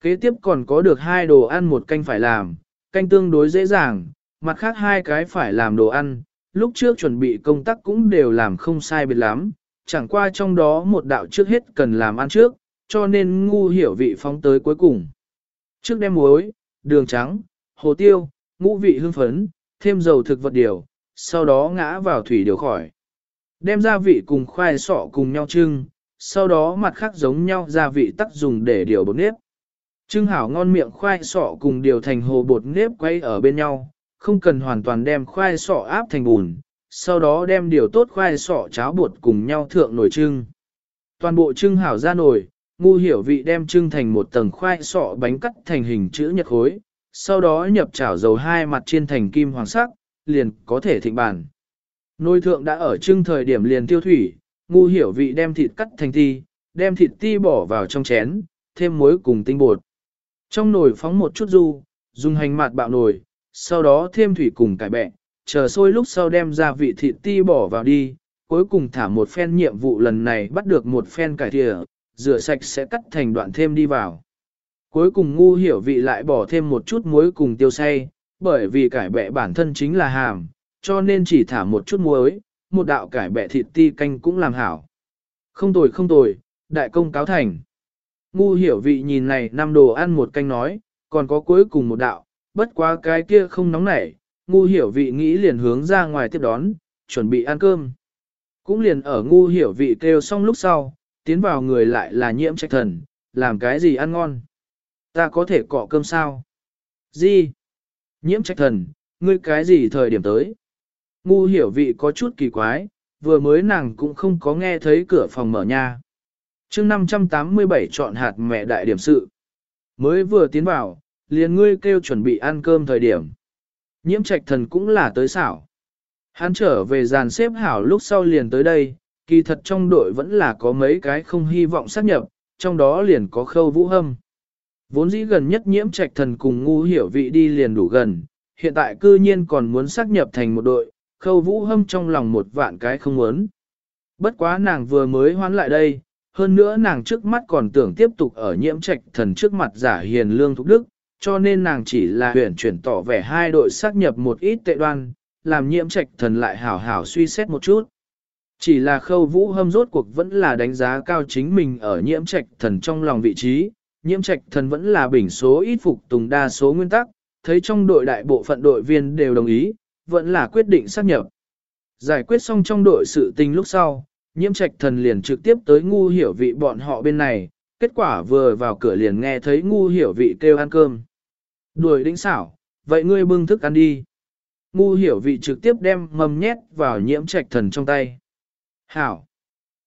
Kế tiếp còn có được hai đồ ăn một canh phải làm, canh tương đối dễ dàng, mặt khác hai cái phải làm đồ ăn, lúc trước chuẩn bị công tác cũng đều làm không sai biệt lắm, chẳng qua trong đó một đạo trước hết cần làm ăn trước, cho nên ngu hiểu vị phóng tới cuối cùng. Trước đem muối, đường trắng, hồ tiêu, ngũ vị hương phấn, thêm dầu thực vật điều, sau đó ngã vào thủy điều khỏi. Đem gia vị cùng khoai sọ cùng nhau trưng, sau đó mặt khác giống nhau gia vị tắc dùng để điều bột nếp. Trưng hảo ngon miệng khoai sọ cùng điều thành hồ bột nếp quay ở bên nhau, không cần hoàn toàn đem khoai sọ áp thành bùn, sau đó đem điều tốt khoai sọ cháo bột cùng nhau thượng nồi trưng. Toàn bộ trưng hảo ra nồi, ngu hiểu vị đem trưng thành một tầng khoai sọ bánh cắt thành hình chữ nhật khối, sau đó nhập chảo dầu hai mặt trên thành kim hoàng sắc, liền có thể thịnh bàn. Nồi thượng đã ở trưng thời điểm liền tiêu thủy, ngu hiểu vị đem thịt cắt thành ti, đem thịt ti bỏ vào trong chén, thêm muối cùng tinh bột. Trong nồi phóng một chút du, dùng hành mạt bạo nồi, sau đó thêm thủy cùng cải bẹ, chờ sôi lúc sau đem gia vị thịt ti bỏ vào đi, cuối cùng thả một phen nhiệm vụ lần này bắt được một phen cải thìa, rửa sạch sẽ cắt thành đoạn thêm đi vào. Cuối cùng ngu hiểu vị lại bỏ thêm một chút muối cùng tiêu say, bởi vì cải bẹ bản thân chính là hàm, cho nên chỉ thả một chút muối, một đạo cải bẹ thịt ti canh cũng làm hảo. Không tồi không tồi, đại công cáo thành. Ngu hiểu vị nhìn này năm đồ ăn một canh nói, còn có cuối cùng một đạo, bất quá cái kia không nóng nảy, ngu hiểu vị nghĩ liền hướng ra ngoài tiếp đón, chuẩn bị ăn cơm. Cũng liền ở ngu hiểu vị kêu xong lúc sau, tiến vào người lại là nhiễm trách thần, làm cái gì ăn ngon. Ta có thể cọ cơm sao? Gì? Nhiễm trách thần, ngươi cái gì thời điểm tới? Ngu hiểu vị có chút kỳ quái, vừa mới nàng cũng không có nghe thấy cửa phòng mở nha. chương 587 chọn hạt mẹ đại điểm sự. Mới vừa tiến vào, liền ngươi kêu chuẩn bị ăn cơm thời điểm. Nhiễm trạch thần cũng là tới xảo. Hắn trở về dàn xếp hảo lúc sau liền tới đây, kỳ thật trong đội vẫn là có mấy cái không hy vọng xác nhập, trong đó liền có khâu vũ hâm. Vốn dĩ gần nhất nhiễm trạch thần cùng ngu hiểu vị đi liền đủ gần, hiện tại cư nhiên còn muốn xác nhập thành một đội, khâu vũ hâm trong lòng một vạn cái không muốn. Bất quá nàng vừa mới hoán lại đây, hơn nữa nàng trước mắt còn tưởng tiếp tục ở nhiễm trạch thần trước mặt giả hiền lương thục đức, cho nên nàng chỉ là huyện chuyển tỏ vẻ hai đội xác nhập một ít tệ đoan, làm nhiễm trạch thần lại hảo hảo suy xét một chút. Chỉ là khâu vũ hâm rốt cuộc vẫn là đánh giá cao chính mình ở nhiễm trạch thần trong lòng vị trí, nhiễm trạch thần vẫn là bình số ít phục tùng đa số nguyên tắc, thấy trong đội đại bộ phận đội viên đều đồng ý, vẫn là quyết định xác nhập. Giải quyết xong trong đội sự tình lúc sau, nhiễm trạch thần liền trực tiếp tới ngu hiểu vị bọn họ bên này, kết quả vừa vào cửa liền nghe thấy ngu hiểu vị kêu ăn cơm. Đuổi đĩnh xảo, vậy ngươi bưng thức ăn đi. Ngu hiểu vị trực tiếp đem mầm nhét vào nhiễm trạch thần trong tay. Hảo!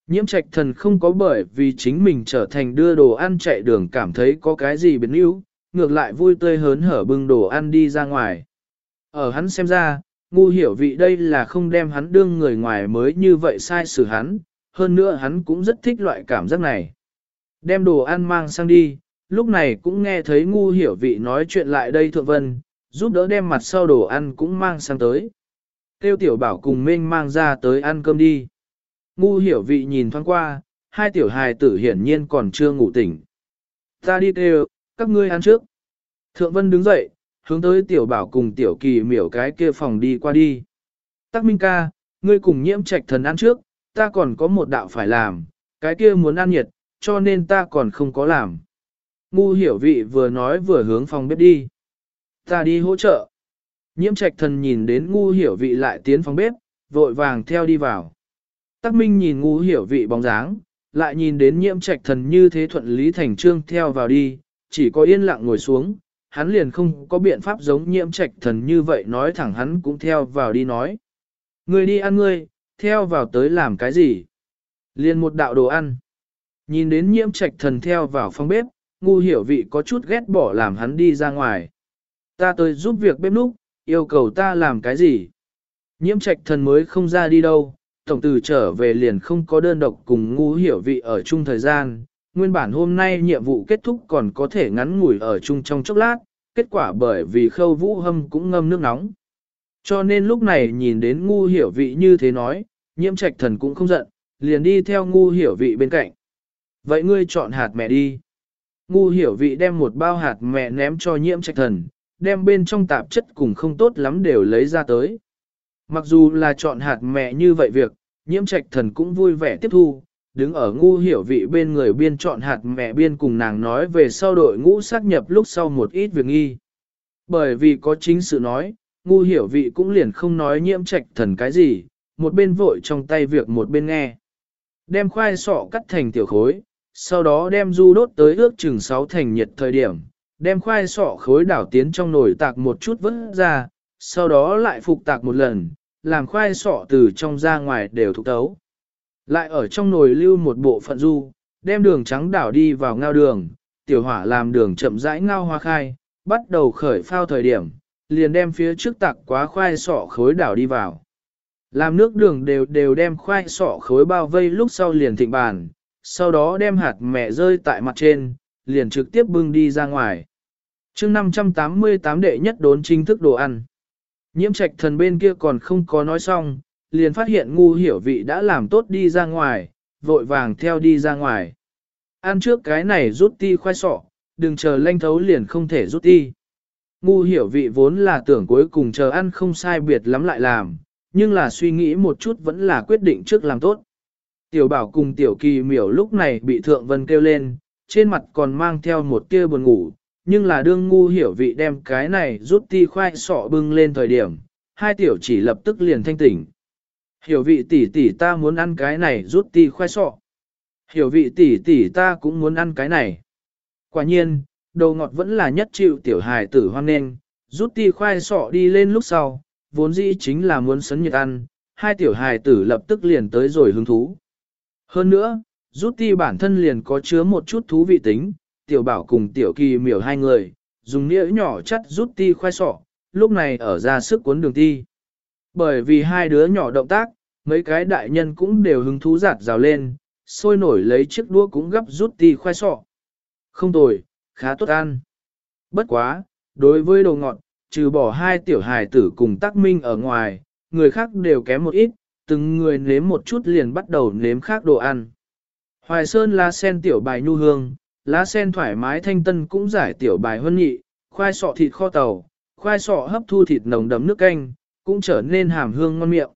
Nhiễm trạch thần không có bởi vì chính mình trở thành đưa đồ ăn chạy đường cảm thấy có cái gì biến yếu, ngược lại vui tươi hớn hở bưng đồ ăn đi ra ngoài. Ở hắn xem ra, ngu hiểu vị đây là không đem hắn đương người ngoài mới như vậy sai xử hắn, hơn nữa hắn cũng rất thích loại cảm giác này. Đem đồ ăn mang sang đi, lúc này cũng nghe thấy ngu hiểu vị nói chuyện lại đây thượng vân, giúp đỡ đem mặt sau đồ ăn cũng mang sang tới. Tiêu tiểu bảo cùng Minh mang ra tới ăn cơm đi. Ngu hiểu vị nhìn thoáng qua, hai tiểu hài tử hiển nhiên còn chưa ngủ tỉnh. Ta đi kêu, các ngươi ăn trước. Thượng vân đứng dậy, hướng tới tiểu bảo cùng tiểu kỳ miểu cái kia phòng đi qua đi. Tắc Minh ca, ngươi cùng nhiễm trạch thần ăn trước, ta còn có một đạo phải làm, cái kia muốn ăn nhiệt, cho nên ta còn không có làm. Ngu hiểu vị vừa nói vừa hướng phòng bếp đi. Ta đi hỗ trợ. Nhiễm trạch thần nhìn đến ngu hiểu vị lại tiến phòng bếp, vội vàng theo đi vào. Tắc Minh nhìn ngu hiểu vị bóng dáng, lại nhìn đến nhiễm trạch thần như thế thuận lý thành trương theo vào đi, chỉ có yên lặng ngồi xuống, hắn liền không có biện pháp giống nhiễm trạch thần như vậy nói thẳng hắn cũng theo vào đi nói. Người đi ăn ngươi, theo vào tới làm cái gì? Liền một đạo đồ ăn. Nhìn đến nhiễm trạch thần theo vào phòng bếp, ngu hiểu vị có chút ghét bỏ làm hắn đi ra ngoài. Ta tới giúp việc bếp núc, yêu cầu ta làm cái gì? Nhiễm trạch thần mới không ra đi đâu, tổng từ trở về liền không có đơn độc cùng ngu hiểu vị ở chung thời gian. Nguyên bản hôm nay nhiệm vụ kết thúc còn có thể ngắn ngủi ở chung trong chốc lát, kết quả bởi vì khâu vũ hâm cũng ngâm nước nóng. Cho nên lúc này nhìn đến ngu hiểu vị như thế nói, nhiễm trạch thần cũng không giận, liền đi theo ngu hiểu vị bên cạnh. Vậy ngươi chọn hạt mẹ đi. Ngu hiểu vị đem một bao hạt mẹ ném cho nhiễm trạch thần, đem bên trong tạp chất cùng không tốt lắm đều lấy ra tới. Mặc dù là chọn hạt mẹ như vậy việc, nhiễm trạch thần cũng vui vẻ tiếp thu, đứng ở ngu hiểu vị bên người biên chọn hạt mẹ biên cùng nàng nói về sau đội ngũ xác nhập lúc sau một ít việc nghi. Bởi vì có chính sự nói, ngu hiểu vị cũng liền không nói nhiễm trạch thần cái gì, một bên vội trong tay việc một bên nghe. Đem khoai sọ cắt thành tiểu khối, sau đó đem du đốt tới ước chừng 6 thành nhiệt thời điểm, đem khoai sọ khối đảo tiến trong nồi tạc một chút vớt ra, sau đó lại phục tạc một lần, làm khoai sọ từ trong ra ngoài đều thục tấu. Lại ở trong nồi lưu một bộ phận du, đem đường trắng đảo đi vào ngao đường, tiểu hỏa làm đường chậm rãi ngao hoa khai, bắt đầu khởi phao thời điểm, liền đem phía trước tạc quá khoai sọ khối đảo đi vào. Làm nước đường đều đều đem khoai sọ khối bao vây lúc sau liền thịnh bàn, sau đó đem hạt mẹ rơi tại mặt trên, liền trực tiếp bưng đi ra ngoài. chương 588 đệ nhất đốn chính thức đồ ăn. Nhiễm trạch thần bên kia còn không có nói xong, liền phát hiện ngu hiểu vị đã làm tốt đi ra ngoài, vội vàng theo đi ra ngoài. Ăn trước cái này rút ti khoai sọ, đừng chờ lanh thấu liền không thể rút ti. Ngu hiểu vị vốn là tưởng cuối cùng chờ ăn không sai biệt lắm lại làm, nhưng là suy nghĩ một chút vẫn là quyết định trước làm tốt. Tiểu bảo cùng tiểu kỳ miểu lúc này bị thượng vân kêu lên, trên mặt còn mang theo một tia buồn ngủ, nhưng là đương ngu hiểu vị đem cái này rút ti khoai sọ bưng lên thời điểm, hai tiểu chỉ lập tức liền thanh tỉnh. Hiểu vị tỷ tỷ ta muốn ăn cái này rút ti khoai sọ. Hiểu vị tỷ tỷ ta cũng muốn ăn cái này. Quả nhiên, đầu ngọt vẫn là nhất chịu tiểu hài tử hoang nên, rút ti khoai sọ đi lên lúc sau, vốn dĩ chính là muốn sấn nhiệt ăn, hai tiểu hài tử lập tức liền tới rồi hứng thú. Hơn nữa, rút ti bản thân liền có chứa một chút thú vị tính, tiểu bảo cùng tiểu kỳ miểu hai người, dùng nĩa nhỏ chắt rút ti khoai sọ, lúc này ở ra sức cuốn đường ti. Bởi vì hai đứa nhỏ động tác, mấy cái đại nhân cũng đều hứng thú giạt rào lên, sôi nổi lấy chiếc đũa cũng gấp rút ti khoai sọ. Không tồi, khá tốt ăn. Bất quá, đối với đồ ngọt, trừ bỏ hai tiểu hài tử cùng tác minh ở ngoài, người khác đều kém một ít, từng người nếm một chút liền bắt đầu nếm khác đồ ăn. Hoài Sơn lá sen tiểu bài nhu hương, lá sen thoải mái thanh tân cũng giải tiểu bài huân nhị, khoai sọ thịt kho tàu, khoai sọ hấp thu thịt nồng đấm nước canh, cũng trở nên hàm hương ngon miệng.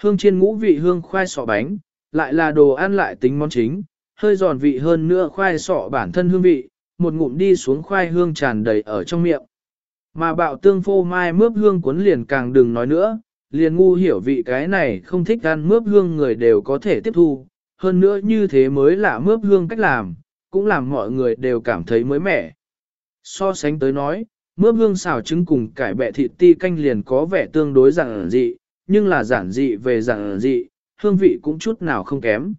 Hương chiên ngũ vị hương khoai sọ bánh, lại là đồ ăn lại tính món chính, hơi giòn vị hơn nữa khoai sọ bản thân hương vị, một ngụm đi xuống khoai hương tràn đầy ở trong miệng. Mà bạo tương phô mai mướp hương cuốn liền càng đừng nói nữa, liền ngu hiểu vị cái này không thích ăn mướp hương người đều có thể tiếp thu, hơn nữa như thế mới là mướp hương cách làm, cũng làm mọi người đều cảm thấy mới mẻ. So sánh tới nói, mướp hương xào trứng cùng cải bẹ thịt ti canh liền có vẻ tương đối giản dị, nhưng là giản dị về giản dị, hương vị cũng chút nào không kém.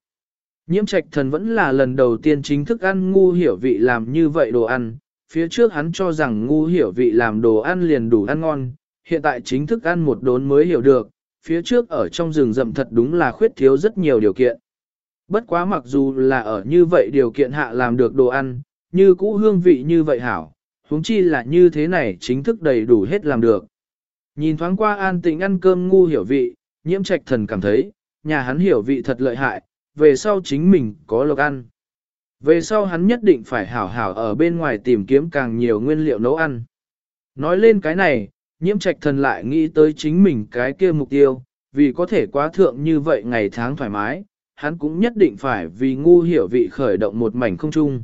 Nhiễm trạch thần vẫn là lần đầu tiên chính thức ăn ngu hiểu vị làm như vậy đồ ăn, phía trước hắn cho rằng ngu hiểu vị làm đồ ăn liền đủ ăn ngon, hiện tại chính thức ăn một đốn mới hiểu được, phía trước ở trong rừng rậm thật đúng là khuyết thiếu rất nhiều điều kiện. Bất quá mặc dù là ở như vậy điều kiện hạ làm được đồ ăn, như cũ hương vị như vậy hảo, huống chi là như thế này chính thức đầy đủ hết làm được. Nhìn thoáng qua an tĩnh ăn cơm ngu hiểu vị, nhiễm trạch thần cảm thấy, nhà hắn hiểu vị thật lợi hại, về sau chính mình có lộc ăn. Về sau hắn nhất định phải hảo hảo ở bên ngoài tìm kiếm càng nhiều nguyên liệu nấu ăn. Nói lên cái này, nhiễm trạch thần lại nghĩ tới chính mình cái kia mục tiêu, vì có thể quá thượng như vậy ngày tháng thoải mái, hắn cũng nhất định phải vì ngu hiểu vị khởi động một mảnh không chung.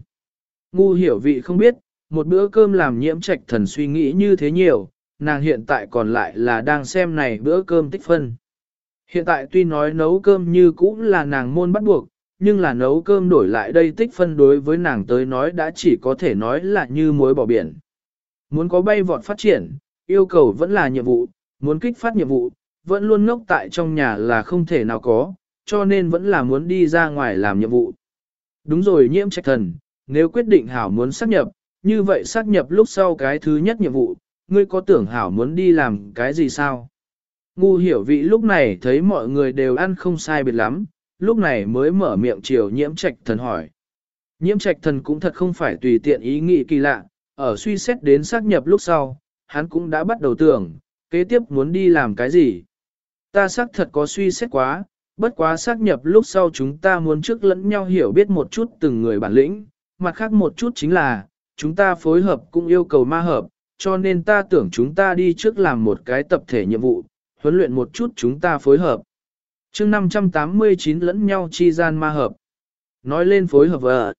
Ngu hiểu vị không biết, một bữa cơm làm nhiễm trạch thần suy nghĩ như thế nhiều, nàng hiện tại còn lại là đang xem này bữa cơm tích phân. Hiện tại tuy nói nấu cơm như cũ là nàng môn bắt buộc, nhưng là nấu cơm đổi lại đây tích phân đối với nàng tới nói đã chỉ có thể nói là như muối bỏ biển. Muốn có bay vọt phát triển, yêu cầu vẫn là nhiệm vụ, muốn kích phát nhiệm vụ, vẫn luôn ngốc tại trong nhà là không thể nào có, cho nên vẫn là muốn đi ra ngoài làm nhiệm vụ. Đúng rồi nhiễm trạch thần, nếu quyết định hảo muốn xác nhập, như vậy xác nhập lúc sau cái thứ nhất nhiệm vụ, ngươi có tưởng hảo muốn đi làm cái gì sao? Ngu hiểu vị lúc này thấy mọi người đều ăn không sai biệt lắm, lúc này mới mở miệng chiều nhiễm trạch thần hỏi. Nhiễm trạch thần cũng thật không phải tùy tiện ý nghĩ kỳ lạ, ở suy xét đến xác nhập lúc sau, hắn cũng đã bắt đầu tưởng, kế tiếp muốn đi làm cái gì. Ta xác thật có suy xét quá, bất quá xác nhập lúc sau chúng ta muốn trước lẫn nhau hiểu biết một chút từng người bản lĩnh, mặt khác một chút chính là, chúng ta phối hợp cũng yêu cầu ma hợp, cho nên ta tưởng chúng ta đi trước làm một cái tập thể nhiệm vụ, huấn luyện một chút chúng ta phối hợp. chương 589 lẫn nhau chi gian ma hợp. Nói lên phối hợp vợ,